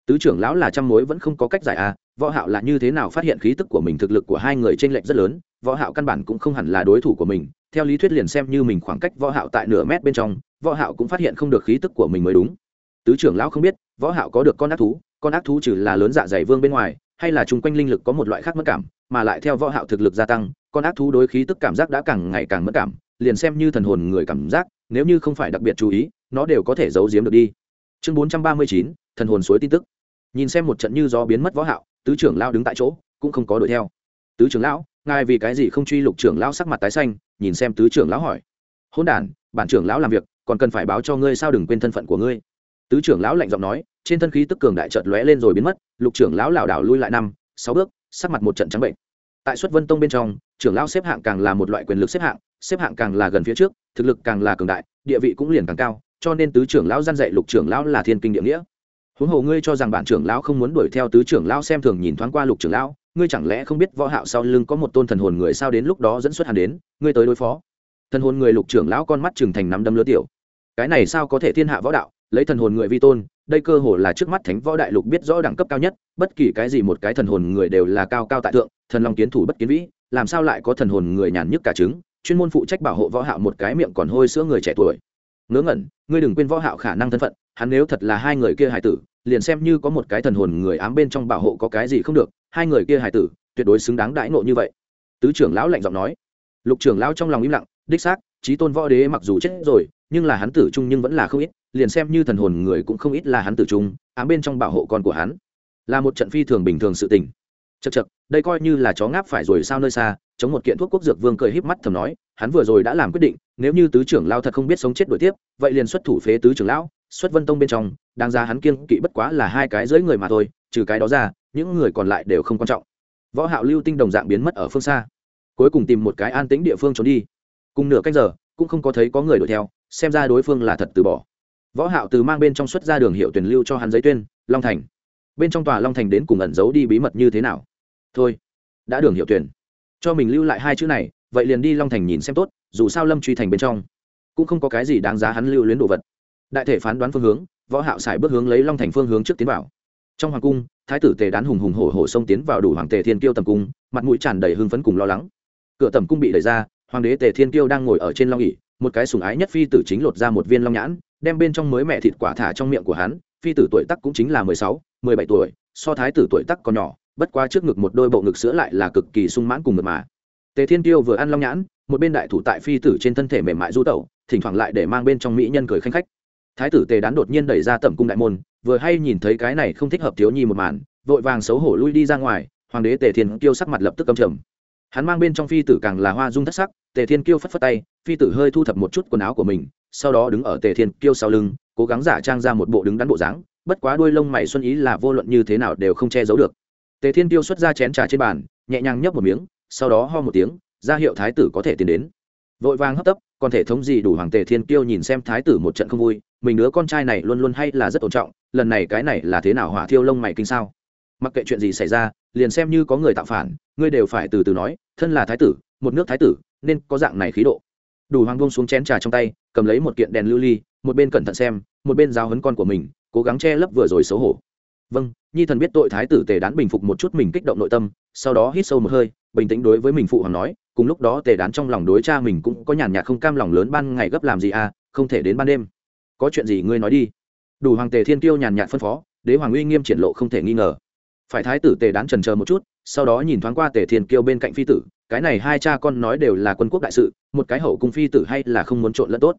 Tứ trưởng lão là trăm mối vẫn không có cách giải à võ hạo là như thế nào phát hiện khí tức của mình thực lực của hai người trên lệnh rất lớn võ hạo căn bản cũng không hẳn là đối thủ của mình. Theo lý thuyết liền xem như mình khoảng cách võ hạo tại nửa mét bên trong võ hạo cũng phát hiện không được khí tức của mình mới đúng. Tứ trưởng lão không biết võ hạo có được con ác thú con ác thú trừ là lớn dạ dày vương bên ngoài hay là chung quanh linh lực có một loại khác mất cảm mà lại theo võ hạo thực lực gia tăng con ác thú đối khí tức cảm giác đã càng ngày càng mất cảm liền xem như thần hồn người cảm giác nếu như không phải đặc biệt chú ý nó đều có thể giấu giếm được đi. Chương 439, thần hồn suối tin tức. Nhìn xem một trận như gió biến mất võ hạo tứ trưởng lão đứng tại chỗ, cũng không có đuổi theo. Tứ trưởng lão, ngài vì cái gì không truy lục trưởng lão sắc mặt tái xanh, nhìn xem tứ trưởng lão hỏi. Hỗn đản, bản trưởng lão làm việc, còn cần phải báo cho ngươi sao đừng quên thân phận của ngươi. Tứ trưởng lão lạnh giọng nói, trên thân khí tức cường đại chợt lóe lên rồi biến mất, lục trưởng lão lảo đảo lui lại năm, sáu bước, sắc mặt một trận trắng bệnh. Tại xuất vân tông bên trong, trưởng lão xếp hạng càng là một loại quyền lực xếp hạng xếp hạng càng là gần phía trước, thực lực càng là cường đại, địa vị cũng liền càng cao, cho nên tứ trưởng lão gian dạy lục trưởng lão là thiên kinh địa nghĩa huống hồ ngươi cho rằng bản trưởng lão không muốn đuổi theo tứ trưởng lão xem thường nhìn thoáng qua lục trưởng lão, ngươi chẳng lẽ không biết võ hạo sau lưng có một tôn thần hồn người sao đến lúc đó dẫn xuất hắn đến, ngươi tới đối phó. Thần hồn người lục trưởng lão con mắt trừng thành nắm đấm lứa tiểu. Cái này sao có thể thiên hạ võ đạo, lấy thần hồn người vi tôn, đây cơ hồ là trước mắt thánh võ đại lục biết rõ đẳng cấp cao nhất, bất kỳ cái gì một cái thần hồn người đều là cao cao tại thượng, thần long kiến thủ bất kiến vĩ, làm sao lại có thần hồn người nhàn nhức cả trứng, chuyên môn phụ trách bảo hộ võ hạo một cái miệng còn hôi sữa người trẻ tuổi. Ngớ ngẩn, ngươi đừng quên võ hạo khả năng thân phận hắn nếu thật là hai người kia hải tử, liền xem như có một cái thần hồn người ám bên trong bảo hộ có cái gì không được, hai người kia hải tử, tuyệt đối xứng đáng đãi nộ như vậy. Tứ trưởng lão lạnh giọng nói. Lục trưởng lão trong lòng im lặng, đích xác trí tôn võ đế mặc dù chết rồi, nhưng là hắn tử trung nhưng vẫn là không ít, liền xem như thần hồn người cũng không ít là hắn tử trung, ám bên trong bảo hộ con của hắn, là một trận phi thường bình thường sự tình chật chật, đây coi như là chó ngáp phải rồi sao nơi xa, chống một kiện thuốc quốc dược vương cười híp mắt thầm nói, hắn vừa rồi đã làm quyết định, nếu như tứ trưởng lao thật không biết sống chết đổi tiếp, vậy liền xuất thủ phế tứ trưởng lão, xuất vân tông bên trong, đáng ra hắn kiêng kỵ bất quá là hai cái dưới người mà thôi, trừ cái đó ra, những người còn lại đều không quan trọng. Võ hạo lưu tinh đồng dạng biến mất ở phương xa. Cuối cùng tìm một cái an tĩnh địa phương trốn đi. Cùng nửa canh giờ, cũng không có thấy có người đuổi theo, xem ra đối phương là thật từ bỏ. Võ hạo từ mang bên trong xuất ra đường hiệu tuyển lưu cho hắn giấy tuyên, long thành. Bên trong tòa long thành đến cùng ẩn giấu đi bí mật như thế nào? Thôi, đã đường hiệu tuyển. Cho mình lưu lại hai chữ này, vậy liền đi long thành nhìn xem tốt, dù sao lâm truy thành bên trong cũng không có cái gì đáng giá hắn lưu luyến đồ vật. Đại thể phán đoán phương hướng, võ hạo xài bước hướng lấy long thành phương hướng trước tiến vào. Trong hoàng cung, thái tử tề đán hùng hùng hổ hổ xông tiến vào đủ hoàng tề thiên kiêu tầm cung, mặt mũi tràn đầy hưng phấn cùng lo lắng. Cửa tầm cung bị đẩy ra, hoàng đế tề thiên kiêu đang ngồi ở trên long ỉ một cái sùng ái nhất phi tử chính lột ra một viên long nhãn, đem bên trong mới mẹ thịt quả thả trong miệng của hắn, phi tử tuổi tắc cũng chính là mười sáu, mười bảy tuổi, so thái tử tuổi tắc còn nhỏ bất quá trước ngực một đôi bộ ngực sữa lại là cực kỳ sung mãn cùng mật mà. Tề thiên tiêu vừa ăn long nhãn, một bên đại thủ tại phi tử trên thân thể mềm mại du tẩu, thỉnh thoảng lại để mang bên trong mỹ nhân cười khanh khách. Thái tử tề đán đột nhiên đẩy ra tẩm cung đại môn, vừa hay nhìn thấy cái này không thích hợp thiếu nhi một màn, vội vàng xấu hổ lui đi ra ngoài, hoàng đế tề thiên kiêu sắc mặt lập tức cầm trầm. Hắn mang bên trong phi tử càng là hoa dung thất sắc, tề thiên kiêu phất phất tay, phi tử hơi thu thập một chút quần áo của mình, sau đó đứng ở tề thiên kiêu sau lưng, cố gắng giả trang ra một bộ đứng đắn bộ dáng, bất quá đuôi lông mày xuân ý là vô luận như thế nào đều không che giấu được tề thiên Tiêu xuất ra chén trà trên bàn, nhẹ nhàng nhấp một miếng, sau đó ho một tiếng, ra hiệu thái tử có thể tiến đến. Vội vàng hấp tấp, còn thể thống gì đủ hoàng tề thiên Tiêu nhìn xem thái tử một trận không vui, mình đứa con trai này luôn luôn hay là rất ổn trọng, lần này cái này là thế nào hỏa thiêu lông mày kinh sao? Mặc kệ chuyện gì xảy ra, liền xem như có người tạo phản, ngươi đều phải từ từ nói, thân là thái tử, một nước thái tử, nên có dạng này khí độ. Đủ hoàng bông xuống chén trà trong tay, cầm lấy một kiện đèn lưu ly, một bên cẩn thận xem, một bên giáo hấn con của mình, cố gắng che lấp vừa rồi xấu hổ vâng nhi thần biết tội thái tử tề đán bình phục một chút mình kích động nội tâm, sau đó hít sâu một hơi, bình tĩnh đối với mình phụ hoàng nói, cùng lúc đó tề đán trong lòng đối cha mình cũng có nhàn nhạt không cam lòng lớn ban ngày gấp làm gì à không thể đến ban đêm. Có chuyện gì ngươi nói đi. Đủ hoàng tề thiên tiêu nhàn nhạt phân phó, đế hoàng uy nghiêm triển lộ không thể nghi ngờ. Phải thái tử tề đán trần chờ một chút, sau đó nhìn thoáng qua tề thiên kiêu bên cạnh phi tử, cái này hai cha con nói đều là quân quốc đại sự, một cái hậu cung phi tử hay là không muốn trộn lẫn tốt.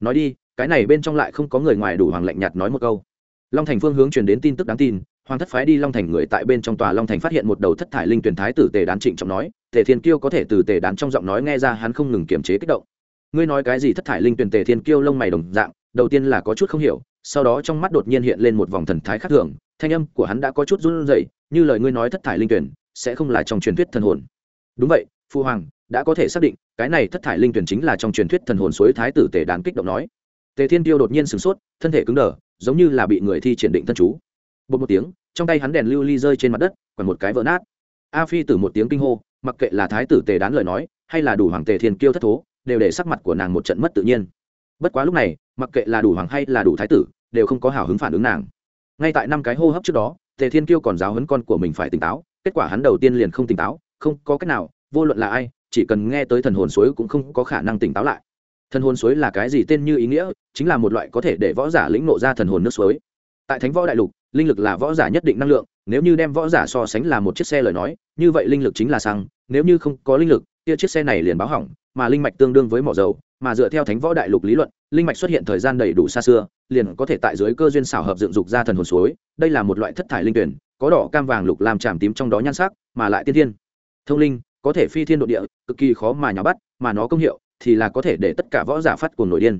Nói đi, cái này bên trong lại không có người ngoài đủ hoàng lạnh nhạt nói một câu long thành phương hướng truyền đến tin tức đáng tin, hoàng thất phái đi long thành người tại bên trong tòa long thành phát hiện một đầu thất thải linh tuyển thái tử tề đán trịnh trọng nói, tề thiên kiêu có thể từ tề đán trong giọng nói nghe ra hắn không ngừng kiềm chế kích động. Ngươi nói cái gì thất thải linh tuyển tề thiên kiêu lông mày đồng dạng, đầu tiên là có chút không hiểu, sau đó trong mắt đột nhiên hiện lên một vòng thần thái khác thường, thanh âm của hắn đã có chút run rẩy, như lời ngươi nói thất thải linh tuyển sẽ không là trong truyền thuyết thần hồn. Đúng vậy, phu hoàng, đã có thể xác định, cái này thất thải linh tuyển chính là trong truyền thuyết thần hồn suối thái tử tề đán kích động nói tề thiên tiêu đột nhiên sửng sốt, thân thể cứng đờ, giống như là bị người thi triển định thân chú. Bột một tiếng, trong tay hắn đèn lưu ly rơi trên mặt đất còn một cái vỡ nát. A phi tử một tiếng kinh hô, mặc kệ là thái tử tề đán lời nói, hay là đủ hoàng tề thiên kiêu thất thố, đều để sắc mặt của nàng một trận mất tự nhiên. Bất quá lúc này, mặc kệ là đủ hoàng hay là đủ thái tử, đều không có hào hứng phản ứng nàng. Ngay tại năm cái hô hấp trước đó, tề thiên kiêu còn giáo hấn con của mình phải tỉnh táo, kết quả hắn đầu tiên liền không tỉnh táo, không có cách nào, vô luận là ai, chỉ cần nghe tới thần hồn suối cũng không có khả năng tỉnh táo lại thần hồn suối là cái gì tên như ý nghĩa, chính là một loại có thể để võ giả lĩnh nộ ra thần hồn nước suối. Tại thánh võ đại lục, linh lực là võ giả nhất định năng lượng, nếu như đem võ giả so sánh là một chiếc xe lời nói, như vậy linh lực chính là xăng, nếu như không có linh lực, kia chiếc xe này liền báo hỏng, mà linh mạch tương đương với mỏ dầu, mà dựa theo thánh võ đại lục lý luận, linh mạch xuất hiện thời gian đầy đủ xa xưa, liền có thể tại dưới cơ duyên xảo hợp dựng dục ra thần hồn suối, đây là một loại thất thải linh tuyển, có đỏ, cam, vàng, lục làm tràm tím trong đó nhan sắc, mà lại tiên thiên. Thông linh, có thể phi thiên độ địa, cực kỳ khó mà nhỏ bắt, mà nó công hiệu thì là có thể để tất cả võ giả phát cuồng nổi điên.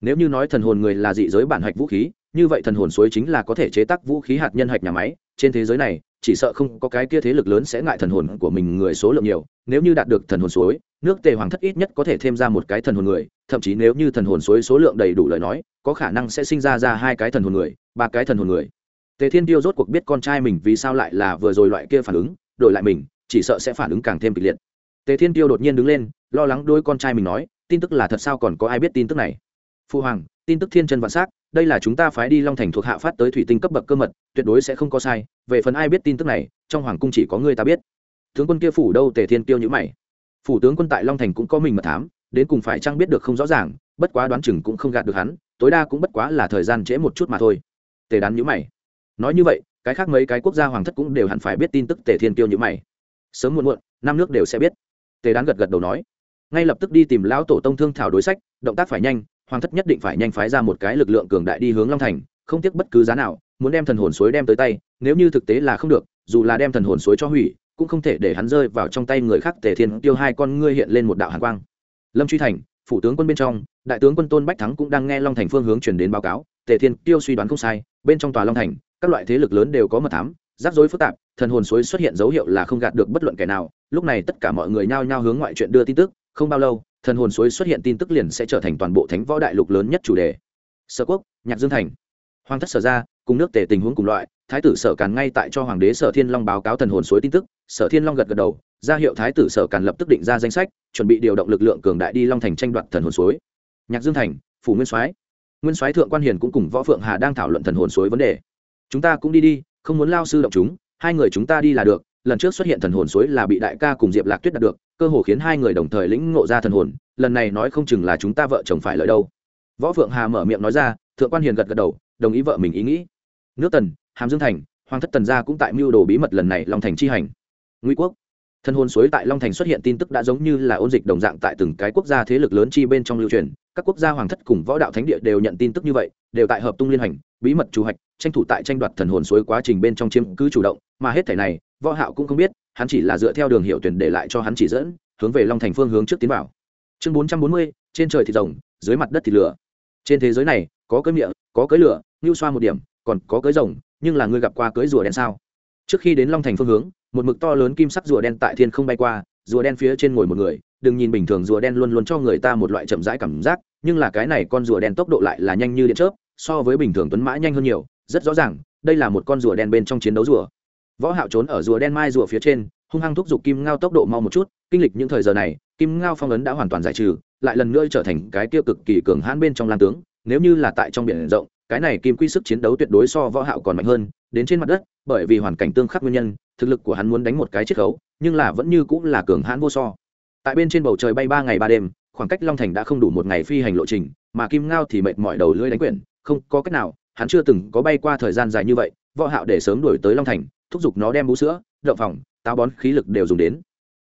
Nếu như nói thần hồn người là dị giới bản hạch vũ khí, như vậy thần hồn suối chính là có thể chế tác vũ khí hạt nhân hạch nhà máy. Trên thế giới này, chỉ sợ không có cái kia thế lực lớn sẽ ngại thần hồn của mình người số lượng nhiều. Nếu như đạt được thần hồn suối, nước tề hoàng thất ít nhất có thể thêm ra một cái thần hồn người. Thậm chí nếu như thần hồn suối số lượng đầy đủ lời nói, có khả năng sẽ sinh ra ra hai cái thần hồn người, ba cái thần hồn người. Tề thiên tiêu rốt cuộc biết con trai mình vì sao lại là vừa rồi loại kia phản ứng, đổi lại mình, chỉ sợ sẽ phản ứng càng thêm kịch liệt. Tề thiên tiêu đột nhiên đứng lên lo lắng đôi con trai mình nói, tin tức là thật sao còn có ai biết tin tức này? Phu hoàng, tin tức thiên chân vạn s á c đây là chúng ta phái đi long thành thuộc hạ phát tới thủy tinh cấp bậc cơ mật, tuyệt đối sẽ không có sai, về phần ai biết tin tức này, trong hoàng cung chỉ có người ta biết. Tướng quân kia phủ đâu tề thiên tiêu nhữ mày. Phủ tướng quân tại long thành cũng có mình mật thám, đến cùng phải chăng biết được không rõ ràng, bất quá đoán chừng cũng không gạt được hắn, tối đa cũng bất quá là thời gian trễ một chút mà thôi. Tề đán nhữ mày. Nói như vậy, cái khác mấy cái quốc gia hoàng thất cũng đều hẳn phải biết tin tức tề thiên tiêu nhữ mày. Sớm muộn muộn, năm nước đều sẽ biết. Tề đán gật gật đầu nói ngay lập tức đi tìm lão tổ tông thương thảo đối sách, động tác phải nhanh, hoàng thất nhất định phải nhanh phái ra một cái lực lượng cường đại đi hướng long thành, không tiếc bất cứ giá nào, muốn đem thần hồn suối đem tới tay, nếu như thực tế là không được, dù là đem thần hồn suối cho hủy, cũng không thể để hắn rơi vào trong tay người khác, tề thiên tiêu hai con ngươi hiện lên một đạo hàn quang. Lâm truy thành, phủ tướng quân bên trong, đại tướng quân tôn bách thắng cũng đang nghe long thành phương hướng chuyển đến báo cáo, tề thiên tiêu suy đoán không sai, bên trong tòa long thành, các loại thế lực lớn đều có mật thám, rắc rối phức tạp, thần hồn suối xuất hiện dấu hiệu là không gạt được bất luận kẻ nào, lúc này tất cả mọi người nhao nhao hướng ngoại chuyện đưa tin tức không bao lâu, thần hồn suối xuất hiện tin tức liền sẽ trở thành toàn bộ thánh võ đại lục lớn nhất chủ đề. Sở quốc, nhạc dương thành. Hoàng thất sở ra, cùng nước tề tình huống cùng loại, thái tử sở càn ngay tại cho hoàng đế sở thiên long báo cáo thần hồn suối tin tức, sở thiên long gật gật đầu, ra hiệu thái tử sở càn lập tức định ra danh sách, chuẩn bị điều động lực lượng cường đại đi long thành tranh đoạt thần hồn suối. Nhạc dương thành, phủ nguyên soái. Nguyên soái thượng quan hiền cũng cùng võ phượng hà đang thảo luận thần hồn suối vấn đề. Chúng ta cũng đi đi, không muốn lao sư động chúng, hai người chúng ta đi là được lần trước xuất hiện thần hồn suối là bị đại ca cùng diệp lạc tuyết đạt được, cơ hồ khiến hai người đồng thời lĩnh ngộ ra thần hồn, lần này nói không chừng là chúng ta vợ chồng phải lợi đâu. Võ phượng hà mở miệng nói ra, thượng quan hiền gật gật đầu, đồng ý vợ mình ý nghĩ. Nước tần, hàm dương thành, hoàng thất tần gia cũng tại mưu đồ bí mật lần này long thành chi hành. Nguy quốc. Thân hồn suối tại long thành xuất hiện tin tức đã giống như là ôn dịch đồng dạng tại từng cái quốc gia thế lực lớn chi bên trong lưu truyền, các quốc gia hoàng thất cùng võ đạo thánh địa đều nhận tin tức như vậy, đều tại hợp tung liên hành, bí mật chủ hạch tranh thủ tại tranh đoạt thần hồn suối quá trình bên trong chiếm cứ chủ động, mà hết thể này võ hạo cũng không biết hắn chỉ là dựa theo đường hiệu tuyển để lại cho hắn chỉ dẫn hướng về long thành phương hướng trước tiến vào. Chương 440, trên trời thì rồng dưới mặt đất thì lửa. Trên thế giới này có cưỡi miệng có cưỡi lửa như xoa một điểm còn có cưỡi rồng nhưng là ngươi gặp qua cưới rùa đen sao? Trước khi đến long thành phương hướng một mực to lớn kim sắc rùa đen tại thiên không bay qua rùa đen phía trên ngồi một người đừng nhìn bình thường rùa đen luôn luôn cho người ta một loại chậm rãi cảm giác nhưng là cái này con rùa đen tốc độ lại là nhanh như điện chớp so với bình thường tuấn mã nhanh hơn nhiều rất rõ ràng đây là một con rùa đen bên trong chiến đấu rùa võ hạo trốn ở rùa đen mai rùa phía trên, hung hăng thúc giục kim ngao tốc độ mau một chút, kinh lịch những thời giờ này, kim ngao phong ấn đã hoàn toàn giải trừ, lại lần nữa trở thành cái tiêu cực kỳ cường hãn bên trong lan tướng. Nếu như là tại trong biển rộng, cái này kim quy sức chiến đấu tuyệt đối so võ hạo còn mạnh hơn, đến trên mặt đất, bởi vì hoàn cảnh tương khắc nguyên nhân, thực lực của hắn muốn đánh một cái chiết khấu, nhưng là vẫn như cũng là cường hãn vô so. Tại bên trên bầu trời bay ba ngày ba đêm, khoảng cách long thành đã không đủ một ngày phi hành lộ trình, mà kim ngao thì mệt mỏi đầu lưỡi đánh quyển, không có cách nào, hắn chưa từng có bay qua thời gian dài như vậy, võ hạo để sớm đuổi tới long thành thúc giục nó đem bú sữa, đậu phòng táo bón khí lực đều dùng đến.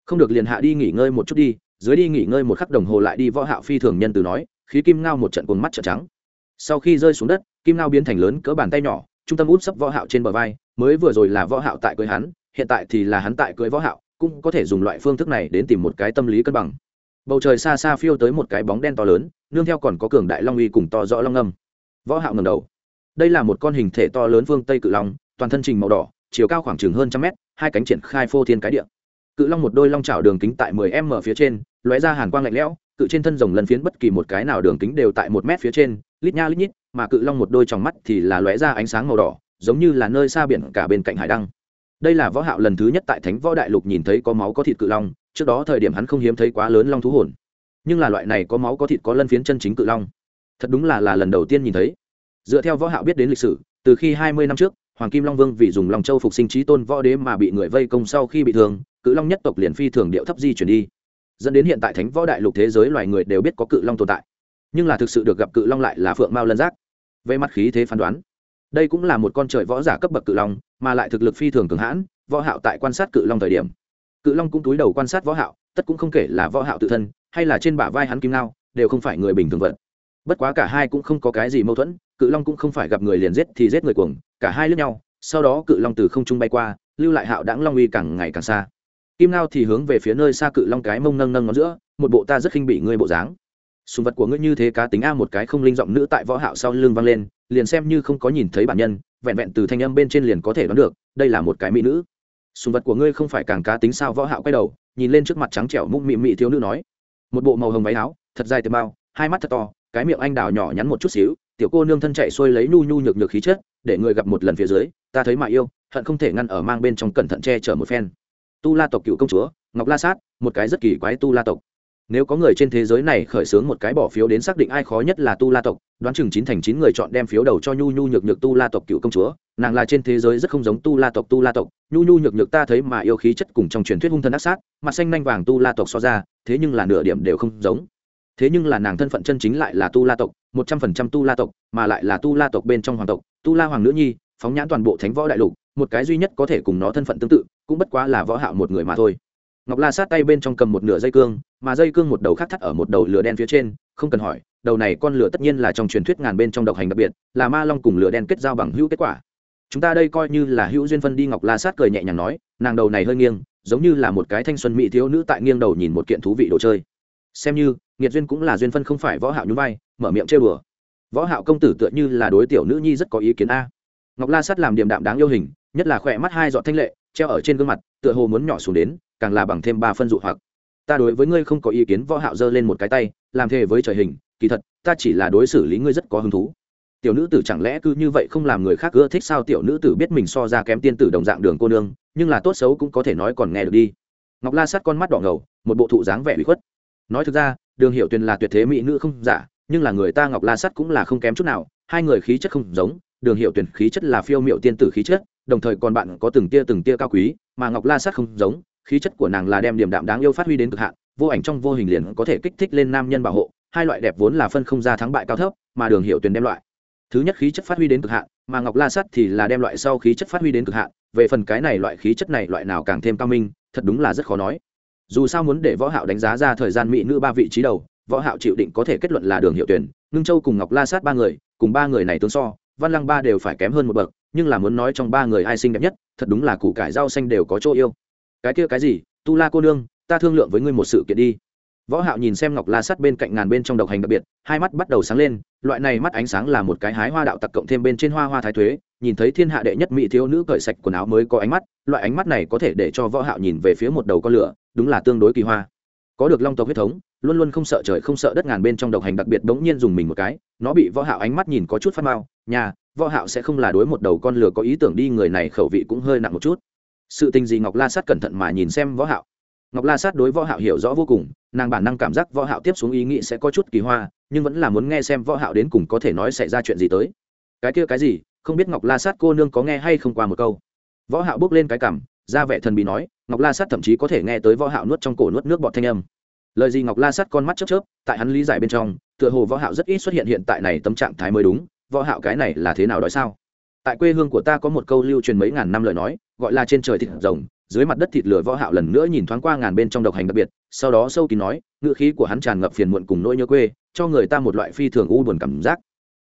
Không được liền hạ đi nghỉ ngơi một chút đi, dưới đi nghỉ ngơi một khắc đồng hồ lại đi võ hạo phi thường nhân từ nói, khí kim ngao một trận cuồng mắt trợn trắng. Sau khi rơi xuống đất, kim ngao biến thành lớn cỡ bàn tay nhỏ, trung tâm út sấp võ hạo trên bờ vai, mới vừa rồi là võ hạo tại cưới hắn, hiện tại thì là hắn tại cưới võ hạo, cũng có thể dùng loại phương thức này đến tìm một cái tâm lý cân bằng. Bầu trời xa xa phiêu tới một cái bóng đen to lớn, nương theo còn có cường đại long uy cùng to rõ long âm. Võ hạo ngẩng đầu. Đây là một con hình thể to lớn vương tây cự long, toàn thân trình màu đỏ chiều cao khoảng chừng hơn trăm mét, hai cánh triển khai phô thiên cái địa. Cự long một đôi long chảo đường kính tại 10 m phía trên, lóe ra hàn quang lạnh lẽo, cự trên thân rồng lần phiến bất kỳ một cái nào đường kính đều tại một mét phía trên, lít nha lít nhít, mà cự long một đôi trong mắt thì là lóe ra ánh sáng màu đỏ, giống như là nơi xa biển cả bên cạnh hải đăng. Đây là võ hạo lần thứ nhất tại thánh võ đại lục nhìn thấy có máu có thịt cự long, trước đó thời điểm hắn không hiếm thấy quá lớn long thú hồn. Nhưng là loại này có máu có thịt có lân phiến chân chính cự long, thật đúng là là lần đầu tiên nhìn thấy. Dựa theo võ hạo biết đến lịch sử, từ khi 20 năm trước hoàng kim long vương vì dùng long châu phục sinh trí tôn võ đế mà bị người vây công sau khi bị thương, cự long nhất tộc liền phi thường điệu thấp di chuyển đi. Dẫn đến hiện tại thánh võ đại lục thế giới loài người đều biết có cự long tồn tại. Nhưng là thực sự được gặp cự long lại là phượng mao lân giác. Về mặt khí thế phán đoán, đây cũng là một con trời võ giả cấp bậc cự long, mà lại thực lực phi thường cường hãn, võ hạo tại quan sát cự long thời điểm. Cự long cũng túi đầu quan sát võ hạo, tất cũng không kể là võ hạo tự thân, hay là trên bả vai hắn kim nao đều không phải người bình thường vật. Bất quá cả hai cũng không có cái gì mâu thuẫn cự long cũng không phải gặp người liền giết thì giết người cuồng, cả hai lướt nhau, sau đó cự long từ không trung bay qua, lưu lại hạo đãng long uy càng ngày càng xa. Kim nao thì hướng về phía nơi xa cự long cái mông nâng nâng ngón giữa, một bộ ta rất khinh bị ngươi bộ dáng. Sùng vật của ngươi như thế cá tính a, một cái không linh giọng nữ tại võ hạo sau lưng vang lên, liền xem như không có nhìn thấy bản nhân, vẹn vẹn từ thanh âm bên trên liền có thể đoán được, đây là một cái mỹ nữ. Sùng vật của ngươi không phải càng cá tính sao? Võ hạo quay đầu, nhìn lên trước mặt trắng trẻo mũm mị mị thiếu nữ nói. Một bộ màu hồng váy áo, thật dài từ bao, hai mắt thật to, cái miệng anh đào nhỏ nhắn một chút xíu tiểu cô nương thân chạy xuôi lấy nu nhu nhược nhược khí chất, để người gặp một lần phía dưới, ta thấy mà yêu, hận không thể ngăn ở mang bên trong cẩn thận che chở một phen. Tu la tộc cựu công chúa, ngọc la sát, một cái rất kỳ quái tu la tộc. Nếu có người trên thế giới này khởi xướng một cái bỏ phiếu đến xác định ai khó nhất là tu la tộc, đoán chừng chín thành chín người chọn đem phiếu đầu cho nhu nhu nhược nhược tu la tộc cựu công chúa, nàng là trên thế giới rất không giống tu la tộc, tu la tộc. Nhu nhu nhược nhược ta thấy mà yêu khí chất cùng trong truyền thuyết hung thân ác sát, mặt xanh nanh vàng tu la tộc so ra, thế nhưng là nửa điểm đều không giống thế nhưng là nàng thân phận chân chính lại là tu la tộc, một trăm phần trăm tu la tộc, mà lại là tu la tộc bên trong hoàng tộc, tu la hoàng nữ nhi, phóng nhãn toàn bộ thánh võ đại lục, một cái duy nhất có thể cùng nó thân phận tương tự, cũng bất quá là võ hạo một người mà thôi. Ngọc la sát tay bên trong cầm một nửa dây cương, mà dây cương một đầu khác thắt ở một đầu lửa đen phía trên, không cần hỏi, đầu này con lửa tất nhiên là trong truyền thuyết ngàn bên trong độc hành đặc biệt, là ma long cùng lửa đen kết giao bằng hữu kết quả. Chúng ta đây coi như là hữu duyên phân đi, ngọc la sát cười nhẹ nhàng nói, nàng đầu này hơi nghiêng, giống như là một cái thanh xuân mỹ thiếu nữ tại nghiêng đầu nhìn một kiện thú vị đồ chơi xem như, nghiệt duyên cũng là duyên phân không phải võ hạo nhún vai, mở miệng trêu đùa. Võ hạo công tử tựa như là đối tiểu nữ nhi rất có ý kiến a. Ngọc la sắt làm điềm đạm đáng yêu hình, nhất là khỏe mắt hai giọt thanh lệ, treo ở trên gương mặt, tựa hồ muốn nhỏ xuống đến, càng là bằng thêm ba phân dụ hoặc. Ta đối với ngươi không có ý kiến, võ hạo giơ lên một cái tay, làm thề với trời hình, kỳ thật, ta chỉ là đối xử lý ngươi rất có hứng thú. Tiểu nữ tử chẳng lẽ cứ như vậy không làm người khác ưa thích sao? Tiểu nữ tử biết mình so ra kém tiên tử đồng dạng đường cô nương, nhưng là tốt xấu cũng có thể nói còn nghe được đi. Ngọc la sát con mắt đỏ ngầu, một bộ thụ dáng vẻ bị khuất nói thực ra, đường hiệu tuyền là tuyệt thế mỹ nữ không giả, nhưng là người ta ngọc la sắt cũng là không kém chút nào, hai người khí chất không giống, đường hiệu tuyển khí chất là phiêu miệu tiên tử khí chất, đồng thời còn bạn có từng tia từng tia cao quý, mà ngọc la sắt không giống, khí chất của nàng là đem điểm đạm đáng yêu phát huy đến cực hạn, vô ảnh trong vô hình liền có thể kích thích lên nam nhân bảo hộ, hai loại đẹp vốn là phân không ra thắng bại cao thấp, mà đường hiệu tuyển đem loại thứ nhất khí chất phát huy đến cực hạn, mà ngọc la sắt thì là đem loại sau khí chất phát huy đến cực hạn, về phần cái này loại khí chất này loại nào càng thêm cao minh, thật đúng là rất khó nói dù sao muốn để võ hạo đánh giá ra thời gian mỹ nữ ba vị trí đầu, võ hạo chịu định có thể kết luận là đường hiệu tuyển, ngưng châu cùng ngọc la sát ba người, cùng ba người này tương so, văn lăng ba đều phải kém hơn một bậc, nhưng là muốn nói trong ba người ai xinh đẹp nhất, thật đúng là củ cải rau xanh đều có chỗ yêu. Cái kia cái gì? Tu la cô nương, ta thương lượng với ngươi một sự kiện đi. Võ hạo nhìn xem ngọc la sát bên cạnh ngàn bên trong độc hành đặc biệt, hai mắt bắt đầu sáng lên, loại này mắt ánh sáng là một cái hái hoa đạo tặc cộng thêm bên trên hoa hoa thái thuế, nhìn thấy thiên hạ đệ nhất mỹ thiếu nữ cởi sạch quần áo mới có ánh mắt, loại ánh mắt này có thể để cho võ hạo nhìn về phía một đầu con lửa đúng là tương đối kỳ hoa. Có được long tộc huyết thống, luôn luôn không sợ trời không sợ đất ngàn bên trong độc hành đặc biệt bỗng nhiên dùng mình một cái, nó bị võ hạo ánh mắt nhìn có chút phát mau. nhà, võ hạo sẽ không là đối một đầu con lừa có ý tưởng đi, người này khẩu vị cũng hơi nặng một chút. Sự tình gì ngọc la sát cẩn thận mà nhìn xem võ hạo. Ngọc la sát đối võ hạo hiểu rõ vô cùng, nàng bản năng cảm giác võ hạo tiếp xuống ý nghĩ sẽ có chút kỳ hoa, nhưng vẫn là muốn nghe xem võ hạo đến cùng có thể nói xảy ra chuyện gì tới. Cái kia cái gì? Không biết ngọc la sát cô nương có nghe hay không qua một câu? Võ hạo bước lên cái cằm ra vẻ thần bí nói, ngọc la sát thậm chí có thể nghe tới võ hạo nuốt trong cổ nuốt nước bọt thanh âm. Lời gì ngọc la sát con mắt chớp chớp, tại hắn lý giải bên trong, tựa hồ võ hạo rất ít xuất hiện hiện tại này tâm trạng thái mới đúng, võ hạo cái này là thế nào đói sao? Tại quê hương của ta có một câu lưu truyền mấy ngàn năm lời nói, gọi là trên trời thịt rồng, dưới mặt đất thịt lửa võ hạo lần nữa nhìn thoáng qua ngàn bên trong độc hành đặc biệt, sau đó sâu kín nói ngựa khí của hắn tràn ngập phiền muộn cùng nỗi nhớ quê, cho người ta một loại phi thường u buồn cảm giác.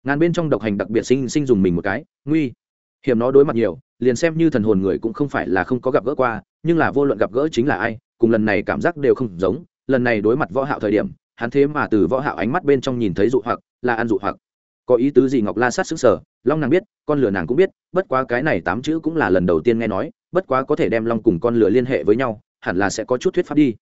Ngàn bên trong độc hành đặc biệt sinh sinh dùng mình một cái, nguy. Hiểm nó đối mặt nhiều liền xem như thần hồn người cũng không phải là không có gặp gỡ qua nhưng là vô luận gặp gỡ chính là ai cùng lần này cảm giác đều không giống. Lần này đối mặt võ hạo thời điểm hắn thế mà từ võ hạo ánh mắt bên trong nhìn thấy dụ hoặc là ăn dụ hoặc. Có ý tứ gì ngọc la sát sững sờ long nàng biết con lửa nàng cũng biết bất quá cái này tám chữ cũng là lần đầu tiên nghe nói bất quá có thể đem long cùng con lửa liên hệ với nhau hẳn là sẽ có chút thuyết pháp đi.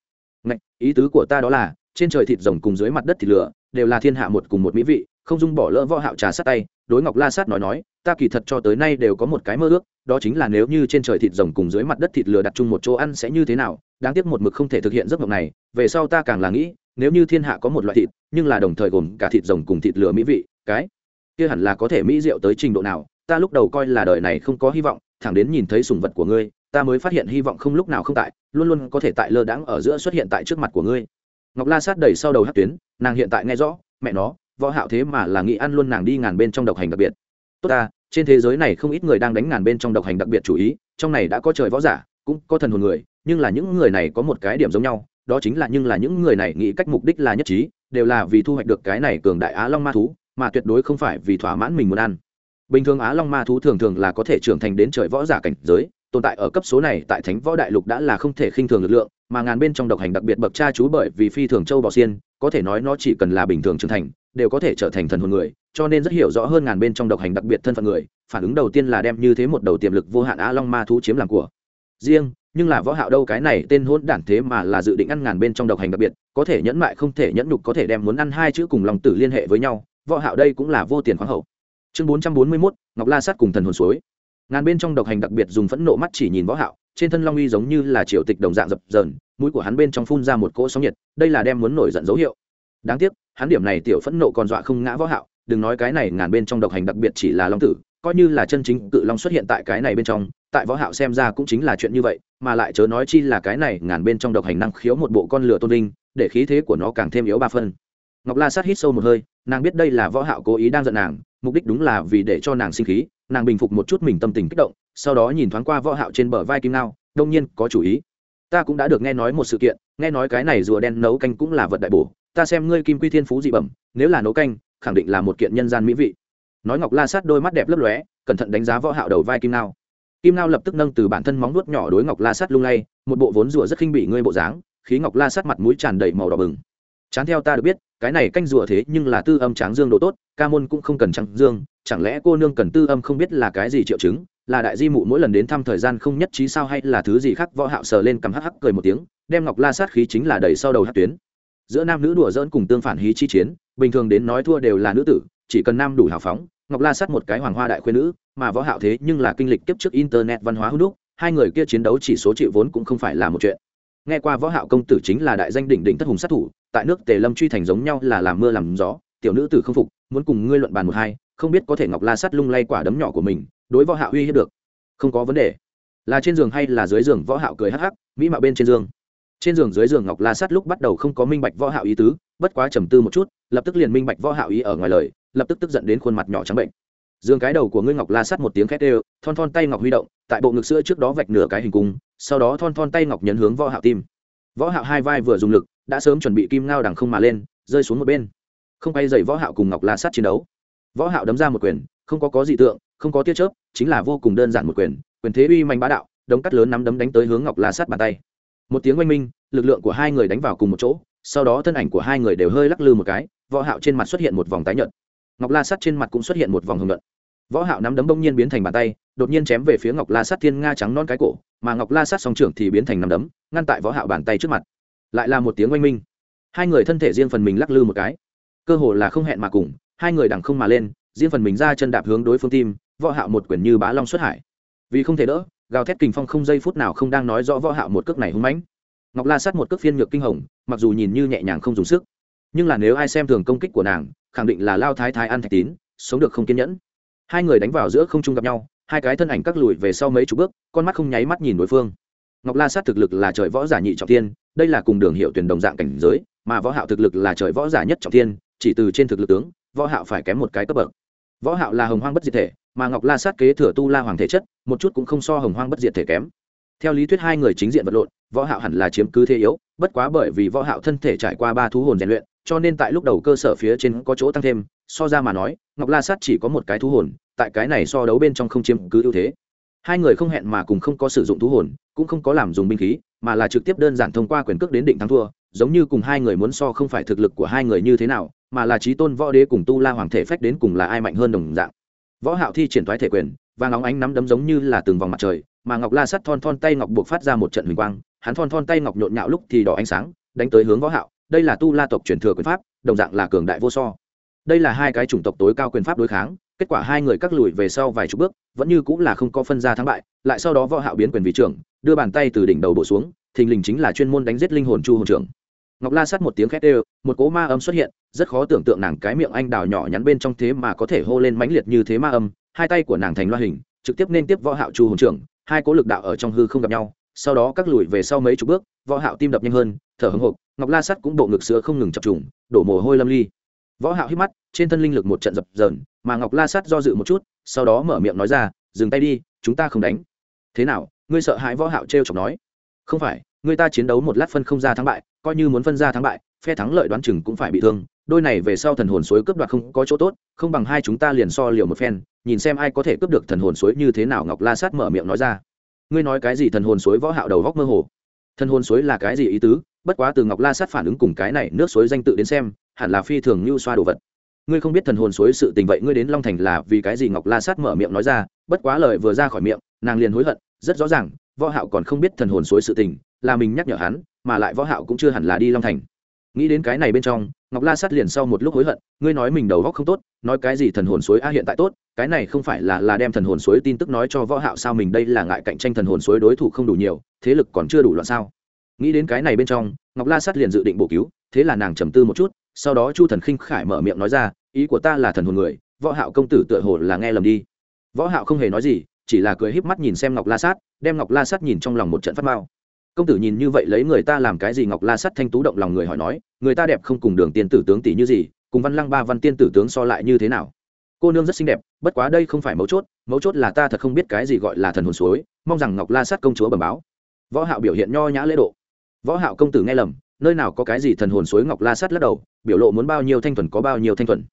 Ngạch, ý tứ của ta đó là trên trời thịt rồng cùng dưới mặt đất thịt lửa đều là thiên hạ một cùng một mỹ vị không dung bỏ lỡ võ hạo trà sát tay, đối ngọc la sát nói nói, ta kỳ thật cho tới nay đều có một cái mơ ước, đó chính là nếu như trên trời thịt rồng cùng dưới mặt đất thịt lừa đặt chung một chỗ ăn sẽ như thế nào, đáng tiếc một mực không thể thực hiện giấc mộng này, về sau ta càng là nghĩ, nếu như thiên hạ có một loại thịt, nhưng là đồng thời gồm cả thịt rồng cùng thịt lừa mỹ vị, cái kia hẳn là có thể mỹ diệu tới trình độ nào, ta lúc đầu coi là đời này không có hy vọng, thẳng đến nhìn thấy sùng vật của ngươi, ta mới phát hiện hy vọng không lúc nào không tại, luôn luôn có thể tại lơ đãng ở giữa xuất hiện tại trước mặt của ngươi. Ngọc la sát đẩy sau đầu hát tuyến, nàng hiện tại nghe rõ, mẹ nó võ hạo thế mà là nghĩ ăn luôn nàng đi ngàn bên trong độc hành đặc biệt. Tốt ta, trên thế giới này không ít người đang đánh ngàn bên trong độc hành đặc biệt chủ ý, trong này đã có trời võ giả, cũng có thần hồn người, nhưng là những người này có một cái điểm giống nhau, đó chính là nhưng là những người này nghĩ cách mục đích là nhất trí, đều là vì thu hoạch được cái này cường đại á long ma thú, mà tuyệt đối không phải vì thỏa mãn mình muốn ăn. Bình thường á long ma thú thường thường là có thể trưởng thành đến trời võ giả cảnh giới, tồn tại ở cấp số này tại thánh võ đại lục đã là không thể khinh thường lực lượng, mà ngàn bên trong độc hành đặc biệt bậc cha chú bởi vì phi thường châu bò xiên, có thể nói nó chỉ cần là bình thường trưởng thành đều có thể trở thành thần hồn người cho nên rất hiểu rõ hơn ngàn bên trong độc hành đặc biệt thân phận người phản ứng đầu tiên là đem như thế một đầu tiềm lực vô hạn á long ma thú chiếm làm của. Riêng nhưng là võ hạo đâu cái này tên hỗn đản thế mà là dự định ăn ngàn bên trong độc hành đặc biệt có thể nhẫn mại không thể nhẫn nhục có thể đem muốn ăn hai chữ cùng lòng tử liên hệ với nhau võ hạo đây cũng là vô tiền khoáng hậu. Chương 441, ngọc la sát cùng thần hồn suối. Ngàn bên trong độc hành đặc biệt dùng phẫn nộ mắt chỉ nhìn võ hạo trên thân long uy giống như là triều tịch đồng dạng dập dờn mũi của hắn bên trong phun ra một cỗ sóng nhiệt đây là đem muốn nổi giận dấu hiệu. Đáng tiếc hắn điểm này tiểu phẫn nộ còn dọa không ngã võ hạo, đừng nói cái này ngàn bên trong độc hành đặc biệt chỉ là long tử, coi như là chân chính cự long xuất hiện tại cái này bên trong, tại võ hạo xem ra cũng chính là chuyện như vậy, mà lại chớ nói chi là cái này ngàn bên trong độc hành năng khiếu một bộ con lửa tôn linh để khí thế của nó càng thêm yếu ba phân. Ngọc la sát hít sâu một hơi, nàng biết đây là võ hạo cố ý đang giận nàng, mục đích đúng là vì để cho nàng sinh khí, nàng bình phục một chút mình tâm tình kích động, sau đó nhìn thoáng qua võ hạo trên bờ vai kim nao đông nhiên có chủ ý. Ta cũng đã được nghe nói một sự kiện, nghe nói cái này rùa đen nấu canh cũng là vật đại bổ ta xem ngươi kim quy thiên phú dị bẩm, nếu là nấu canh, khẳng định là một kiện nhân gian mỹ vị. Nói ngọc la sát đôi mắt đẹp lấp lóe, cẩn thận đánh giá võ hạo đầu vai kim nao. Kim nao lập tức nâng từ bản thân móng nuốt nhỏ đối ngọc la sát lung lay, một bộ vốn rùa rất khinh bỉ ngươi bộ dáng, khí ngọc la sát mặt mũi tràn đầy màu đỏ bừng. Chán theo ta được biết, cái này canh rùa thế nhưng là tư âm tráng dương độ tốt, ca môn cũng không cần trắng dương, chẳng lẽ cô nương cần tư âm không biết là cái gì triệu chứng, là đại di mụ mỗi lần đến thăm thời gian không nhất trí sao hay là thứ gì khác võ hạo sờ lên cầm hắc hắc cười một tiếng, đem ngọc la sát khí chính là đẩy sau đầu hắc tuyến giữa nam nữ đùa dỡn cùng tương phản hí chi chiến, bình thường đến nói thua đều là nữ tử, chỉ cần nam đủ hào phóng, ngọc la sát một cái hoàng hoa đại khuyên nữ, mà võ hạo thế nhưng là kinh lịch tiếp trước internet văn hóa hữu đúc, hai người kia chiến đấu chỉ số chịu vốn cũng không phải là một chuyện. Nghe qua võ hạo công tử chính là đại danh đỉnh đỉnh thất hùng sát thủ, tại nước tề lâm truy thành giống nhau là làm mưa làm gió, tiểu nữ tử không phục, muốn cùng ngươi luận bàn một hai, không biết có thể ngọc la sát lung lay quả đấm nhỏ của mình, đối võ hạo uy hiếp được. Không có vấn đề. Là trên giường hay là dưới giường, võ hạo cười hắc hắc, mỹ mạo bên trên giường trên giường dưới giường ngọc la sát lúc bắt đầu không có minh bạch võ hạo ý tứ, bất quá trầm tư một chút, lập tức liền minh bạch võ hạo ý ở ngoài lời, lập tức tức giận đến khuôn mặt nhỏ trắng bệnh. Dương cái đầu của ngươi ngọc la sát một tiếng khét đều, thon thon tay ngọc huy động, tại bộ ngực sữa trước đó vạch nửa cái hình cung, sau đó thon thon tay ngọc nhấn hướng võ hạo tim. Võ hạo hai vai vừa dùng lực, đã sớm chuẩn bị kim ngao đằng không mà lên, rơi xuống một bên. Không quay dậy võ hạo cùng ngọc la sát chiến đấu. Võ hạo đấm ra một quyền, không có có dị tượng, không có tia chớp, chính là vô cùng đơn giản một quyền quyền thế uy mạnh bá đạo, đống cắt lớn nắm đấm đánh tới hướng ngọc la sát bàn tay một tiếng oanh minh, lực lượng của hai người đánh vào cùng một chỗ, sau đó thân ảnh của hai người đều hơi lắc lư một cái, võ hạo trên mặt xuất hiện một vòng tái nhợt. Ngọc la sát trên mặt cũng xuất hiện một vòng hồng nhuận. Võ hạo nắm đấm bỗng nhiên biến thành bàn tay, đột nhiên chém về phía ngọc la sát thiên nga trắng non cái cổ, mà ngọc la sát song trưởng thì biến thành nắm đấm, ngăn tại võ hạo bàn tay trước mặt. Lại là một tiếng oanh minh. Hai người thân thể riêng phần mình lắc lư một cái. Cơ hồ là không hẹn mà cùng, hai người đằng không mà lên, riêng phần mình ra chân đạp hướng đối phương tim, võ hạo một quyền như bá long xuất hải. Vì không thể đỡ gào thét kình phong không giây phút nào không đang nói rõ võ hạo một cước này hung mãnh. Ngọc la sát một cước phiên nhược kinh hồng, mặc dù nhìn như nhẹ nhàng không dùng sức, nhưng là nếu ai xem thường công kích của nàng, khẳng định là lao thái thái ăn thạch tín, sống được không kiên nhẫn. Hai người đánh vào giữa không trung gặp nhau, hai cái thân ảnh cắt lùi về sau mấy chục bước, con mắt không nháy mắt nhìn đối phương. Ngọc la sát thực lực là trời võ giả nhị trọng thiên, đây là cùng đường hiệu tuyển đồng dạng cảnh giới, mà võ hạo thực lực là trời võ giả nhất trọng thiên, chỉ từ trên thực lực tướng, võ hạo phải kém một cái cấp bậc võ hạo là hồng hoang bất diệt thể, mà ngọc la sát kế thừa tu la hoàng thể chất, một chút cũng không so hồng hoang bất diệt thể kém. Theo lý thuyết hai người chính diện vật lộn, võ hạo hẳn là chiếm cứ thế yếu, bất quá bởi vì võ hạo thân thể trải qua ba thú hồn rèn luyện, cho nên tại lúc đầu cơ sở phía trên có chỗ tăng thêm, so ra mà nói, ngọc la sát chỉ có một cái thú hồn, tại cái này so đấu bên trong không chiếm cứ ưu thế. Hai người không hẹn mà cùng không có sử dụng thú hồn, cũng không có làm dùng binh khí, mà là trực tiếp đơn giản thông qua quyền cước đến định thắng thua giống như cùng hai người muốn so không phải thực lực của hai người như thế nào, mà là trí tôn võ đế cùng tu la hoàng thể phách đến cùng là ai mạnh hơn đồng dạng. Võ hạo thi triển thoái thể quyền và ngóng ánh nắm đấm giống như là từng vòng mặt trời, mà ngọc la sắt thon thon tay ngọc buộc phát ra một trận huỳnh quang, hắn thon thon tay ngọc nhộn nhạo lúc thì đỏ ánh sáng, đánh tới hướng võ hạo, đây là tu la tộc truyền thừa quyền pháp, đồng dạng là cường đại vô so. Đây là hai cái chủng tộc tối cao quyền pháp đối kháng, kết quả hai người cắt lùi về sau vài chục bước, vẫn như cũng là không có phân ra thắng bại, lại sau đó võ hạo biến quyền vị trưởng, đưa bàn tay từ đỉnh đầu bổ xuống, thình lình chính là chuyên môn đánh giết linh hồn chu hồn trưởng ngọc la sát một tiếng khét đều, một cỗ ma âm xuất hiện, rất khó tưởng tượng nàng cái miệng anh đào nhỏ nhắn bên trong thế mà có thể hô lên mãnh liệt như thế ma âm. Hai tay của nàng thành loa hình, trực tiếp nên tiếp võ hạo chu hồn trưởng, hai cỗ lực đạo ở trong hư không gặp nhau, sau đó các lùi về sau mấy chục bước, võ hạo tim đập nhanh hơn, thở hững hộc, ngọc la sắt cũng bộ ngực sữa không ngừng chập trùng, đổ mồ hôi lâm ly. Võ hạo hít mắt, trên thân linh lực một trận dập dờn, mà ngọc la sắt do dự một chút, sau đó mở miệng nói ra, dừng tay đi, chúng ta không đánh. Thế nào? Ngươi sợ hãi võ hạo treo chọc nói. Không phải, người ta chiến đấu một lát phân không ra thắng bại coi như muốn phân ra thắng bại, phe thắng lợi đoán chừng cũng phải bị thương. Đôi này về sau thần hồn suối cướp đoạt không có chỗ tốt, không bằng hai chúng ta liền so liều một phen, nhìn xem ai có thể cướp được thần hồn suối như thế nào ngọc la sát mở miệng nói ra. Ngươi nói cái gì thần hồn suối võ hạo đầu góc mơ hồ? Thần hồn suối là cái gì ý tứ? Bất quá từ ngọc la sát phản ứng cùng cái này nước suối danh tự đến xem, hẳn là phi thường như xoa đồ vật. Ngươi không biết thần hồn suối sự tình vậy ngươi đến long thành là vì cái gì ngọc la sát mở miệng nói ra, bất quá lời vừa ra khỏi miệng, nàng liền hối hận, rất rõ ràng, võ hạo còn không biết thần hồn suối sự tình, là mình nhắc nhở hắn mà lại võ hạo cũng chưa hẳn là đi long thành. Nghĩ đến cái này bên trong, ngọc la sát liền sau một lúc hối hận, ngươi nói mình đầu óc không tốt, nói cái gì thần hồn suối a hiện tại tốt, cái này không phải là là đem thần hồn suối tin tức nói cho võ hạo sao mình đây là ngại cạnh tranh thần hồn suối đối thủ không đủ nhiều, thế lực còn chưa đủ loạn sao? Nghĩ đến cái này bên trong, ngọc la sát liền dự định bổ cứu, thế là nàng trầm tư một chút, sau đó chu thần khinh khải mở miệng nói ra, ý của ta là thần hồn người, võ hạo công tử tựa hồ là nghe lầm đi. Võ hạo không hề nói gì, chỉ là cười híp mắt nhìn xem ngọc la sát, đem ngọc la sát nhìn trong lòng một trận phát mao công tử nhìn như vậy lấy người ta làm cái gì? Ngọc la sắt thanh tú động lòng người hỏi nói, người ta đẹp không cùng đường tiên tử tướng tỷ như gì, cùng văn lăng ba văn tiên tử tướng so lại như thế nào? Cô nương rất xinh đẹp, bất quá đây không phải mấu chốt mấu chốt là ta thật không biết cái gì gọi là thần hồn suối, mong rằng ngọc la sắt công chúa bẩm báo. Võ hạo biểu hiện nho nhã lễ độ. Võ hạo công tử nghe lầm, nơi nào có cái gì thần hồn suối ngọc la sắt lắc đầu, biểu lộ muốn bao nhiêu thanh thuần có bao nhiêu thanh thuần.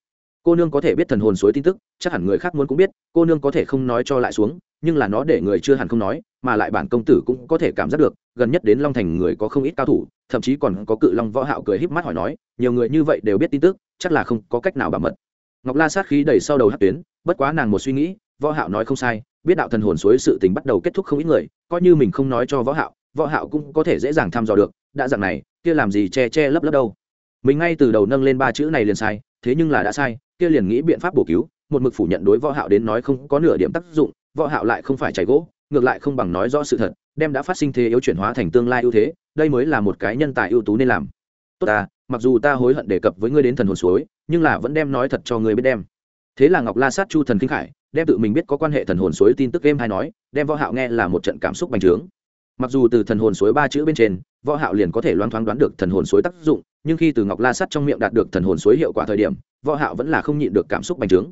Cô nương có thể biết thần hồn suối tin tức, chắc hẳn người khác muốn cũng biết, cô nương có thể không nói cho lại xuống nhưng là nó để người chưa hẳn không nói, mà lại bản công tử cũng có thể cảm giác được, gần nhất đến long thành người có không ít cao thủ, thậm chí còn có cự long võ hạo cười híp mắt hỏi nói, nhiều người như vậy đều biết tin tức, chắc là không có cách nào bảo mật. Ngọc la sát khí đầy sau đầu hất tuyến, bất quá nàng một suy nghĩ, võ hạo nói không sai, biết đạo thần hồn suối sự tình bắt đầu kết thúc không ít người, coi như mình không nói cho võ hạo võ hạo cũng có thể dễ dàng thăm dò được, đã dạng này, kia làm gì che che lấp lấp đâu. Mình ngay từ đầu nâng lên ba chữ này liền sai, thế nhưng là đã sai, kia liền nghĩ biện pháp bổ cứu, một mực phủ nhận đối võ hạo đến nói không có nửa điểm tác dụng võ hạo lại không phải chảy gỗ, ngược lại không bằng nói rõ sự thật, đem đã phát sinh thế yếu chuyển hóa thành tương lai ưu thế, đây mới là một cái nhân tài ưu tú nên làm. Tốt ta, mặc dù ta hối hận đề cập với ngươi đến thần hồn suối, nhưng là vẫn đem nói thật cho ngươi biết đem. Thế là ngọc la sát chu thần kinh khải, đem tự mình biết có quan hệ thần hồn suối tin tức game hay nói, đem võ hạo nghe là một trận cảm xúc bành trướng. Mặc dù từ thần hồn suối ba chữ bên trên, võ hạo liền có thể loáng thoáng đoán được thần hồn suối tác dụng, nhưng khi từ ngọc la sắt trong miệng đạt được thần hồn suối hiệu quả thời điểm, võ hạo vẫn là không nhịn được cảm xúc bành trướng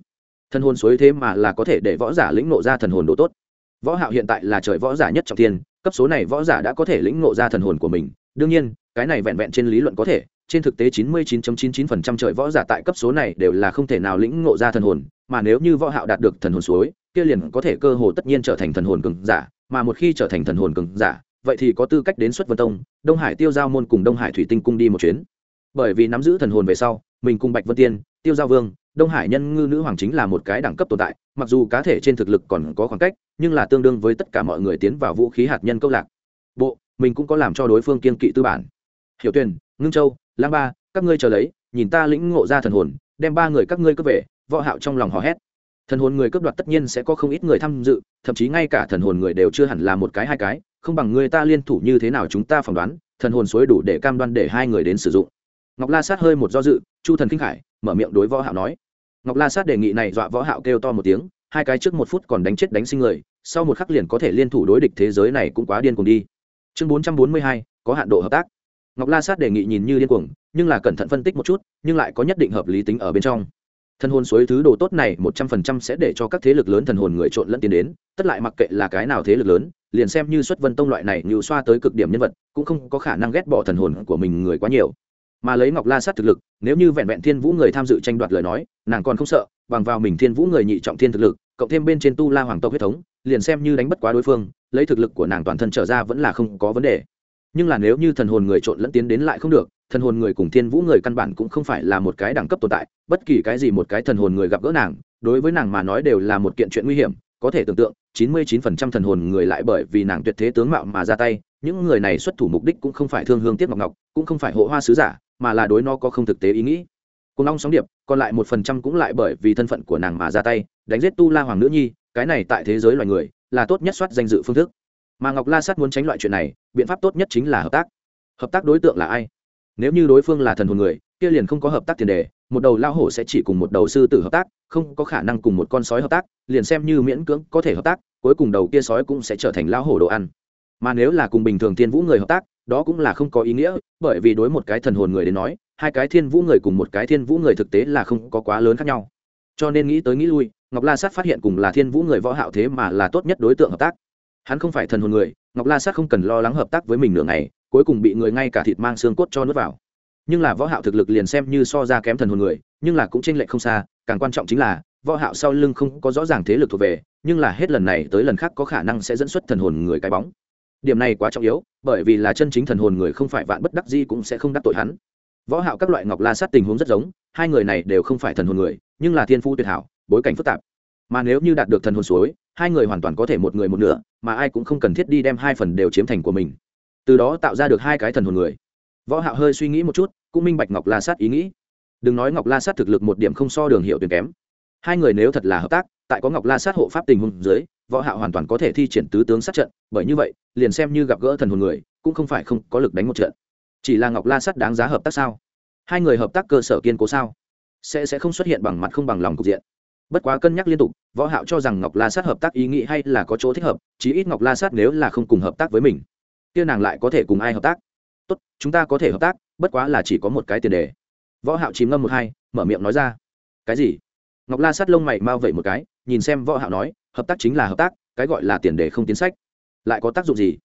thần hồn suối thế mà là có thể để võ giả lĩnh ngộ ra thần hồn độ tốt. Võ hạo hiện tại là trời võ giả nhất trọng thiên, cấp số này võ giả đã có thể lĩnh ngộ ra thần hồn của mình. Đương nhiên, cái này vẹn vẹn trên lý luận có thể, trên thực tế 99.99% trời võ giả tại cấp số này đều là không thể nào lĩnh ngộ ra thần hồn, mà nếu như võ hạo đạt được thần hồn suối, kia liền có thể cơ hồ tất nhiên trở thành thần hồn cường giả, mà một khi trở thành thần hồn cường giả, vậy thì có tư cách đến xuất vân tông, đông hải tiêu giao môn cùng đông hải thủy tinh cung đi một chuyến. Bởi vì nắm giữ thần hồn về sau, mình cùng bạch vân tiên, tiêu giao vương đông hải nhân ngư nữ hoàng chính là một cái đẳng cấp tồn tại, mặc dù cá thể trên thực lực còn có khoảng cách, nhưng là tương đương với tất cả mọi người tiến vào vũ khí hạt nhân câu lạc. Bộ, mình cũng có làm cho đối phương kiên kỵ tư bản. Hiểu tuyền, ngưng châu, lang ba, các ngươi chờ lấy, nhìn ta lĩnh ngộ ra thần hồn, đem ba người các ngươi cướp về, võ hạo trong lòng hò hét. Thần hồn người cướp đoạt tất nhiên sẽ có không ít người tham dự, thậm chí ngay cả thần hồn người đều chưa hẳn là một cái hai cái, không bằng người ta liên thủ như thế nào chúng ta phỏng đoán, thần hồn suối đủ để cam đoan để hai người đến sử dụng. Ngọc la sát hơi một do dự, chu thần kinh khải, mở miệng đối võ hạo nói ngọc la sát đề nghị này dọa võ hạo kêu to một tiếng hai cái trước một phút còn đánh chết đánh sinh người sau một khắc liền có thể liên thủ đối địch thế giới này cũng quá điên cuồng đi. Chương 442, có hạn độ hợp tác. Ngọc la sát đề nghị nhìn như điên cuồng nhưng là cẩn thận phân tích một chút nhưng lại có nhất định hợp lý tính ở bên trong. Thần hồn suối thứ đồ tốt này một trăm phần trăm sẽ để cho các thế lực lớn thần hồn người trộn lẫn tiến đến tất lại mặc kệ là cái nào thế lực lớn liền xem như xuất vân tông loại này như xoa tới cực điểm nhân vật cũng không có khả năng ghét bỏ thần hồn của mình người quá nhiều mà lấy ngọc la sát thực lực, nếu như vẹn vẹn thiên vũ người tham dự tranh đoạt lời nói, nàng còn không sợ, bằng vào mình thiên vũ người nhị trọng thiên thực lực, cộng thêm bên trên tu la hoàng tộc huyết thống, liền xem như đánh bất quá đối phương, lấy thực lực của nàng toàn thân trở ra vẫn là không có vấn đề. Nhưng là nếu như thần hồn người trộn lẫn tiến đến lại không được, thần hồn người cùng thiên vũ người căn bản cũng không phải là một cái đẳng cấp tồn tại, bất kỳ cái gì một cái thần hồn người gặp gỡ nàng, đối với nàng mà nói đều là một kiện chuyện nguy hiểm, có thể tưởng tượng, chín mươi chín phần trăm thần hồn người lại bởi vì nàng tuyệt thế tướng mạo mà ra tay, những người này xuất thủ mục đích cũng không phải thương hương tiếc ngọc ngọc, cũng không phải hộ hoa sứ giả mà là đối nó có không thực tế ý nghĩ. Cùng long sóng điệp, còn lại một phần trăm cũng lại bởi vì thân phận của nàng mà ra tay, đánh giết tu la hoàng nữ nhi, cái này tại thế giới loài người là tốt nhất soát danh dự phương thức. Mà ngọc la sát muốn tránh loại chuyện này, biện pháp tốt nhất chính là hợp tác. Hợp tác đối tượng là ai? Nếu như đối phương là thần hồn người, kia liền không có hợp tác tiền đề, một đầu lao hổ sẽ chỉ cùng một đầu sư tử hợp tác, không có khả năng cùng một con sói hợp tác, liền xem như miễn cưỡng có thể hợp tác, cuối cùng đầu kia sói cũng sẽ trở thành lao hổ đồ ăn. Mà nếu là cùng bình thường thiên vũ người hợp tác đó cũng là không có ý nghĩa, bởi vì đối một cái thần hồn người đến nói, hai cái thiên vũ người cùng một cái thiên vũ người thực tế là không có quá lớn khác nhau. Cho nên nghĩ tới nghĩ lui, ngọc la sát phát hiện cùng là thiên vũ người võ hạo thế mà là tốt nhất đối tượng hợp tác. Hắn không phải thần hồn người, ngọc la sát không cần lo lắng hợp tác với mình nửa ngày, cuối cùng bị người ngay cả thịt mang xương cốt cho nuốt vào. Nhưng là võ hạo thực lực liền xem như so ra kém thần hồn người, nhưng là cũng chênh lệch không xa, càng quan trọng chính là, võ hạo sau lưng không có rõ ràng thế lực thuộc về, nhưng là hết lần này tới lần khác có khả năng sẽ dẫn xuất thần hồn người cái bóng điểm này quá trọng yếu, bởi vì là chân chính thần hồn người không phải vạn bất đắc di cũng sẽ không đắc tội hắn. Võ hạo các loại ngọc la sát tình huống rất giống, hai người này đều không phải thần hồn người, nhưng là thiên phú tuyệt hảo, bối cảnh phức tạp. Mà nếu như đạt được thần hồn suối, hai người hoàn toàn có thể một người một nửa, mà ai cũng không cần thiết đi đem hai phần đều chiếm thành của mình. Từ đó tạo ra được hai cái thần hồn người. Võ hạo hơi suy nghĩ một chút, cũng minh bạch ngọc la sát ý nghĩ. Đừng nói ngọc la sát thực lực một điểm không so đường hiệu tuyển kém. Hai người nếu thật là hợp tác, tại có ngọc la sát hộ pháp tình huống dưới võ hạo hoàn toàn có thể thi triển tứ tướng sát trận, bởi như vậy, liền xem như gặp gỡ thần hồn người, cũng không phải không có lực đánh một trận. Chỉ là ngọc la Sắt đáng giá hợp tác sao? Hai người hợp tác cơ sở kiên cố sao? Sẽ sẽ không xuất hiện bằng mặt không bằng lòng cục diện. Bất quá cân nhắc liên tục, võ hạo cho rằng ngọc la sát hợp tác ý nghĩ hay là có chỗ thích hợp, chí ít ngọc la sát nếu là không cùng hợp tác với mình, kia nàng lại có thể cùng ai hợp tác? Tốt, chúng ta có thể hợp tác, bất quá là chỉ có một cái tiền đề. Võ hạo chìm ngâm một hai, mở miệng nói ra. Cái gì? Ngọc la sát lông mày mau vậy một cái, nhìn xem võ hạo nói hợp tác chính là hợp tác, cái gọi là tiền đề không tiến sách. Lại có tác dụng gì?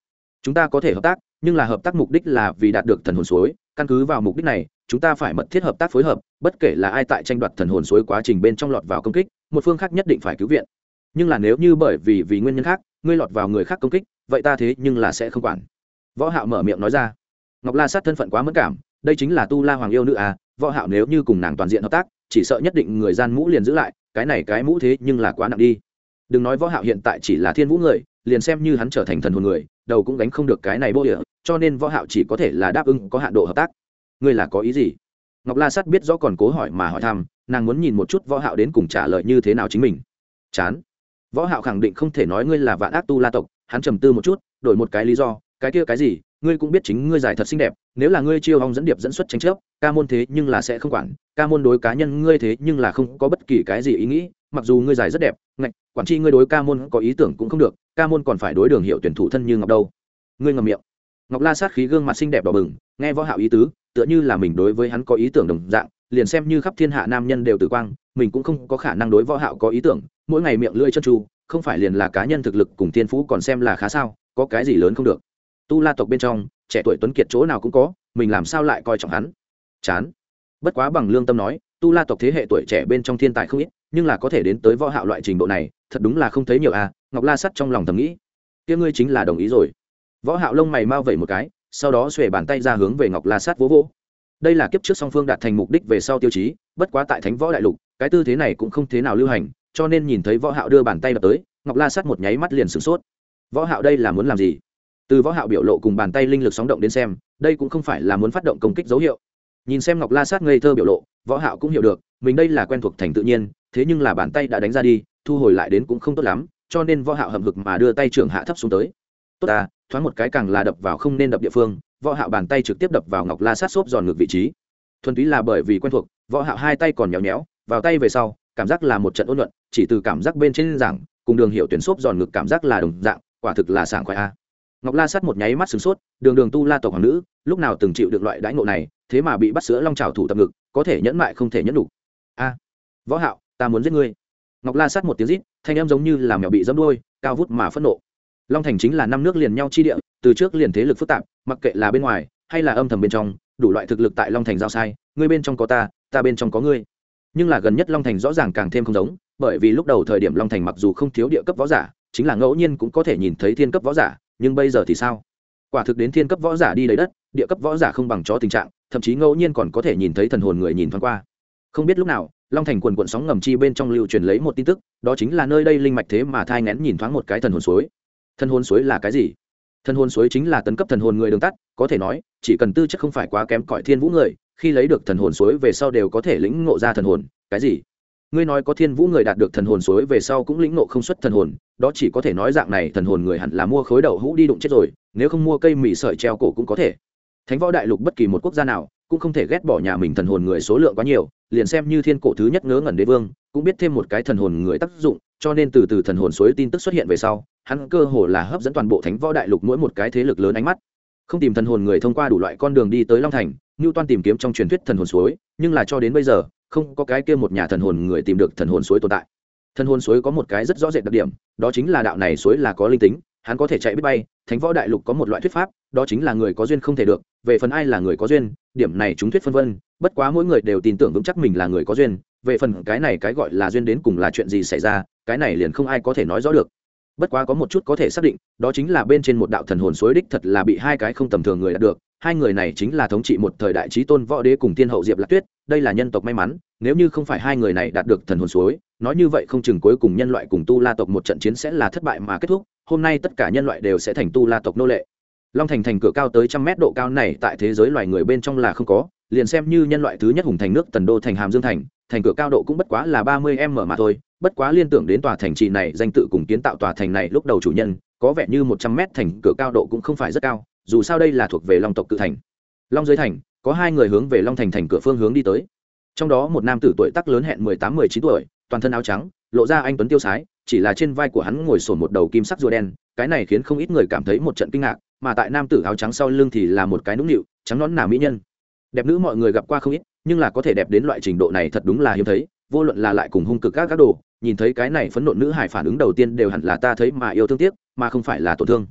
Chúng ta có thể hợp tác, nhưng là hợp tác mục đích là vì đạt được thần hồn suối. Căn cứ vào mục đích này, chúng ta phải mật thiết hợp tác phối hợp, bất kể là ai tại tranh đoạt thần hồn suối quá trình bên trong lọt vào công kích, một phương khác nhất định phải cứu viện. Nhưng là nếu như bởi vì vì nguyên nhân khác, ngươi lọt vào người khác công kích, vậy ta thế nhưng là sẽ không quản. Võ hạo mở miệng nói ra. Ngọc la sát thân phận quá mất cảm, đây chính là tu la hoàng yêu nữ à võ hạo nếu như cùng nàng toàn diện hợp tác, chỉ sợ nhất định người gian mũ liền giữ lại, cái này cái mũ thế nhưng là quá nặng đi đừng nói võ hạo hiện tại chỉ là thiên vũ người, liền xem như hắn trở thành thần hồn người, đầu cũng gánh không được cái này bô địa, cho nên võ hạo chỉ có thể là đáp ứng có hạn độ hợp tác. Ngươi là có ý gì? Ngọc la sát biết rõ còn cố hỏi mà hỏi thăm, nàng muốn nhìn một chút võ hạo đến cùng trả lời như thế nào chính mình. Chán. Võ hạo khẳng định không thể nói ngươi là vạn ác tu la tộc, hắn trầm tư một chút, đổi một cái lý do, cái kia cái gì ngươi cũng biết chính ngươi giải thật xinh đẹp, nếu là ngươi chiêu hong dẫn điệp dẫn xuất tranh chấp, ca môn thế nhưng là sẽ không quản, ca môn đối cá nhân ngươi thế nhưng là không có bất kỳ cái gì ý nghĩ, mặc dù ngươi giải rất đẹp, ngạch, quản tri ngươi đối ca môn có ý tưởng cũng không được, ca môn còn phải đối đường hiệu tuyển thủ thân như ngọc đâu. Ngươi ngầm miệng. Ngọc la sát khí gương mặt xinh đẹp đỏ bừng, nghe võ hạo ý tứ, tựa như là mình đối với hắn có ý tưởng đồng dạng, liền xem như khắp thiên hạ nam nhân đều tử quang, mình cũng không có khả năng đối võ hạo có ý tưởng, mỗi ngày miệng lưỡi chân tru không phải liền là cá nhân thực lực cùng thiên phú còn xem là khá sao, có cái gì lớn không được tu la tộc bên trong, trẻ tuổi tuấn kiệt chỗ nào cũng có, mình làm sao lại coi trọng hắn? Chán. Bất quá bằng lương tâm nói, tu la tộc thế hệ tuổi trẻ bên trong thiên tài không ít, nhưng là có thể đến tới võ hạo loại trình độ này, thật đúng là không thấy nhiều à ngọc la sắt trong lòng thầm nghĩ. Kia ngươi chính là đồng ý rồi. Võ hạo lông mày mau vẩy một cái, sau đó xuề bàn tay ra hướng về ngọc la sắt vỗ vỗ. Đây là kiếp trước song phương đạt thành mục đích về sau tiêu chí, bất quá tại thánh võ đại lục, cái tư thế này cũng không thế nào lưu hành, cho nên nhìn thấy võ hạo đưa bàn tay đập tới, ngọc la sắt một nháy mắt liền sửng sốt. Võ hạo đây là muốn làm gì? Từ võ hạo biểu lộ cùng bàn tay linh lực sóng động đến xem, đây cũng không phải là muốn phát động công kích dấu hiệu. Nhìn xem ngọc la sát ngây thơ biểu lộ, võ hạo cũng hiểu được, mình đây là quen thuộc thành tự nhiên, thế nhưng là bàn tay đã đánh ra đi, thu hồi lại đến cũng không tốt lắm, cho nên võ hạo hậm hực mà đưa tay trưởng hạ thấp xuống tới. Tốt ta, thoáng một cái càng là đập vào không nên đập địa phương, võ hạo bàn tay trực tiếp đập vào ngọc la sát xốp giòn ngược vị trí. Thuần túy là bởi vì quen thuộc, võ hạo hai tay còn nhéo nhéo, vào tay về sau, cảm giác là một trận ôn luận, chỉ từ cảm giác bên trên giảng, cùng đường hiệu tuyển xốp giòn ngực cảm giác là đồng dạng, quả thực là sảng khoái a ngọc la sát một nháy mắt sửng sốt, đường đường tu la tộc hoàng nữ, lúc nào từng chịu được loại đãi ngộ này, thế mà bị bắt sữa long trào thủ tập ngực, có thể nhẫn mại không thể nhẫn đủ. A, võ hạo, ta muốn giết ngươi. Ngọc la sát một tiếng rít, thanh âm giống như là mèo bị dẫm đuôi, cao vút mà phẫn nộ. Long thành chính là năm nước liền nhau chi địa, từ trước liền thế lực phức tạp, mặc kệ là bên ngoài, hay là âm thầm bên trong, đủ loại thực lực tại long thành giao sai, ngươi bên trong có ta ta bên trong có ngươi. Nhưng là gần nhất long thành rõ ràng càng thêm không giống, bởi vì lúc đầu thời điểm long thành mặc dù không thiếu địa cấp võ giả, chính là ngẫu nhiên cũng có thể nhìn thấy thiên cấp võ giả nhưng bây giờ thì sao? Quả thực đến thiên cấp võ giả đi lấy đất, địa cấp võ giả không bằng chó tình trạng, thậm chí ngẫu nhiên còn có thể nhìn thấy thần hồn người nhìn thoáng qua. Không biết lúc nào, long thành quần quận sóng ngầm chi bên trong lưu truyền lấy một tin tức, đó chính là nơi đây linh mạch thế mà thai ngén nhìn thoáng một cái thần hồn suối. Thần hồn suối là cái gì? Thần hồn suối chính là tấn cấp thần hồn người đường tắt, có thể nói, chỉ cần tư chất không phải quá kém cõi thiên vũ người, khi lấy được thần hồn suối về sau đều có thể lĩnh ngộ ra thần hồn, cái gì? Ngươi nói có thiên vũ người đạt được thần hồn suối về sau cũng lĩnh ngộ không xuất thần hồn, đó chỉ có thể nói dạng này thần hồn người hẳn là mua khối đậu hũ đi đụng chết rồi, nếu không mua cây mì sợi treo cổ cũng có thể. Thánh võ đại lục bất kỳ một quốc gia nào cũng không thể ghét bỏ nhà mình thần hồn người số lượng quá nhiều, liền xem như thiên cổ thứ nhất ngớ ngẩn đế vương, cũng biết thêm một cái thần hồn người tác dụng, cho nên từ từ thần hồn suối tin tức xuất hiện về sau, hắn cơ hồ là hấp dẫn toàn bộ thánh võ đại lục mỗi một cái thế lực lớn ánh mắt. Không tìm thần hồn người thông qua đủ loại con đường đi tới long thành như toan tìm kiếm trong truyền thuyết thần hồn suối, nhưng là cho đến bây giờ không có cái kia một nhà thần hồn người tìm được thần hồn suối tồn tại. Thần hồn suối có một cái rất rõ rệt đặc điểm, đó chính là đạo này suối là có linh tính, hắn có thể chạy biết bay, thánh võ đại lục có một loại thuyết pháp, đó chính là người có duyên không thể được, về phần ai là người có duyên, điểm này chúng thuyết phân vân, bất quá mỗi người đều tin tưởng vững chắc mình là người có duyên, về phần cái này cái gọi là duyên đến cùng là chuyện gì xảy ra, cái này liền không ai có thể nói rõ được. Bất quá có một chút có thể xác định, đó chính là bên trên một đạo thần hồn suối đích thật là bị hai cái không tầm thường người đạt được hai người này chính là thống trị một thời đại trí tôn võ đế cùng tiên hậu diệp lạc tuyết, đây là nhân tộc may mắn, nếu như không phải hai người này đạt được thần hồn suối, nói như vậy không chừng cuối cùng nhân loại cùng tu la tộc một trận chiến sẽ là thất bại mà kết thúc, hôm nay tất cả nhân loại đều sẽ thành tu la tộc nô lệ. Long thành thành cửa cao tới trăm mét độ cao này tại thế giới loài người bên trong là không có, liền xem như nhân loại thứ nhất hùng thành nước tần đô thành hàm dương thành thành cửa cao độ cũng bất quá là ba mươi m mà thôi, bất quá liên tưởng đến tòa thành trì này danh tự cùng kiến tạo tòa thành này lúc đầu chủ nhân, có vẻ như một trăm mét thành cửa cao độ cũng không phải rất cao dù sao đây là thuộc về long tộc cự thành. Long dưới thành, có hai người hướng về long thành thành cửa phương hướng đi tới. Trong đó một nam tử tuổi tác lớn hẹn mười tám, mười chín tuổi, toàn thân áo trắng, lộ ra anh tuấn tiêu sái, chỉ là trên vai của hắn ngồi sổn một đầu kim sắc rùa đen, cái này khiến không ít người cảm thấy một trận kinh ngạc, mà tại nam tử áo trắng sau lưng thì là một cái nũng nịu, trắng nón nà mỹ nhân. Đẹp nữ mọi người gặp qua không ít, nhưng là có thể đẹp đến loại trình độ này thật đúng là hiếm thấy, vô luận là lại cùng hung cực các các đồ, nhìn thấy cái này phấn nộn nữ hải phản ứng đầu tiên đều hẳn là ta thấy mà yêu thương tiếc, mà không phải là tổn thương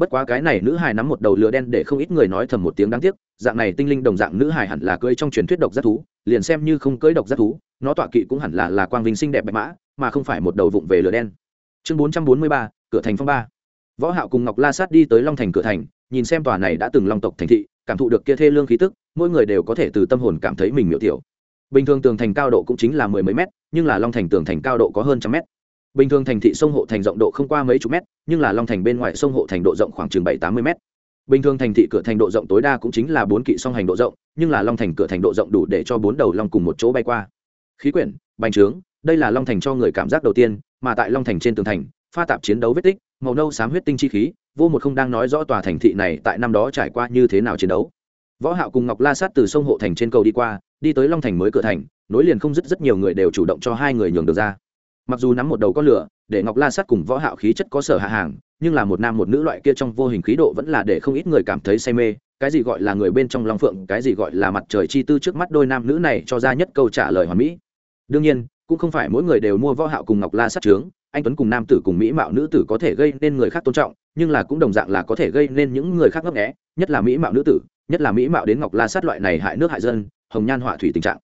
bất quá cái này nữ hài nắm một đầu lửa đen để không ít người nói thầm một tiếng đáng tiếc, dạng này tinh linh đồng dạng nữ hài hẳn là cưỡi trong truyền thuyết độc giác thú, liền xem như không cưỡi độc giác thú, nó tọa kỵ cũng hẳn là là quang vinh xinh đẹp bạch mã, mà không phải một đầu vụng về lửa đen. Chương bốn trăm bốn mươi ba, cửa thành phong ba. Võ hạo cùng ngọc la sát đi tới long thành cửa thành, nhìn xem tòa này đã từng long tộc thành thị, cảm thụ được kia thê lương khí tức, mỗi người đều có thể từ tâm hồn cảm thấy mình miểu tiểu. Bình thường tường thành cao độ cũng chính là mười mấy mét, nhưng là long thành tường thành cao độ có hơn trăm mét bình thường thành thị sông hộ thành rộng độ không qua mấy chục mét, nhưng là long thành bên ngoài sông hộ thành độ rộng khoảng chừng bảy tám mươi mét. Bình thường thành thị cửa thành độ rộng tối đa cũng chính là bốn kỵ song hành độ rộng, nhưng là long thành cửa thành độ rộng đủ để cho bốn đầu long cùng một chỗ bay qua. Khí quyển, bành trướng, đây là long thành cho người cảm giác đầu tiên, mà tại long thành trên tường thành, pha tạp chiến đấu vết tích, màu nâu xám huyết tinh chi khí, vô một không đang nói rõ tòa thành thị này tại năm đó trải qua như thế nào chiến đấu. Võ hạo cùng ngọc la sát từ sông hộ thành trên cầu đi qua, đi tới long thành mới cửa thành, nối liền không dứt rất nhiều người đều chủ động cho hai người nhường được ra mặc dù nắm một đầu con lửa, để ngọc la sát cùng võ hạo khí chất có sở hạ hàng, nhưng là một nam một nữ loại kia trong vô hình khí độ vẫn là để không ít người cảm thấy say mê. Cái gì gọi là người bên trong long phượng, cái gì gọi là mặt trời chi tư trước mắt đôi nam nữ này cho ra nhất câu trả lời hoàn mỹ. Đương nhiên, cũng không phải mỗi người đều mua võ hạo cùng ngọc la sát trướng, anh tuấn cùng nam tử cùng mỹ mạo nữ tử có thể gây nên người khác tôn trọng, nhưng là cũng đồng dạng là có thể gây nên những người khác ngấp nghé, nhất là mỹ mạo nữ tử, nhất là mỹ mạo đến ngọc la sát loại này hại nước hại dân, hồng nhan họa thủy tình trạng.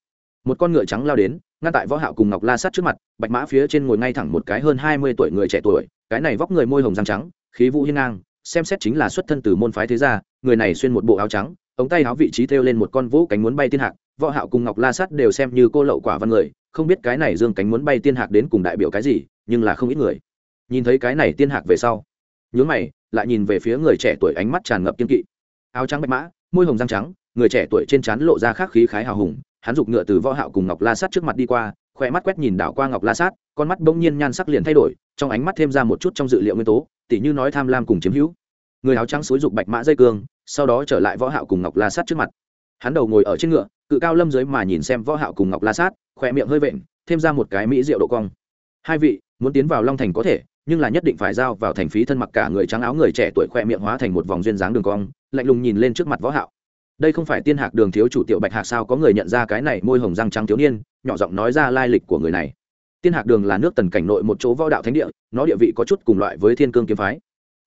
Một con ngựa trắng lao đến ngăn tại võ hạo cùng ngọc la sát trước mặt, bạch mã phía trên ngồi ngay thẳng một cái hơn hai mươi tuổi người trẻ tuổi, cái này vóc người môi hồng răng trắng, khí vũ hiên ngang, xem xét chính là xuất thân từ môn phái thế gia, người này xuyên một bộ áo trắng, ống tay áo vị trí thêu lên một con vũ cánh muốn bay tiên hạc, võ hạo cùng ngọc la sát đều xem như cô lậu quả văn người, không biết cái này dương cánh muốn bay tiên hạc đến cùng đại biểu cái gì, nhưng là không ít người. Nhìn thấy cái này tiên hạc về sau, nhướng mày, lại nhìn về phía người trẻ tuổi ánh mắt tràn ngập kiên kỵ. Áo trắng bạch mã, môi hồng răng trắng, người trẻ tuổi trên trán lộ ra khắc khí khái hào hùng hắn giục ngựa từ võ hạo cùng ngọc la sát trước mặt đi qua, khoe mắt quét nhìn đảo qua ngọc la sát, con mắt bỗng nhiên nhan sắc liền thay đổi, trong ánh mắt thêm ra một chút trong dự liệu nguyên tố, tỉ như nói tham lam cùng chiếm hữu. Người áo trắng xúi giục bạch mã dây cương, sau đó trở lại võ hạo cùng ngọc la sát trước mặt. Hắn đầu ngồi ở trên ngựa, cự cao lâm dưới mà nhìn xem võ hạo cùng ngọc la sát, khoe miệng hơi vện, thêm ra một cái mỹ diệu độ cong. Hai vị, muốn tiến vào long thành có thể, nhưng là nhất định phải giao vào thành phí thân mặc cả người trắng áo người trẻ tuổi khoe miệng hóa thành một vòng duyên dáng đường cong, lạnh lùng nhìn lên trước mặt võ hạo đây không phải tiên hạc đường thiếu chủ tiểu bạch hạc sao có người nhận ra cái này môi hồng răng trắng thiếu niên, nhỏ giọng nói ra lai lịch của người này. Tiên hạc đường là nước tần cảnh nội một chỗ võ đạo thánh địa, nó địa vị có chút cùng loại với thiên cương kiếm phái.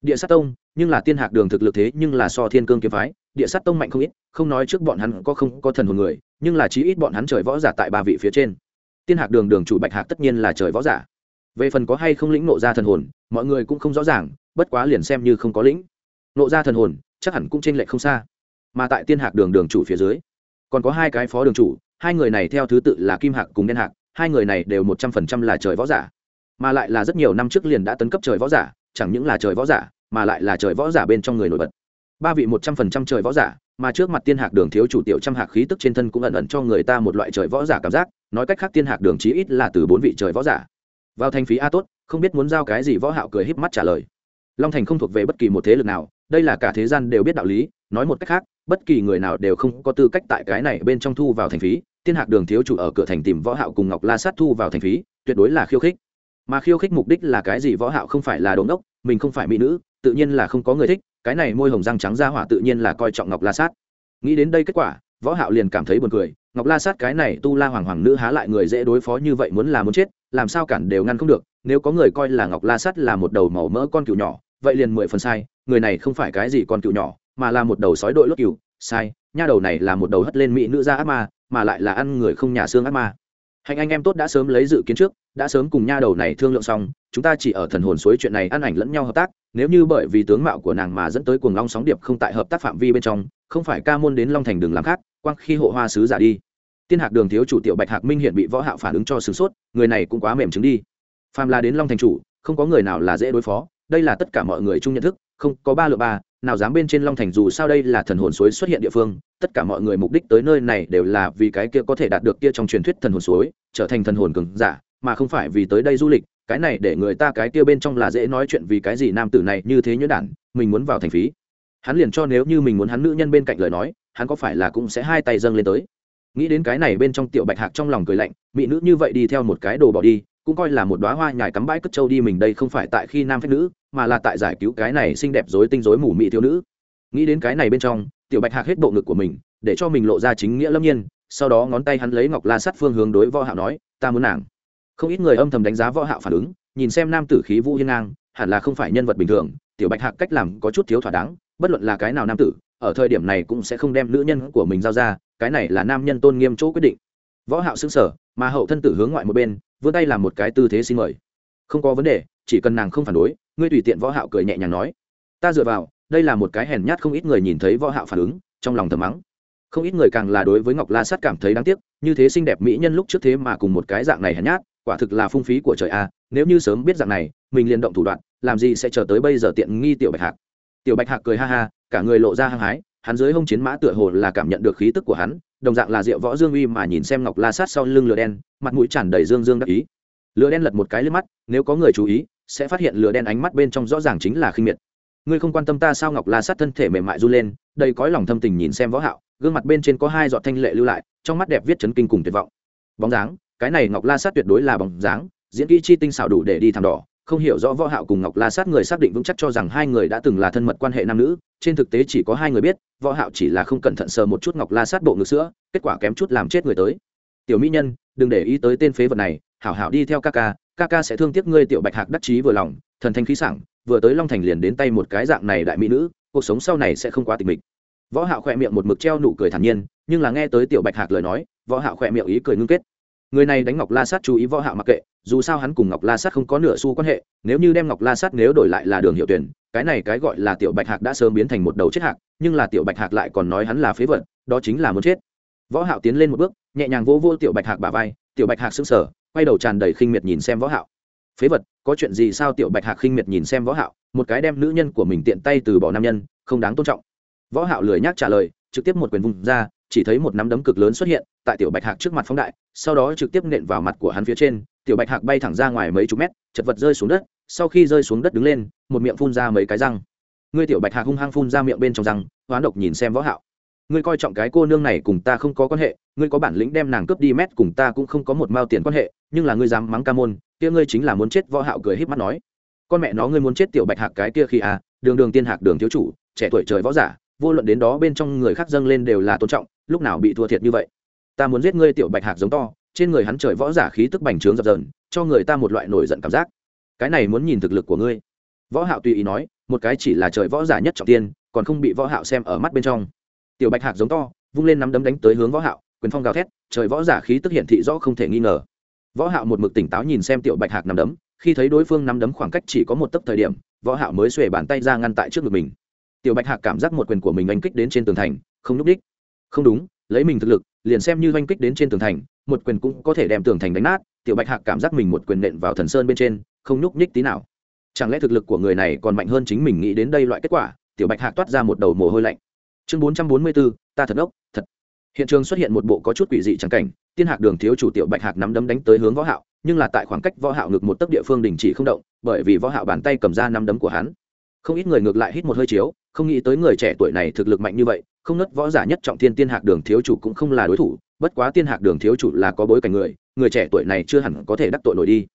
Địa sát tông, nhưng là tiên hạc đường thực lực thế nhưng là so thiên cương kiếm phái, địa sát tông mạnh không ít, không nói trước bọn hắn có không có thần hồn người, nhưng là chí ít bọn hắn trời võ giả tại ba vị phía trên. Tiên hạc đường đường chủ bạch hạc tất nhiên là trời võ giả. Về phần có hay không lĩnh nộ ra thần hồn, mọi người cũng không rõ ràng, bất quá liền xem như không có lĩnh nộ ra thần hồn, chắc hẳn cũng t r ê n lệch không xa mà tại tiên hạc đường đường chủ phía dưới. Còn có hai cái phó đường chủ, hai người này theo thứ tự là kim hạc cùng đen hạc, hai người này đều một trăm phần trăm là trời võ giả. Mà lại là rất nhiều năm trước liền đã tấn cấp trời võ giả, chẳng những là trời võ giả, mà lại là trời võ giả bên trong người nổi bật. Ba vị một trăm phần trăm trời võ giả, mà trước mặt tiên hạc đường thiếu chủ tiểu trăm hạc khí tức trên thân cũng ẩn ẩn cho người ta một loại trời võ giả cảm giác, nói cách khác tiên hạc đường chí ít là từ bốn vị trời võ giả. Vào thành phí a tốt, không biết muốn giao cái gì võ hạo cười híp mắt trả lời. Long thành không thuộc về bất kỳ một thế lực nào đây là cả thế gian đều biết đạo lý, nói một cách khác, bất kỳ người nào đều không có tư cách tại cái này bên trong thu vào thành phí. Tiên hạc đường thiếu chủ ở cửa thành tìm võ hạo cùng ngọc la sát thu vào thành phí, tuyệt đối là khiêu khích. Mà khiêu khích mục đích là cái gì võ hạo không phải là đống đốc mình không phải mỹ nữ, tự nhiên là không có người thích, cái này môi hồng răng trắng ra hỏa tự nhiên là coi trọng ngọc la sát. Nghĩ đến đây kết quả, võ hạo liền cảm thấy buồn cười, ngọc la sát cái này tu la hoàng hoàng nữ há lại người dễ đối phó như vậy muốn là muốn chết, làm sao cản đều ngăn không được, nếu có người coi là ngọc la sát là một đầu màu mỡ con cừu nhỏ, vậy liền mười phần sai người này không phải cái gì con cựu nhỏ, mà là một đầu sói đội lốt cựu sai, nha đầu này là một đầu hất lên mỹ nữ ra ác ma, mà lại là ăn người không nhà xương ác ma. Hành anh em tốt đã sớm lấy dự kiến trước, đã sớm cùng nha đầu này thương lượng xong, chúng ta chỉ ở thần hồn suối chuyện này ăn ảnh lẫn nhau hợp tác, nếu như bởi vì tướng mạo của nàng mà dẫn tới cuồng long sóng điệp không tại hợp tác phạm vi bên trong, không phải ca môn đến long thành đường làm khác, quang khi hộ hoa sứ giả đi. Tiên hạc đường thiếu chủ tiểu bạch hạc minh hiện bị võ hạo phản ứng cho sửng sốt, người này cũng quá mềm chứng đi. Phàm là đến long thành chủ, không có người nào là dễ đối phó đây là tất cả mọi người chung nhận thức, không có ba lượng ba, nào dám bên trên long thành dù sao đây là thần hồn suối xuất hiện địa phương, tất cả mọi người mục đích tới nơi này đều là vì cái kia có thể đạt được kia trong truyền thuyết thần hồn suối, trở thành thần hồn cường giả, mà không phải vì tới đây du lịch, cái này để người ta cái kia bên trong là dễ nói chuyện vì cái gì nam tử này như thế nhớ đản, mình muốn vào thành phí. Hắn liền cho nếu như mình muốn hắn nữ nhân bên cạnh lời nói, hắn có phải là cũng sẽ hai tay dâng lên tới. Nghĩ đến cái này bên trong tiểu bạch hạc trong lòng cười lạnh, mỹ nữ như vậy đi theo một cái đồ bỏ đi cũng coi là một đoá hoa nhài cắm bãi cất trâu đi mình đây không phải tại khi nam phép nữ, mà là tại giải cứu cái này xinh đẹp dối tinh dối mù mị thiếu nữ. Nghĩ đến cái này bên trong, tiểu bạch hạc hết bộ ngực của mình, để cho mình lộ ra chính nghĩa lâm nhiên, sau đó ngón tay hắn lấy ngọc la sắt phương hướng đối võ hạo nói, ta muốn nàng. Không ít người âm thầm đánh giá võ hạo phản ứng, nhìn xem nam tử khí vũ hiên ngang, hẳn là không phải nhân vật bình thường, tiểu bạch hạc cách làm có chút thiếu thỏa đáng, bất luận là cái nào nam tử, ở thời điểm này cũng sẽ không đem nữ nhân của mình giao ra, cái này là nam nhân tôn nghiêm chỗ quyết định. Võ hạo sững sờ, mà hậu thân tử hướng ngoại một bên vươn tay làm một cái tư thế xin mời. Không có vấn đề, chỉ cần nàng không phản đối, ngươi tùy tiện võ hạo cười nhẹ nhàng nói. Ta dựa vào, đây là một cái hèn nhát không ít người nhìn thấy võ hạo phản ứng, trong lòng thầm mắng. Không ít người càng là đối với ngọc la sát cảm thấy đáng tiếc, như thế xinh đẹp mỹ nhân lúc trước thế mà cùng một cái dạng này hèn nhát, quả thực là phung phí của trời a, nếu như sớm biết dạng này, mình liền động thủ đoạn, làm gì sẽ chờ tới bây giờ tiện nghi tiểu bạch hạc. Tiểu bạch hạc cười ha ha, cả người lộ ra hăng hái, hắn dưới hông chiến mã tựa hồ là cảm nhận được khí tức của hắn đồng dạng là diệu võ dương uy mà nhìn xem ngọc la sát sau lưng lửa đen, mặt mũi tràn đầy dương dương đắc ý. Lửa đen lật một cái lên mắt, nếu có người chú ý, sẽ phát hiện lửa đen ánh mắt bên trong rõ ràng chính là khinh miệt. Ngươi không quan tâm ta sao ngọc la sát thân thể mềm mại run lên, đầy cõi lòng thâm tình nhìn xem võ hạo, gương mặt bên trên có hai giọt thanh lệ lưu lại, trong mắt đẹp viết chấn kinh cùng tuyệt vọng. Bóng dáng, cái này ngọc la sát tuyệt đối là bóng dáng, diễn kỹ chi tinh xảo đủ để đi thẳng đỏ, không hiểu rõ võ hạo cùng ngọc la sát người xác định vững chắc cho rằng hai người đã từng là thân mật quan hệ nam nữ trên thực tế chỉ có hai người biết, võ hạo chỉ là không cẩn thận sờ một chút ngọc la sát bộ ngực sữa, kết quả kém chút làm chết người tới. Tiểu mỹ nhân, đừng để ý tới tên phế vật này, hảo hảo đi theo ca ca ca ca sẽ thương tiếc ngươi tiểu bạch hạc đắc chí vừa lòng, thần thanh khí sảng, vừa tới long thành liền đến tay một cái dạng này đại mỹ nữ, cuộc sống sau này sẽ không quá tịch mịch. Võ hạo khỏe miệng một mực treo nụ cười thản nhiên, nhưng là nghe tới tiểu bạch hạc lời nói, võ hạo khỏe miệng ý cười ngưng kết. Người này đánh ngọc la sát chú ý võ hạo mặc kệ, dù sao hắn cùng ngọc la sát không có nửa xu quan hệ, nếu như đem ngọc la sát nếu đổi lại là đường hiệu tuyển cái này cái gọi là tiểu bạch hạc đã sớm biến thành một đầu chết hạc, nhưng là tiểu bạch hạc lại còn nói hắn là phế vật, đó chính là muốn chết. Võ hạo tiến lên một bước, nhẹ nhàng vỗ vỗ tiểu bạch hạc bả vai, tiểu bạch hạc sững sờ, quay đầu tràn đầy khinh miệt nhìn xem võ hạo. Phế vật, có chuyện gì sao tiểu bạch hạc khinh miệt nhìn xem võ hạo, một cái đem nữ nhân của mình tiện tay từ bỏ nam nhân, không đáng tôn trọng. Võ hạo lười nhác trả lời, trực tiếp một quyền vung ra, chỉ thấy một nắm đấm cực lớn xuất hiện tại tiểu bạch hạc trước mặt phóng đại, sau đó trực tiếp nện vào mặt của hắn phía trên, tiểu bạch hạc bay thẳng ra ngoài mấy chục mét, chật vật rơi xuống đất sau khi rơi xuống đất đứng lên, một miệng phun ra mấy cái răng. Ngươi tiểu bạch hạc hung hăng phun ra miệng bên trong răng, hoán độc nhìn xem võ hạo. Ngươi coi trọng cái cô nương này cùng ta không có quan hệ, ngươi có bản lĩnh đem nàng cướp đi mét cùng ta cũng không có một mao tiền quan hệ, nhưng là ngươi dám mắng ca môn, kia ngươi chính là muốn chết, võ hạo cười híp mắt nói. Con mẹ nó ngươi muốn chết tiểu bạch hạc cái kia khi à đường đường tiên hạc đường thiếu chủ, trẻ tuổi trời võ giả, vô luận đến đó bên trong người khác dâng lên đều là tôn trọng, lúc nào bị thua thiệt như vậy. Ta muốn giết ngươi tiểu bạch hạc giống to, trên người hắn trời võ giả khí tức bành trướng dập dờn, cho người ta một loại nổi giận cảm giác cái này muốn nhìn thực lực của ngươi. Võ hạo tùy ý nói, một cái chỉ là trời võ giả nhất trọng tiên, còn không bị võ hạo xem ở mắt bên trong. Tiểu bạch hạc giống to, vung lên nắm đấm đánh tới hướng võ hạo, quyền phong gào thét, trời võ giả khí tức hiện thị rõ không thể nghi ngờ. Võ hạo một mực tỉnh táo nhìn xem tiểu bạch hạc nắm đấm, khi thấy đối phương nắm đấm khoảng cách chỉ có một tấc thời điểm, võ hạo mới xuề bàn tay ra ngăn tại trước ngực mình. Tiểu bạch hạc cảm giác một quyền của mình anh kích đến trên tường thành, không núp đích không đúng, lấy mình thực lực, liền xem như anh kích đến trên tường thành, một quyền cũng có thể đem tường thành đánh nát. Tiểu bạch hạc cảm giác mình một quyền nện vào thần sơn bên trên không nhúc nhích tí nào. Chẳng lẽ thực lực của người này còn mạnh hơn chính mình nghĩ đến đây loại kết quả? Tiểu bạch hạc toát ra một đầu mồ hôi lạnh. Chương bốn trăm bốn mươi bốn ta thật ốc, thật. Hiện trường xuất hiện một bộ có chút quỷ dị trắng cảnh, tiên hạc đường thiếu chủ tiểu bạch hạc nắm đấm đánh tới hướng võ hạo, nhưng là tại khoảng cách võ hạo ngực một tấc địa phương đình chỉ không động, bởi vì võ hạo bàn tay cầm ra nắm đấm của hắn. Không ít người ngược lại hít một hơi chiếu, không nghĩ tới người trẻ tuổi này thực lực mạnh như vậy, không nứt võ giả nhất trọng thiên tiên hạc đường thiếu chủ cũng không là đối thủ, bất quá tiên hạc đường thiếu chủ là có bối cảnh người người trẻ tuổi này chưa hẳn có thể đắc tội nổi đi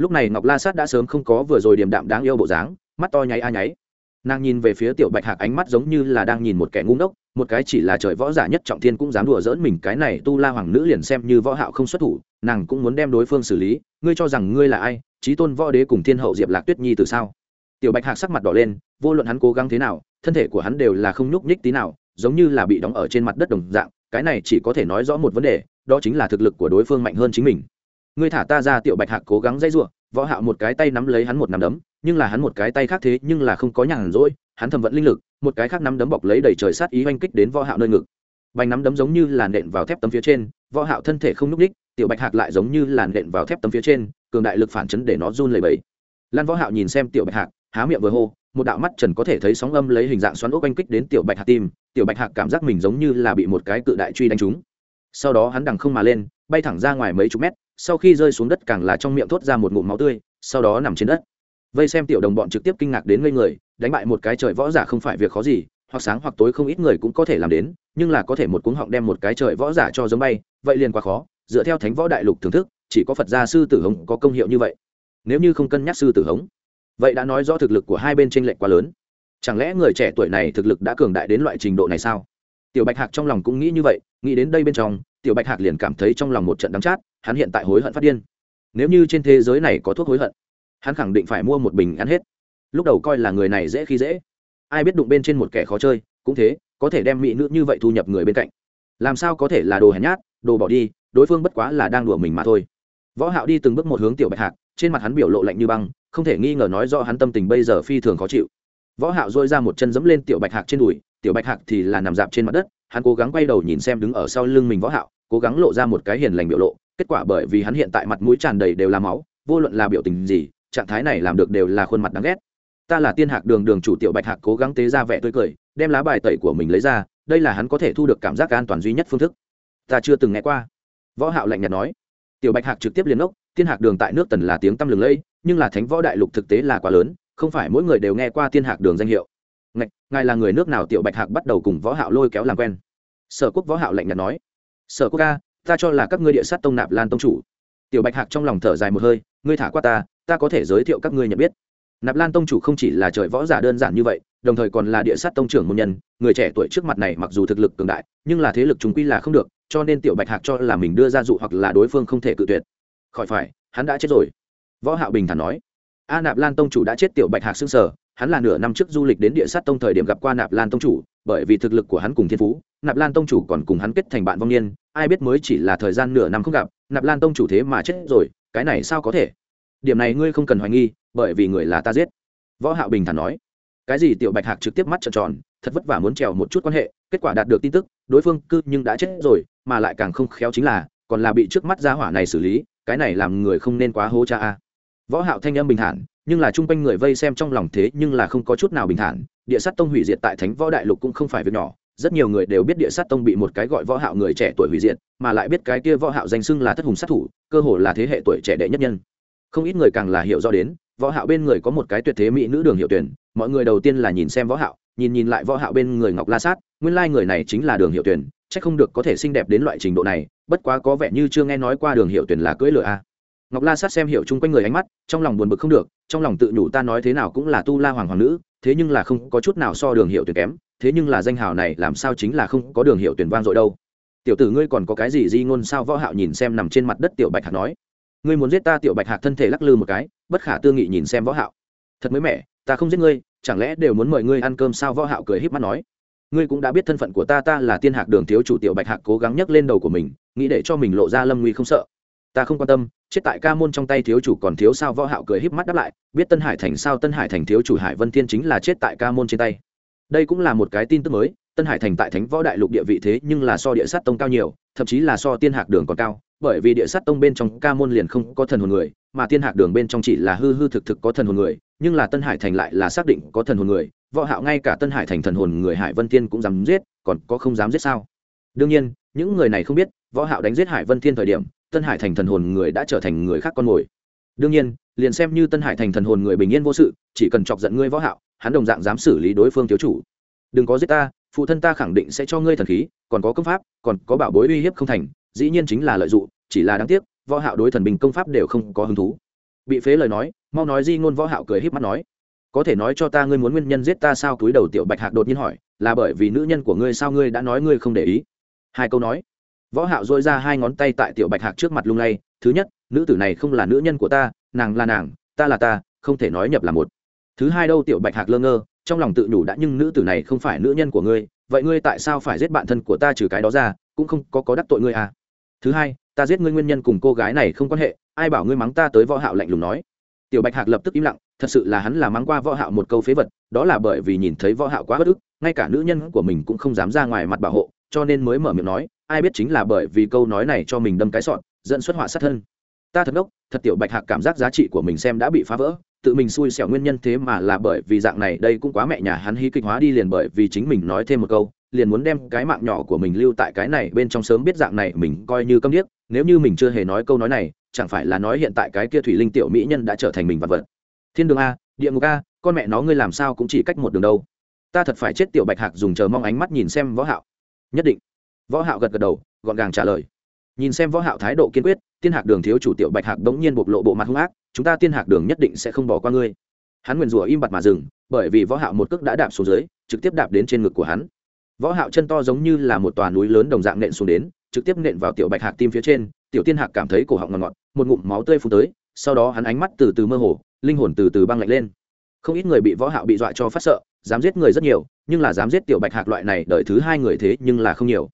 lúc này ngọc la sát đã sớm không có vừa rồi điềm đạm đáng yêu bộ dáng, mắt to nháy a nháy. Nàng nhìn về phía tiểu bạch hạc ánh mắt giống như là đang nhìn một kẻ ngu ngốc, một cái chỉ là trời võ giả nhất trọng thiên cũng dám đùa dỡn mình, cái này tu la hoàng nữ liền xem như võ hạo không xuất thủ, nàng cũng muốn đem đối phương xử lý, ngươi cho rằng ngươi là ai, chí tôn võ đế cùng thiên hậu diệp lạc tuyết nhi từ sao? Tiểu bạch hạc sắc mặt đỏ lên, vô luận hắn cố gắng thế nào, thân thể của hắn đều là không nhúc nhích tí nào, giống như là bị đóng ở trên mặt đất đồng dạng, cái này chỉ có thể nói rõ một vấn đề, đó chính là thực lực của đối phương mạnh hơn chính mình ngươi thả ta ra tiểu bạch hạc cố gắng dây giụa võ hạo một cái tay nắm lấy hắn một nắm đấm, nhưng là hắn một cái tay khác thế nhưng là không có nhàn rỗi, hắn thầm vận linh lực, một cái khác nắm đấm bọc lấy đầy trời sát ý oanh kích đến võ hạo nơi ngực. Bành nắm đấm giống như là nện vào thép tấm phía trên, võ hạo thân thể không núc đích tiểu bạch hạc lại giống như là nện vào thép tấm phía trên, cường đại lực phản chấn để nó run lẩy bẩy. Lan võ hạo nhìn xem tiểu bạch hạc, há miệng vừa hô, một đạo mắt trần có thể thấy sóng âm lấy hình dạng xoắn ốc oanh kích đến tiểu bạch hạc tim, tiểu bạch hạc cảm giác mình giống như là bị một cái cự đại truy đánh trúng. Sau đó hắn đằng không mà lên, bay thẳng ra ngoài mấy chục mét sau khi rơi xuống đất càng là trong miệng thốt ra một ngụm máu tươi, sau đó nằm trên đất. Vây xem tiểu đồng bọn trực tiếp kinh ngạc đến ngây người, đánh bại một cái trời võ giả không phải việc khó gì, hoặc sáng hoặc tối không ít người cũng có thể làm đến, nhưng là có thể một cuống họng đem một cái trời võ giả cho giống bay, vậy liền quá khó, dựa theo thánh võ đại lục thưởng thức, chỉ có phật gia sư tử hống có công hiệu như vậy. Nếu như không cân nhắc sư tử hống, vậy đã nói rõ thực lực của hai bên tranh lệch quá lớn. Chẳng lẽ người trẻ tuổi này thực lực đã cường đại đến loại trình độ này sao? Tiểu bạch hạc trong lòng cũng nghĩ như vậy, nghĩ đến đây bên trong tiểu bạch hạc liền cảm thấy trong lòng một trận đắng chát, hắn hiện tại hối hận phát điên. Nếu như trên thế giới này có thuốc hối hận, hắn khẳng định phải mua một bình ăn hết. Lúc đầu coi là người này dễ khi dễ. Ai biết đụng bên trên một kẻ khó chơi, cũng thế, có thể đem mỹ nữ như vậy thu nhập người bên cạnh. Làm sao có thể là đồ hèn nhát, đồ bỏ đi, đối phương bất quá là đang đùa mình mà thôi. Võ hạo đi từng bước một hướng tiểu bạch hạc, trên mặt hắn biểu lộ lạnh như băng, không thể nghi ngờ nói rõ hắn tâm tình bây giờ phi thường khó chịu. Võ hạo duỗi ra một chân dẫm lên tiểu bạch hạc trên đùi, tiểu bạch hạc thì là nằm dạp trên mặt đất hắn cố gắng quay đầu nhìn xem đứng ở sau lưng mình võ hạo, cố gắng lộ ra một cái hiền lành biểu lộ, kết quả bởi vì hắn hiện tại mặt mũi tràn đầy đều là máu, vô luận là biểu tình gì, trạng thái này làm được đều là khuôn mặt đáng ghét. Ta là tiên hạc đường đường chủ tiểu bạch hạc cố gắng tế ra vẻ tươi cười, đem lá bài tẩy của mình lấy ra, đây là hắn có thể thu được cảm giác an toàn duy nhất phương thức. Ta chưa từng nghe qua. Võ hạo lạnh nhạt nói. Tiểu bạch hạc trực tiếp liền ốc tiên hạc đường tại nước tần là tiếng tăm lừng lẫy, nhưng là thánh võ đại lục thực tế là quá lớn, không phải mỗi người đều nghe qua tiên hạc đường danh hiệu ngài, là người nước nào? Tiểu bạch hạc bắt đầu cùng võ hạo lôi kéo làm quen. Sở quốc võ hạo lạnh nhạt nói sở quốc ca ta cho là các ngươi địa sát tông nạp lan tông chủ. Tiểu bạch hạc trong lòng thở dài một hơi ngươi thả qua ta ta có thể giới thiệu các ngươi nhận biết. Nạp lan tông chủ không chỉ là trời võ giả đơn giản như vậy đồng thời còn là địa sát tông trưởng môn nhân người trẻ tuổi trước mặt này mặc dù thực lực cường đại nhưng là thế lực chúng quy là không được cho nên tiểu bạch hạc cho là mình đưa ra dụ hoặc là đối phương không thể cự tuyệt. Khỏi phải hắn đã chết rồi. Võ hạo bình thản nói a nạp lan tông chủ đã chết. Tiểu bạch hạc xương sở hắn là nửa năm trước du lịch đến địa sát tông thời điểm gặp qua nạp lan tông chủ, bởi vì thực lực của hắn cùng thiên phú, nạp lan tông chủ còn cùng hắn kết thành bạn vong niên, ai biết mới chỉ là thời gian nửa năm không gặp, nạp lan tông chủ thế mà chết rồi, cái này sao có thể? Điểm này ngươi không cần hoài nghi, bởi vì người là ta giết. Võ hạo bình thản nói. Cái gì? Tiểu bạch hạc trực tiếp mắt trợn tròn, thật vất vả muốn trèo một chút quan hệ, kết quả đạt được tin tức, đối phương cư nhưng đã chết rồi, mà lại càng không khéo chính là, còn là bị trước mắt gia hỏa này xử lý, cái này làm người không nên quá hố cha a. Võ hạo thanh âm bình thản nhưng là chung quanh người vây xem trong lòng thế nhưng là không có chút nào bình thản. Địa sát tông hủy diệt tại thánh võ đại lục cũng không phải việc nhỏ. Rất nhiều người đều biết địa sát tông bị một cái gọi võ hạo người trẻ tuổi hủy diệt, mà lại biết cái kia võ hạo danh xưng là thất hùng sát thủ, cơ hồ là thế hệ tuổi trẻ đệ nhất nhân. Không ít người càng là hiểu do đến, võ hạo bên người có một cái tuyệt thế mỹ nữ đường hiệu tuyển. Mọi người đầu tiên là nhìn xem võ hạo, nhìn nhìn lại võ hạo bên người ngọc la sát, nguyên lai like người này chính là đường hiệu tuyển, chắc không được có thể xinh đẹp đến loại trình độ này, bất quá có vẻ như chưa nghe nói qua đường hiệu tuyển là cưỡi lửa a ngọc la sát xem hiểu chung quanh người ánh mắt, trong lòng buồn bực không được, trong lòng tự nhủ ta nói thế nào cũng là tu la hoàng hoàng nữ, thế nhưng là không có chút nào so đường hiệu tuyển kém, thế nhưng là danh hào này làm sao chính là không có đường hiệu tuyển vang dội đâu. Tiểu tử ngươi còn có cái gì di ngôn sao võ hạo nhìn xem nằm trên mặt đất tiểu bạch hạc nói. Ngươi muốn giết ta tiểu bạch hạc thân thể lắc lư một cái, bất khả tư nghị nhìn xem võ hạo. Thật mới mẻ, ta không giết ngươi, chẳng lẽ đều muốn mời ngươi ăn cơm sao võ hạo cười híp mắt nói. Ngươi cũng đã biết thân phận của ta ta là tiên hạc đường thiếu chủ tiểu bạch hạc cố gắng nhấc lên đầu của mình, nghĩ để cho mình lộ ra lâm nguy không sợ ta không quan tâm, chết tại ca môn trong tay thiếu chủ còn thiếu sao? Võ hạo cười híp mắt đáp lại, biết tân hải thành sao? Tân hải thành thiếu chủ hải vân thiên chính là chết tại ca môn trên tay. Đây cũng là một cái tin tức mới, tân hải thành tại thánh võ đại lục địa vị thế nhưng là so địa sát tông cao nhiều, thậm chí là so tiên hạc đường còn cao, bởi vì địa sát tông bên trong ca môn liền không có thần hồn người, mà tiên hạc đường bên trong chỉ là hư hư thực thực có thần hồn người, nhưng là tân hải thành lại là xác định có thần hồn người. Võ hạo ngay cả tân hải thành thần hồn người hải vân thiên cũng dám giết, còn có không dám giết sao? Đương nhiên, những người này không biết, võ hạo đánh giết hải vân thiên thời điểm tân hải thành thần hồn người đã trở thành người khác con mồi. Đương nhiên, liền xem như tân hải thành thần hồn người bình yên vô sự, chỉ cần chọc giận ngươi võ hạo, hắn đồng dạng dám xử lý đối phương thiếu chủ. Đừng có giết ta, phụ thân ta khẳng định sẽ cho ngươi thần khí, còn có công pháp, còn có bảo bối uy hiếp không thành, dĩ nhiên chính là lợi dụng, chỉ là đáng tiếc, võ hạo đối thần bình công pháp đều không có hứng thú. Bị phế lời nói, mau nói di ngôn võ hạo cười híp mắt nói, có thể nói cho ta ngươi muốn nguyên nhân giết ta sao? Túi đầu tiểu bạch hạc đột nhiên hỏi, là bởi vì nữ nhân của ngươi sao ngươi đã nói ngươi không để ý? Hai câu nói võ hạo duỗi ra hai ngón tay tại tiểu bạch hạc trước mặt lung lay, thứ nhất, nữ tử này không là nữ nhân của ta, nàng là nàng, ta là ta, không thể nói nhập là một. Thứ hai đâu, tiểu bạch hạc lơ ngơ, trong lòng tự nhủ đã, nhưng nữ tử này không phải nữ nhân của ngươi, vậy ngươi tại sao phải giết bạn thân của ta trừ cái đó ra, cũng không có có đắc tội ngươi à? Thứ hai, ta giết ngươi nguyên nhân cùng cô gái này không quan hệ, ai bảo ngươi mắng ta tới võ hạo lạnh lùng nói? Tiểu bạch hạc lập tức im lặng, thật sự là hắn là mắng qua võ hạo một câu phế vật, đó là bởi vì nhìn thấy võ hạo quá bất ức, ngay cả nữ nhân của mình cũng không dám ra ngoài mặt bảo hộ, cho nên mới mở miệng nói ai biết chính là bởi vì câu nói này cho mình đâm cái sọn dẫn xuất họa sát thân. Ta thật ngốc thật tiểu bạch hạc cảm giác giá trị của mình xem đã bị phá vỡ, tự mình xui xẻo nguyên nhân thế mà là bởi vì dạng này, đây cũng quá mẹ nhà hắn hí kịch hóa đi liền bởi vì chính mình nói thêm một câu, liền muốn đem cái mạng nhỏ của mình lưu tại cái này, bên trong sớm biết dạng này mình coi như câm điếc, nếu như mình chưa hề nói câu nói này, chẳng phải là nói hiện tại cái kia thủy linh tiểu mỹ nhân đã trở thành mình vật vật. Thiên đường a, địa ngục a, con mẹ nó ngươi làm sao cũng chỉ cách một đường đâu. Ta thật phải chết tiểu bạch hạc dùng chờ mong ánh mắt nhìn xem võ hạo. Nhất định võ hạo gật gật đầu, gọn gàng trả lời. Nhìn xem võ hạo thái độ kiên quyết, tiên hạc đường thiếu chủ tiểu bạch hạc đống nhiên bộc lộ bộ mặt hung ác, chúng ta tiên hạc đường nhất định sẽ không bỏ qua ngươi. Hắn nguyền rủa im bặt mà dừng, bởi vì võ hạo một cước đã đạp xuống dưới, trực tiếp đạp đến trên ngực của hắn. Võ hạo chân to giống như là một tòa núi lớn đồng dạng nện xuống đến, trực tiếp nện vào tiểu bạch hạc tim phía trên, tiểu tiên hạc cảm thấy cổ họng ngọt ngọt, một ngụm máu tươi phun tới, sau đó hắn ánh mắt từ từ mơ hồ, linh hồn từ từ băng lạnh lên. Không ít người bị võ hạo bị dọa cho phát sợ, dám giết người rất nhiều, nhưng là dám giết tiểu bạch hạc loại này đợi thứ hai người thế nhưng là không nhiều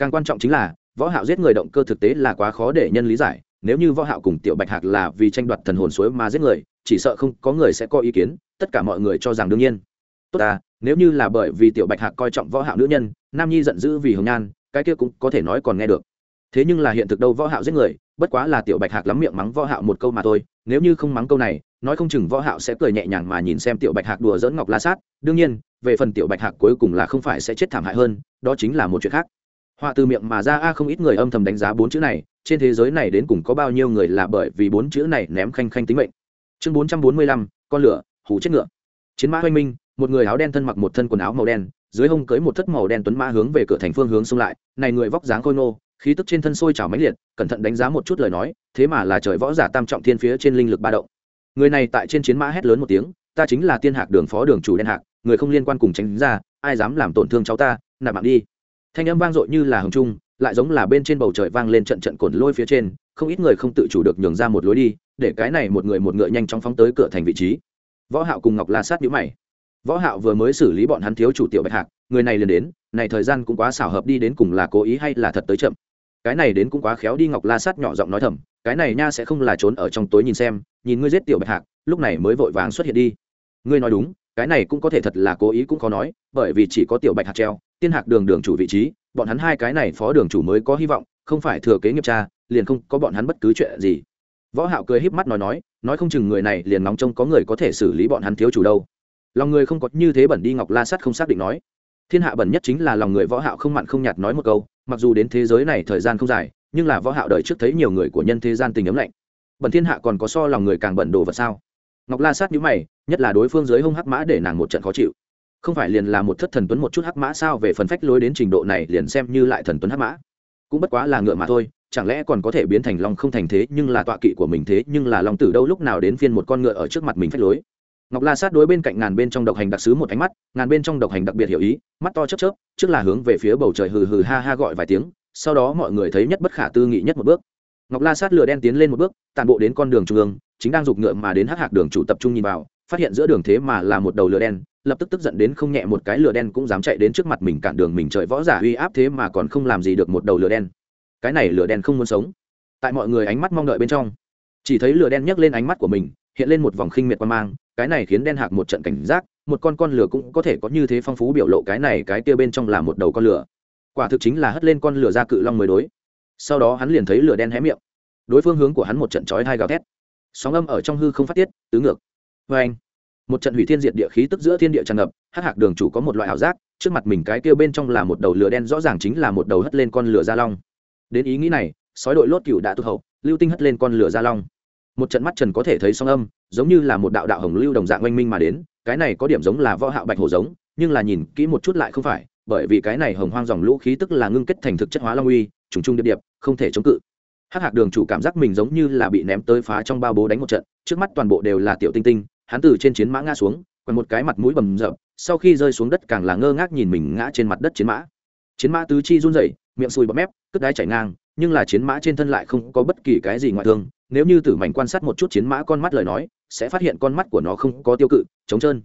càng quan trọng chính là, võ hạo giết người động cơ thực tế là quá khó để nhân lý giải. Nếu như võ hạo cùng tiểu bạch hạc là vì tranh đoạt thần hồn suối mà giết người, chỉ sợ không có người sẽ có ý kiến, tất cả mọi người cho rằng đương nhiên. Tốt ta, nếu như là bởi vì tiểu bạch hạc coi trọng võ hạo nữ nhân, nam nhi giận dữ vì hồng nhan, cái kia cũng có thể nói còn nghe được. Thế nhưng là hiện thực đâu võ hạo giết người, bất quá là tiểu bạch hạc lắm miệng mắng võ hạo một câu mà thôi, nếu như không mắng câu này, nói không chừng võ hạo sẽ cười nhẹ nhàng mà nhìn xem tiểu bạch hạc đùa giỡn ngọc la sát. Đương nhiên, về phần tiểu bạch hạc cuối cùng là không phải sẽ chết thảm hại hơn, đó chính là một chuyện khác họa từ miệng mà ra a, không ít người âm thầm đánh giá bốn chữ này, trên thế giới này đến cùng có bao nhiêu người là bởi vì bốn chữ này ném khanh khanh tính mệnh. Chương bốn trăm bốn mươi lăm, con lửa hủ chết ngựa. Chiến mã hoanh minh, một người áo đen thân mặc một thân quần áo màu đen, dưới hông cưới một thất màu đen tuấn mã hướng về cửa thành phương hướng xông lại, này người vóc dáng khôi nô khí tức trên thân sôi trào mãnh liệt, cẩn thận đánh giá một chút lời nói, thế mà là trời võ giả tam trọng thiên phía trên linh lực ba động. Người này tại trên chiến mã hét lớn một tiếng, ta chính là tiên hạc đường phó đường chủ đen hạc, người không liên quan cùng tránh ra, ai dám làm tổn thương cháu ta, nạp mạng đi thanh âm vang dội như là hồng trung, lại giống là bên trên bầu trời vang lên trận trận cồn lôi phía trên, không ít người không tự chủ được nhường ra một lối đi, để cái này một người một ngựa nhanh chóng phóng tới cửa thành vị trí. Võ hạo cùng ngọc la sát nhíu mày. Võ hạo vừa mới xử lý bọn hắn thiếu chủ tiểu bạch hạc, người này liền đến, này thời gian cũng quá xảo hợp đi đến cùng là cố ý hay là thật tới chậm? Cái này đến cũng quá khéo đi, ngọc la sát nhỏ giọng nói thầm, cái này nha sẽ không là trốn ở trong tối nhìn xem, nhìn ngươi giết tiểu bạch hạc, lúc này mới vội vàng xuất hiện đi. Ngươi nói đúng cái này cũng có thể thật là cố ý cũng khó nói, bởi vì chỉ có tiểu bạch hạt treo, tiên hạc đường đường chủ vị trí, bọn hắn hai cái này phó đường chủ mới có hy vọng, không phải thừa kế nghiệp cha liền không có bọn hắn bất cứ chuyện gì. Võ hạo cười híp mắt nói nói nói không chừng người này liền nóng trông có người có thể xử lý bọn hắn thiếu chủ đâu. Lòng người không có như thế bẩn đi ngọc la sắt không xác định nói. Thiên hạ bẩn nhất chính là lòng người võ hạo không mặn không nhạt nói một câu, mặc dù đến thế giới này thời gian không dài, nhưng là võ hạo đời trước thấy nhiều người của nhân thế gian tình ấm lạnh. Bẩn thiên hạ còn có so lòng người càng bẩn đồ vật sao? Ngọc la sát nhíu mày, nhất là đối phương dưới hông hắc mã để nàng một trận khó chịu. Không phải liền là một thất thần tuấn một chút hắc mã sao về phần phách lối đến trình độ này liền xem như lại thần tuấn hắc mã. Cũng bất quá là ngựa mà thôi, chẳng lẽ còn có thể biến thành long không thành thế, nhưng là tọa kỵ của mình thế, nhưng là long tử đâu lúc nào đến phiên một con ngựa ở trước mặt mình phách lối. Ngọc la sát đối bên cạnh ngàn bên trong độc hành đặc sứ một ánh mắt, ngàn bên trong độc hành đặc biệt hiểu ý, mắt to chớp chớp, trước là hướng về phía bầu trời hừ hừ ha ha gọi vài tiếng, sau đó mọi người thấy nhất bất khả tư nghị nhất một bước. Ngọc la sát lửa đen tiến lên một bước tàn bộ đến con đường trung ương chính đang giục ngựa mà đến hắc hạc đường chủ tập trung nhìn vào, phát hiện giữa đường thế mà là một đầu lửa đen, lập tức tức giận đến không nhẹ một cái lửa đen cũng dám chạy đến trước mặt mình cản đường mình trời võ giả uy áp thế mà còn không làm gì được một đầu lửa đen. Cái này lửa đen không muốn sống. Tại mọi người ánh mắt mong đợi bên trong, chỉ thấy lửa đen nhấc lên ánh mắt của mình, hiện lên một vòng khinh miệt quan mang, cái này khiến đen hạc một trận cảnh giác, một con con lửa cũng có thể có như thế phong phú biểu lộ cái này cái kia bên trong là một đầu con lửa. Quả thực chính là hất lên con lửa ra cự long mới đối. Sau đó hắn liền thấy lửa đen hé miệng. Đối phương hướng của hắn một trận chói hai gào thét sóng âm ở trong hư không phát tiết, tứ ngược. Vê anh, một trận hủy thiên diệt địa khí tức giữa thiên địa tràn ngập, hắc hạc đường chủ có một loại ảo giác, trước mặt mình cái kia bên trong là một đầu lửa đen, rõ ràng chính là một đầu hất lên con lửa gia long. Đến ý nghĩ này, sói đội lốt cựu đã tụt hậu, lưu tinh hất lên con lửa gia long. Một trận mắt trần có thể thấy song âm, giống như là một đạo đạo hồng lưu đồng dạng oanh minh mà đến, cái này có điểm giống là võ hạo bạch hổ giống, nhưng là nhìn kỹ một chút lại không phải, bởi vì cái này hồng hoang dòng lũ khí tức là ngưng kết thành thực chất hóa long uy, trùng trùng điệp điệp, không thể chống cự hắc hạc đường chủ cảm giác mình giống như là bị ném tới phá trong bao bố đánh một trận, trước mắt toàn bộ đều là tiểu tinh tinh, hắn từ trên chiến mã ngã xuống quằn một cái mặt mũi bầm rợp sau khi rơi xuống đất càng là ngơ ngác nhìn mình ngã trên mặt đất chiến mã. Chiến mã tứ chi run rẩy, miệng sùi bọt mép, cất đái chảy ngang, nhưng là chiến mã trên thân lại không có bất kỳ cái gì ngoại thương, nếu như tử mảnh quan sát một chút chiến mã con mắt lời nói, sẽ phát hiện con mắt của nó không có tiêu cự, trống trơn.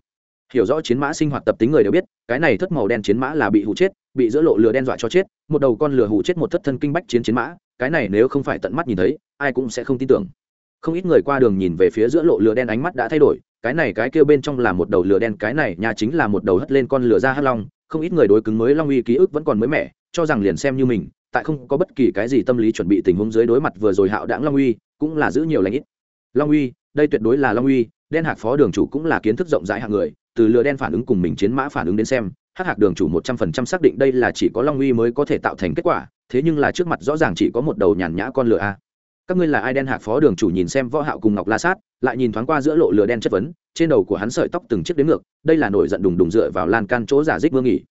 Hiểu rõ chiến mã sinh hoạt tập tính người đều biết, cái này thất màu đen chiến mã là bị hụ chết, bị giữa lộ lửa đen dọa cho chết, một đầu con lửa hụ chết một thất thân kinh bách chiến chiến mã cái này nếu không phải tận mắt nhìn thấy, ai cũng sẽ không tin tưởng. Không ít người qua đường nhìn về phía giữa lộ lửa đen ánh mắt đã thay đổi, cái này cái kêu bên trong là một đầu lửa đen, cái này nhà chính là một đầu hất lên con lửa ra hất long, không ít người đối cứng mới long uy ký ức vẫn còn mới mẻ, cho rằng liền xem như mình, tại không có bất kỳ cái gì tâm lý chuẩn bị tình huống dưới đối mặt vừa rồi hạo đãng long uy, cũng là giữ nhiều lãnh ít. Long uy, đây tuyệt đối là long uy, đen hạc phó đường chủ cũng là kiến thức rộng rãi hạng người, từ lừa đen phản ứng cùng mình chiến mã phản ứng đến xem hắc hạc đường chủ một trăm phần trăm xác định đây là chỉ có long uy mới có thể tạo thành kết quả, thế nhưng là trước mặt rõ ràng chỉ có một đầu nhàn nhã con lừa a. Các ngươi là ai đen hạc phó đường chủ nhìn xem võ hạo cùng ngọc la sát, lại nhìn thoáng qua giữa lộ lừa đen chất vấn, trên đầu của hắn sợi tóc từng chiếc đến ngược, đây là nổi giận đùng đùng dựa vào lan can chỗ giả dích vương nghỉ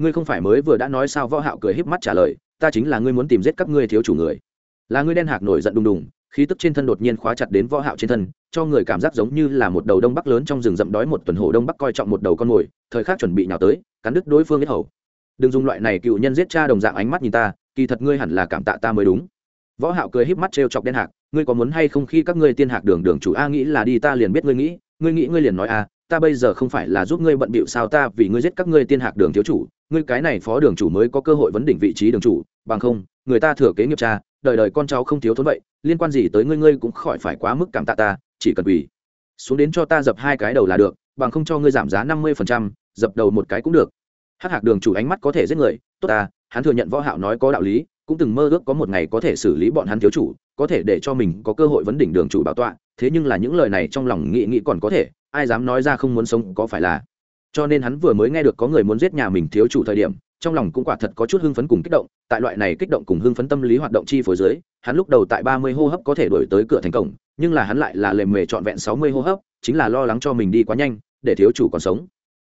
ngươi không phải mới vừa đã nói sao võ hạo cười híp mắt trả lời, ta chính là ngươi muốn tìm giết các ngươi thiếu chủ người. Là ngươi đen hạc nổi giận đùng đùng khí tức trên thân đột nhiên khóa chặt đến võ hạo trên thân, cho người cảm giác giống như là một đầu đông bắc lớn trong rừng rậm đói một tuần hổ đông bắc coi trọng một đầu con mồi, thời khắc chuẩn bị nhào tới, cắn đứt đối phương hết hầu. Đừng dùng loại này cựu nhân giết cha đồng dạng ánh mắt nhìn ta, kỳ thật ngươi hẳn là cảm tạ ta mới đúng. Võ hạo cười híp mắt trêu chọc đen hạc, ngươi có muốn hay không khi các ngươi tiên hạc đường đường chủ a nghĩ là đi ta liền biết ngươi nghĩ ngươi nghĩ ngươi liền nói a, ta bây giờ không phải là giúp ngươi bận bịu sao ta vì ngươi giết các ngươi tiên hạc đường thiếu chủ, ngươi cái này phó đường chủ mới có cơ hội vấn đỉnh vị trí đường chủ, bằng không, người ta thừa kế nghiệp cha đời đời con cháu không thiếu thốn vậy, liên quan gì tới ngươi ngươi cũng khỏi phải quá mức cảm tạ ta, chỉ cần quỳ. Xuống đến cho ta dập hai cái đầu là được, bằng không cho ngươi giảm giá năm mươi phần trăm, dập đầu một cái cũng được. Hắc hạc đường chủ ánh mắt có thể giết người, tốt ta, hắn thừa nhận võ hạo nói có đạo lý, cũng từng mơ ước có một ngày có thể xử lý bọn hắn thiếu chủ, có thể để cho mình có cơ hội vấn đỉnh đường chủ bảo tọa, thế nhưng là những lời này trong lòng nghĩ nghĩ còn có thể, ai dám nói ra không muốn sống có phải là. Cho nên hắn vừa mới nghe được có người muốn giết nhà mình thiếu chủ thời điểm trong lòng cũng quả thật có chút hưng phấn cùng kích động, tại loại này kích động cùng hưng phấn tâm lý hoạt động chi phối dưới, hắn lúc đầu tại ba mươi hô hấp có thể đổi tới cửa thành cổng, nhưng là hắn lại là lề mề trọn vẹn sáu mươi hô hấp, chính là lo lắng cho mình đi quá nhanh, để thiếu chủ còn sống.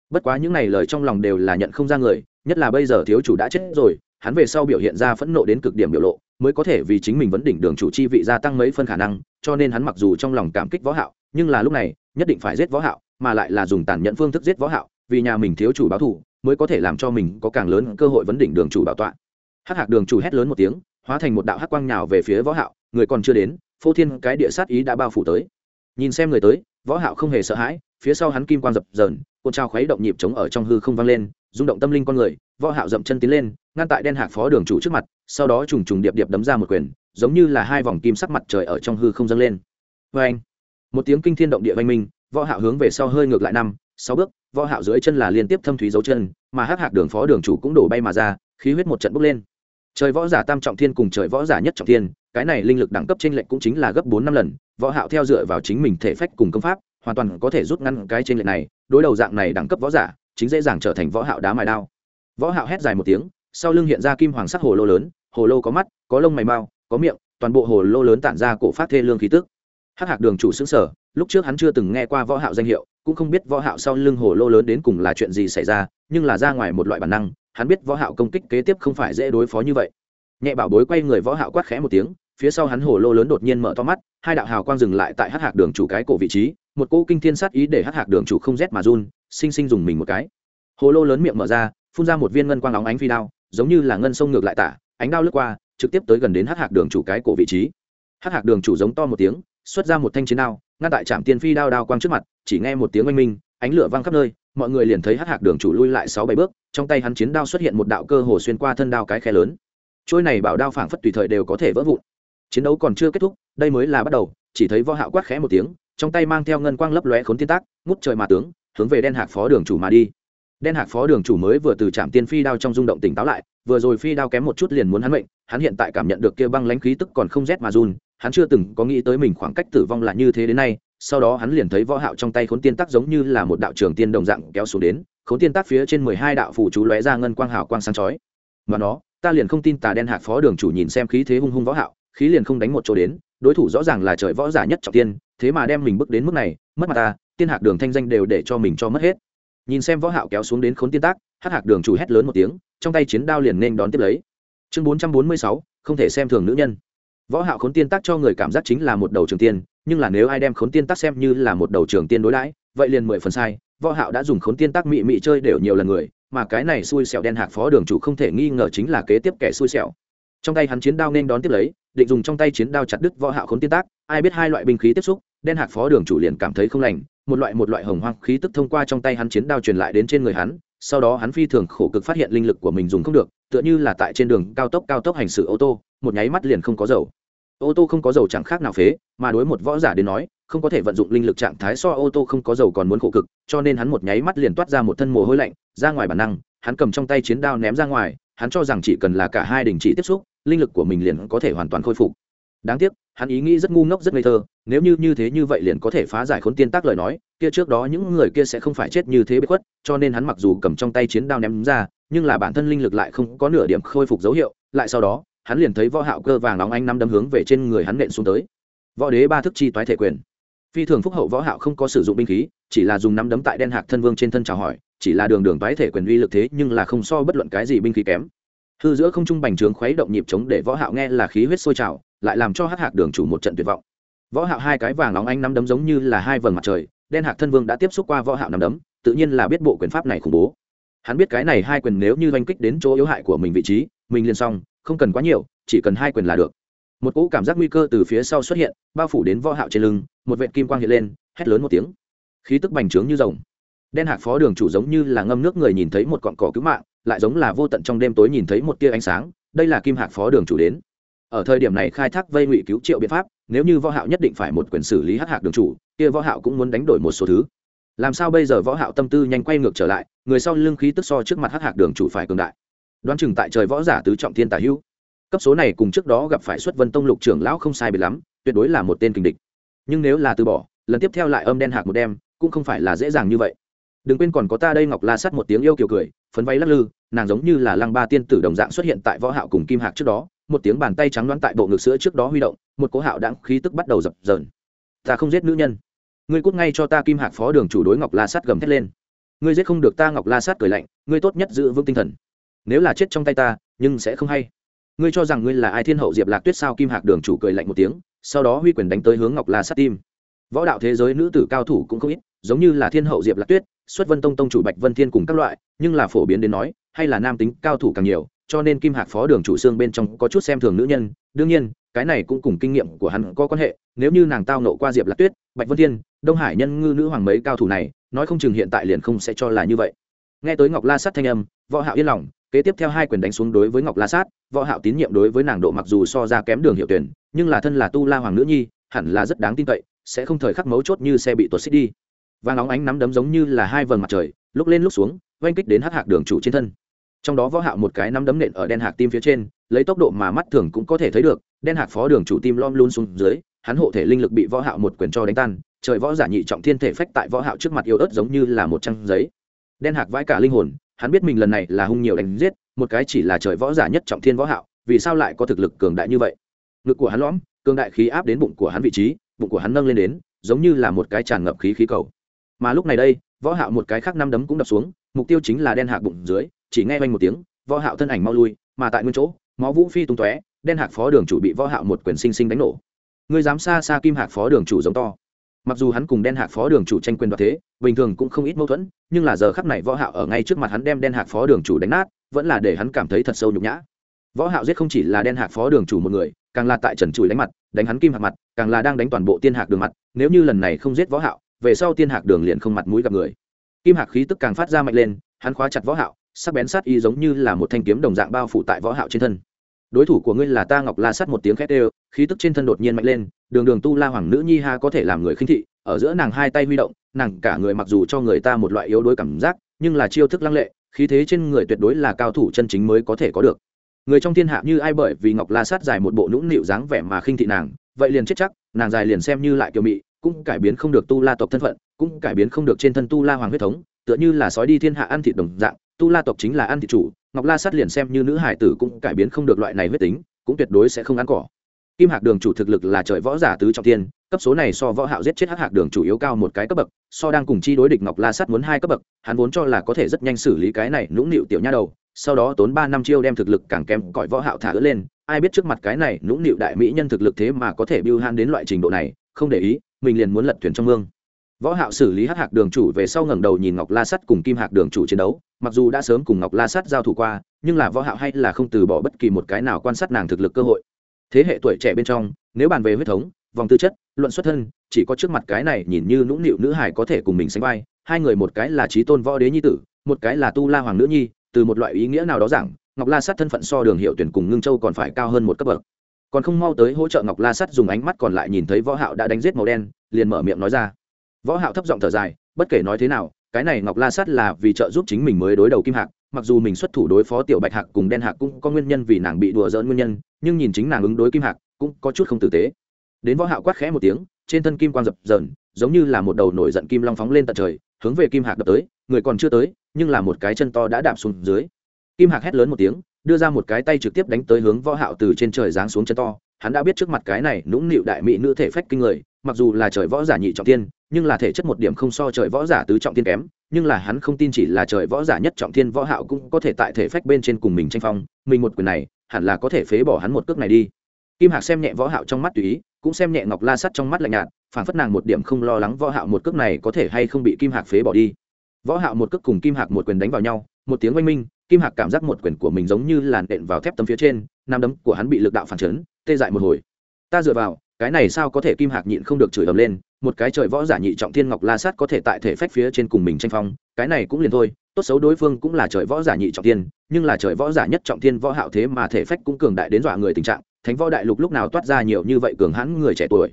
Bất quá những này lời trong lòng đều là nhận không ra người, nhất là bây giờ thiếu chủ đã chết rồi, hắn về sau biểu hiện ra phẫn nộ đến cực điểm biểu lộ, mới có thể vì chính mình vấn đỉnh đường chủ chi vị gia tăng mấy phân khả năng, cho nên hắn mặc dù trong lòng cảm kích võ hạo, nhưng là lúc này, nhất định phải giết võ hạo, mà lại là dùng tàn nhẫn phương thức giết võ hạo, vì nhà mình thiếu chủ báo thù mới có thể làm cho mình có càng lớn cơ hội vấn đỉnh đường chủ bảo tọa. Hắc hạc đường chủ hét lớn một tiếng, hóa thành một đạo hắc quang nhào về phía võ hạo, người còn chưa đến, phô thiên cái địa sát ý đã bao phủ tới. Nhìn xem người tới, võ hạo không hề sợ hãi, phía sau hắn kim quang dập dờn, cuộn trào khuấy động nhịp chống ở trong hư không vang lên, rung động tâm linh con người, võ hạo dậm chân tiến lên, ngăn tại đen hạc phó đường chủ trước mặt, sau đó trùng trùng điệp điệp đấm ra một quyền, giống như là hai vòng kim sắc mặt trời ở trong hư không dâng lên. Với anh một tiếng kinh thiên động địa vang minh, võ hạo hướng về sau hơi ngược lại năm sáu bước, võ hạo dưới chân là liên tiếp thâm thúy dấu chân, mà hắc hạc đường phó đường chủ cũng đổ bay mà ra, khí huyết một trận bốc lên. Trời võ giả tam trọng thiên cùng trời võ giả nhất trọng thiên, cái này linh lực đẳng cấp trên lệnh cũng chính là gấp bốn năm lần, võ hạo theo dựa vào chính mình thể phách cùng công pháp, hoàn toàn có thể rút ngăn cái trên lệnh này, đối đầu dạng này đẳng cấp võ giả, chính dễ dàng trở thành võ hạo đá mài đao. Võ hạo hét dài một tiếng, sau lưng hiện ra kim hoàng sắc hồ lô lớn, hồ lô có mắt, có lông mày mau, có miệng, toàn bộ hồ lô lớn tản ra cổ phát thê lương khí tức. Hắc hạc đường chủ sững sờ lúc trước hắn chưa từng nghe qua võ hạo danh hiệu, cũng không biết võ hạo sau lưng hồ lô lớn đến cùng là chuyện gì xảy ra, nhưng là ra ngoài một loại bản năng, hắn biết võ hạo công kích kế tiếp không phải dễ đối phó như vậy. Nhẹ bảo bối quay người võ hạo quát khẽ một tiếng, phía sau hắn hồ lô lớn đột nhiên mở to mắt, hai đạo hào quang dừng lại tại hắc hạc đường chủ cái cổ vị trí, một cỗ kinh thiên sát ý để hắc hạc đường chủ không rét mà run sinh sinh dùng mình một cái. Hồ lô lớn miệng mở ra, phun ra một viên ngân quang óng ánh phi đao, giống như là ngân sông ngược lại tả, ánh đao lướt qua, trực tiếp tới gần đến hắc hạc đường chủ cái cổ vị trí. Hắc hạc đường chủ giống to một tiếng xuất ra một thanh chiến đao, ngăn tại trạm tiên phi đao đao quang trước mặt, chỉ nghe một tiếng oanh minh, ánh lửa vang khắp nơi, mọi người liền thấy hắc hạc đường chủ lui lại sáu bảy bước, trong tay hắn chiến đao xuất hiện một đạo cơ hồ xuyên qua thân đao cái khe lớn. Trôi này bảo đao phảng phất tùy thời đều có thể vỡ vụn. Chiến đấu còn chưa kết thúc, đây mới là bắt đầu, chỉ thấy võ hạo quát khẽ một tiếng, trong tay mang theo ngân quang lấp lóe khốn tiên tác, ngút trời mà tướng, hướng về đen hạc phó đường chủ mà đi. Đen hạc phó đường chủ mới vừa từ trạm tiên phi đao trong rung động tỉnh táo lại, vừa rồi phi đao kém một chút liền muốn hắn mệnh, hắn hiện tại cảm nhận được kia băng lãnh khí tức còn không rét mà run hắn chưa từng có nghĩ tới mình khoảng cách tử vong là như thế đến nay sau đó hắn liền thấy võ hạo trong tay khốn tiên tác giống như là một đạo trường tiên đồng dạng kéo xuống đến khốn tiên tác phía trên mười hai đạo phù chú lóe ra ngân quang hào quang sáng chói. Mà nó ta liền không tin tà đen hạc phó đường chủ nhìn xem khí thế hung hung võ hạo khí liền không đánh một chỗ đến đối thủ rõ ràng là trời võ giả nhất trọng tiên thế mà đem mình bước đến mức này mất mặt ta tiên hạc đường thanh danh đều để cho mình cho mất hết. Nhìn xem võ hạo kéo xuống đến khốn tiên tác hắc hạc đường chủ hét lớn một tiếng trong tay chiến đao liền nên đón tiếp lấy. Chương 446, không thể xem thường nữ nhân võ hạo khốn tiên tác cho người cảm giác chính là một đầu trường tiên, nhưng là nếu ai đem khốn tiên tác xem như là một đầu trường tiên đối đãi, vậy liền mười phần sai. Võ hạo đã dùng khốn tiên tác mị mị chơi đều nhiều lần người, mà cái này xui xẻo đen hạc phó đường chủ không thể nghi ngờ chính là kế tiếp kẻ xui xẻo. Trong tay hắn chiến đao nên đón tiếp lấy, định dùng trong tay chiến đao chặt đứt võ hạo khốn tiên tác, ai biết hai loại binh khí tiếp xúc, đen hạc phó đường chủ liền cảm thấy không lành, một loại một loại hồng hoang khí tức thông qua trong tay hắn chiến đao truyền lại đến trên người hắn, sau đó hắn phi thường khổ cực phát hiện linh lực của mình dùng không được tựa như là tại trên đường cao tốc cao tốc hành xử ô tô, một nháy mắt liền không có dầu. Ô tô không có dầu chẳng khác nào phế, mà đối một võ giả đến nói, không có thể vận dụng linh lực trạng thái so ô tô không có dầu còn muốn khổ cực, cho nên hắn một nháy mắt liền toát ra một thân mồ hôi lạnh, ra ngoài bản năng, hắn cầm trong tay chiến đao ném ra ngoài, hắn cho rằng chỉ cần là cả hai đình chỉ tiếp xúc, linh lực của mình liền có thể hoàn toàn khôi phục. Đáng tiếc, hắn ý nghĩ rất ngu ngốc rất ngây thơ, nếu như như thế như vậy liền có thể phá giải khốn tiên tác lời nói, kia trước đó những người kia sẽ không phải chết như thế bất khuất, cho nên hắn mặc dù cầm trong tay chiến đao ném ra nhưng là bản thân linh lực lại không có nửa điểm khôi phục dấu hiệu, lại sau đó, hắn liền thấy võ hạo cơ vàng nóng anh năm đấm hướng về trên người hắn nện xuống tới. Võ đế ba thức chi toái thể quyền. Phi thường phúc hậu võ hạo không có sử dụng binh khí, chỉ là dùng năm đấm tại đen hạc thân vương trên thân chào hỏi, chỉ là đường đường toái thể quyền uy lực thế nhưng là không so bất luận cái gì binh khí kém. Hư giữa không trung bành trướng khuấy động nhịp chống để võ hạo nghe là khí huyết sôi trào, lại làm cho hắc hạc đường chủ một trận tuyệt vọng. Võ hạo hai cái vàng nóng anh năm đấm giống như là hai vầng mặt trời, đen hạc thân vương đã tiếp xúc qua võ hạo năm đấm, tự nhiên là biết bộ quyền pháp này khủng bố hắn biết cái này hai quyền nếu như oanh kích đến chỗ yếu hại của mình vị trí, mình liền xong, không cần quá nhiều, chỉ cần hai quyền là được. Một cỗ cảm giác nguy cơ từ phía sau xuất hiện, bao phủ đến võ hạo trên lưng, một vệt kim quang hiện lên, hét lớn một tiếng. Khí tức bành trướng như rồng. Đen hạc phó đường chủ giống như là ngâm nước người nhìn thấy một cọn cỏ cứu mạng, lại giống là vô tận trong đêm tối nhìn thấy một tia ánh sáng, đây là kim hạc phó đường chủ đến. Ở thời điểm này khai thác vây ngụy cứu triệu biện pháp, nếu như võ hạo nhất định phải một quyền xử lý hắc hạc đường chủ, kia võ hạo cũng muốn đánh đổi một số thứ làm sao bây giờ võ hạo tâm tư nhanh quay ngược trở lại, người sau lưng khí tức so trước mặt hắc hạc đường chủ phải cường đại. Đoán chừng tại trời võ giả tứ trọng thiên tả hữu. Cấp số này cùng trước đó gặp phải xuất vân tông lục trưởng lão không sai biệt lắm, tuyệt đối là một tên kình địch. Nhưng nếu là từ bỏ, lần tiếp theo lại âm đen hạc một đêm, cũng không phải là dễ dàng như vậy. Đừng quên còn có ta đây ngọc la sắt một tiếng yêu kiều cười, phấn váy lắc lư, nàng giống như là lăng ba tiên tử đồng dạng xuất hiện tại võ hạo cùng kim hạc trước đó, một tiếng bàn tay trắng đoán tại bộ ngực sữa trước đó huy động, một cố hạo đãng khí tức bắt đầu dập dờn. Ta không giết nữ nhân ngươi cút ngay cho ta kim hạc phó đường chủ đối ngọc la Sát gầm thét lên. Ngươi giết không được ta, ngọc la Sát cười lạnh, ngươi tốt nhất giữ vững tinh thần. Nếu là chết trong tay ta, nhưng sẽ không hay. Ngươi cho rằng ngươi là ai thiên hậu diệp lạc tuyết sao? Kim hạc đường chủ cười lạnh một tiếng, sau đó huy quyền đánh tới hướng ngọc la Sát tim. Võ đạo thế giới nữ tử cao thủ cũng không ít, giống như là thiên hậu diệp lạc tuyết, xuất vân tông tông chủ bạch vân thiên cùng các loại, nhưng là phổ biến đến nói, hay là nam tính cao thủ càng nhiều, cho nên kim hạc phó đường chủ xương bên trong có chút xem thường nữ nhân. Đương nhiên, cái này cũng cùng kinh nghiệm của hắn có quan hệ, nếu như nàng tao nộ qua diệp lạc tuyết, bạch vân thiên đông hải nhân ngư nữ hoàng mấy cao thủ này, nói không chừng hiện tại liền không sẽ cho là như vậy. Nghe tới ngọc la sát thanh âm, võ hạo yên lòng, kế tiếp theo hai quyền đánh xuống đối với ngọc la sát, võ hạo tín nhiệm đối với nàng độ mặc dù so ra kém đường hiệu tuyển, nhưng là thân là tu la hoàng nữ nhi, hẳn là rất đáng tin cậy, sẽ không thời khắc mấu chốt như xe bị tuột xích đi. Và nóng ánh nắm đấm giống như là hai vầng mặt trời, lúc lên lúc xuống, oanh kích đến hắc hạc đường chủ trên thân. Trong đó võ hạo một cái nắm đấm nện ở đen hạc tim phía trên, lấy tốc độ mà mắt thường cũng có thể thấy được, đen hạc phó đường chủ tim lom luôn xuống dưới, hắn hộ thể linh lực bị võ hạo một quyền cho đánh tan trời võ giả nhị trọng thiên thể phách tại võ hạo trước mặt yếu ớt giống như là một trang giấy. Đen hạc vãi cả linh hồn, hắn biết mình lần này là hung nhiều đánh giết, một cái chỉ là trời võ giả nhất trọng thiên võ hạo, vì sao lại có thực lực cường đại như vậy? Ngực của hắn lõm, cường đại khí áp đến bụng của hắn vị trí, bụng của hắn nâng lên đến, giống như là một cái tràn ngập khí khí cầu. Mà lúc này đây, võ hạo một cái khác năm đấm cũng đập xuống, mục tiêu chính là đen hạc bụng dưới, chỉ nghe vang một tiếng, võ hạo thân ảnh mau lui, mà tại nguyên chỗ, máu vũ phi tung tóe, đen hạc phó đường chủ bị võ hạo một quyền sinh sinh đánh nổ. Ngươi dám xa xa kim hạc phó đường chủ giống to mặc dù hắn cùng đen hạc phó đường chủ tranh quyền đoạt thế, bình thường cũng không ít mâu thuẫn, nhưng là giờ khắc này võ hạo ở ngay trước mặt hắn đem đen hạc phó đường chủ đánh nát, vẫn là để hắn cảm thấy thật sâu nhục nhã. Võ hạo giết không chỉ là đen hạc phó đường chủ một người, càng là tại trần chùi đánh mặt, đánh hắn kim hạc mặt, càng là đang đánh toàn bộ tiên hạc đường mặt, nếu như lần này không giết võ hạo, về sau tiên hạc đường liền không mặt mũi gặp người. Kim hạc khí tức càng phát ra mạnh lên, hắn khóa chặt võ hạo, sắc bén sát y giống như là một thanh kiếm đồng dạng bao phủ tại võ hạo trên thân đối thủ của ngươi là ta ngọc la sắt một tiếng khét đều, khí tức trên thân đột nhiên mạnh lên, đường đường tu la hoàng nữ nhi ha có thể làm người khinh thị, ở giữa nàng hai tay huy động, nàng cả người mặc dù cho người ta một loại yếu đuối cảm giác, nhưng là chiêu thức lăng lệ, khí thế trên người tuyệt đối là cao thủ chân chính mới có thể có được. Người trong thiên hạ như ai bởi vì ngọc la sát dài một bộ nũng nịu dáng vẻ mà khinh thị nàng, vậy liền chết chắc, nàng dài liền xem như lại kiều mị, cũng cải biến không được tu la tộc thân phận, cũng cải biến không được trên thân tu la hoàng huyết thống, tựa như là sói đi thiên hạ ăn thịt đồng dạng tu la tộc chính là ăn thịt chủ, ngọc la sát liền xem như nữ hải tử cũng cải biến không được loại này huyết tính, cũng tuyệt đối sẽ không ăn cỏ. Kim hạc đường chủ thực lực là trời võ giả tứ trọng tiên cấp số này so võ hạo giết chết hắc hạc đường chủ yếu cao một cái cấp bậc, so đang cùng chi đối địch ngọc la sát muốn hai cấp bậc, hắn vốn cho là có thể rất nhanh xử lý cái này nũng nịu tiểu nha đầu, sau đó tốn ba năm chiêu đem thực lực càng kém cõi võ hạo thả ứa lên, ai biết trước mặt cái này nũng nịu đại mỹ nhân thực lực thế mà có thể biêu han đến loại trình độ này, không để ý, mình liền muốn lật thuyền trong mương võ hạo xử lý hắc hạc đường chủ về sau ngẩng đầu nhìn ngọc la sắt cùng kim hạc đường chủ chiến đấu, mặc dù đã sớm cùng ngọc la sắt giao thủ qua, nhưng là võ hạo hay là không từ bỏ bất kỳ một cái nào quan sát nàng thực lực cơ hội. Thế hệ tuổi trẻ bên trong, nếu bàn về huyết thống, vòng tư chất, luận xuất thân, chỉ có trước mặt cái này nhìn như nũng nịu nữ hải có thể cùng mình sánh vai, hai người một cái là trí tôn võ đế nhi tử, một cái là tu la hoàng nữ nhi, từ một loại ý nghĩa nào đó rằng, ngọc la sắt thân phận so đường hiệu tuyển cùng ngưng châu còn phải cao hơn một cấp bậc. Còn không mau tới hỗ trợ ngọc la sắt dùng ánh mắt còn lại nhìn thấy võ hạo đã đánh giết màu đen, liền mở miệng nói ra võ hạo thấp giọng thở dài, bất kể nói thế nào, cái này ngọc la Sát là vì trợ giúp chính mình mới đối đầu kim hạc, mặc dù mình xuất thủ đối phó tiểu bạch hạc cùng đen hạc cũng có nguyên nhân vì nàng bị đùa dỡn nguyên nhân, nhưng nhìn chính nàng ứng đối kim hạc cũng có chút không tử tế. Đến võ hạo quát khẽ một tiếng, trên thân kim quang dập dờn, giống như là một đầu nổi giận kim long phóng lên tận trời, hướng về kim hạc đập tới, người còn chưa tới, nhưng là một cái chân to đã đạp xuống dưới. Kim hạc hét lớn một tiếng, đưa ra một cái tay trực tiếp đánh tới hướng võ hạo từ trên trời giáng xuống chân to, hắn đã biết trước mặt cái này nũng nịu đại mỹ nữ thể phách kinh người, mặc dù là trời võ giả nhị trọng thiên nhưng là thể chất một điểm không so trời võ giả tứ trọng thiên kém, nhưng là hắn không tin chỉ là trời võ giả nhất trọng thiên võ hạo cũng có thể tại thể phách bên trên cùng mình tranh phong, mình một quyền này, hẳn là có thể phế bỏ hắn một cước này đi. Kim hạc xem nhẹ võ hạo trong mắt tùy ý, cũng xem nhẹ ngọc la sắt trong mắt lạnh nhạt, phản phất nàng một điểm không lo lắng võ hạo một cước này có thể hay không bị kim hạc phế bỏ đi. Võ hạo một cước cùng kim hạc một quyền đánh vào nhau, một tiếng oanh minh, kim hạc cảm giác một quyền của mình giống như làn đện vào thép tấm phía trên nam đấm của hắn bị lực đạo phản chấn, tê dại một hồi. Ta dựa vào, cái này sao có thể kim hạc nhịn không được chửi ầm lên một cái trời võ giả nhị trọng thiên ngọc la sát có thể tại thể phách phía trên cùng mình tranh phong, cái này cũng liền thôi, tốt xấu đối phương cũng là trời võ giả nhị trọng thiên, nhưng là trời võ giả nhất trọng thiên võ hạo thế mà thể phách cũng cường đại đến dọa người tình trạng, thánh võ đại lục lúc nào toát ra nhiều như vậy cường hãn người trẻ tuổi.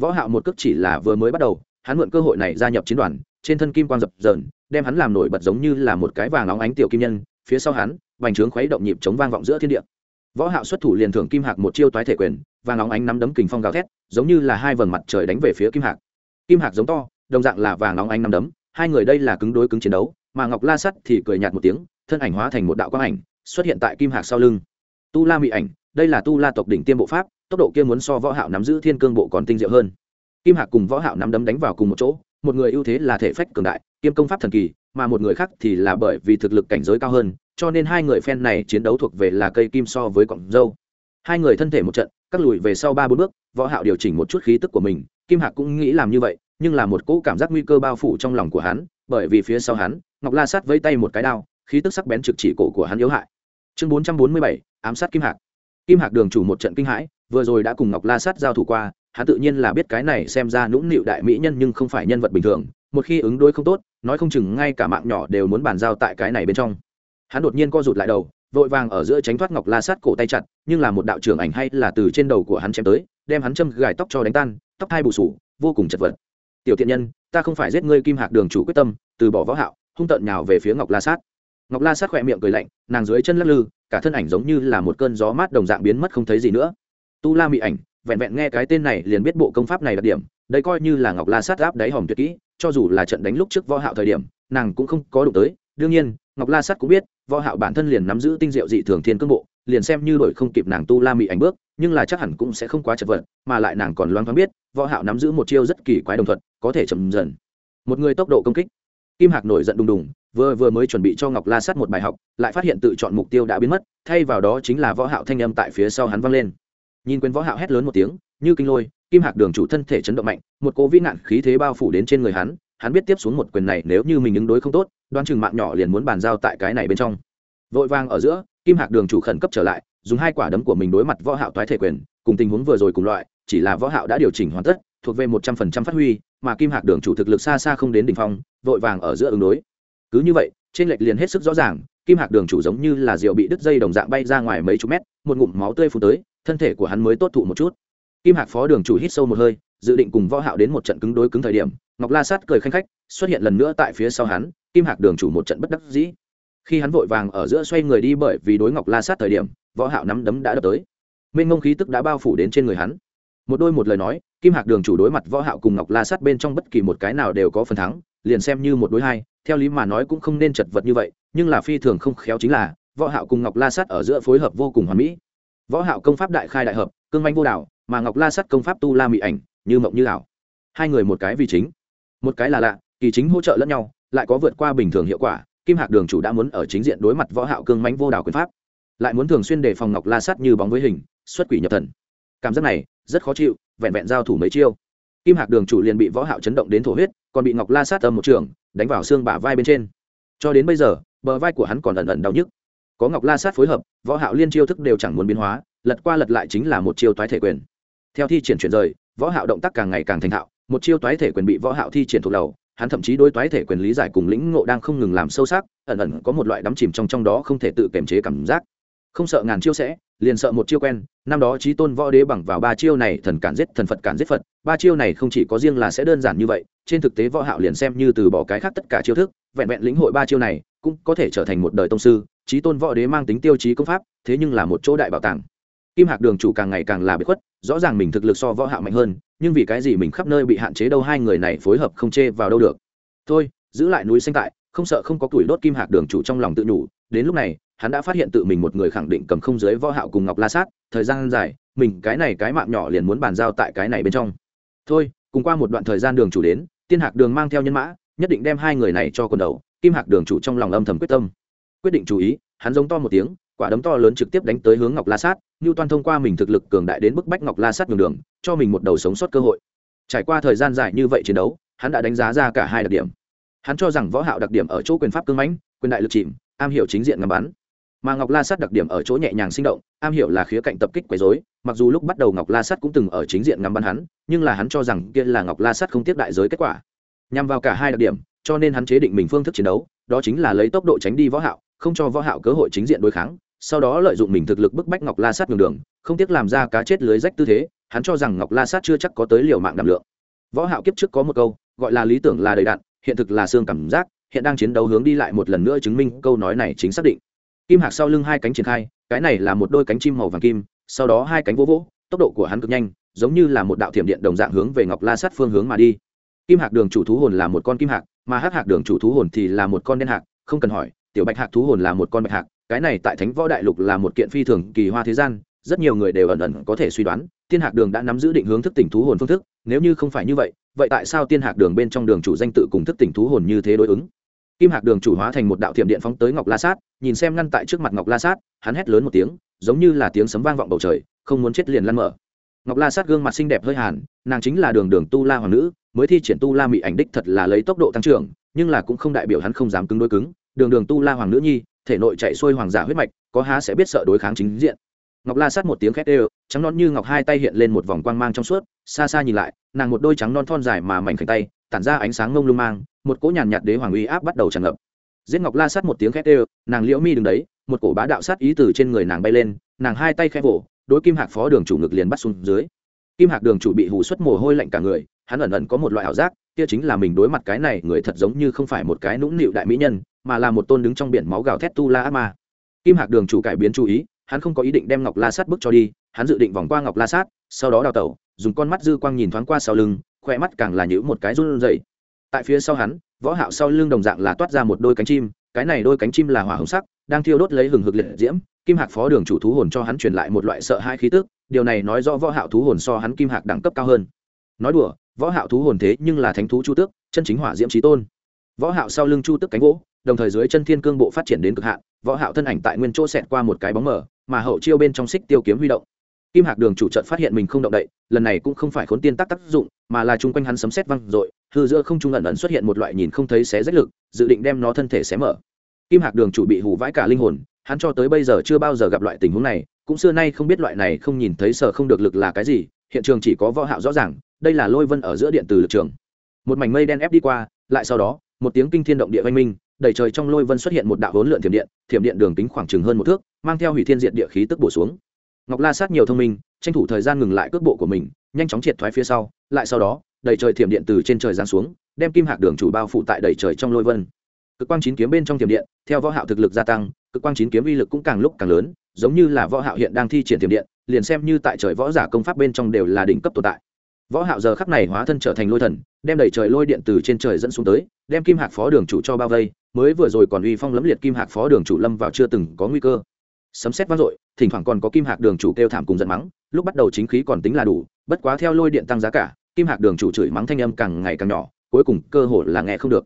Võ hạo một cước chỉ là vừa mới bắt đầu, hắn mượn cơ hội này gia nhập chiến đoàn, trên thân kim quang dập dờn, đem hắn làm nổi bật giống như là một cái vàng óng ánh tiểu kim nhân, phía sau hắn, vành trướng khuấy động nhịp chống vang vọng giữa thiên địa. Võ hạo xuất thủ liền thưởng kim hạc một chiêu toái thể quyền, vàng óng ánh nắm đấm kình phong gào thét, giống như là hai vầng mặt trời đánh về phía kim hạc kim hạc giống to, đồng dạng là vàng óng ánh nắm đấm, hai người đây là cứng đối cứng chiến đấu, mà ngọc la sắt thì cười nhạt một tiếng, thân ảnh hóa thành một đạo quang ảnh, xuất hiện tại kim hạc sau lưng. Tu la mị ảnh, đây là tu la tộc đỉnh tiêm bộ pháp, tốc độ kia muốn so võ hạo nắm giữ thiên cương bộ còn tinh diệu hơn. Kim hạc cùng võ hạo nắm đấm đánh vào cùng một chỗ, một người ưu thế là thể phách cường đại, kiêm công pháp thần kỳ, mà một người khác thì là bởi vì thực lực cảnh giới cao hơn, cho nên hai người phen này chiến đấu thuộc về là cây kim so với cọng dâu hai người thân thể một trận, cắt lùi về sau ba bốn bước võ hạo điều chỉnh một chút khí tức của mình kim hạc cũng nghĩ làm như vậy nhưng là một cỗ cảm giác nguy cơ bao phủ trong lòng của hắn bởi vì phía sau hắn ngọc la sát với tay một cái đao khí tức sắc bén trực chỉ cổ của hắn yếu hại. Chương 447, ám sát kim hạc. Kim hạc đường chủ một trận kinh hãi vừa rồi đã cùng ngọc la sát giao thủ qua hắn tự nhiên là biết cái này xem ra nũng nịu đại mỹ nhân nhưng không phải nhân vật bình thường một khi ứng đối không tốt nói không chừng ngay cả mạng nhỏ đều muốn bàn giao tại cái này bên trong. Hắn đột nhiên co rụt lại đầu vội vàng ở giữa tránh thoát ngọc la sát cổ tay chặt nhưng là một đạo trưởng ảnh hay là từ trên đầu của hắn chém tới đem hắn châm gài tóc cho đánh tan, tóc hai bù sủ vô cùng chật vật. Tiểu thiện nhân, ta không phải giết ngươi kim hạc đường chủ quyết tâm, từ bỏ võ hạo, hung tợn nhào về phía ngọc la sát. Ngọc la sát khỏe miệng cười lạnh, nàng dưới chân lắc lư, cả thân ảnh giống như là một cơn gió mát đồng dạng biến mất không thấy gì nữa. Tu la mị ảnh, vẹn vẹn nghe cái tên này liền biết bộ công pháp này đặc điểm, đây coi như là ngọc la sát áp đáy hòm tuyệt kỹ, cho dù là trận đánh lúc trước võ hạo thời điểm, nàng cũng không có đủ tới. Đương nhiên, ngọc la sát cũng biết võ hạo bản thân liền nắm giữ tinh diệu dị thường thiên cương bộ, liền xem như đổi không kịp nàng tu la mị ảnh bước, nhưng là chắc hẳn cũng sẽ không quá chật vật, mà lại nàng còn loáng thoáng biết, võ hạo nắm giữ một chiêu rất kỳ quái đồng thuận có thể chậm dần. Một người tốc độ công kích. Kim hạc nổi giận đùng đùng, vừa vừa mới chuẩn bị cho ngọc la sát một bài học, lại phát hiện tự chọn mục tiêu đã biến mất, thay vào đó chính là võ hạo thanh âm tại phía sau hắn vang lên. Nhìn quên võ hạo hét lớn một tiếng, như kinh lôi, kim hạc đường chủ thân thể chấn động mạnh, một cỗ vi nạn khí thế bao phủ đến trên người hắn hắn biết tiếp xuống một quyền này nếu như mình ứng đối không tốt đoán chừng mạng nhỏ liền muốn bàn giao tại cái này bên trong. Vội vàng ở giữa, kim hạc đường chủ khẩn cấp trở lại, dùng hai quả đấm của mình đối mặt võ hạo toái thể quyền, cùng tình huống vừa rồi cùng loại, chỉ là võ hạo đã điều chỉnh hoàn tất, thuộc về một trăm phần trăm phát huy, mà kim hạc đường chủ thực lực xa xa không đến đỉnh phong, vội vàng ở giữa ứng đối. Cứ như vậy, trên lệch liền hết sức rõ ràng, kim hạc đường chủ giống như là rượu bị đứt dây đồng dạng bay ra ngoài mấy chục mét, một ngụm máu tươi phun tới, thân thể của hắn mới tốt thụ một chút. Kim hạc phó đường chủ hít sâu một hơi, dự định cùng võ hạo đến một trận cứng đối cứng thời điểm, ngọc la sát cười khanh khách, xuất hiện lần nữa tại phía sau hắn kim hạc đường chủ một trận bất đắc dĩ. Khi hắn vội vàng ở giữa xoay người đi bởi vì đối ngọc la sát thời điểm, võ hạo nắm đấm đã đập tới. Mênh ngông khí tức đã bao phủ đến trên người hắn. Một đôi một lời nói, kim hạc đường chủ đối mặt võ hạo cùng ngọc la sát bên trong bất kỳ một cái nào đều có phần thắng, liền xem như một đối hai, theo lý mà nói cũng không nên chật vật như vậy, nhưng là phi thường không khéo chính là, võ hạo cùng ngọc la sát ở giữa phối hợp vô cùng hoàn mỹ. Võ hạo công pháp đại khai đại hợp, cương manh vô đảo mà ngọc la sát công pháp tu la mị ảnh, như mộng như ảo. Hai người một cái vì chính, một cái là lạ, kỳ chính hỗ trợ lẫn nhau lại có vượt qua bình thường hiệu quả, kim hạc đường chủ đã muốn ở chính diện đối mặt võ hạo cương mãnh vô đảo quyền pháp, lại muốn thường xuyên đề phòng ngọc la sát như bóng với hình, xuất quỷ nhập thần. Cảm giác này, rất khó chịu, vẹn vẹn giao thủ mấy chiêu. Kim hạc đường chủ liền bị võ hạo chấn động đến thổ huyết, còn bị ngọc la sát âm một trường, đánh vào xương bả vai bên trên. Cho đến bây giờ, bờ vai của hắn còn ẩn ẩn đau nhức. Có ngọc la sát phối hợp, võ hạo liên chiêu thức đều chẳng muốn biến hóa, lật qua lật lại chính là một chiêu toái thể quyền. Theo thi triển chuyển rời, võ hạo động tác càng ngày càng thành thạo, một chiêu toái thể quyền bị võ hạo thi triển thuộc đầu hắn thậm chí đối toái thể quyền lý giải cùng lĩnh ngộ đang không ngừng làm sâu sắc, ẩn ẩn có một loại đắm chìm trong trong đó không thể tự kiềm chế cảm giác. Không sợ ngàn chiêu sẽ, liền sợ một chiêu quen, năm đó trí tôn võ đế bằng vào ba chiêu này thần cản giết thần phật cản giết phật, ba chiêu này không chỉ có riêng là sẽ đơn giản như vậy, trên thực tế võ hạo liền xem như từ bỏ cái khác tất cả chiêu thức, vẹn vẹn lĩnh hội ba chiêu này, cũng có thể trở thành một đời tông sư trí tôn võ đế mang tính tiêu chí công pháp, thế nhưng là một chỗ đại bảo tàng. Kim hạc đường chủ càng ngày càng là bị khuất rõ ràng mình thực lực so võ hạo mạnh hơn, nhưng vì cái gì mình khắp nơi bị hạn chế đâu hai người này phối hợp không chê vào đâu được. Thôi, giữ lại núi xanh tại, không sợ không có tuổi đốt kim hạc đường chủ trong lòng tự nhủ, đến lúc này, hắn đã phát hiện tự mình một người khẳng định cầm không dưới võ hạo cùng ngọc la sát, thời gian dài, mình cái này cái mạng nhỏ liền muốn bàn giao tại cái này bên trong. Thôi, cùng qua một đoạn thời gian đường chủ đến, tiên hạc đường mang theo nhân mã, nhất định đem hai người này cho quần đầu, kim hạc đường chủ trong lòng âm thầm quyết tâm. Quyết định chú ý, hắn giống to một tiếng quả đấm to lớn trực tiếp đánh tới hướng ngọc la sát như toan thông qua mình thực lực cường đại đến bức bách ngọc la sát đường đường, cho mình một đầu sống sót cơ hội. Trải qua thời gian dài như vậy chiến đấu, hắn đã đánh giá ra cả hai đặc điểm. Hắn cho rằng võ hạo đặc điểm ở chỗ quyền pháp cương mãnh, quyền đại lực chìm, am hiểu chính diện ngắm bắn. Mà ngọc la sát đặc điểm ở chỗ nhẹ nhàng sinh động, am hiểu là khía cạnh tập kích quấy rối. mặc dù lúc bắt đầu ngọc la sát cũng từng ở chính diện ngắm bắn hắn, nhưng là hắn cho rằng kia là ngọc la sát không tiếp đại giới kết quả. Nhằm vào cả hai đặc điểm, cho nên hắn chế định mình phương thức chiến đấu, đó chính là lấy tốc độ tránh đi võ hạo, không cho võ hạo cơ hội chính diện đối kháng sau đó lợi dụng mình thực lực bức bách ngọc la sát đường đường, không tiếc làm ra cá chết lưới rách tư thế, hắn cho rằng ngọc la sát chưa chắc có tới liều mạng đảm lượng. Võ hạo kiếp trước có một câu, gọi là lý tưởng là đầy đạn hiện thực là xương cảm giác, hiện đang chiến đấu hướng đi lại một lần nữa chứng minh câu nói này chính xác định. Kim hạc sau lưng hai cánh triển khai, cái này là một đôi cánh chim màu vàng kim, sau đó hai cánh vỗ vỗ, tốc độ của hắn cực nhanh, giống như là một đạo thiểm điện đồng dạng hướng về ngọc la sát phương hướng mà đi. Kim hạc đường chủ thú hồn là một con kim hạc, mà hắc hạc đường chủ thú hồn thì là một con đen hạc, không cần hỏi, tiểu bạch hạc thú hồn là một con bạch hạc cái này tại thánh võ đại lục là một kiện phi thường kỳ hoa thế gian, rất nhiều người đều ẩn ẩn có thể suy đoán, tiên hạc đường đã nắm giữ định hướng thức tỉnh thú hồn phương thức, nếu như không phải như vậy vậy tại sao tiên hạc đường bên trong đường chủ danh tự cùng thức tỉnh thú hồn như thế đối ứng? Kim hạc đường chủ hóa thành một đạo thiểm điện phóng tới ngọc la sát, nhìn xem ngăn tại trước mặt ngọc la sát, hắn hét lớn một tiếng, giống như là tiếng sấm vang vọng bầu trời, không muốn chết liền lăn mở. Ngọc la sát gương mặt xinh đẹp hơi hàn, nàng chính là đường đường tu la hoàng nữ, mới thi triển tu la mỹ ảnh đích thật là lấy tốc độ tăng trưởng, nhưng là cũng không đại biểu hắn không dám cứng đối cứng đường đường tu la hoàng nữ nhi, thể nội chạy xuôi hoàng giả huyết mạch, có há sẽ biết sợ đối kháng chính diện. Ngọc la sát một tiếng khét đều, trắng non như ngọc hai tay hiện lên một vòng quang mang trong suốt, xa xa nhìn lại, nàng một đôi trắng non thon dài mà mảnh khảnh tay, tản ra ánh sáng mông lung mang, một cỗ nhàn nhạt đế hoàng uy áp bắt đầu tràn ngập. Giết ngọc la sát một tiếng khét đều, nàng liễu mi đứng đấy, một cổ bá đạo sát ý từ trên người nàng bay lên, nàng hai tay khẽ vỗ, đối kim hạc phó đường chủ ngực liền bắt xuống dưới. Kim hạc đường chủ bị hù xuất mồ hôi lạnh cả người, hắn ẩn ẩn có một loại ảo giác, kia chính là mình đối mặt cái này người thật giống như không phải một cái nũng nịu đại mỹ nhân mà là một tôn đứng trong biển máu gào thét tu la ác ma. Kim hạc đường chủ cải biến chú ý, hắn không có ý định đem ngọc la sát bước cho đi, hắn dự định vòng qua ngọc la sát, sau đó đào tẩu, dùng con mắt dư quang nhìn thoáng qua sau lưng khoe mắt càng là nhữ một cái run rẩy. Tại phía sau hắn, võ hạo sau lưng đồng dạng là toát ra một đôi cánh chim, cái này đôi cánh chim là hỏa hồng sắc, đang thiêu đốt lấy hừng hực liệt diễm. Kim hạc phó đường chủ thú hồn cho hắn truyền lại một loại sợ hãi khí tức, điều này nói rõ võ hạo thú hồn so hắn kim hạc đẳng cấp cao hơn. Nói đùa, võ hạo thú hồn thế nhưng là thánh thú chu tước, chân chính hỏa diễm chí tôn. Võ hạo sau lưng chu tước cánh gỗ đồng thời dưới chân thiên cương bộ phát triển đến cực hạn, võ hạo thân ảnh tại nguyên chỗ xẹt qua một cái bóng mờ, mà hậu chiêu bên trong xích tiêu kiếm huy động. Kim hạc đường chủ trận phát hiện mình không động đậy, lần này cũng không phải khốn tiên tác tác dụng, mà là chung quanh hắn sấm sét văng rội hư giữa không trung ẩn ẩn xuất hiện một loại nhìn không thấy xé rách lực, dự định đem nó thân thể xé mở. Kim hạc đường chủ bị hù vãi cả linh hồn, hắn cho tới bây giờ chưa bao giờ gặp loại tình huống này, cũng xưa nay không biết loại này không nhìn thấy sợ không được lực là cái gì, hiện trường chỉ có võ hạo rõ ràng, đây là lôi vân ở giữa điện từ lực trường. Một mảnh mây đen ép đi qua, lại sau đó, một tiếng kinh thiên động địa vang minh đầy trời trong lôi vân xuất hiện một đạo hỗn lượn thiểm điện thiểm điện đường kính khoảng chừng hơn một thước, mang theo hủy thiên diệt địa khí tức bổ xuống. Ngọc la sát nhiều thông minh, tranh thủ thời gian ngừng lại cước bộ của mình, nhanh chóng triệt thoái phía sau, lại sau đó, đầy trời thiểm điện từ trên trời giáng xuống, đem kim hạc đường chủ bao phủ tại đầy trời trong lôi vân. Cực quang chín kiếm bên trong thiểm điện, theo võ hạo thực lực gia tăng, cực quang chín kiếm uy lực cũng càng lúc càng lớn, giống như là võ hạo hiện đang thi triển thiểm điện, liền xem như tại trời võ giả công pháp bên trong đều là đỉnh cấp tồn tại võ hạo giờ khắc này hóa thân trở thành lôi thần, đem đẩy trời lôi điện từ trên trời dẫn xuống tới, đem kim hạc phó đường chủ cho bao vây, mới vừa rồi còn uy phong lẫm liệt kim hạc phó đường chủ lâm vào chưa từng có nguy cơ. Sấm sét vang dội, thỉnh thoảng còn có kim hạc đường chủ kêu thảm cùng giận mắng, lúc bắt đầu chính khí còn tính là đủ, bất quá theo lôi điện tăng giá cả, kim hạc đường chủ chửi mắng thanh âm càng ngày càng nhỏ, cuối cùng cơ hội là nghe không được.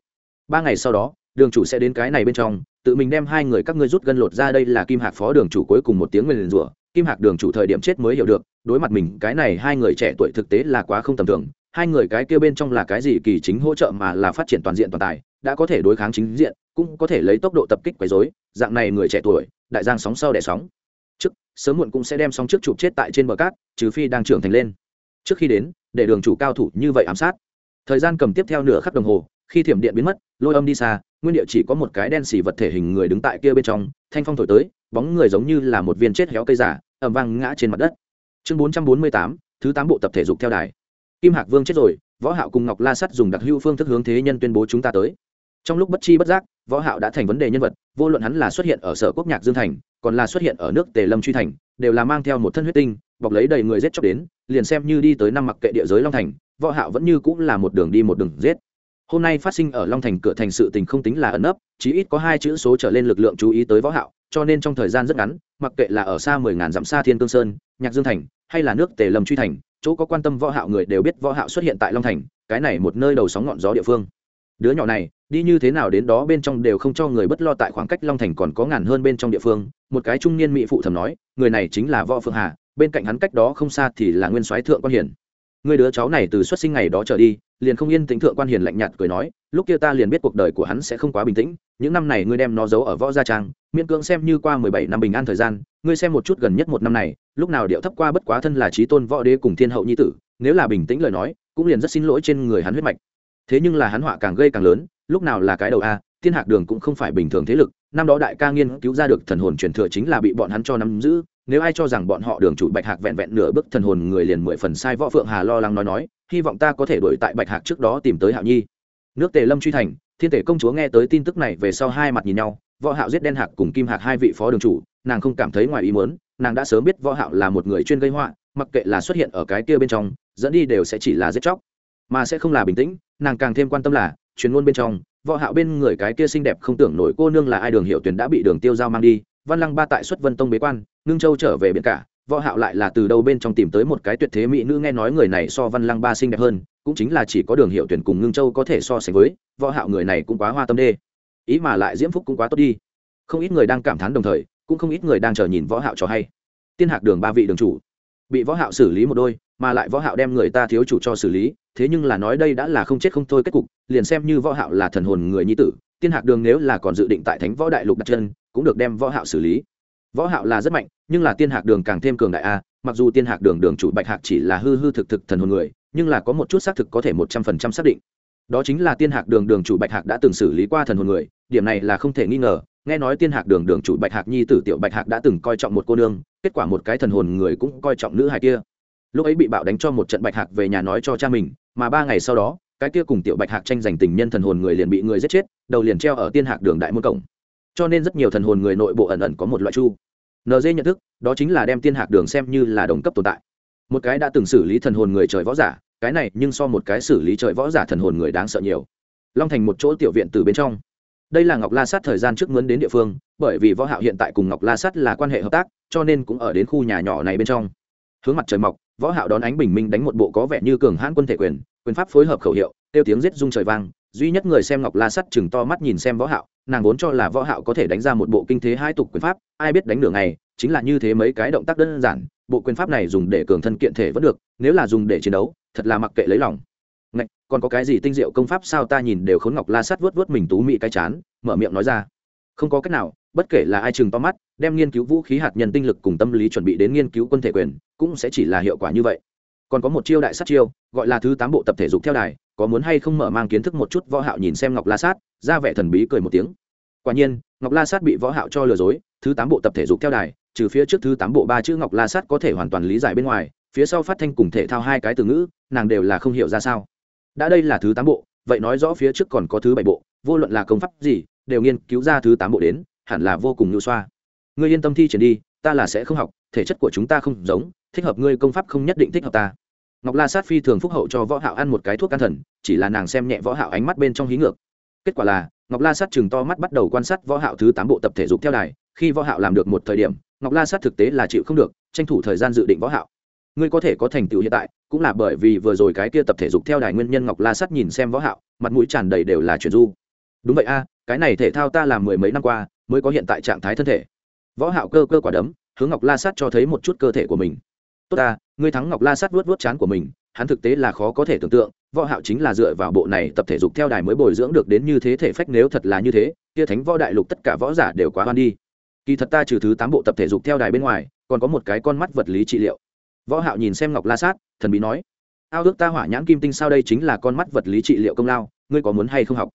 Ba ngày sau đó, đường chủ sẽ đến cái này bên trong, tự mình đem hai người các ngươi rút gân lột ra đây là kim hạc phó đường chủ cuối cùng một tiếng nguyền rủa kim hạc đường chủ thời điểm chết mới hiểu được, đối mặt mình, cái này hai người trẻ tuổi thực tế là quá không tầm thường. Hai người cái kia bên trong là cái gì kỳ chính hỗ trợ mà là phát triển toàn diện toàn tài, đã có thể đối kháng chính diện, cũng có thể lấy tốc độ tập kích quấy dối dạng này người trẻ tuổi, đại giang sóng sau đẻ sóng. Trước, sớm muộn cũng sẽ đem sóng trước chụp chết tại trên bờ cát, trừ phi đang trưởng thành lên. Trước khi đến, để đường chủ cao thủ như vậy ám sát. Thời gian cầm tiếp theo nửa khắc đồng hồ, khi thiểm điện biến mất, lôi âm đi xa, nguyên địa chỉ có một cái đen xì vật thể hình người đứng tại kia bên trong, thanh phong thổi tới bóng người giống như là một viên chết héo cây giả ẩm vang ngã trên mặt đất. Chương bốn trăm bốn mươi tám, thứ tám bộ tập thể dục theo đài. Kim hạc vương chết rồi, võ hạo cùng ngọc la sắt dùng đặc hữu phương thức hướng thế nhân tuyên bố chúng ta tới. Trong lúc bất chi bất giác, võ hạo đã thành vấn đề nhân vật, vô luận hắn là xuất hiện ở sở quốc nhạc dương thành, còn là xuất hiện ở nước tề lâm truy thành, đều là mang theo một thân huyết tinh, bọc lấy đầy người giết chóc đến, liền xem như đi tới năm mặc kệ địa giới long thành, võ hạo vẫn như cũng là một đường đi một đường giết. Hôm nay phát sinh ở long thành cửa thành sự tình không tính là ẩn ấp chí ít có hai chữ số trở lên lực lượng chú ý tới võ hạo cho nên trong thời gian rất ngắn, mặc kệ là ở xa mười ngàn dặm xa thiên cương sơn, nhạc dương thành, hay là nước tề lâm truy thành, chỗ có quan tâm võ hạo người đều biết võ hạo xuất hiện tại long thành, cái này một nơi đầu sóng ngọn gió địa phương. Đứa nhỏ này, đi như thế nào đến đó bên trong đều không cho người bất lo tại khoảng cách long thành còn có ngàn hơn bên trong địa phương, một cái trung niên mỹ phụ thầm nói, người này chính là võ phương hà, bên cạnh hắn cách đó không xa thì là nguyên soái thượng quan hiển người đứa cháu này từ xuất sinh ngày đó trở đi, liền không yên tĩnh thượng quan hiền lạnh nhạt cười nói, lúc kia ta liền biết cuộc đời của hắn sẽ không quá bình tĩnh, những năm này ngươi đem nó giấu ở võ gia trang, miễn cưỡng xem như qua mười bảy năm bình an thời gian, ngươi xem một chút gần nhất một năm này, lúc nào điệu thấp qua bất quá thân là trí tôn võ đế cùng thiên hậu nhi tử, nếu là bình tĩnh lời nói, cũng liền rất xin lỗi trên người hắn huyết mạch. Thế nhưng là hắn họa càng gây càng lớn, lúc nào là cái đầu a, thiên hạc đường cũng không phải bình thường thế lực, năm đó đại ca nghiên cứu ra được thần hồn truyền thừa chính là bị bọn hắn cho nắm giữ nếu ai cho rằng bọn họ đường chủ bạch hạc vẹn vẹn nửa bước thần hồn người liền mười phần sai võ phượng hà lo lắng nói nói, hy vọng ta có thể đuổi tại bạch hạc trước đó tìm tới hạo nhi. Nước tề lâm truy thành, thiên tể công chúa nghe tới tin tức này về sau hai mặt nhìn nhau, võ hạo giết đen hạc cùng kim hạc hai vị phó đường chủ, nàng không cảm thấy ngoài ý muốn, nàng đã sớm biết võ hạo là một người chuyên gây họa, mặc kệ là xuất hiện ở cái kia bên trong, dẫn đi đều sẽ chỉ là giết chóc. Mà sẽ không là bình tĩnh, nàng càng thêm quan tâm là, truyền ngôn bên trong, võ hạo bên người cái kia xinh đẹp không tưởng nổi cô nương là ai đường hiệu tuyển đã bị đường tiêu giao mang đi văn lăng ba tại xuất vân tông bế quan ngưng châu trở về biển cả, võ hạo lại là từ đâu bên trong tìm tới một cái tuyệt thế mỹ nữ nghe nói người này so văn lăng ba xinh đẹp hơn, cũng chính là chỉ có đường hiệu tuyển cùng ngưng châu có thể so sánh với, võ hạo người này cũng quá hoa tâm đê. Ý mà lại diễm phúc cũng quá tốt đi. Không ít người đang cảm thán đồng thời, cũng không ít người đang chờ nhìn võ hạo cho hay. Tiên hạc đường ba vị đường chủ. Bị võ hạo xử lý một đôi, mà lại võ hạo đem người ta thiếu chủ cho xử lý, thế nhưng là nói đây đã là không chết không thôi kết cục, liền xem như võ hạo là thần hồn người nhi tử, tiên hạc đường nếu là còn dự định tại thánh võ đại lục đặt chân cũng được đem võ hạo xử lý. Võ hạo là rất mạnh, nhưng là tiên hạc đường càng thêm cường đại a, mặc dù tiên hạc đường đường chủ bạch hạc chỉ là hư hư thực thực thần hồn người, nhưng là có một chút xác thực có thể một trăm phần trăm xác định. Đó chính là tiên hạc đường đường chủ bạch hạc đã từng xử lý qua thần hồn người, điểm này là không thể nghi ngờ, nghe nói tiên hạc đường đường chủ bạch hạc nhi tử tiểu bạch hạc đã từng coi trọng một cô nương, kết quả một cái thần hồn người cũng coi trọng nữ hài kia. Lúc ấy bị bạo đánh cho một trận bạch hạc về nhà nói cho cha mình, mà ba ngày sau đó, cái kia cùng tiểu bạch hạc tranh giành tình nhân thần hồn người liền bị người giết chết, đầu liền treo ở tiên hạc đường đại môn cổng cho nên rất nhiều thần hồn người nội bộ ẩn ẩn có một loại chu. Nd nhận thức, đó chính là đem tiên hạc đường xem như là đồng cấp tồn tại. Một cái đã từng xử lý thần hồn người trời võ giả, cái này nhưng so một cái xử lý trời võ giả thần hồn người đáng sợ nhiều. Long thành một chỗ tiểu viện từ bên trong. Đây là ngọc la sát thời gian trước mướn đến địa phương, bởi vì võ hạo hiện tại cùng ngọc la sát là quan hệ hợp tác, cho nên cũng ở đến khu nhà nhỏ này bên trong. Hướng mặt trời mọc, võ hạo đón ánh bình minh đánh một bộ có vẻ như cường hãn quân thể quyền quyền pháp phối hợp khẩu hiệu tiêu tiếng giết rung trời vang duy nhất người xem ngọc la sắt chừng to mắt nhìn xem võ hạo nàng vốn cho là võ hạo có thể đánh ra một bộ kinh thế hai tục quyền pháp ai biết đánh nửa ngày chính là như thế mấy cái động tác đơn giản bộ quyền pháp này dùng để cường thân kiện thể vẫn được nếu là dùng để chiến đấu thật là mặc kệ lấy lòng. Ngạch, còn có cái gì tinh diệu công pháp sao ta nhìn đều khốn ngọc la sắt vớt vớt mình tú mị cái chán mở miệng nói ra. Không có cách nào bất kể là ai chừng to mắt đem nghiên cứu vũ khí hạt nhân tinh lực cùng tâm lý chuẩn bị đến nghiên cứu quân thể quyền cũng sẽ chỉ là hiệu quả như vậy. Còn có một chiêu đại sát chiêu gọi là thứ tám bộ tập thể dục theo đài có muốn hay không mở mang kiến thức một chút võ hạo nhìn xem ngọc la sát, ra vẻ thần bí cười một tiếng. Quả nhiên, ngọc la sát bị võ hạo cho lừa dối, thứ tám bộ tập thể dục theo đài, trừ phía trước thứ tám bộ ba chữ ngọc la sát có thể hoàn toàn lý giải bên ngoài, phía sau phát thanh cùng thể thao hai cái từ ngữ, nàng đều là không hiểu ra sao. Đã đây là thứ tám bộ, vậy nói rõ phía trước còn có thứ bảy bộ, vô luận là công pháp gì, đều nghiên cứu ra thứ tám bộ đến, hẳn là vô cùng nhu xoa. Ngươi yên tâm thi triển đi, ta là sẽ không học, thể chất của chúng ta không giống, thích hợp ngươi công pháp không nhất định thích hợp ta ngọc la sát phi thường phúc hậu cho võ hạo ăn một cái thuốc can thần, chỉ là nàng xem nhẹ võ hạo ánh mắt bên trong hí ngược. Kết quả là, ngọc la sát chừng to mắt bắt đầu quan sát võ hạo thứ tám bộ tập thể dục theo đài, khi võ hạo làm được một thời điểm, ngọc la sát thực tế là chịu không được, tranh thủ thời gian dự định võ hạo. Ngươi có thể có thành tựu hiện tại, cũng là bởi vì vừa rồi cái kia tập thể dục theo đài nguyên nhân ngọc la sát nhìn xem võ hạo, mặt mũi tràn đầy đều là chuyển du. Đúng vậy a, cái này thể thao ta làm mười mấy năm qua, mới có hiện tại trạng thái thân thể. Võ hạo cơ cơ quả đấm, hướng ngọc la sát cho thấy một chút cơ thể của mình. Tốt ta ngươi thắng ngọc la sát vuốt vuốt chán của mình hắn thực tế là khó có thể tưởng tượng võ hạo chính là dựa vào bộ này tập thể dục theo đài mới bồi dưỡng được đến như thế thể phách nếu thật là như thế kia thánh võ đại lục tất cả võ giả đều quá hoan đi. Kỳ thật ta trừ thứ tám bộ tập thể dục theo đài bên ngoài còn có một cái con mắt vật lý trị liệu. Võ hạo nhìn xem ngọc la sát thần bí nói ao ước ta hỏa nhãn kim tinh sao đây chính là con mắt vật lý trị liệu công lao ngươi có muốn hay không học?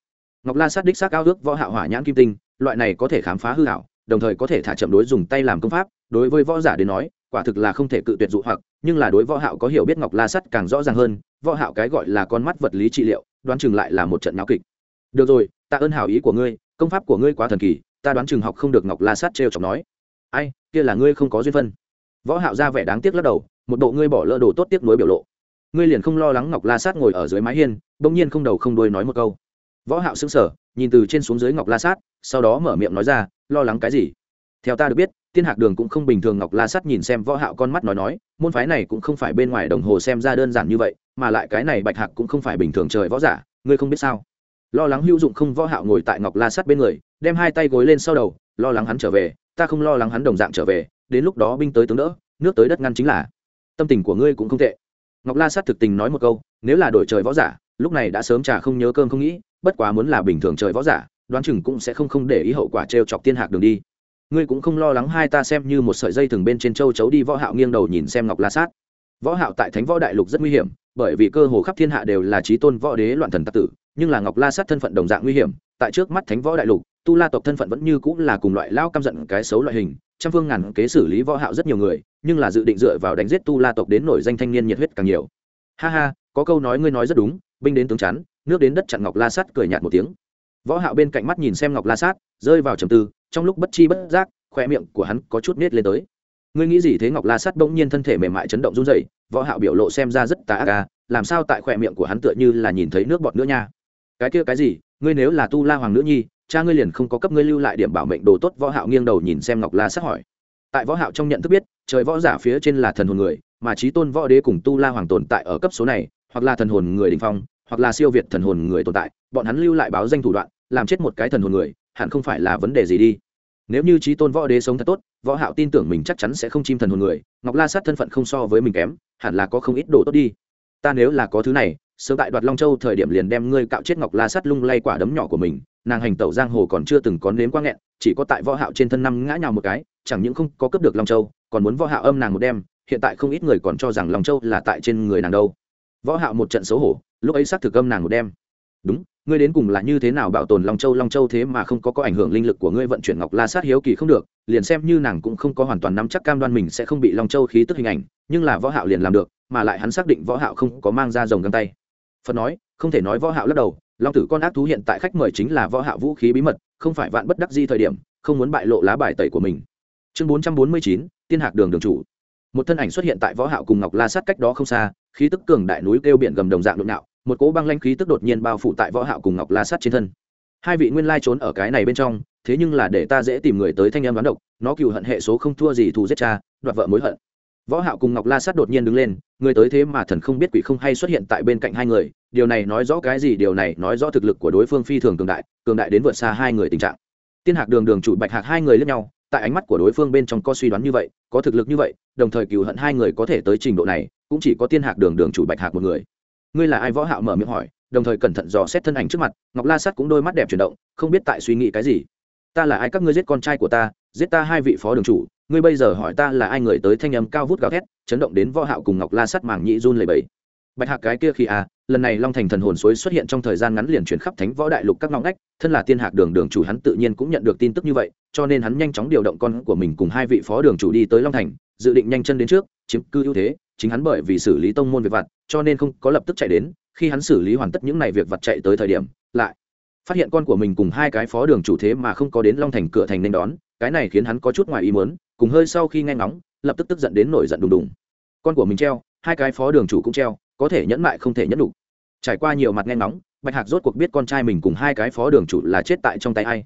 Ngọc la sát đích xác ao ước võ hạo hỏa nhãn kim tinh loại này có thể khám phá hư ảo, đồng thời có thể thả chậm đối dùng tay làm công pháp đối với võ giả đến nói quả thực là không thể cự tuyệt dụ hoặc nhưng là đối võ hạo có hiểu biết ngọc la sắt càng rõ ràng hơn, võ hạo cái gọi là con mắt vật lý trị liệu, đoán chừng lại là một trận náo kịch. Được rồi, ta ơn hảo ý của ngươi, công pháp của ngươi quá thần kỳ, ta đoán chừng học không được ngọc la sắt treo chọc nói. Ai, kia là ngươi không có duyên phân. Võ hạo ra vẻ đáng tiếc lắc đầu, một bộ ngươi bỏ lỡ đồ tốt tiếc nuối biểu lộ. Ngươi liền không lo lắng ngọc la sát ngồi ở dưới mái hiên, bỗng nhiên không đầu không đuôi nói một câu. Võ hạo sững sờ, nhìn từ trên xuống dưới ngọc la sát sau đó mở miệng nói ra, lo lắng cái gì? Theo ta được biết, tiên hạc đường cũng không bình thường ngọc la sắt nhìn xem võ hạo con mắt nói nói, môn phái này cũng không phải bên ngoài đồng hồ xem ra đơn giản như vậy, mà lại cái này bạch hạc cũng không phải bình thường trời võ giả, ngươi không biết sao? Lo lắng hữu dụng không võ hạo ngồi tại ngọc la sắt bên người, đem hai tay gối lên sau đầu, lo lắng hắn trở về, ta không lo lắng hắn đồng dạng trở về, đến lúc đó binh tới tướng đỡ, nước tới đất ngăn chính là. Tâm tình của ngươi cũng không tệ. Ngọc la Sắt thực tình nói một câu, nếu là đổi trời võ giả, lúc này đã sớm trà không nhớ cơm không nghĩ, bất quá muốn là bình thường trời võ giả, đoán chừng cũng sẽ không không để ý hậu quả treo chọc tiên hạc đường đi ngươi cũng không lo lắng hai ta xem như một sợi dây thừng bên trên châu chấu đi võ hạo nghiêng đầu nhìn xem ngọc la sát. Võ hạo tại thánh võ đại lục rất nguy hiểm, bởi vì cơ hồ khắp thiên hạ đều là trí tôn võ đế loạn thần tặc tử, nhưng là ngọc la sát thân phận đồng dạng nguy hiểm, tại trước mắt thánh võ đại lục, tu la tộc thân phận vẫn như cũng là cùng loại lao căm giận cái xấu loại hình, trăm phương ngàn kế xử lý võ hạo rất nhiều người, nhưng là dự định dựa vào đánh giết tu la tộc đến nổi danh thanh niên nhiệt huyết càng nhiều. Ha ha, có câu nói ngươi nói rất đúng, binh đến tướng chắn, nước đến đất chặn ngọc la sát cười nhạt một tiếng võ hạo bên cạnh mắt nhìn xem ngọc la sát rơi vào trầm tư trong lúc bất chi bất giác khoe miệng của hắn có chút nết lên tới. Ngươi nghĩ gì thế? Ngọc la sát bỗng nhiên thân thể mềm mại chấn động run rẩy võ hạo biểu lộ xem ra rất tà ác à, làm sao tại khoe miệng của hắn tựa như là nhìn thấy nước bọt nữa nha? Cái kia cái gì? Ngươi nếu là tu la hoàng nữ nhi cha ngươi liền không có cấp ngươi lưu lại điểm bảo mệnh đồ tốt võ hạo nghiêng đầu nhìn xem ngọc la sát hỏi. Tại võ hạo trong nhận thức biết trời võ giả phía trên là thần hồn người mà trí tôn võ đế cùng tu la hoàng tồn tại ở cấp số này hoặc là thần hồn người đỉnh phong hoặc là siêu việt thần hồn người tồn tại bọn hắn lưu lại báo danh thủ đoạn làm chết một cái thần hồn người, hẳn không phải là vấn đề gì đi. Nếu như trí tôn võ đế sống thật tốt, võ hạo tin tưởng mình chắc chắn sẽ không chim thần hồn người, ngọc la sát thân phận không so với mình kém, hẳn là có không ít đồ tốt đi. Ta nếu là có thứ này, sớm tại đoạt long châu thời điểm liền đem ngươi cạo chết ngọc la sát lung lay quả đấm nhỏ của mình, nàng hành tẩu giang hồ còn chưa từng có nếm qua nghẹn, chỉ có tại võ hạo trên thân năm ngã nhào một cái, chẳng những không có cướp được long châu, còn muốn võ hạo âm nàng một đêm, hiện tại không ít người còn cho rằng long châu là tại trên người nàng đâu. Võ hạo một trận xấu hổ, lúc ấy xác thực âm nàng một đêm đúng ngươi đến cùng là như thế nào bảo tồn long châu? Long châu thế mà không có có ảnh hưởng linh lực của ngươi vận chuyển ngọc la sát hiếu kỳ không được liền xem như nàng cũng không có hoàn toàn nắm chắc cam đoan mình sẽ không bị long châu khí tức hình ảnh nhưng là võ hạo liền làm được mà lại hắn xác định võ hạo không có mang ra rồng găng tay. Phật nói không thể nói võ hạo lắc đầu long tử con ác thú hiện tại khách mời chính là võ hạo vũ khí bí mật không phải vạn bất đắc di thời điểm không muốn bại lộ lá bài tẩy của mình. Chương 449, tiên hạc đường đường chủ. Một thân ảnh xuất hiện tại võ hạo cùng ngọc la sát cách đó không xa khí tức cường đại núi kêu biển gầm đồng dạng nhộn nhạo một cỗ băng lanh khí tức đột nhiên bao phủ tại võ hạo cùng ngọc la sát trên thân. Hai vị nguyên lai trốn ở cái này bên trong, thế nhưng là để ta dễ tìm người tới thanh em đoán độc, nó cừu hận hệ số không thua gì thù giết cha, đoạt vợ mối hận. Võ hạo cùng ngọc la sát đột nhiên đứng lên, người tới thế mà thần không biết quỷ không hay xuất hiện tại bên cạnh hai người, điều này nói rõ cái gì, điều này nói rõ thực lực của đối phương phi thường cường đại cường đại đến vượt xa hai người tình trạng. Tiên hạc đường đường chủ bạch hạc hai người lẫn nhau, tại ánh mắt của đối phương bên trong có suy đoán như vậy, có thực lực như vậy, đồng thời cừu hận hai người có thể tới trình độ này, cũng chỉ có tiên hạc đường đường chủ bạch hạc một người ngươi là ai? Võ hạo mở miệng hỏi, đồng thời cẩn thận dò xét thân ảnh trước mặt, ngọc la sắt cũng đôi mắt đẹp chuyển động, không biết tại suy nghĩ cái gì. Ta là ai? Các ngươi giết con trai của ta, giết ta hai vị phó đường chủ, ngươi bây giờ hỏi ta là ai? Người tới thanh âm cao vút gào thét, chấn động đến võ hạo cùng ngọc la sắt màng nhĩ run lẩy bẩy. Bạch hạc cái kia khi à lần này long thành thần hồn suối xuất hiện trong thời gian ngắn liền chuyển khắp thánh võ đại lục các ngõ ngách, thân là tiên hạc đường đường chủ hắn tự nhiên cũng nhận được tin tức như vậy, cho nên hắn nhanh chóng điều động con của mình cùng hai vị phó đường chủ đi tới long thành, dự định nhanh chân đến trước, chiếm cư ưu thế chính hắn bởi vì xử lý tông môn việc vặt, cho nên không có lập tức chạy đến, khi hắn xử lý hoàn tất những này việc vặt chạy tới thời điểm, lại phát hiện con của mình cùng hai cái phó đường chủ thế mà không có đến long thành cửa thành nên đón, cái này khiến hắn có chút ngoài ý muốn, cùng hơi sau khi nghe ngóng, lập tức tức giận đến nổi giận đùng đùng. Con của mình treo, hai cái phó đường chủ cũng treo, có thể nhẫn mại không thể nhẫn đủ. Trải qua nhiều mặt nghe ngóng, bạch hạc rốt cuộc biết con trai mình cùng hai cái phó đường chủ là chết tại trong tay ai.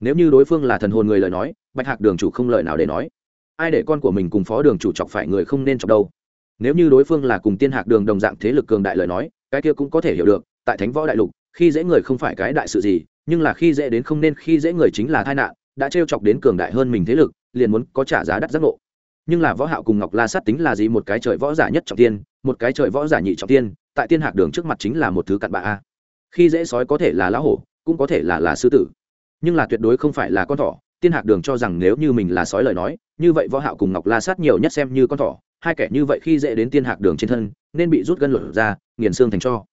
Nếu như đối phương là thần hồn người lời nói, bạch hạc đường chủ không lời nào để nói. Ai để con của mình cùng phó đường chủ chọc phải người không nên chọc đâu? Nếu như đối phương là cùng tiên hạc đường đồng dạng thế lực cường đại lời nói, cái kia cũng có thể hiểu được, tại thánh võ đại lục, khi dễ người không phải cái đại sự gì, nhưng là khi dễ đến không nên, khi dễ người chính là tai nạn, đã trêu chọc đến cường đại hơn mình thế lực, liền muốn có trả giá đắt giác ngộ. Nhưng là võ hạo cùng ngọc la sát tính là gì? Một cái trời võ giả nhất trọng tiên, một cái trời võ giả nhị trọng tiên, tại tiên hạc đường trước mặt chính là một thứ cặn bã. a. Khi dễ sói có thể là lão hổ, cũng có thể là là sư tử. Nhưng là tuyệt đối không phải là con thỏ, tiên hạc đường cho rằng nếu như mình là sói lời nói, như vậy võ hạo cùng ngọc la sát nhiều nhất xem như con thỏ hai kẻ như vậy khi dễ đến tiên hạc đường trên thân, nên bị rút gân lột ra, nghiền xương thành cho.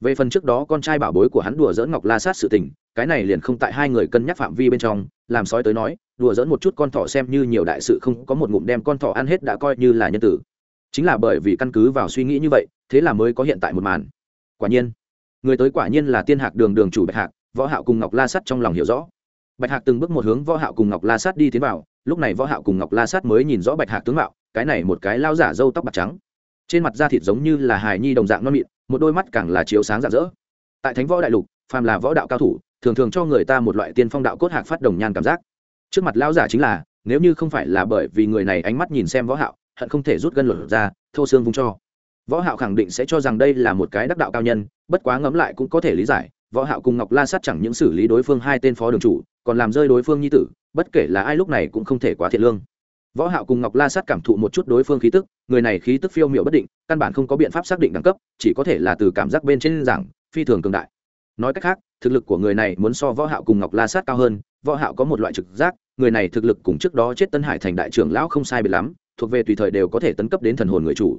Về phần trước đó con trai bảo bối của hắn đùa dỡn ngọc la sát sự tình, cái này liền không tại hai người cân nhắc phạm vi bên trong, làm sói tới nói, đùa dỡn một chút con thỏ xem như nhiều đại sự không có một ngụm đem con thỏ ăn hết đã coi như là nhân tử. Chính là bởi vì căn cứ vào suy nghĩ như vậy, thế là mới có hiện tại một màn. Quả nhiên, người tới quả nhiên là tiên hạc đường đường chủ bạch hạc, võ hạo cùng ngọc la sắt trong lòng hiểu rõ. Bạch hạc từng bước một hướng võ hạo cùng ngọc la sắt đi tiến vào lúc này võ hạo cùng ngọc la sát mới nhìn rõ bạch hạc tướng mạo, cái này một cái lao giả râu tóc bạc trắng. Trên mặt da thịt giống như là hài nhi đồng dạng non mịn, một đôi mắt càng là chiếu sáng rạng rỡ. Tại thánh võ đại lục, phàm là võ đạo cao thủ, thường thường cho người ta một loại tiên phong đạo cốt hạc phát đồng nhan cảm giác. Trước mặt lao giả chính là, nếu như không phải là bởi vì người này ánh mắt nhìn xem võ hạo, hận không thể rút gân lột ra, thô xương vung cho. Võ hạo khẳng định sẽ cho rằng đây là một cái đắc đạo cao nhân, bất quá ngẫm lại cũng có thể lý giải võ hạo cùng ngọc la sát chẳng những xử lý đối phương hai tên phó đường chủ, còn làm rơi đối phương nhi tử, bất kể là ai lúc này cũng không thể quá thiện lương. Võ hạo cùng ngọc la sát cảm thụ một chút đối phương khí tức, người này khí tức phiêu miểu bất định, căn bản không có biện pháp xác định đẳng cấp, chỉ có thể là từ cảm giác bên trên rằng phi thường cường đại. Nói cách khác, thực lực của người này muốn so võ hạo cùng ngọc la sát cao hơn, võ hạo có một loại trực giác, người này thực lực cùng trước đó chết tân hải thành đại trưởng lão không sai biệt lắm, thuộc về tùy thời đều có thể tấn cấp đến thần hồn người chủ.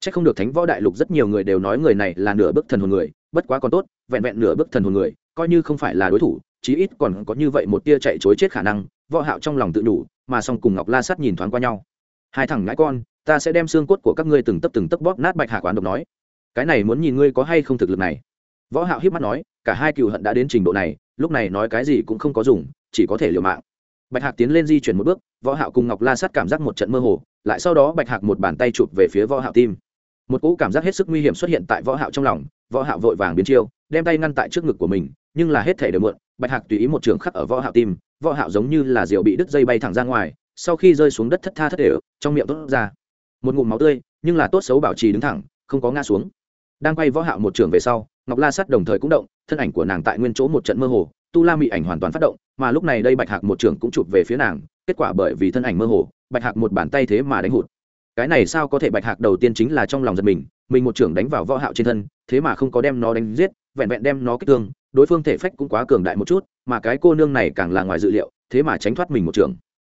Chắc không được thánh võ đại lục rất nhiều người đều nói người này là nửa bước thần hồn người bất quá còn tốt, vẹn vẹn nửa bước thần hồn người, coi như không phải là đối thủ, chí ít còn có như vậy một tia chạy chối chết khả năng, võ hạo trong lòng tự đủ, mà song cùng ngọc la sát nhìn thoáng qua nhau. Hai thằng ngãi con, ta sẽ đem xương cốt của các ngươi từng tấc từng tấc bóp nát bạch hạ quán độc nói. Cái này muốn nhìn ngươi có hay không thực lực này. Võ hạo hiếp mắt nói, cả hai cựu hận đã đến trình độ này, lúc này nói cái gì cũng không có dùng, chỉ có thể liều mạng. Bạch hạc tiến lên di chuyển một bước, võ hạo cùng ngọc la sát cảm giác một trận mơ hồ, lại sau đó bạch hạc một bàn tay chụp về phía võ hạo tim. Một cỗ cảm giác hết sức nguy hiểm xuất hiện tại võ hạo trong lòng võ hạo vội vàng biến chiêu, đem tay ngăn tại trước ngực của mình, nhưng là hết thể đều muộn, bạch hạc tùy ý một trường khắc ở võ hạo tim, võ hạo giống như là diều bị đứt dây bay thẳng ra ngoài, sau khi rơi xuống đất thất tha thất đều trong miệng tốt ra một ngụm máu tươi, nhưng là tốt xấu bảo trì đứng thẳng, không có ngã xuống. Đang quay võ hạo một trường về sau, ngọc la sắt đồng thời cũng động, thân ảnh của nàng tại nguyên chỗ một trận mơ hồ, tu la mị ảnh hoàn toàn phát động, mà lúc này đây bạch hạc một trường cũng chụp về phía nàng, kết quả bởi vì thân ảnh mơ hồ, bạch hạc một bàn tay thế mà đánh hụt cái này sao có thể bạch hạc đầu tiên chính là trong lòng giật mình mình một trưởng đánh vào võ hạo trên thân, thế mà không có đem nó đánh giết, vẹn vẹn đem nó kích thương, đối phương thể phách cũng quá cường đại một chút, mà cái cô nương này càng là ngoài dự liệu, thế mà tránh thoát mình một trưởng.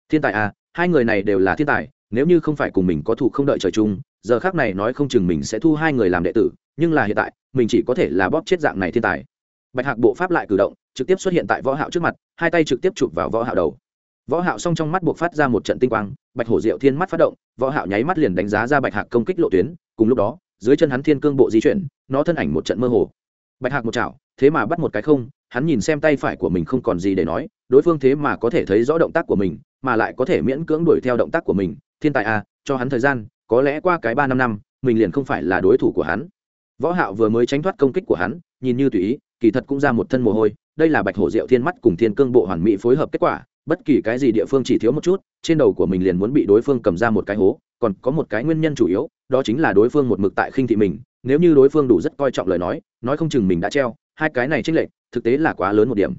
Thiên tài à hai người này đều là thiên tài, nếu như không phải cùng mình có thủ không đợi trời chung, giờ khác này nói không chừng mình sẽ thu hai người làm đệ tử, nhưng là hiện tại, mình chỉ có thể là bóp chết dạng này thiên tài. Bạch hạc bộ pháp lại cử động, trực tiếp xuất hiện tại võ hạo trước mặt, hai tay trực tiếp chụp vào võ hạo đầu võ hạo song trong mắt buộc phát ra một trận tinh quang, bạch hổ diệu thiên mắt phát động, võ hạo nháy mắt liền đánh giá ra bạch hạc công kích lộ tuyến, cùng lúc đó, dưới chân hắn thiên cương bộ di chuyển, nó thân ảnh một trận mơ hồ. Bạch hạc một chảo, thế mà bắt một cái không, hắn nhìn xem tay phải của mình không còn gì để nói, đối phương thế mà có thể thấy rõ động tác của mình, mà lại có thể miễn cưỡng đuổi theo động tác của mình, thiên tài à cho hắn thời gian, có lẽ qua cái ba năm năm, mình liền không phải là đối thủ của hắn. Võ hạo vừa mới tránh thoát công kích của hắn, nhìn như tùy ý, kỳ thật cũng ra một thân mồ hôi, đây là bạch hổ diệu thiên mắt cùng thiên cương bộ hoàn mỹ phối hợp kết quả bất kỳ cái gì địa phương chỉ thiếu một chút, trên đầu của mình liền muốn bị đối phương cầm ra một cái hố, còn có một cái nguyên nhân chủ yếu, đó chính là đối phương một mực tại khinh thị mình, nếu như đối phương đủ rất coi trọng lời nói nói không chừng mình đã treo, hai cái này chênh lệch, thực tế là quá lớn một điểm.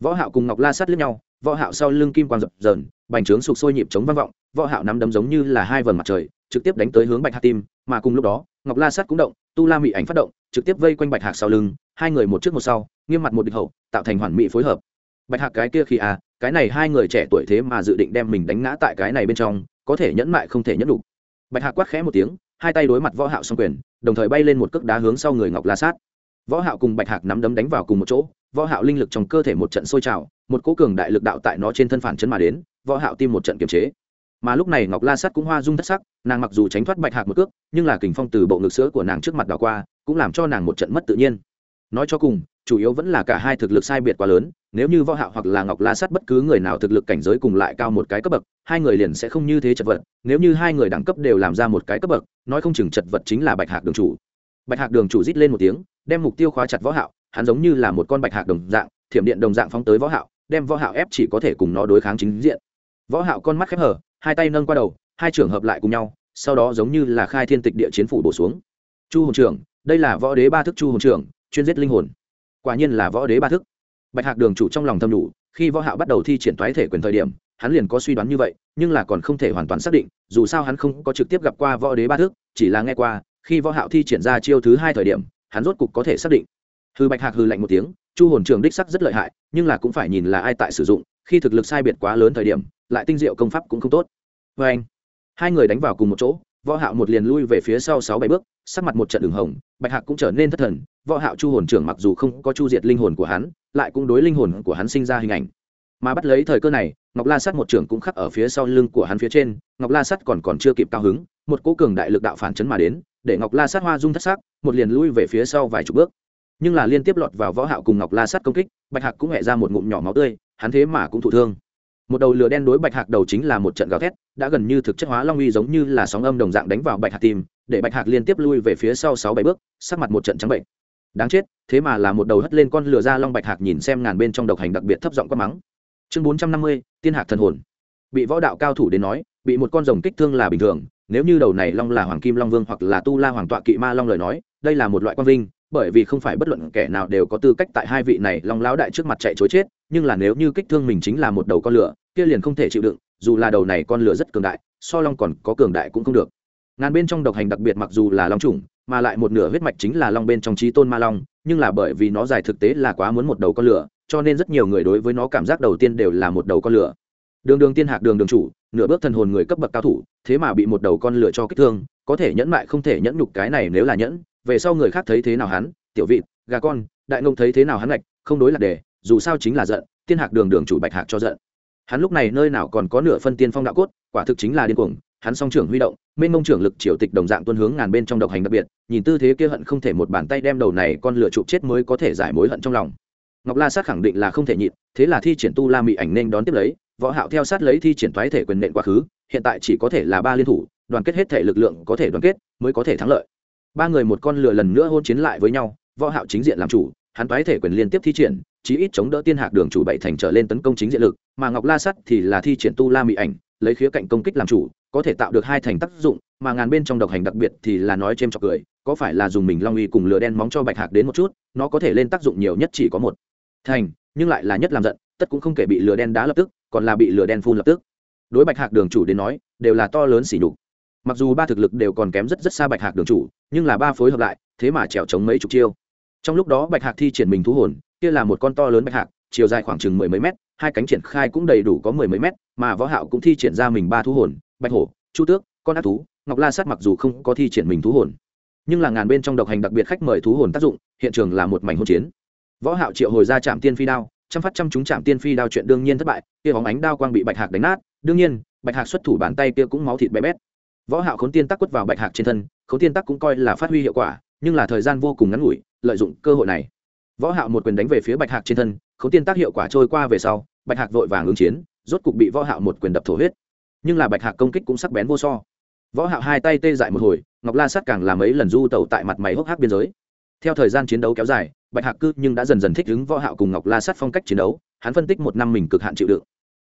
Võ hạo cùng ngọc la sát lướt nhau, võ hạo sau lưng kim quang dập dờn bành trướng sục sôi nhịp chống vang vọng, võ hạo nắm đấm giống như là hai vầng mặt trời, trực tiếp đánh tới hướng bạch hạc tim, mà cùng lúc đó, ngọc la sát cũng động, tu la mị ảnh phát động, trực tiếp vây quanh bạch hạc sau lưng, hai người một trước một sau, nghiêm mặt một địch hậu, tạo thành hoàn mỹ phối hợp. Bạch hạc cái kia khi à cái này hai người trẻ tuổi thế mà dự định đem mình đánh ngã tại cái này bên trong, có thể nhẫn mại không thể nhẫn đủ bạch hạc quát khẽ một tiếng, hai tay đối mặt võ hạo song quyền, đồng thời bay lên một cước đá hướng sau người ngọc la sát. Võ hạo cùng bạch hạc nắm đấm đánh vào cùng một chỗ, võ hạo linh lực trong cơ thể một trận sôi trào, một cỗ cường đại lực đạo tại nó trên thân phản chấn mà đến, võ hạo tim một trận kiềm chế. Mà lúc này ngọc la sát cũng hoa dung thất sắc, nàng mặc dù tránh thoát bạch hạc một cước, nhưng là kình phong từ bộ ngực sữa của nàng trước mặt đảo qua, cũng làm cho nàng một trận mất tự nhiên. Nói cho cùng chủ yếu vẫn là cả hai thực lực sai biệt quá lớn, nếu như võ hạo hoặc là ngọc la sát bất cứ người nào thực lực cảnh giới cùng lại cao một cái cấp bậc, hai người liền sẽ không như thế chật vật, nếu như hai người đẳng cấp đều làm ra một cái cấp bậc, nói không chừng chật vật chính là bạch hạc đường chủ. Bạch hạc đường chủ rít lên một tiếng, đem mục tiêu khóa chặt võ hạo, hắn giống như là một con bạch hạc đồng dạng, thiểm điện đồng dạng phóng tới võ hạo, đem võ hạo ép chỉ có thể cùng nó đối kháng chính diện. Võ hạo con mắt khép hờ, hai tay nâng qua đầu, hai trưởng hợp lại cùng nhau, sau đó giống như là khai thiên tịch địa chiến phủ bổ xuống. Chu hồn trưởng, đây là võ đế ba thức chu hồn trưởng, chuyên giết linh hồn quả nhiên là võ đế ba thức. Bạch hạc đường chủ trong lòng thâm đủ, khi võ hạo bắt đầu thi triển toái thể quyền thời điểm, hắn liền có suy đoán như vậy, nhưng là còn không thể hoàn toàn xác định, dù sao hắn không có trực tiếp gặp qua võ đế ba thức, chỉ là nghe qua, khi võ hạo thi triển ra chiêu thứ hai thời điểm, hắn rốt cục có thể xác định. Hư bạch hạc hư lạnh một tiếng, chu hồn trường đích sắc rất lợi hại, nhưng là cũng phải nhìn là ai tại sử dụng, khi thực lực sai biệt quá lớn thời điểm, lại tinh diệu công pháp cũng không tốt. Với anh hai người đánh vào cùng một chỗ võ hạo một liền lui về phía sau sáu bảy bước, sắc mặt một trận đường hồng, bạch hạc cũng trở nên thất thần, võ hạo chu hồn trưởng mặc dù không có chu diệt linh hồn của hắn, lại cũng đối linh hồn của hắn sinh ra hình ảnh. Mà bắt lấy thời cơ này, ngọc la sắt một trưởng cũng khắc ở phía sau lưng của hắn phía trên, ngọc la sắt còn còn chưa kịp cao hứng, một cỗ cường đại lực đạo phản chấn mà đến, để ngọc la Sắt hoa dung thất sắc, một liền lui về phía sau vài chục bước. Nhưng là liên tiếp lọt vào võ hạo cùng ngọc la Sắt công kích, bạch hạc cũng hẹ ra một ngụm nhỏ máu tươi, hắn thế mà cũng thụ thương một đầu lửa đen đối bạch hạc đầu chính là một trận gào thét, đã gần như thực chất hóa long uy giống như là sóng âm đồng dạng đánh vào bạch hạc tim, để bạch hạc liên tiếp lui về phía sau sáu bảy bước, sắc mặt một trận trắng bệnh. Đáng chết, thế mà là một đầu hất lên con lửa ra long bạch hạc nhìn xem ngàn bên trong độc hành đặc biệt thấp giọng quát mắng. Chương bốn trăm năm mươi, tiên hạc thần hồn. Bị võ đạo cao thủ đến nói, bị một con rồng kích thương là bình thường, nếu như đầu này long là hoàng kim long vương hoặc là tu la hoàng tọa kỵ ma long lời nói, đây là một loại quan vinh, bởi vì không phải bất luận kẻ nào đều có tư cách tại hai vị này long lão đại trước mặt chạy chối chết, nhưng là nếu như kích thương mình chính là một đầu con lửa kia liền không thể chịu đựng, dù là đầu này con lửa rất cường đại, so long còn có cường đại cũng không được. Ngàn bên trong độc hành đặc biệt mặc dù là long trùng mà lại một nửa huyết mạch chính là long bên trong trí tôn ma long, nhưng là bởi vì nó dài thực tế là quá muốn một đầu con lửa, cho nên rất nhiều người đối với nó cảm giác đầu tiên đều là một đầu con lửa. Đường đường tiên hạc đường đường chủ, nửa bước thần hồn người cấp bậc cao thủ, thế mà bị một đầu con lửa cho kích thương, có thể nhẫn mại không thể nhẫn nhục cái này nếu là nhẫn, về sau người khác thấy thế nào hắn, tiểu vịt gà con, đại ngông thấy thế nào hắn lạch không đối là đề dù sao chính là giận, tiên hạc đường đường chủ bạch hạc cho giận hắn lúc này nơi nào còn có nửa phân tiên phong đạo cốt, quả thực chính là điên cuồng, hắn song trưởng huy động, mênh mông trưởng lực triều tịch đồng dạng tuân hướng ngàn bên trong độc hành đặc biệt, nhìn tư thế kia hận không thể một bàn tay đem đầu này con lửa chụp chết mới có thể giải mối hận trong lòng. Ngọc la sát khẳng định là không thể nhịn, thế là thi triển tu la mị ảnh nên đón tiếp lấy, võ hạo theo sát lấy thi triển thoái thể quyền nện quá khứ, hiện tại chỉ có thể là ba liên thủ, đoàn kết hết thể lực lượng có thể đoàn kết, mới có thể thắng lợi. Ba người một con lửa lần nữa hôn chiến lại với nhau, võ hạo chính diện làm chủ hắn toái thể quyền liên tiếp thi triển, chí ít chống đỡ tiên hạc đường chủ bảy thành trở lên tấn công chính diện lực, mà ngọc la sắt thì là thi triển tu la mỹ ảnh, lấy khía cạnh công kích làm chủ, có thể tạo được hai thành tác dụng, mà ngàn bên trong độc hành đặc biệt thì là nói chêm chọc cười, có phải là dùng mình long uy cùng lửa đen móng cho bạch hạc đến một chút, nó có thể lên tác dụng nhiều nhất chỉ có một. Thành, nhưng lại là nhất làm giận, tất cũng không kể bị lửa đen đá lập tức, còn là bị lửa đen phun lập tức. Đối bạch hạc đường chủ đến nói, đều là to lớn xỉ nhục. Mặc dù ba thực lực đều còn kém rất rất xa bạch hạc đường chủ, nhưng là ba phối hợp lại, thế mà trèo chống mấy chục chiêu trong lúc đó bạch hạc thi triển mình thú hồn, kia là một con to lớn bạch hạc, chiều dài khoảng chừng mười mấy mét, hai cánh triển khai cũng đầy đủ có mười mấy mét, mà võ hạo cũng thi triển ra mình ba thú hồn, bạch hổ, chu tước, con ác thú, ngọc la sát mặc dù không có thi triển mình thú hồn, nhưng là ngàn bên trong độc hành đặc biệt khách mời thú hồn tác dụng, hiện trường là một mảnh hỗn chiến. Võ hạo triệu hồi ra chạm tiên phi đao, trăm phát trăm chúng chạm tiên phi đao chuyện đương nhiên thất bại, kia bóng ánh đao quang bị bạch hạc đánh nát, đương nhiên, bạch hạc xuất thủ bàn tay kia cũng máu thịt bé bét. Võ hạo khốn tiên tắc quất vào bạch hạc trên thân, khốn tiên tắc cũng coi là phát huy hiệu quả, nhưng là thời gian vô cùng ngắn ngủi lợi dụng cơ hội này. Võ hạo một quyền đánh về phía bạch hạc trên thân, khấu tiên tác hiệu quả trôi qua về sau, bạch hạc vội vàng ứng chiến, rốt cục bị võ hạo một quyền đập thổ huyết. Nhưng là bạch hạc công kích cũng sắc bén vô so. Võ hạo hai tay tê dại một hồi, ngọc la sát càng làm mấy lần du tẩu tại mặt mày hốc hác biên giới. Theo thời gian chiến đấu kéo dài, bạch hạc cư nhưng đã dần dần thích ứng võ hạo cùng ngọc la sát phong cách chiến đấu, hắn phân tích một năm mình cực hạn chịu đựng.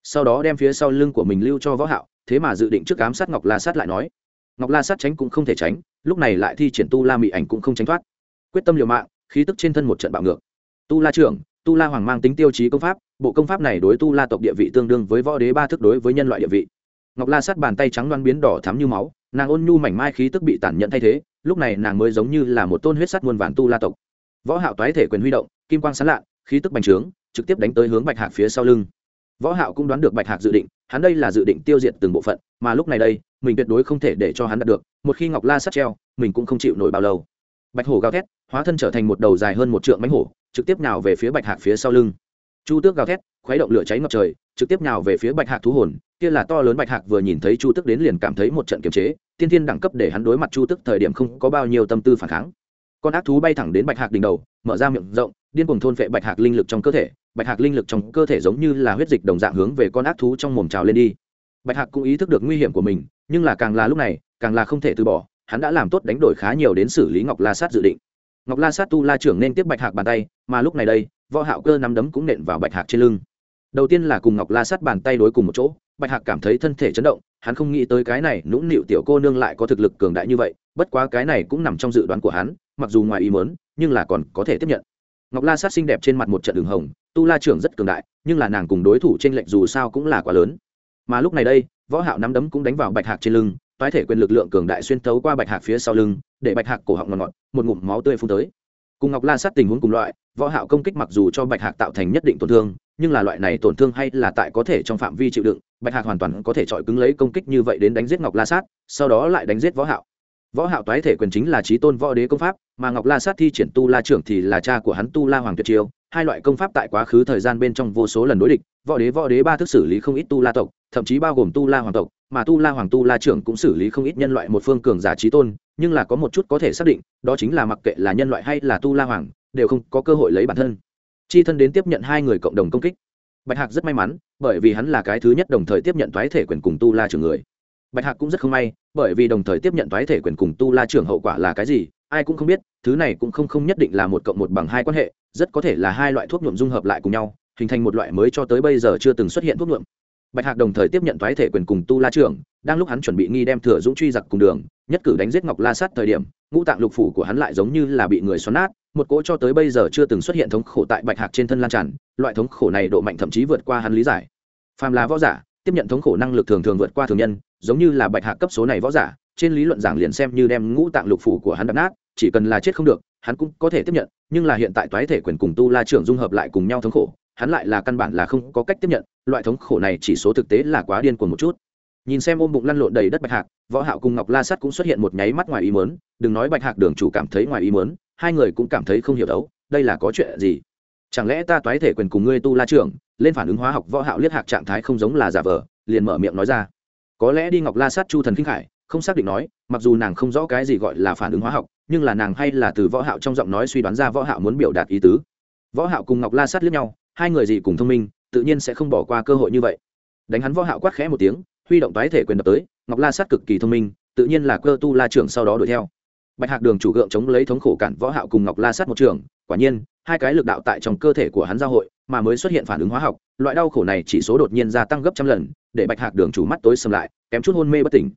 Sau đó đem phía sau lưng của mình lưu cho võ hạo, thế mà dự định trước ám sát ngọc la sát lại nói. Ngọc la sát tránh cũng không thể tránh, lúc này lại thi triển tu la mị ảnh cũng không tránh thoát quyết tâm liều mạng, khí tức trên thân một trận bạo ngược. Tu la trưởng, tu la hoàng mang tính tiêu chí công pháp, bộ công pháp này đối tu la tộc địa vị tương đương với võ đế ba thức đối với nhân loại địa vị. Ngọc la sát bàn tay trắng đoan biến đỏ thắm như máu, nàng ôn nhu mảnh mai khí tức bị tản nhận thay thế, lúc này nàng mới giống như là một tôn huyết sắt muôn vàn tu la tộc. Võ hạo toái thể quyền huy động, kim quang sáng lạ, khí tức bành trướng, trực tiếp đánh tới hướng bạch hạc phía sau lưng. Võ hạo cũng đoán được bạch hạc dự định, hắn đây là dự định tiêu diệt từng bộ phận, mà lúc này đây, mình tuyệt đối không thể để cho hắn đạt được, một khi ngọc la sát treo, mình cũng không chịu nổi bao lâu bạch hổ gào thét, hóa thân trở thành một đầu dài hơn một trượng mánh hổ, trực tiếp nào về phía bạch hạc phía sau lưng. Chu tước gào thét, khuấy động lửa cháy ngập trời, trực tiếp nào về phía bạch hạc thú hồn, kia là to lớn bạch hạc vừa nhìn thấy chu tước đến liền cảm thấy một trận kiềm chế, tiên thiên đẳng cấp để hắn đối mặt chu tước thời điểm không có bao nhiêu tâm tư phản kháng. Con ác thú bay thẳng đến bạch hạc đỉnh đầu, mở ra miệng rộng, điên cuồng thôn vệ bạch hạc linh lực trong cơ thể, bạch hạc linh lực trong cơ thể giống như là huyết dịch đồng dạng hướng về con ác thú trong mồm trào lên đi. Bạch hạc cũng ý thức được nguy hiểm của mình, nhưng là càng là lúc này, càng là không thể từ bỏ hắn đã làm tốt đánh đổi khá nhiều đến xử lý ngọc la sát dự định. Ngọc la sát tu la trưởng nên tiếp bạch hạc bàn tay, mà lúc này đây, võ hạo cơ nắm đấm cũng nện vào bạch hạc trên lưng. Đầu tiên là cùng ngọc la sát bàn tay đối cùng một chỗ, bạch hạc cảm thấy thân thể chấn động, hắn không nghĩ tới cái này nũng nịu tiểu cô nương lại có thực lực cường đại như vậy, bất quá cái này cũng nằm trong dự đoán của hắn, mặc dù ngoài ý muốn, nhưng là còn có thể tiếp nhận. Ngọc la sát xinh đẹp trên mặt một trận đường hồng, tu la trưởng rất cường đại, nhưng là nàng cùng đối thủ trên lệnh dù sao cũng là quá lớn. Mà lúc này đây, võ hạo nắm đấm cũng đánh vào bạch hạc trên lưng toái thể quyền lực lượng cường đại xuyên thấu qua bạch hạc phía sau lưng, để bạch hạc cổ họng ngọt ngọt, một ngụm máu tươi phun tới. Cùng ngọc la sát tình huống cùng loại, võ hạo công kích mặc dù cho bạch hạc tạo thành nhất định tổn thương, nhưng là loại này tổn thương hay là tại có thể trong phạm vi chịu đựng, bạch hạc hoàn toàn có thể chọi cứng lấy công kích như vậy đến đánh giết ngọc la sát, sau đó lại đánh giết võ hạo võ hạo toái thể quyền chính là chí tôn võ đế công pháp, mà ngọc la sát thi triển tu la trưởng thì là cha của hắn tu la hoàng tuyệt chiêu. Hai loại công pháp tại quá khứ thời gian bên trong vô số lần đối địch, võ đế võ đế ba thức xử lý không ít tu la tộc, thậm chí bao gồm tu la hoàng tộc, mà tu la hoàng tu la trưởng cũng xử lý không ít nhân loại một phương cường giả trí tôn, nhưng là có một chút có thể xác định, đó chính là mặc kệ là nhân loại hay là tu la hoàng, đều không có cơ hội lấy bản thân. Chi thân đến tiếp nhận hai người cộng đồng công kích. Bạch hạc rất may mắn, bởi vì hắn là cái thứ nhất đồng thời tiếp nhận toái thể quyền cùng tu la trưởng người bạch hạc cũng rất không may, bởi vì đồng thời tiếp nhận toái thể quyền cùng tu la trưởng hậu quả là cái gì, ai cũng không biết, thứ này cũng không không nhất định là một cộng một bằng hai quan hệ, rất có thể là hai loại thuốc nhuộm dung hợp lại cùng nhau, hình thành một loại mới cho tới bây giờ chưa từng xuất hiện thuốc nhuộm. Bạch hạc đồng thời tiếp nhận toái thể quyền cùng tu la trưởng, đang lúc hắn chuẩn bị nghi đem thừa dũng truy giặc cùng đường, nhất cử đánh giết ngọc la sát thời điểm, ngũ tạng lục phủ của hắn lại giống như là bị người xoắn nát, một cỗ cho tới bây giờ chưa từng xuất hiện thống khổ tại bạch hạc trên thân lan tràn, loại thống khổ này độ mạnh thậm chí vượt qua hắn lý giải. Phàm là võ giả tiếp nhận thống khổ năng lực thường thường vượt qua thường nhân, giống như là bạch hạ cấp số này võ giả, trên lý luận giảng liền xem như đem ngũ tạng lục phủ của hắn đập nát, chỉ cần là chết không được, hắn cũng có thể tiếp nhận, nhưng là hiện tại toái thể quyền cùng tu la trưởng dung hợp lại cùng nhau thống khổ, hắn lại là căn bản là không có cách tiếp nhận, loại thống khổ này chỉ số thực tế là quá điên cuồng một chút. Nhìn xem ôm bụng lăn lộn đầy đất bạch hạc, võ hạo cùng ngọc la sắt cũng xuất hiện một nháy mắt ngoài ý muốn, đừng nói bạch hạc đường chủ cảm thấy ngoài ý muốn, hai người cũng cảm thấy không hiểu đấu, đây là có chuyện gì? Chẳng lẽ ta toái thể quyền cùng ngươi tu la trưởng lên phản ứng hóa học võ hạo liếc hạc trạng thái không giống là giả vờ, liền mở miệng nói ra. Có lẽ đi ngọc la sát chu thần kinh khải không xác định nói, mặc dù nàng không rõ cái gì gọi là phản ứng hóa học, nhưng là nàng hay là từ võ hạo trong giọng nói suy đoán ra võ hạo muốn biểu đạt ý tứ. Võ hạo cùng ngọc la sát liếc nhau, hai người gì cùng thông minh, tự nhiên sẽ không bỏ qua cơ hội như vậy. Đánh hắn võ hạo quát khẽ một tiếng, huy động toái thể quyền đập tới, ngọc la sát cực kỳ thông minh, tự nhiên là cơ tu la trưởng sau đó đuổi theo bạch hạc đường chủ gượng chống lấy thống khổ cản võ hạo cùng ngọc la sát một trường, quả nhiên, hai cái lực đạo tại trong cơ thể của hắn giao hội, mà mới xuất hiện phản ứng hóa học, loại đau khổ này chỉ số đột nhiên gia tăng gấp trăm lần, để bạch hạc đường chủ mắt tối sầm lại, kém chút hôn mê bất tỉnh.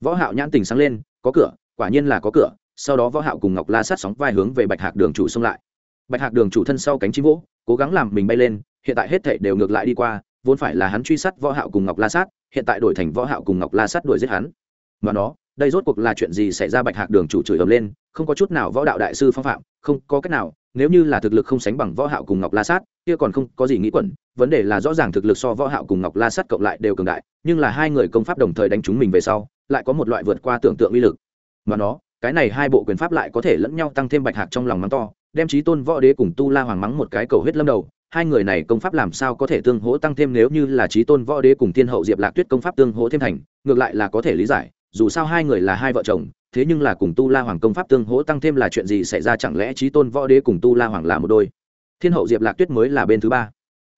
Võ hạo nhãn tỉnh sáng lên, có cửa, quả nhiên là có cửa, sau đó võ hạo cùng ngọc la sát sóng vai hướng về bạch hạc đường chủ xông lại. Bạch hạc đường chủ thân sau cánh chim vỗ cố gắng làm mình bay lên, hiện tại hết thảy đều ngược lại đi qua, vốn phải là hắn truy sát võ hạo cùng ngọc la sát, hiện tại đổi thành võ hạo cùng ngọc la sát đuổi giết hắn. Mà nó đây rốt cuộc là chuyện gì xảy ra bạch hạc đường chủ chửi ầm lên, không có chút nào võ đạo đại sư phong phạm, không có cách nào, nếu như là thực lực không sánh bằng võ hạo cùng ngọc la sát, kia còn không có gì nghĩ quẩn, vấn đề là rõ ràng thực lực so võ hạo cùng ngọc la sát cộng lại đều cường đại, nhưng là hai người công pháp đồng thời đánh chúng mình về sau, lại có một loại vượt qua tưởng tượng uy lực. Mà nó, cái này hai bộ quyền pháp lại có thể lẫn nhau tăng thêm bạch hạc trong lòng mắng to, đem chí tôn võ đế cùng tu la hoàng mắng một cái cầu huyết lâm đầu, hai người này công pháp làm sao có thể tương hỗ tăng thêm nếu như là chí tôn võ đế cùng thiên hậu diệp lạc tuyết công pháp tương hỗ thêm thành, ngược lại là có thể lý giải dù sao hai người là hai vợ chồng, thế nhưng là cùng tu la hoàng công pháp tương hỗ tăng thêm là chuyện gì xảy ra chẳng lẽ trí tôn võ đế cùng tu la hoàng là một đôi? Thiên hậu diệp lạc tuyết mới là bên thứ ba.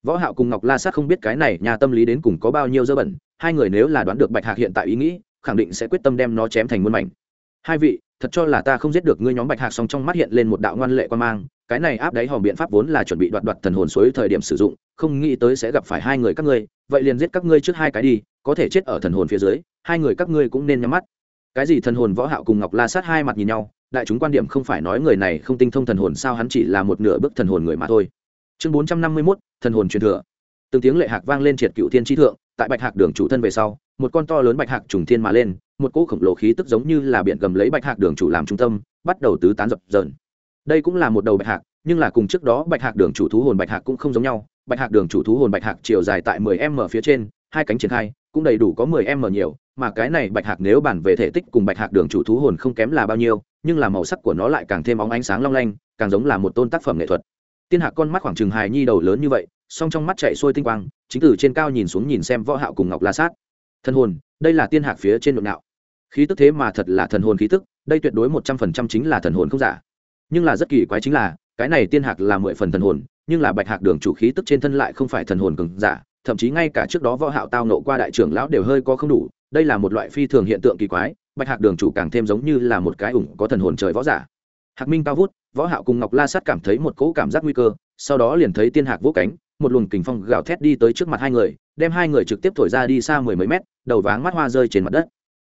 Võ hạo cùng ngọc la sát không biết cái này nhà tâm lý đến cùng có bao nhiêu dơ bẩn, hai người nếu là đoán được bạch hạc hiện tại ý nghĩ, khẳng định sẽ quyết tâm đem nó chém thành muôn mảnh. Hai vị, thật cho là ta không giết được ngươi nhóm bạch hạc song trong mắt hiện lên một đạo ngoan lệ quan mang, cái này áp đáy hòm biện pháp vốn là chuẩn bị đoạt đoạt thần hồn suối thời điểm sử dụng, không nghĩ tới sẽ gặp phải hai người các ngươi, vậy liền giết các ngươi trước hai cái đi có thể chết ở thần hồn phía dưới hai người các ngươi cũng nên nhắm mắt. Cái gì thần hồn võ hạo cùng ngọc la sát hai mặt nhìn nhau đại chúng quan điểm không phải nói người này không tinh thông thần hồn sao hắn chỉ là một nửa bước thần hồn người mà thôi. Chương 451, thần hồn truyền thừa. Từng tiếng lệ hạc vang lên triệt cựu thiên chi thượng tại bạch hạc đường chủ thân về sau một con to lớn bạch hạc trùng thiên mà lên một cỗ khổng lồ khí tức giống như là biển gầm lấy bạch hạc đường chủ làm trung tâm bắt đầu tứ tán dập dờn. Đây cũng là một đầu bạch hạc nhưng là cùng trước đó bạch hạc đường chủ thú hồn bạch hạc cũng không giống nhau. Bạch hạc đường chủ thú hồn bạch hạc chiều dài tại 10 m phía trên hai cánh triển khai cũng đầy đủ có 10 m nhiều, mà cái này bạch hạc nếu bản về thể tích cùng bạch hạc đường chủ thú hồn không kém là bao nhiêu, nhưng là màu sắc của nó lại càng thêm óng ánh sáng long lanh, càng giống là một tôn tác phẩm nghệ thuật. Tiên hạc con mắt khoảng chừng hài nhi đầu lớn như vậy, song trong mắt chạy xuôi tinh quang, chính từ trên cao nhìn xuống nhìn xem võ hạo cùng ngọc la sát. Thần hồn, đây là tiên hạc phía trên nội nạo. Khí tức thế mà thật là thần hồn khí tức, đây tuyệt đối một trăm phần trăm chính là thần hồn không giả. Nhưng là rất kỳ quái chính là, cái này tiên hạc là mười phần thần hồn, nhưng là bạch hạc đường chủ khí tức trên thân lại không phải thần hồn cường giả thậm chí ngay cả trước đó võ hạo tao nộ qua đại trưởng lão đều hơi có không đủ, đây là một loại phi thường hiện tượng kỳ quái, bạch hạc đường chủ càng thêm giống như là một cái ủng có thần hồn trời võ giả. Hạc minh cao vút, võ hạo cùng ngọc la sát cảm thấy một cỗ cảm giác nguy cơ, sau đó liền thấy tiên hạc vỗ cánh, một luồng kình phong gào thét đi tới trước mặt hai người, đem hai người trực tiếp thổi ra đi xa mười mấy mét, đầu váng mắt hoa rơi trên mặt đất.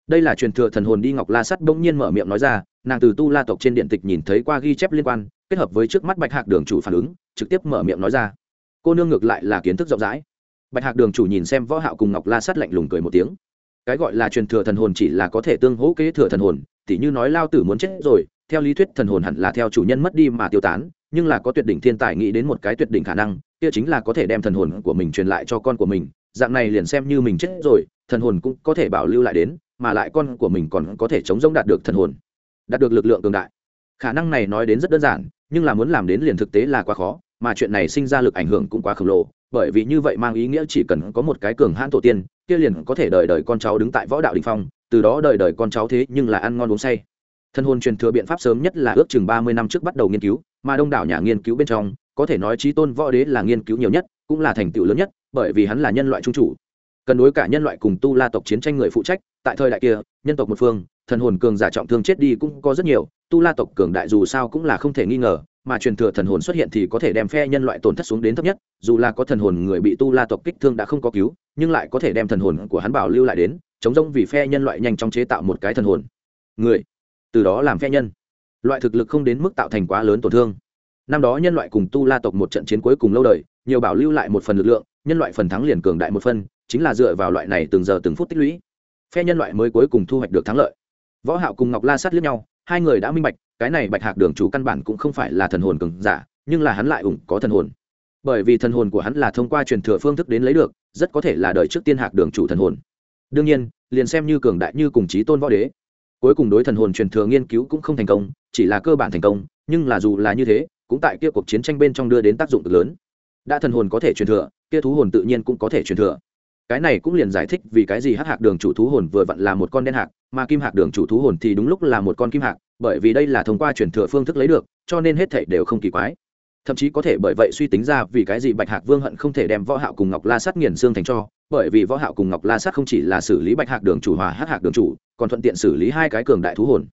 Đây là truyền thừa thần hồn đi ngọc la sắt bỗng nhiên mở miệng nói ra, nàng từ tu la tộc trên điện tịch nhìn thấy qua ghi chép liên quan, kết hợp với trước mắt bạch hạc đường chủ phản ứng, trực tiếp mở miệng nói ra. Cô nương ngược lại là kiến thức rộng rãi bạch hạc đường chủ nhìn xem võ hạo cùng ngọc la sát lạnh lùng cười một tiếng. Cái gọi là truyền thừa thần hồn chỉ là có thể tương hỗ kế thừa thần hồn, tỉ như nói lao tử muốn chết rồi, theo lý thuyết thần hồn hẳn là theo chủ nhân mất đi mà tiêu tán, nhưng là có tuyệt đỉnh thiên tài nghĩ đến một cái tuyệt đỉnh khả năng, kia chính là có thể đem thần hồn của mình truyền lại cho con của mình, dạng này liền xem như mình chết rồi, thần hồn cũng có thể bảo lưu lại đến, mà lại con của mình còn có thể chống giống đạt được thần hồn, đạt được lực lượng cường đại. Khả năng này nói đến rất đơn giản, nhưng là muốn làm đến liền thực tế là quá khó, mà chuyện này sinh ra lực ảnh hưởng cũng quá khổng lồ bởi vì như vậy mang ý nghĩa chỉ cần có một cái cường hãn tổ tiên, kia liền có thể đời đời con cháu đứng tại võ đạo đình phong, từ đó đời đời con cháu thế nhưng là ăn ngon uống say. Thân hồn truyền thừa biện pháp sớm nhất là ước chừng ba mươi năm trước bắt đầu nghiên cứu, mà đông đảo nhà nghiên cứu bên trong, có thể nói trí tôn võ đế là nghiên cứu nhiều nhất, cũng là thành tựu lớn nhất, bởi vì hắn là nhân loại trung chủ. Cần đối cả nhân loại cùng tu la tộc chiến tranh người phụ trách, tại thời đại kia, nhân tộc một phương, thần hồn cường giả trọng thương chết đi cũng có rất nhiều, tu la tộc cường đại dù sao cũng là không thể nghi ngờ mà truyền thừa thần hồn xuất hiện thì có thể đem phe nhân loại tổn thất xuống đến thấp nhất, dù là có thần hồn người bị tu la tộc kích thương đã không có cứu, nhưng lại có thể đem thần hồn của hắn bảo lưu lại đến, chống rông vì phe nhân loại nhanh chóng chế tạo một cái thần hồn. Người, từ đó làm phe nhân. Loại thực lực không đến mức tạo thành quá lớn tổn thương. Năm đó nhân loại cùng tu la tộc một trận chiến cuối cùng lâu đời, nhiều bảo lưu lại một phần lực lượng, nhân loại phần thắng liền cường đại một phân chính là dựa vào loại này từng giờ từng phút tích lũy. Phe nhân loại mới cuối cùng thu hoạch được thắng lợi. Võ hạo cùng ngọc la sát liếc nhau, hai người đã minh bạch cái này bạch hạc đường chủ căn bản cũng không phải là thần hồn cường giả, nhưng là hắn lại ủng có thần hồn. Bởi vì thần hồn của hắn là thông qua truyền thừa phương thức đến lấy được, rất có thể là đời trước tiên hạc đường chủ thần hồn. Đương nhiên, liền xem như cường đại như cùng chí tôn võ đế. Cuối cùng đối thần hồn truyền thừa nghiên cứu cũng không thành công, chỉ là cơ bản thành công, nhưng là dù là như thế, cũng tại kia cuộc chiến tranh bên trong đưa đến tác dụng cực lớn. Đã thần hồn có thể truyền thừa, kia thú hồn tự nhiên cũng có thể truyền thừa. Cái này cũng liền giải thích vì cái gì hắc hạc đường chủ thú hồn vừa vặn là một con đen hạc mà kim hạc đường chủ thú hồn thì đúng lúc là một con kim hạc, bởi vì đây là thông qua truyền thừa phương thức lấy được, cho nên hết thảy đều không kỳ quái. Thậm chí có thể bởi vậy suy tính ra vì cái gì bạch hạc vương hận không thể đem võ hạo cùng ngọc la sát nghiền xương thành cho, bởi vì võ hạo cùng ngọc la sát không chỉ là xử lý bạch hạc đường chủ hòa hắc hạc đường chủ, còn thuận tiện xử lý hai cái cường đại thú hồn.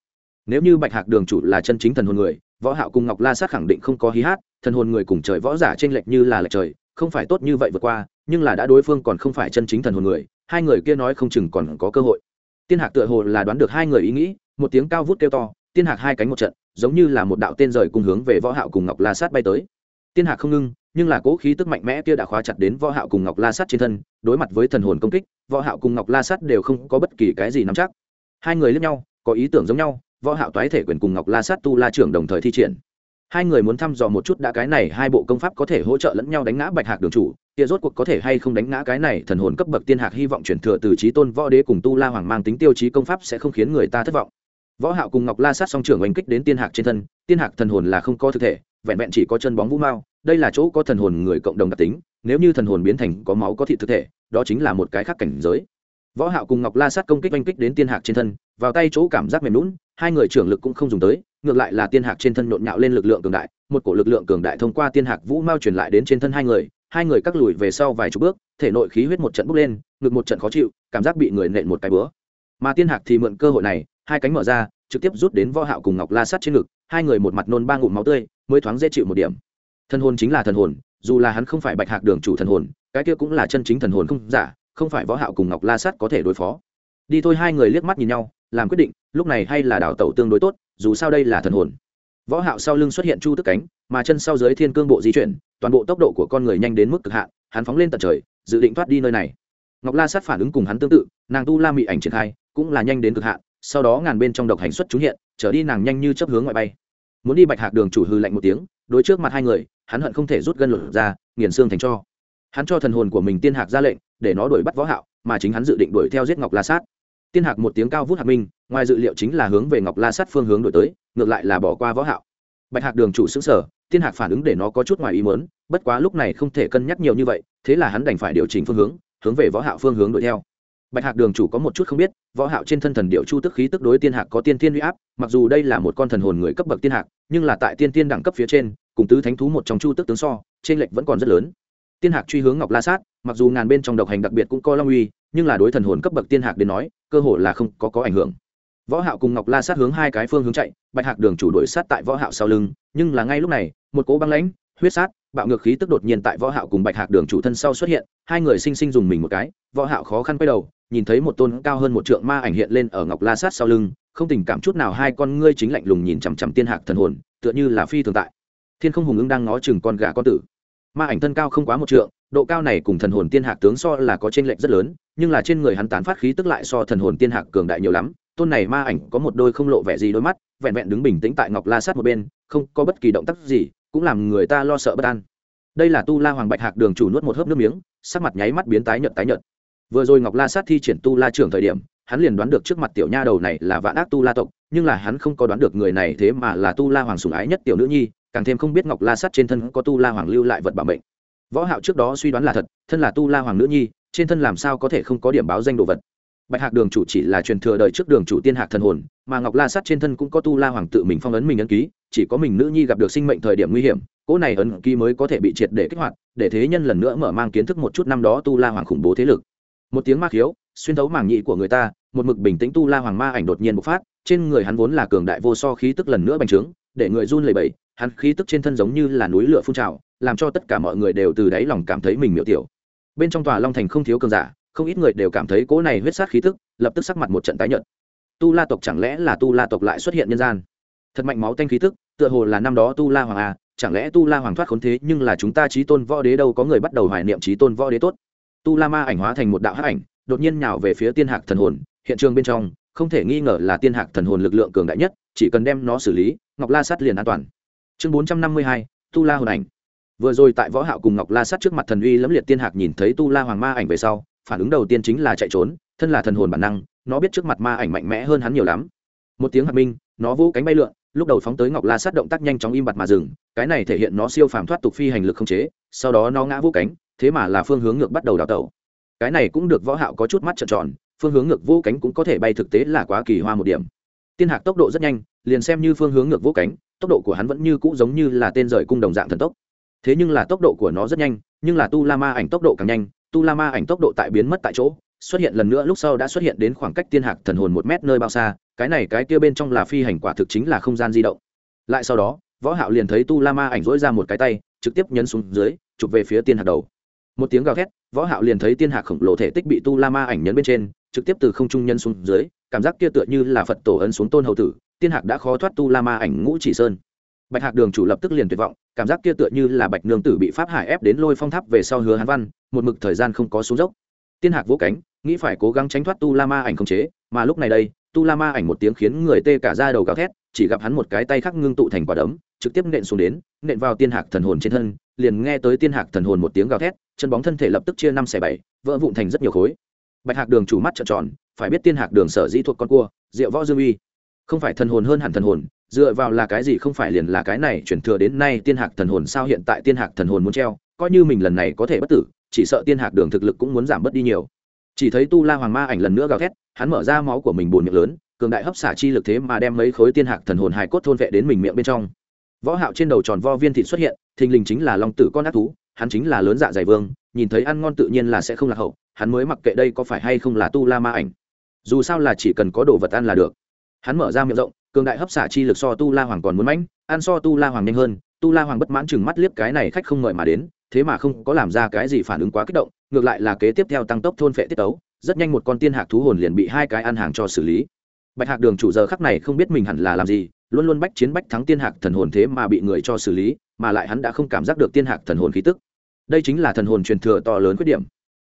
Nếu như bạch hạc đường chủ là chân chính thần hồn người, võ hạo cùng ngọc la sát khẳng định không có hí hát, thần hồn người cùng trời võ giả trên lệch như là lệch trời, không phải tốt như vậy vượt qua, nhưng là đã đối phương còn không phải chân chính thần hồn người, hai người kia nói không chừng còn có cơ hội tiên hạc tựa hồ là đoán được hai người ý nghĩ, một tiếng cao vút kêu to, tiên hạc hai cánh một trận, giống như là một đạo tên rời cùng hướng về võ hạo cùng ngọc la sát bay tới. Tiên hạc không ngưng, nhưng là cố khí tức mạnh mẽ kia đã khóa chặt đến võ hạo cùng ngọc la sát trên thân, đối mặt với thần hồn công kích, võ hạo cùng ngọc la sát đều không có bất kỳ cái gì nắm chắc. Hai người liếc nhau, có ý tưởng giống nhau, võ hạo toái thể quyền cùng ngọc la sát tu la trưởng đồng thời thi triển. Hai người muốn thăm dò một chút đã cái này hai bộ công pháp có thể hỗ trợ lẫn nhau đánh ngã bạch hạc đường chủ kia rốt cuộc có thể hay không đánh ngã cái này thần hồn cấp bậc tiên hạc hy vọng chuyển thừa từ trí tôn võ đế cùng tu la hoàng mang tính tiêu chí công pháp sẽ không khiến người ta thất vọng. Võ hạo cùng ngọc la sát song trưởng oanh kích đến tiên hạc trên thân, tiên hạc thần hồn là không có thực thể, vẹn vẹn chỉ có chân bóng vũ mao, đây là chỗ có thần hồn người cộng đồng đặc tính, nếu như thần hồn biến thành có máu có thị thực thể, đó chính là một cái khác cảnh giới. Võ hạo cùng ngọc la sát công kích oanh kích đến tiên hạc trên thân, vào tay chỗ cảm giác mềm lún hai người trưởng lực cũng không dùng tới, ngược lại là tiên hạc trên thân nhộn nhạo lên lực lượng cường đại, một cổ lực lượng cường đại thông qua tiên hạc vũ mao truyền lại đến trên thân hai người hai người cắt lùi về sau vài chục bước, thể nội khí huyết một trận bốc lên, ngực một trận khó chịu, cảm giác bị người nện một cái bữa mà tiên hạc thì mượn cơ hội này, hai cánh mở ra, trực tiếp rút đến võ hạo cùng ngọc la sát trên ngực, hai người một mặt nôn ba ngụm máu tươi, mới thoáng dễ chịu một điểm. Thần hồn chính là thần hồn, dù là hắn không phải bạch hạc đường chủ thần hồn, cái kia cũng là chân chính thần hồn không giả, không phải võ hạo cùng ngọc la sát có thể đối phó. Đi thôi, hai người liếc mắt nhìn nhau, làm quyết định, lúc này hay là đảo tẩu tương đối tốt, dù sao đây là thần hồn võ hạo sau lưng xuất hiện chu tức cánh, mà chân sau dưới thiên cương bộ di chuyển, toàn bộ tốc độ của con người nhanh đến mức cực hạn, hắn phóng lên tận trời, dự định thoát đi nơi này. Ngọc la sát phản ứng cùng hắn tương tự, nàng tu la mị ảnh triển khai, cũng là nhanh đến cực hạn, sau đó ngàn bên trong độc hành xuất chúng hiện, trở đi nàng nhanh như chớp hướng ngoại bay. Muốn đi bạch hạc đường chủ hư lạnh một tiếng, đối trước mặt hai người, hắn hận không thể rút gân lột ra, nghiền xương thành cho. Hắn cho thần hồn của mình tiên hạc ra lệnh, để nó đuổi bắt võ hạo, mà chính hắn dự định đuổi theo giết ngọc la sát tiên hạc một tiếng cao vút hạc minh, ngoài dự liệu chính là hướng về ngọc la sát phương hướng đổi tới, ngược lại là bỏ qua võ hạo. Bạch hạc đường chủ xứng sở tiên hạc phản ứng để nó có chút ngoài ý muốn, bất quá lúc này không thể cân nhắc nhiều như vậy, thế là hắn đành phải điều chỉnh phương hướng hướng về võ hạo phương hướng đuổi theo. Bạch hạc đường chủ có một chút không biết, võ hạo trên thân thần điệu chu tức khí tức đối tiên hạc có tiên tiên uy áp, mặc dù đây là một con thần hồn người cấp bậc tiên hạc, nhưng là tại tiên tiên đẳng cấp phía trên, cùng tứ thánh thú một trong chu tức tướng so, trên lệch vẫn còn rất lớn. Tiên hạc truy hướng ngọc la sát, mặc dù ngàn bên trong độc hành đặc biệt cũng có long uy nhưng là đối thần hồn cấp bậc tiên hạc đến nói, cơ hồ là không có có ảnh hưởng. Võ hạo cùng ngọc la sát hướng hai cái phương hướng chạy, bạch hạc đường chủ đuổi sát tại võ hạo sau lưng, nhưng là ngay lúc này, một cỗ băng lãnh, huyết sát, bạo ngược khí tức đột nhiên tại võ hạo cùng bạch hạc đường chủ thân sau xuất hiện, hai người sinh sinh dùng mình một cái, võ hạo khó khăn quay đầu, nhìn thấy một tôn cao hơn một trượng ma ảnh hiện lên ở ngọc la sát sau lưng, không tình cảm chút nào hai con ngươi chính lạnh lùng nhìn chằm chằm tiên hạc thần hồn, tựa như là phi thường tại. Thiên không hùng ứng đang ngó chừng con gà con tử. Ma ảnh thân cao không quá một trượng, độ cao này cùng thần hồn tiên hạc tướng so là có trên lệnh rất lớn nhưng là trên người hắn tán phát khí tức lại so thần hồn tiên hạc cường đại nhiều lắm, tôn này ma ảnh có một đôi không lộ vẻ gì đôi mắt, vẹn vẹn đứng bình tĩnh tại ngọc la sát một bên, không có bất kỳ động tác gì, cũng làm người ta lo sợ bất an. Đây là tu la hoàng bạch hạc đường chủ nuốt một hớp nước miếng, sắc mặt nháy mắt biến tái nhợt tái nhợt. Vừa rồi ngọc la sát thi triển tu la trưởng thời điểm, hắn liền đoán được trước mặt tiểu nha đầu này là vạn ác tu la tộc, nhưng là hắn không có đoán được người này thế mà là tu la hoàng sủng ái nhất tiểu nữ nhi, càng thêm không biết ngọc la sát trên thân có tu la hoàng lưu lại vật bảo mệnh. Võ hạo trước đó suy đoán là thật, thân là tu la hoàng nữ nhi trên thân làm sao có thể không có điểm báo danh đồ vật? Bạch hạc đường chủ chỉ là truyền thừa đời trước đường chủ tiên hạc thần hồn, mà ngọc la sát trên thân cũng có tu la hoàng tự mình phong ấn mình ấn ký, chỉ có mình nữ nhi gặp được sinh mệnh thời điểm nguy hiểm, cỗ này ấn ký mới có thể bị triệt để kích hoạt, để thế nhân lần nữa mở mang kiến thức một chút năm đó tu la hoàng khủng bố thế lực. Một tiếng ma khiếu, xuyên thấu màng nhị của người ta, một mực bình tĩnh tu la hoàng ma ảnh đột nhiên bộc phát, trên người hắn vốn là cường đại vô so khí tức lần nữa bành trướng, để người run lẩy bẩy, hắn khí tức trên thân giống như là núi lửa phun trào, làm cho tất cả mọi người đều từ đáy lòng cảm thấy mình miểu tiểu bên trong tòa long thành không thiếu cường giả, không ít người đều cảm thấy cỗ này huyết sát khí tức, lập tức sắc mặt một trận tái nhợt. Tu la tộc chẳng lẽ là tu la tộc lại xuất hiện nhân gian? Thật mạnh máu tanh khí tức, tựa hồ là năm đó tu la hoàng à chẳng lẽ tu la hoàng thoát khốn thế nhưng là chúng ta trí tôn võ đế đâu có người bắt đầu hoài niệm trí tôn võ đế tốt? Tu la ma ảnh hóa thành một đạo hắc ảnh, đột nhiên nhào về phía tiên hạc thần hồn, hiện trường bên trong, không thể nghi ngờ là tiên hạc thần hồn lực lượng cường đại nhất, chỉ cần đem nó xử lý, ngọc la sát liền an toàn. Chương bốn trăm năm mươi hai, tu la hồn ảnh vừa rồi tại võ hạo cùng ngọc la sát trước mặt thần uy lẫm liệt tiên hạc nhìn thấy tu la hoàng ma ảnh về sau, phản ứng đầu tiên chính là chạy trốn, thân là thần hồn bản năng, nó biết trước mặt ma ảnh mạnh mẽ hơn hắn nhiều lắm. Một tiếng hạc minh, nó vỗ cánh bay lượn, lúc đầu phóng tới ngọc la sát động tác nhanh chóng im bặt mà dừng, cái này thể hiện nó siêu phàm thoát tục phi hành lực không chế, sau đó nó ngã vỗ cánh, thế mà là phương hướng ngược bắt đầu đào tẩu. Cái này cũng được võ hạo có chút mắt trợn tròn, phương hướng ngược vỗ cánh cũng có thể bay thực tế là quá kỳ hoa một điểm. Tiên hạc tốc độ rất nhanh, liền xem như phương hướng ngược vỗ cánh, tốc độ của hắn vẫn như cũ giống như là tên rời cung đồng dạng thần tốc thế nhưng là tốc độ của nó rất nhanh, nhưng là tu la ma ảnh tốc độ càng nhanh, tu la ma ảnh tốc độ tại biến mất tại chỗ, xuất hiện lần nữa lúc sau đã xuất hiện đến khoảng cách tiên hạc thần hồn một mét nơi bao xa, cái này cái kia bên trong là phi hành quả thực chính là không gian di động. Lại sau đó, võ hạo liền thấy tu la ma ảnh dỗi ra một cái tay, trực tiếp nhấn xuống dưới, chụp về phía tiên hạc đầu. Một tiếng gào thét, võ hạo liền thấy tiên hạc khổng lồ thể tích bị tu la ma ảnh nhấn bên trên, trực tiếp từ không trung nhân xuống dưới, cảm giác kia tựa như là phật tổ ấn xuống tôn hầu tử, tiên hạc đã khó thoát tu la ma ảnh ngũ chỉ sơn bạch hạc đường chủ lập tức liền tuyệt vọng, cảm giác kia tựa như là bạch nương tử bị pháp hải ép đến lôi phong tháp về sau hứa hán văn, một mực thời gian không có xuống dốc. Tiên hạc vỗ cánh, nghĩ phải cố gắng tránh thoát tu la ma ảnh không chế, mà lúc này đây, tu la ma ảnh một tiếng khiến người tê cả ra đầu gào thét, chỉ gặp hắn một cái tay khác ngưng tụ thành quả đấm, trực tiếp nện xuống đến, nện vào tiên hạc thần hồn trên thân, liền nghe tới tiên hạc thần hồn một tiếng gào thét, chân bóng thân thể lập tức chia năm xẻ bảy, vỡ vụn thành rất nhiều khối. Bạch hạc đường chủ mắt trợn tròn, phải biết tiên hạc đường sở dĩ thuộc con cua, diệu võ dương uy. Không phải thần hồn hơn hẳn thần hồn dựa vào là cái gì không phải liền là cái này chuyển thừa đến nay tiên hạc thần hồn sao hiện tại tiên hạc thần hồn muốn treo, coi như mình lần này có thể bất tử, chỉ sợ tiên hạc đường thực lực cũng muốn giảm bớt đi nhiều. Chỉ thấy tu la hoàng ma ảnh lần nữa gào thét, hắn mở ra máu của mình bồn miệng lớn, cường đại hấp xả chi lực thế mà đem mấy khối tiên hạc thần hồn hài cốt thôn vệ đến mình miệng bên trong. Võ hạo trên đầu tròn vo viên thịt xuất hiện, thình lình chính là long tử con ác thú, hắn chính là lớn dạ dày vương, nhìn thấy ăn ngon tự nhiên là sẽ không lạc hậu, hắn mới mặc kệ đây có phải hay không là tu la ma ảnh. Dù sao là chỉ cần có đồ vật ăn là được. Hắn mở ra miệng rộng cường đại hấp xả chi lực so tu la hoàng còn muốn mãnh, ăn so tu la hoàng nhanh hơn, tu la hoàng bất mãn chừng mắt liếc cái này khách không ngợi mà đến, thế mà không có làm ra cái gì phản ứng quá kích động, ngược lại là kế tiếp theo tăng tốc thôn phệ tiết tấu, rất nhanh một con tiên hạc thú hồn liền bị hai cái ăn hàng cho xử lý. Bạch hạc đường chủ giờ khắc này không biết mình hẳn là làm gì, luôn luôn bách chiến bách thắng tiên hạc thần hồn thế mà bị người cho xử lý, mà lại hắn đã không cảm giác được tiên hạc thần hồn khí tức. Đây chính là thần hồn truyền thừa to lớn khuyết điểm.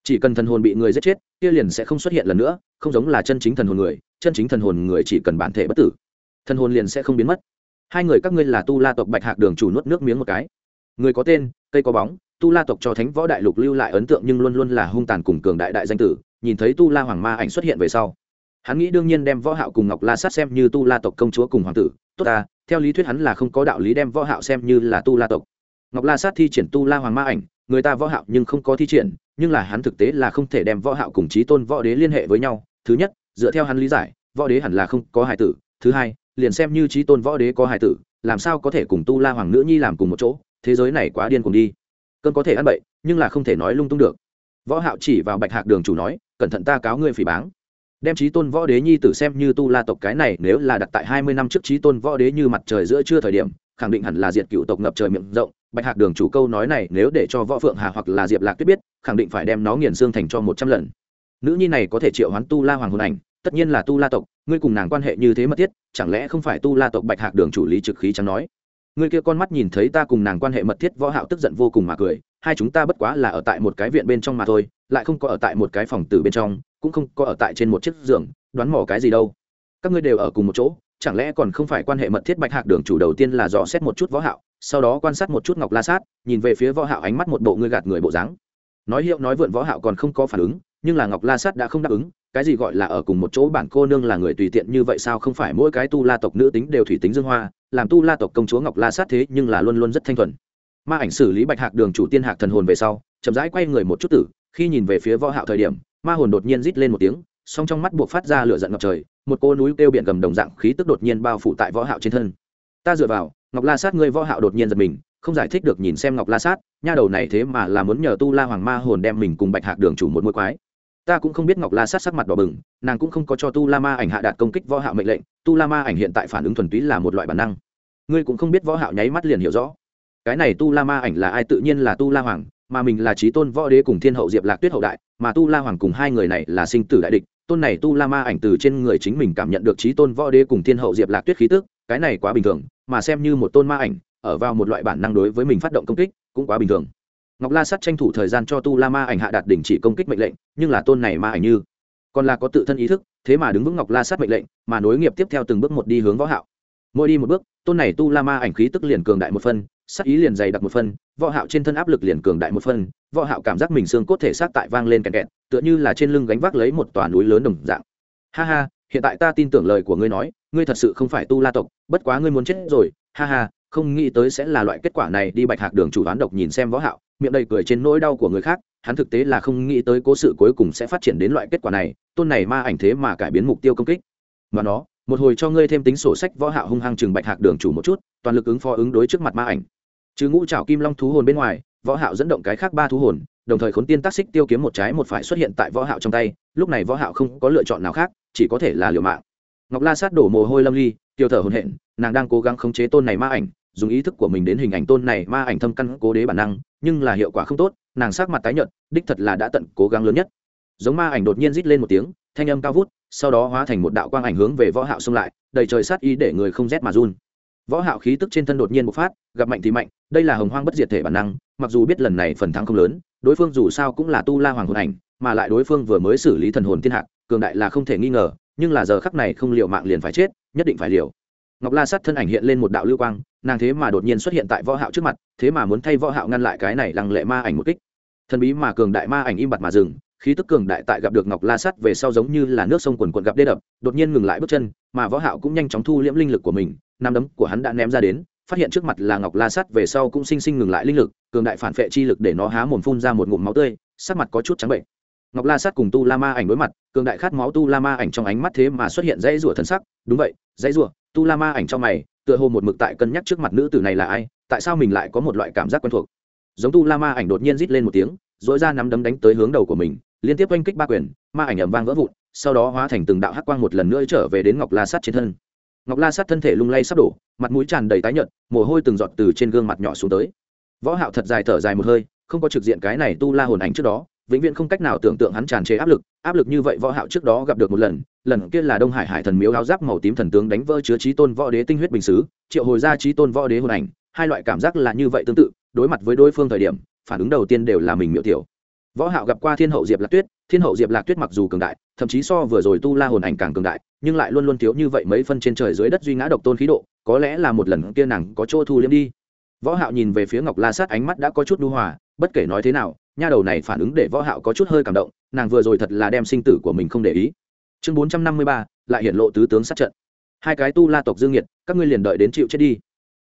Chỉ cần thần hồn bị người giết chết, kia liền sẽ không xuất hiện lần nữa, không giống là chân chính thần hồn người, chân chính thần hồn người chỉ cần bản thể bất tử thân hồn liền sẽ không biến mất. Hai người các ngươi là tu la tộc bạch hạc đường chủ nuốt nước miếng một cái. Người có tên, cây có bóng, tu la tộc cho thánh võ đại lục lưu lại ấn tượng nhưng luôn luôn là hung tàn cùng cường đại đại danh tử, nhìn thấy tu la hoàng ma ảnh xuất hiện về sau. Hắn nghĩ đương nhiên đem võ hạo cùng ngọc la sát xem như tu la tộc công chúa cùng hoàng tử. Tốt ta, theo lý thuyết hắn là không có đạo lý đem võ hạo xem như là tu la tộc. Ngọc la sát thi triển tu la hoàng ma ảnh, người ta võ hạo nhưng không có thi triển, nhưng là hắn thực tế là không thể đem võ hạo cùng chí tôn võ đế liên hệ với nhau. Thứ nhất, dựa theo hắn lý giải, võ đế hẳn là không có hài tử. Thứ hai liền xem như chí tôn võ đế có hài tử, làm sao có thể cùng tu la hoàng nữ nhi làm cùng một chỗ, thế giới này quá điên cuồng đi. Cơn có thể ăn bậy, nhưng là không thể nói lung tung được. Võ hạo chỉ vào bạch hạc đường chủ nói, cẩn thận ta cáo ngươi phỉ báng. Đem trí tôn võ đế nhi tử xem như tu la tộc cái này, nếu là đặt tại hai mươi năm trước trí tôn võ đế như mặt trời giữa trưa thời điểm, khẳng định hẳn là diệt cựu tộc ngập trời miệng rộng. Bạch hạc đường chủ câu nói này nếu để cho võ phượng hà hoặc là diệp lạc tuyết biết, khẳng định phải đem nó nghiền xương thành cho một trăm lần. Nữ nhi này có thể triệu hoán tu la hoàng hồn ảnh tất nhiên là tu la tộc, ngươi cùng nàng quan hệ như thế mật thiết, chẳng lẽ không phải tu la tộc bạch hạc đường chủ lý trực khí chẳng nói? Ngươi kia con mắt nhìn thấy ta cùng nàng quan hệ mật thiết võ hạo tức giận vô cùng mà cười, hai chúng ta bất quá là ở tại một cái viện bên trong mà thôi, lại không có ở tại một cái phòng tử bên trong, cũng không có ở tại trên một chiếc giường, đoán mò cái gì đâu. Các ngươi đều ở cùng một chỗ, chẳng lẽ còn không phải quan hệ mật thiết bạch hạc đường chủ đầu tiên là dò xét một chút võ hạo, sau đó quan sát một chút ngọc la sát, nhìn về phía võ hạo ánh mắt một bộ ngươi gạt người bộ dáng. Nói hiệu nói vượn võ hạo còn không có phản ứng, nhưng là ngọc la sát đã không đáp ứng cái gì gọi là ở cùng một chỗ bản cô nương là người tùy tiện như vậy sao? Không phải mỗi cái tu la tộc nữ tính đều thủy tính dương hoa, làm tu la tộc công chúa ngọc la sát thế nhưng là luôn luôn rất thanh thuần. Ma ảnh xử lý bạch hạc đường chủ tiên hạc thần hồn về sau, chậm rãi quay người một chút tử, khi nhìn về phía võ hạo thời điểm, ma hồn đột nhiên rít lên một tiếng, song trong mắt buộc phát ra lửa giận ngập trời, một cô núi kêu biển gầm đồng dạng khí tức đột nhiên bao phủ tại võ hạo trên thân. Ta dựa vào, ngọc la sát ngươi võ hạo đột nhiên giật mình, không giải thích được nhìn xem ngọc la sát, nha đầu này thế mà là muốn nhờ tu la hoàng ma hồn đem mình cùng bạch hạc đường chủ một mối quái ta cũng không biết ngọc la sát sắc mặt đỏ bừng, nàng cũng không có cho tu la ma ảnh hạ đạt công kích võ hạo mệnh lệnh, tu la ma ảnh hiện tại phản ứng thuần túy là một loại bản năng. Ngươi cũng không biết võ hạo nháy mắt liền hiểu rõ. Cái này tu la ma ảnh là ai tự nhiên là tu la hoàng, mà mình là trí tôn võ đế cùng thiên hậu diệp lạc tuyết hậu đại, mà tu la hoàng cùng hai người này là sinh tử đại địch, tôn này tu la ma ảnh từ trên người chính mình cảm nhận được trí tôn võ đế cùng thiên hậu diệp lạc tuyết khí tức, cái này quá bình thường, mà xem như một tôn ma ảnh, ở vào một loại bản năng đối với mình phát động công kích, cũng quá bình thường ngọc la sắt tranh thủ thời gian cho tu la ma ảnh hạ đạt đình chỉ công kích mệnh lệnh, nhưng là tôn này ma ảnh như còn là có tự thân ý thức, thế mà đứng vững ngọc la sắt mệnh lệnh, mà nối nghiệp tiếp theo từng bước một đi hướng võ hạo. Mỗi đi một bước, tôn này tu la ma ảnh khí tức liền cường đại một phân sắc ý liền dày đặc một phân võ hạo trên thân áp lực liền cường đại một phân võ hạo cảm giác mình xương cốt thể xác tại vang lên kẹt kẹt, tựa như là trên lưng gánh vác lấy một tòa núi lớn đồng dạng. Ha ha, hiện tại ta tin tưởng lời của ngươi nói, ngươi thật sự không phải tu la tộc, bất quá ngươi muốn chết rồi, ha ha, không nghĩ tới sẽ là loại kết quả này, đi bạch hạc đường chủ đoán độc nhìn xem võ hạo miệng đầy cười trên nỗi đau của người khác, hắn thực tế là không nghĩ tới cố sự cuối cùng sẽ phát triển đến loại kết quả này, tôn này ma ảnh thế mà cải biến mục tiêu công kích. Mà nó, một hồi cho ngươi thêm tính sổ sách võ hạo hung hăng chừng bạch hạc đường chủ một chút, toàn lực ứng phó ứng đối trước mặt ma ảnh. Chứ ngũ chảo kim long thú hồn bên ngoài, võ hạo dẫn động cái khác ba thú hồn, đồng thời khốn tiên tác xích tiêu kiếm một trái một phải xuất hiện tại võ hạo trong tay, lúc này võ hạo không có lựa chọn nào khác, chỉ có thể là liều mạng. Ngọc la sát đổ mồ hôi lâm ly, tiêu thở hồn hện nàng đang cố gắng khống chế tôn này ma ảnh, dùng ý thức của mình đến hình ảnh tôn này ma ảnh thâm căn cố đế bản năng nhưng là hiệu quả không tốt, nàng sắc mặt tái nhợt, đích thật là đã tận cố gắng lớn nhất. Giống ma ảnh đột nhiên rít lên một tiếng, thanh âm cao vút, sau đó hóa thành một đạo quang ảnh hướng về võ hạo xông lại, đầy trời sát ý để người không rét mà run. Võ hạo khí tức trên thân đột nhiên bộc phát, gặp mạnh thì mạnh, đây là hồng hoang bất diệt thể bản năng, mặc dù biết lần này phần thắng không lớn, đối phương dù sao cũng là tu la hoàng hồn ảnh, mà lại đối phương vừa mới xử lý thần hồn thiên hạ, cường đại là không thể nghi ngờ, nhưng là giờ khắc này không liệu mạng liền phải chết, nhất định phải liều ngọc la sát thân ảnh hiện lên một đạo lưu quang, nàng thế mà đột nhiên xuất hiện tại võ hạo trước mặt, thế mà muốn thay võ hạo ngăn lại cái này lăng lệ ma ảnh một kích. Thần bí mà cường đại ma ảnh im bặt mà dừng, khí tức cường đại tại gặp được ngọc la sắt về sau giống như là nước sông quần quần gặp đê đập, đột nhiên ngừng lại bước chân, mà võ hạo cũng nhanh chóng thu liễm linh lực của mình, năm đấm của hắn đã ném ra đến, phát hiện trước mặt là ngọc la sắt về sau cũng sinh sinh ngừng lại linh lực, cường đại phản phệ chi lực để nó há mồm phun ra một ngụm máu tươi, sắc mặt có chút trắng bệnh. Ngọc la sắt cùng tu la ma ảnh đối mặt, cường đại khát máu tu la ma ảnh trong ánh mắt thế mà xuất hiện dãy rủa thần sắc, đúng vậy, dãy rủa tu la ma ảnh trong mày, tựa hồ một mực tại cân nhắc trước mặt nữ tử này là ai, tại sao mình lại có một loại cảm giác quen thuộc. Giống tu la ma ảnh đột nhiên rít lên một tiếng dỗi ra nắm đấm đánh tới hướng đầu của mình, liên tiếp oanh kích ba quyền, ma ảnh ẩm vang vỡ vụn, sau đó hóa thành từng đạo hắc quang một lần nữa trở về đến ngọc la sắt trên thân. Ngọc la sắt thân thể lung lay sắp đổ, mặt mũi tràn đầy tái nhợt, mồ hôi từng giọt từ trên gương mặt nhỏ xuống tới. Võ hạo thật dài thở dài một hơi, không có trực diện cái này tu la hồn ảnh trước đó vĩnh viễn không cách nào tưởng tượng hắn tràn trề áp lực áp lực như vậy võ hạo trước đó gặp được một lần lần kia là đông hải hải thần miếu áo giáp màu tím thần tướng đánh vỡ chứa trí tôn võ đế tinh huyết bình sứ triệu hồi ra trí tôn võ đế hồn ảnh, hai loại cảm giác là như vậy tương tự, đối mặt với đối phương thời điểm, phản ứng đầu tiên đều là mình miệu tiểu. Võ hạo gặp qua thiên hậu diệp lạc tuyết, thiên hậu diệp lạc tuyết mặc dù cường đại, thậm chí so vừa rồi tu la hồn ảnh càng cường đại, nhưng lại luôn luôn thiếu như vậy mấy phân trên trời dưới đất duy ngã độc tôn khí độ, có lẽ là một lần kia nàng có chỗ thu liếm đi. Võ hạo nhìn về phía ngọc la sát ánh mắt đã có chút đu hòa, bất kể nói thế nào nha đầu này phản ứng để võ hạo có chút hơi cảm động, nàng vừa rồi thật là đem sinh tử của mình không để ý. Chương 453 lại hiện lộ tứ tướng sát trận. Hai cái tu la tộc dương nghiệt, các ngươi liền đợi đến chịu chết đi.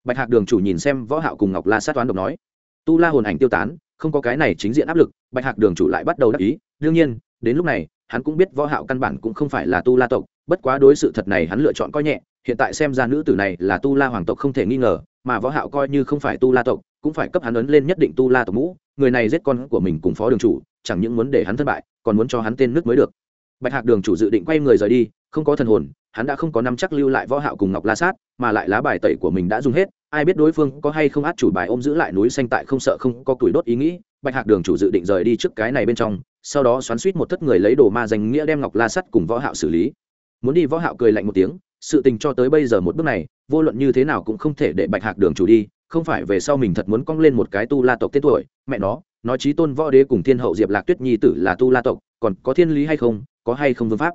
Bạch hạc đường chủ nhìn xem võ hạo cùng ngọc la sát toán độc nói. Tu la hồn ảnh tiêu tán, không có cái này chính diện áp lực, bạch hạc đường chủ lại bắt đầu đắc ý. Đương nhiên, đến lúc này, hắn cũng biết võ hạo căn bản cũng không phải là tu la tộc, bất quá đối sự thật này hắn lựa chọn coi nhẹ. Hiện tại xem ra nữ tử này là tu la hoàng tộc không thể nghi ngờ, mà võ hạo coi như không phải tu la tộc, cũng phải cấp hắn ấn lên nhất định tu la tộc mũ người này giết con của mình cùng phó đường chủ, chẳng những muốn để hắn thất bại, còn muốn cho hắn tên nước mới được. Bạch hạc đường chủ dự định quay người rời đi, không có thần hồn, hắn đã không có năm chắc lưu lại võ hạo cùng ngọc la sát, mà lại lá bài tẩy của mình đã dùng hết, ai biết đối phương có hay không át chủ bài ôm giữ lại núi xanh tại không sợ không có tuổi đốt ý nghĩ. Bạch hạc đường chủ dự định rời đi trước cái này bên trong, sau đó xoắn suýt một thất người lấy đồ ma danh nghĩa đem ngọc la sắt cùng võ hạo xử lý. Muốn đi võ hạo cười lạnh một tiếng, sự tình cho tới bây giờ một bước này, vô luận như thế nào cũng không thể để bạch hạc đường chủ đi không phải về sau mình thật muốn cong lên một cái tu la tộc tên tuổi, mẹ nó, nói chí tôn võ đế cùng thiên hậu diệp lạc tuyết nhi tử là tu la tộc, còn có thiên lý hay không, có hay không vương pháp?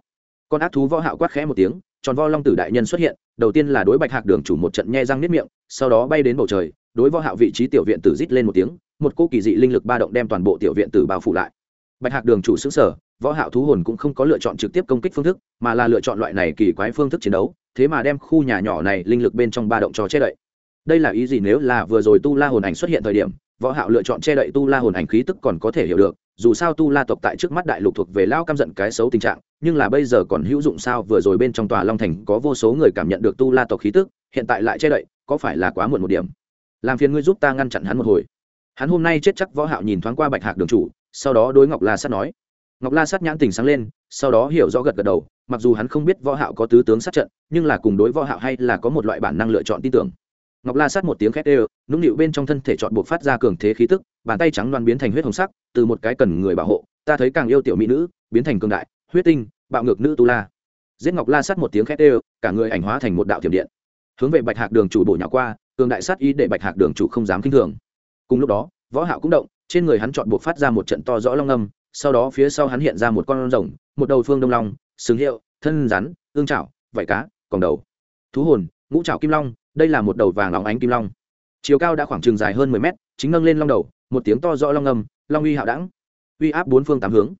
Con ác thú võ hạo quát khẽ một tiếng, tròn vo long tử đại nhân xuất hiện, đầu tiên là đối bạch hạc đường chủ một trận nhe răng niết miệng, sau đó bay đến bầu trời, đối võ hạo vị trí tiểu viện tử rít lên một tiếng, một cô kỳ dị linh lực ba động đem toàn bộ tiểu viện tử bao phủ lại. Bạch hạc đường chủ sững sở võ hạo thú hồn cũng không có lựa chọn trực tiếp công kích phương thức, mà là lựa chọn loại này kỳ quái phương thức chiến đấu, thế mà đem khu nhà nhỏ này linh lực bên trong ba động cho che đậy đây là ý gì nếu là vừa rồi tu la hồn ảnh xuất hiện thời điểm, võ hạo lựa chọn che đậy tu la hồn ảnh khí tức còn có thể hiểu được, dù sao tu la tộc tại trước mắt đại lục thuộc về lao căm giận cái xấu tình trạng, nhưng là bây giờ còn hữu dụng sao? Vừa rồi bên trong tòa long thành có vô số người cảm nhận được tu la tộc khí tức, hiện tại lại che đậy, có phải là quá muộn một điểm? Làm phiền ngươi giúp ta ngăn chặn hắn một hồi. Hắn hôm nay chết chắc, võ hạo nhìn thoáng qua bạch hạc đường chủ, sau đó đối ngọc la sát nói. Ngọc la sát nhãn tình sáng lên, sau đó hiểu rõ gật gật đầu, mặc dù hắn không biết võ hạo có tứ tướng sát trận, nhưng là cùng đối võ hạo hay là có một loại bản năng lựa chọn tin tưởng ngọc la sát một tiếng khét đều, nũng nịu bên trong thân thể chọn buộc phát ra cường thế khí tức, bàn tay trắng loan biến thành huyết hồng sắc, từ một cái cần người bảo hộ, ta thấy càng yêu tiểu mỹ nữ, biến thành cường đại, huyết tinh, bạo ngược nữ tu la. Giết ngọc la sát một tiếng khét đều, cả người ảnh hóa thành một đạo thiểm điện. Hướng về bạch hạc đường chủ bổ nhỏ qua, cường đại sát ý để bạch hạc đường chủ không dám kinh thường. Cùng lúc đó, võ hạo cũng động, trên người hắn chọn buộc phát ra một trận to rõ long âm, sau đó phía sau hắn hiện ra một con rồng, một đầu phương đông long, sừng hiệu, thân rắn, ương trảo vảy cá còn đầu. Thú hồn, ngũ trảo kim long đây là một đầu vàng óng ánh kim long. Chiều cao đã khoảng chừng dài hơn mười mét, chính nâng lên long đầu, một tiếng to rõ long âm, long uy hạo đẳng. Uy áp bốn phương tám hướng.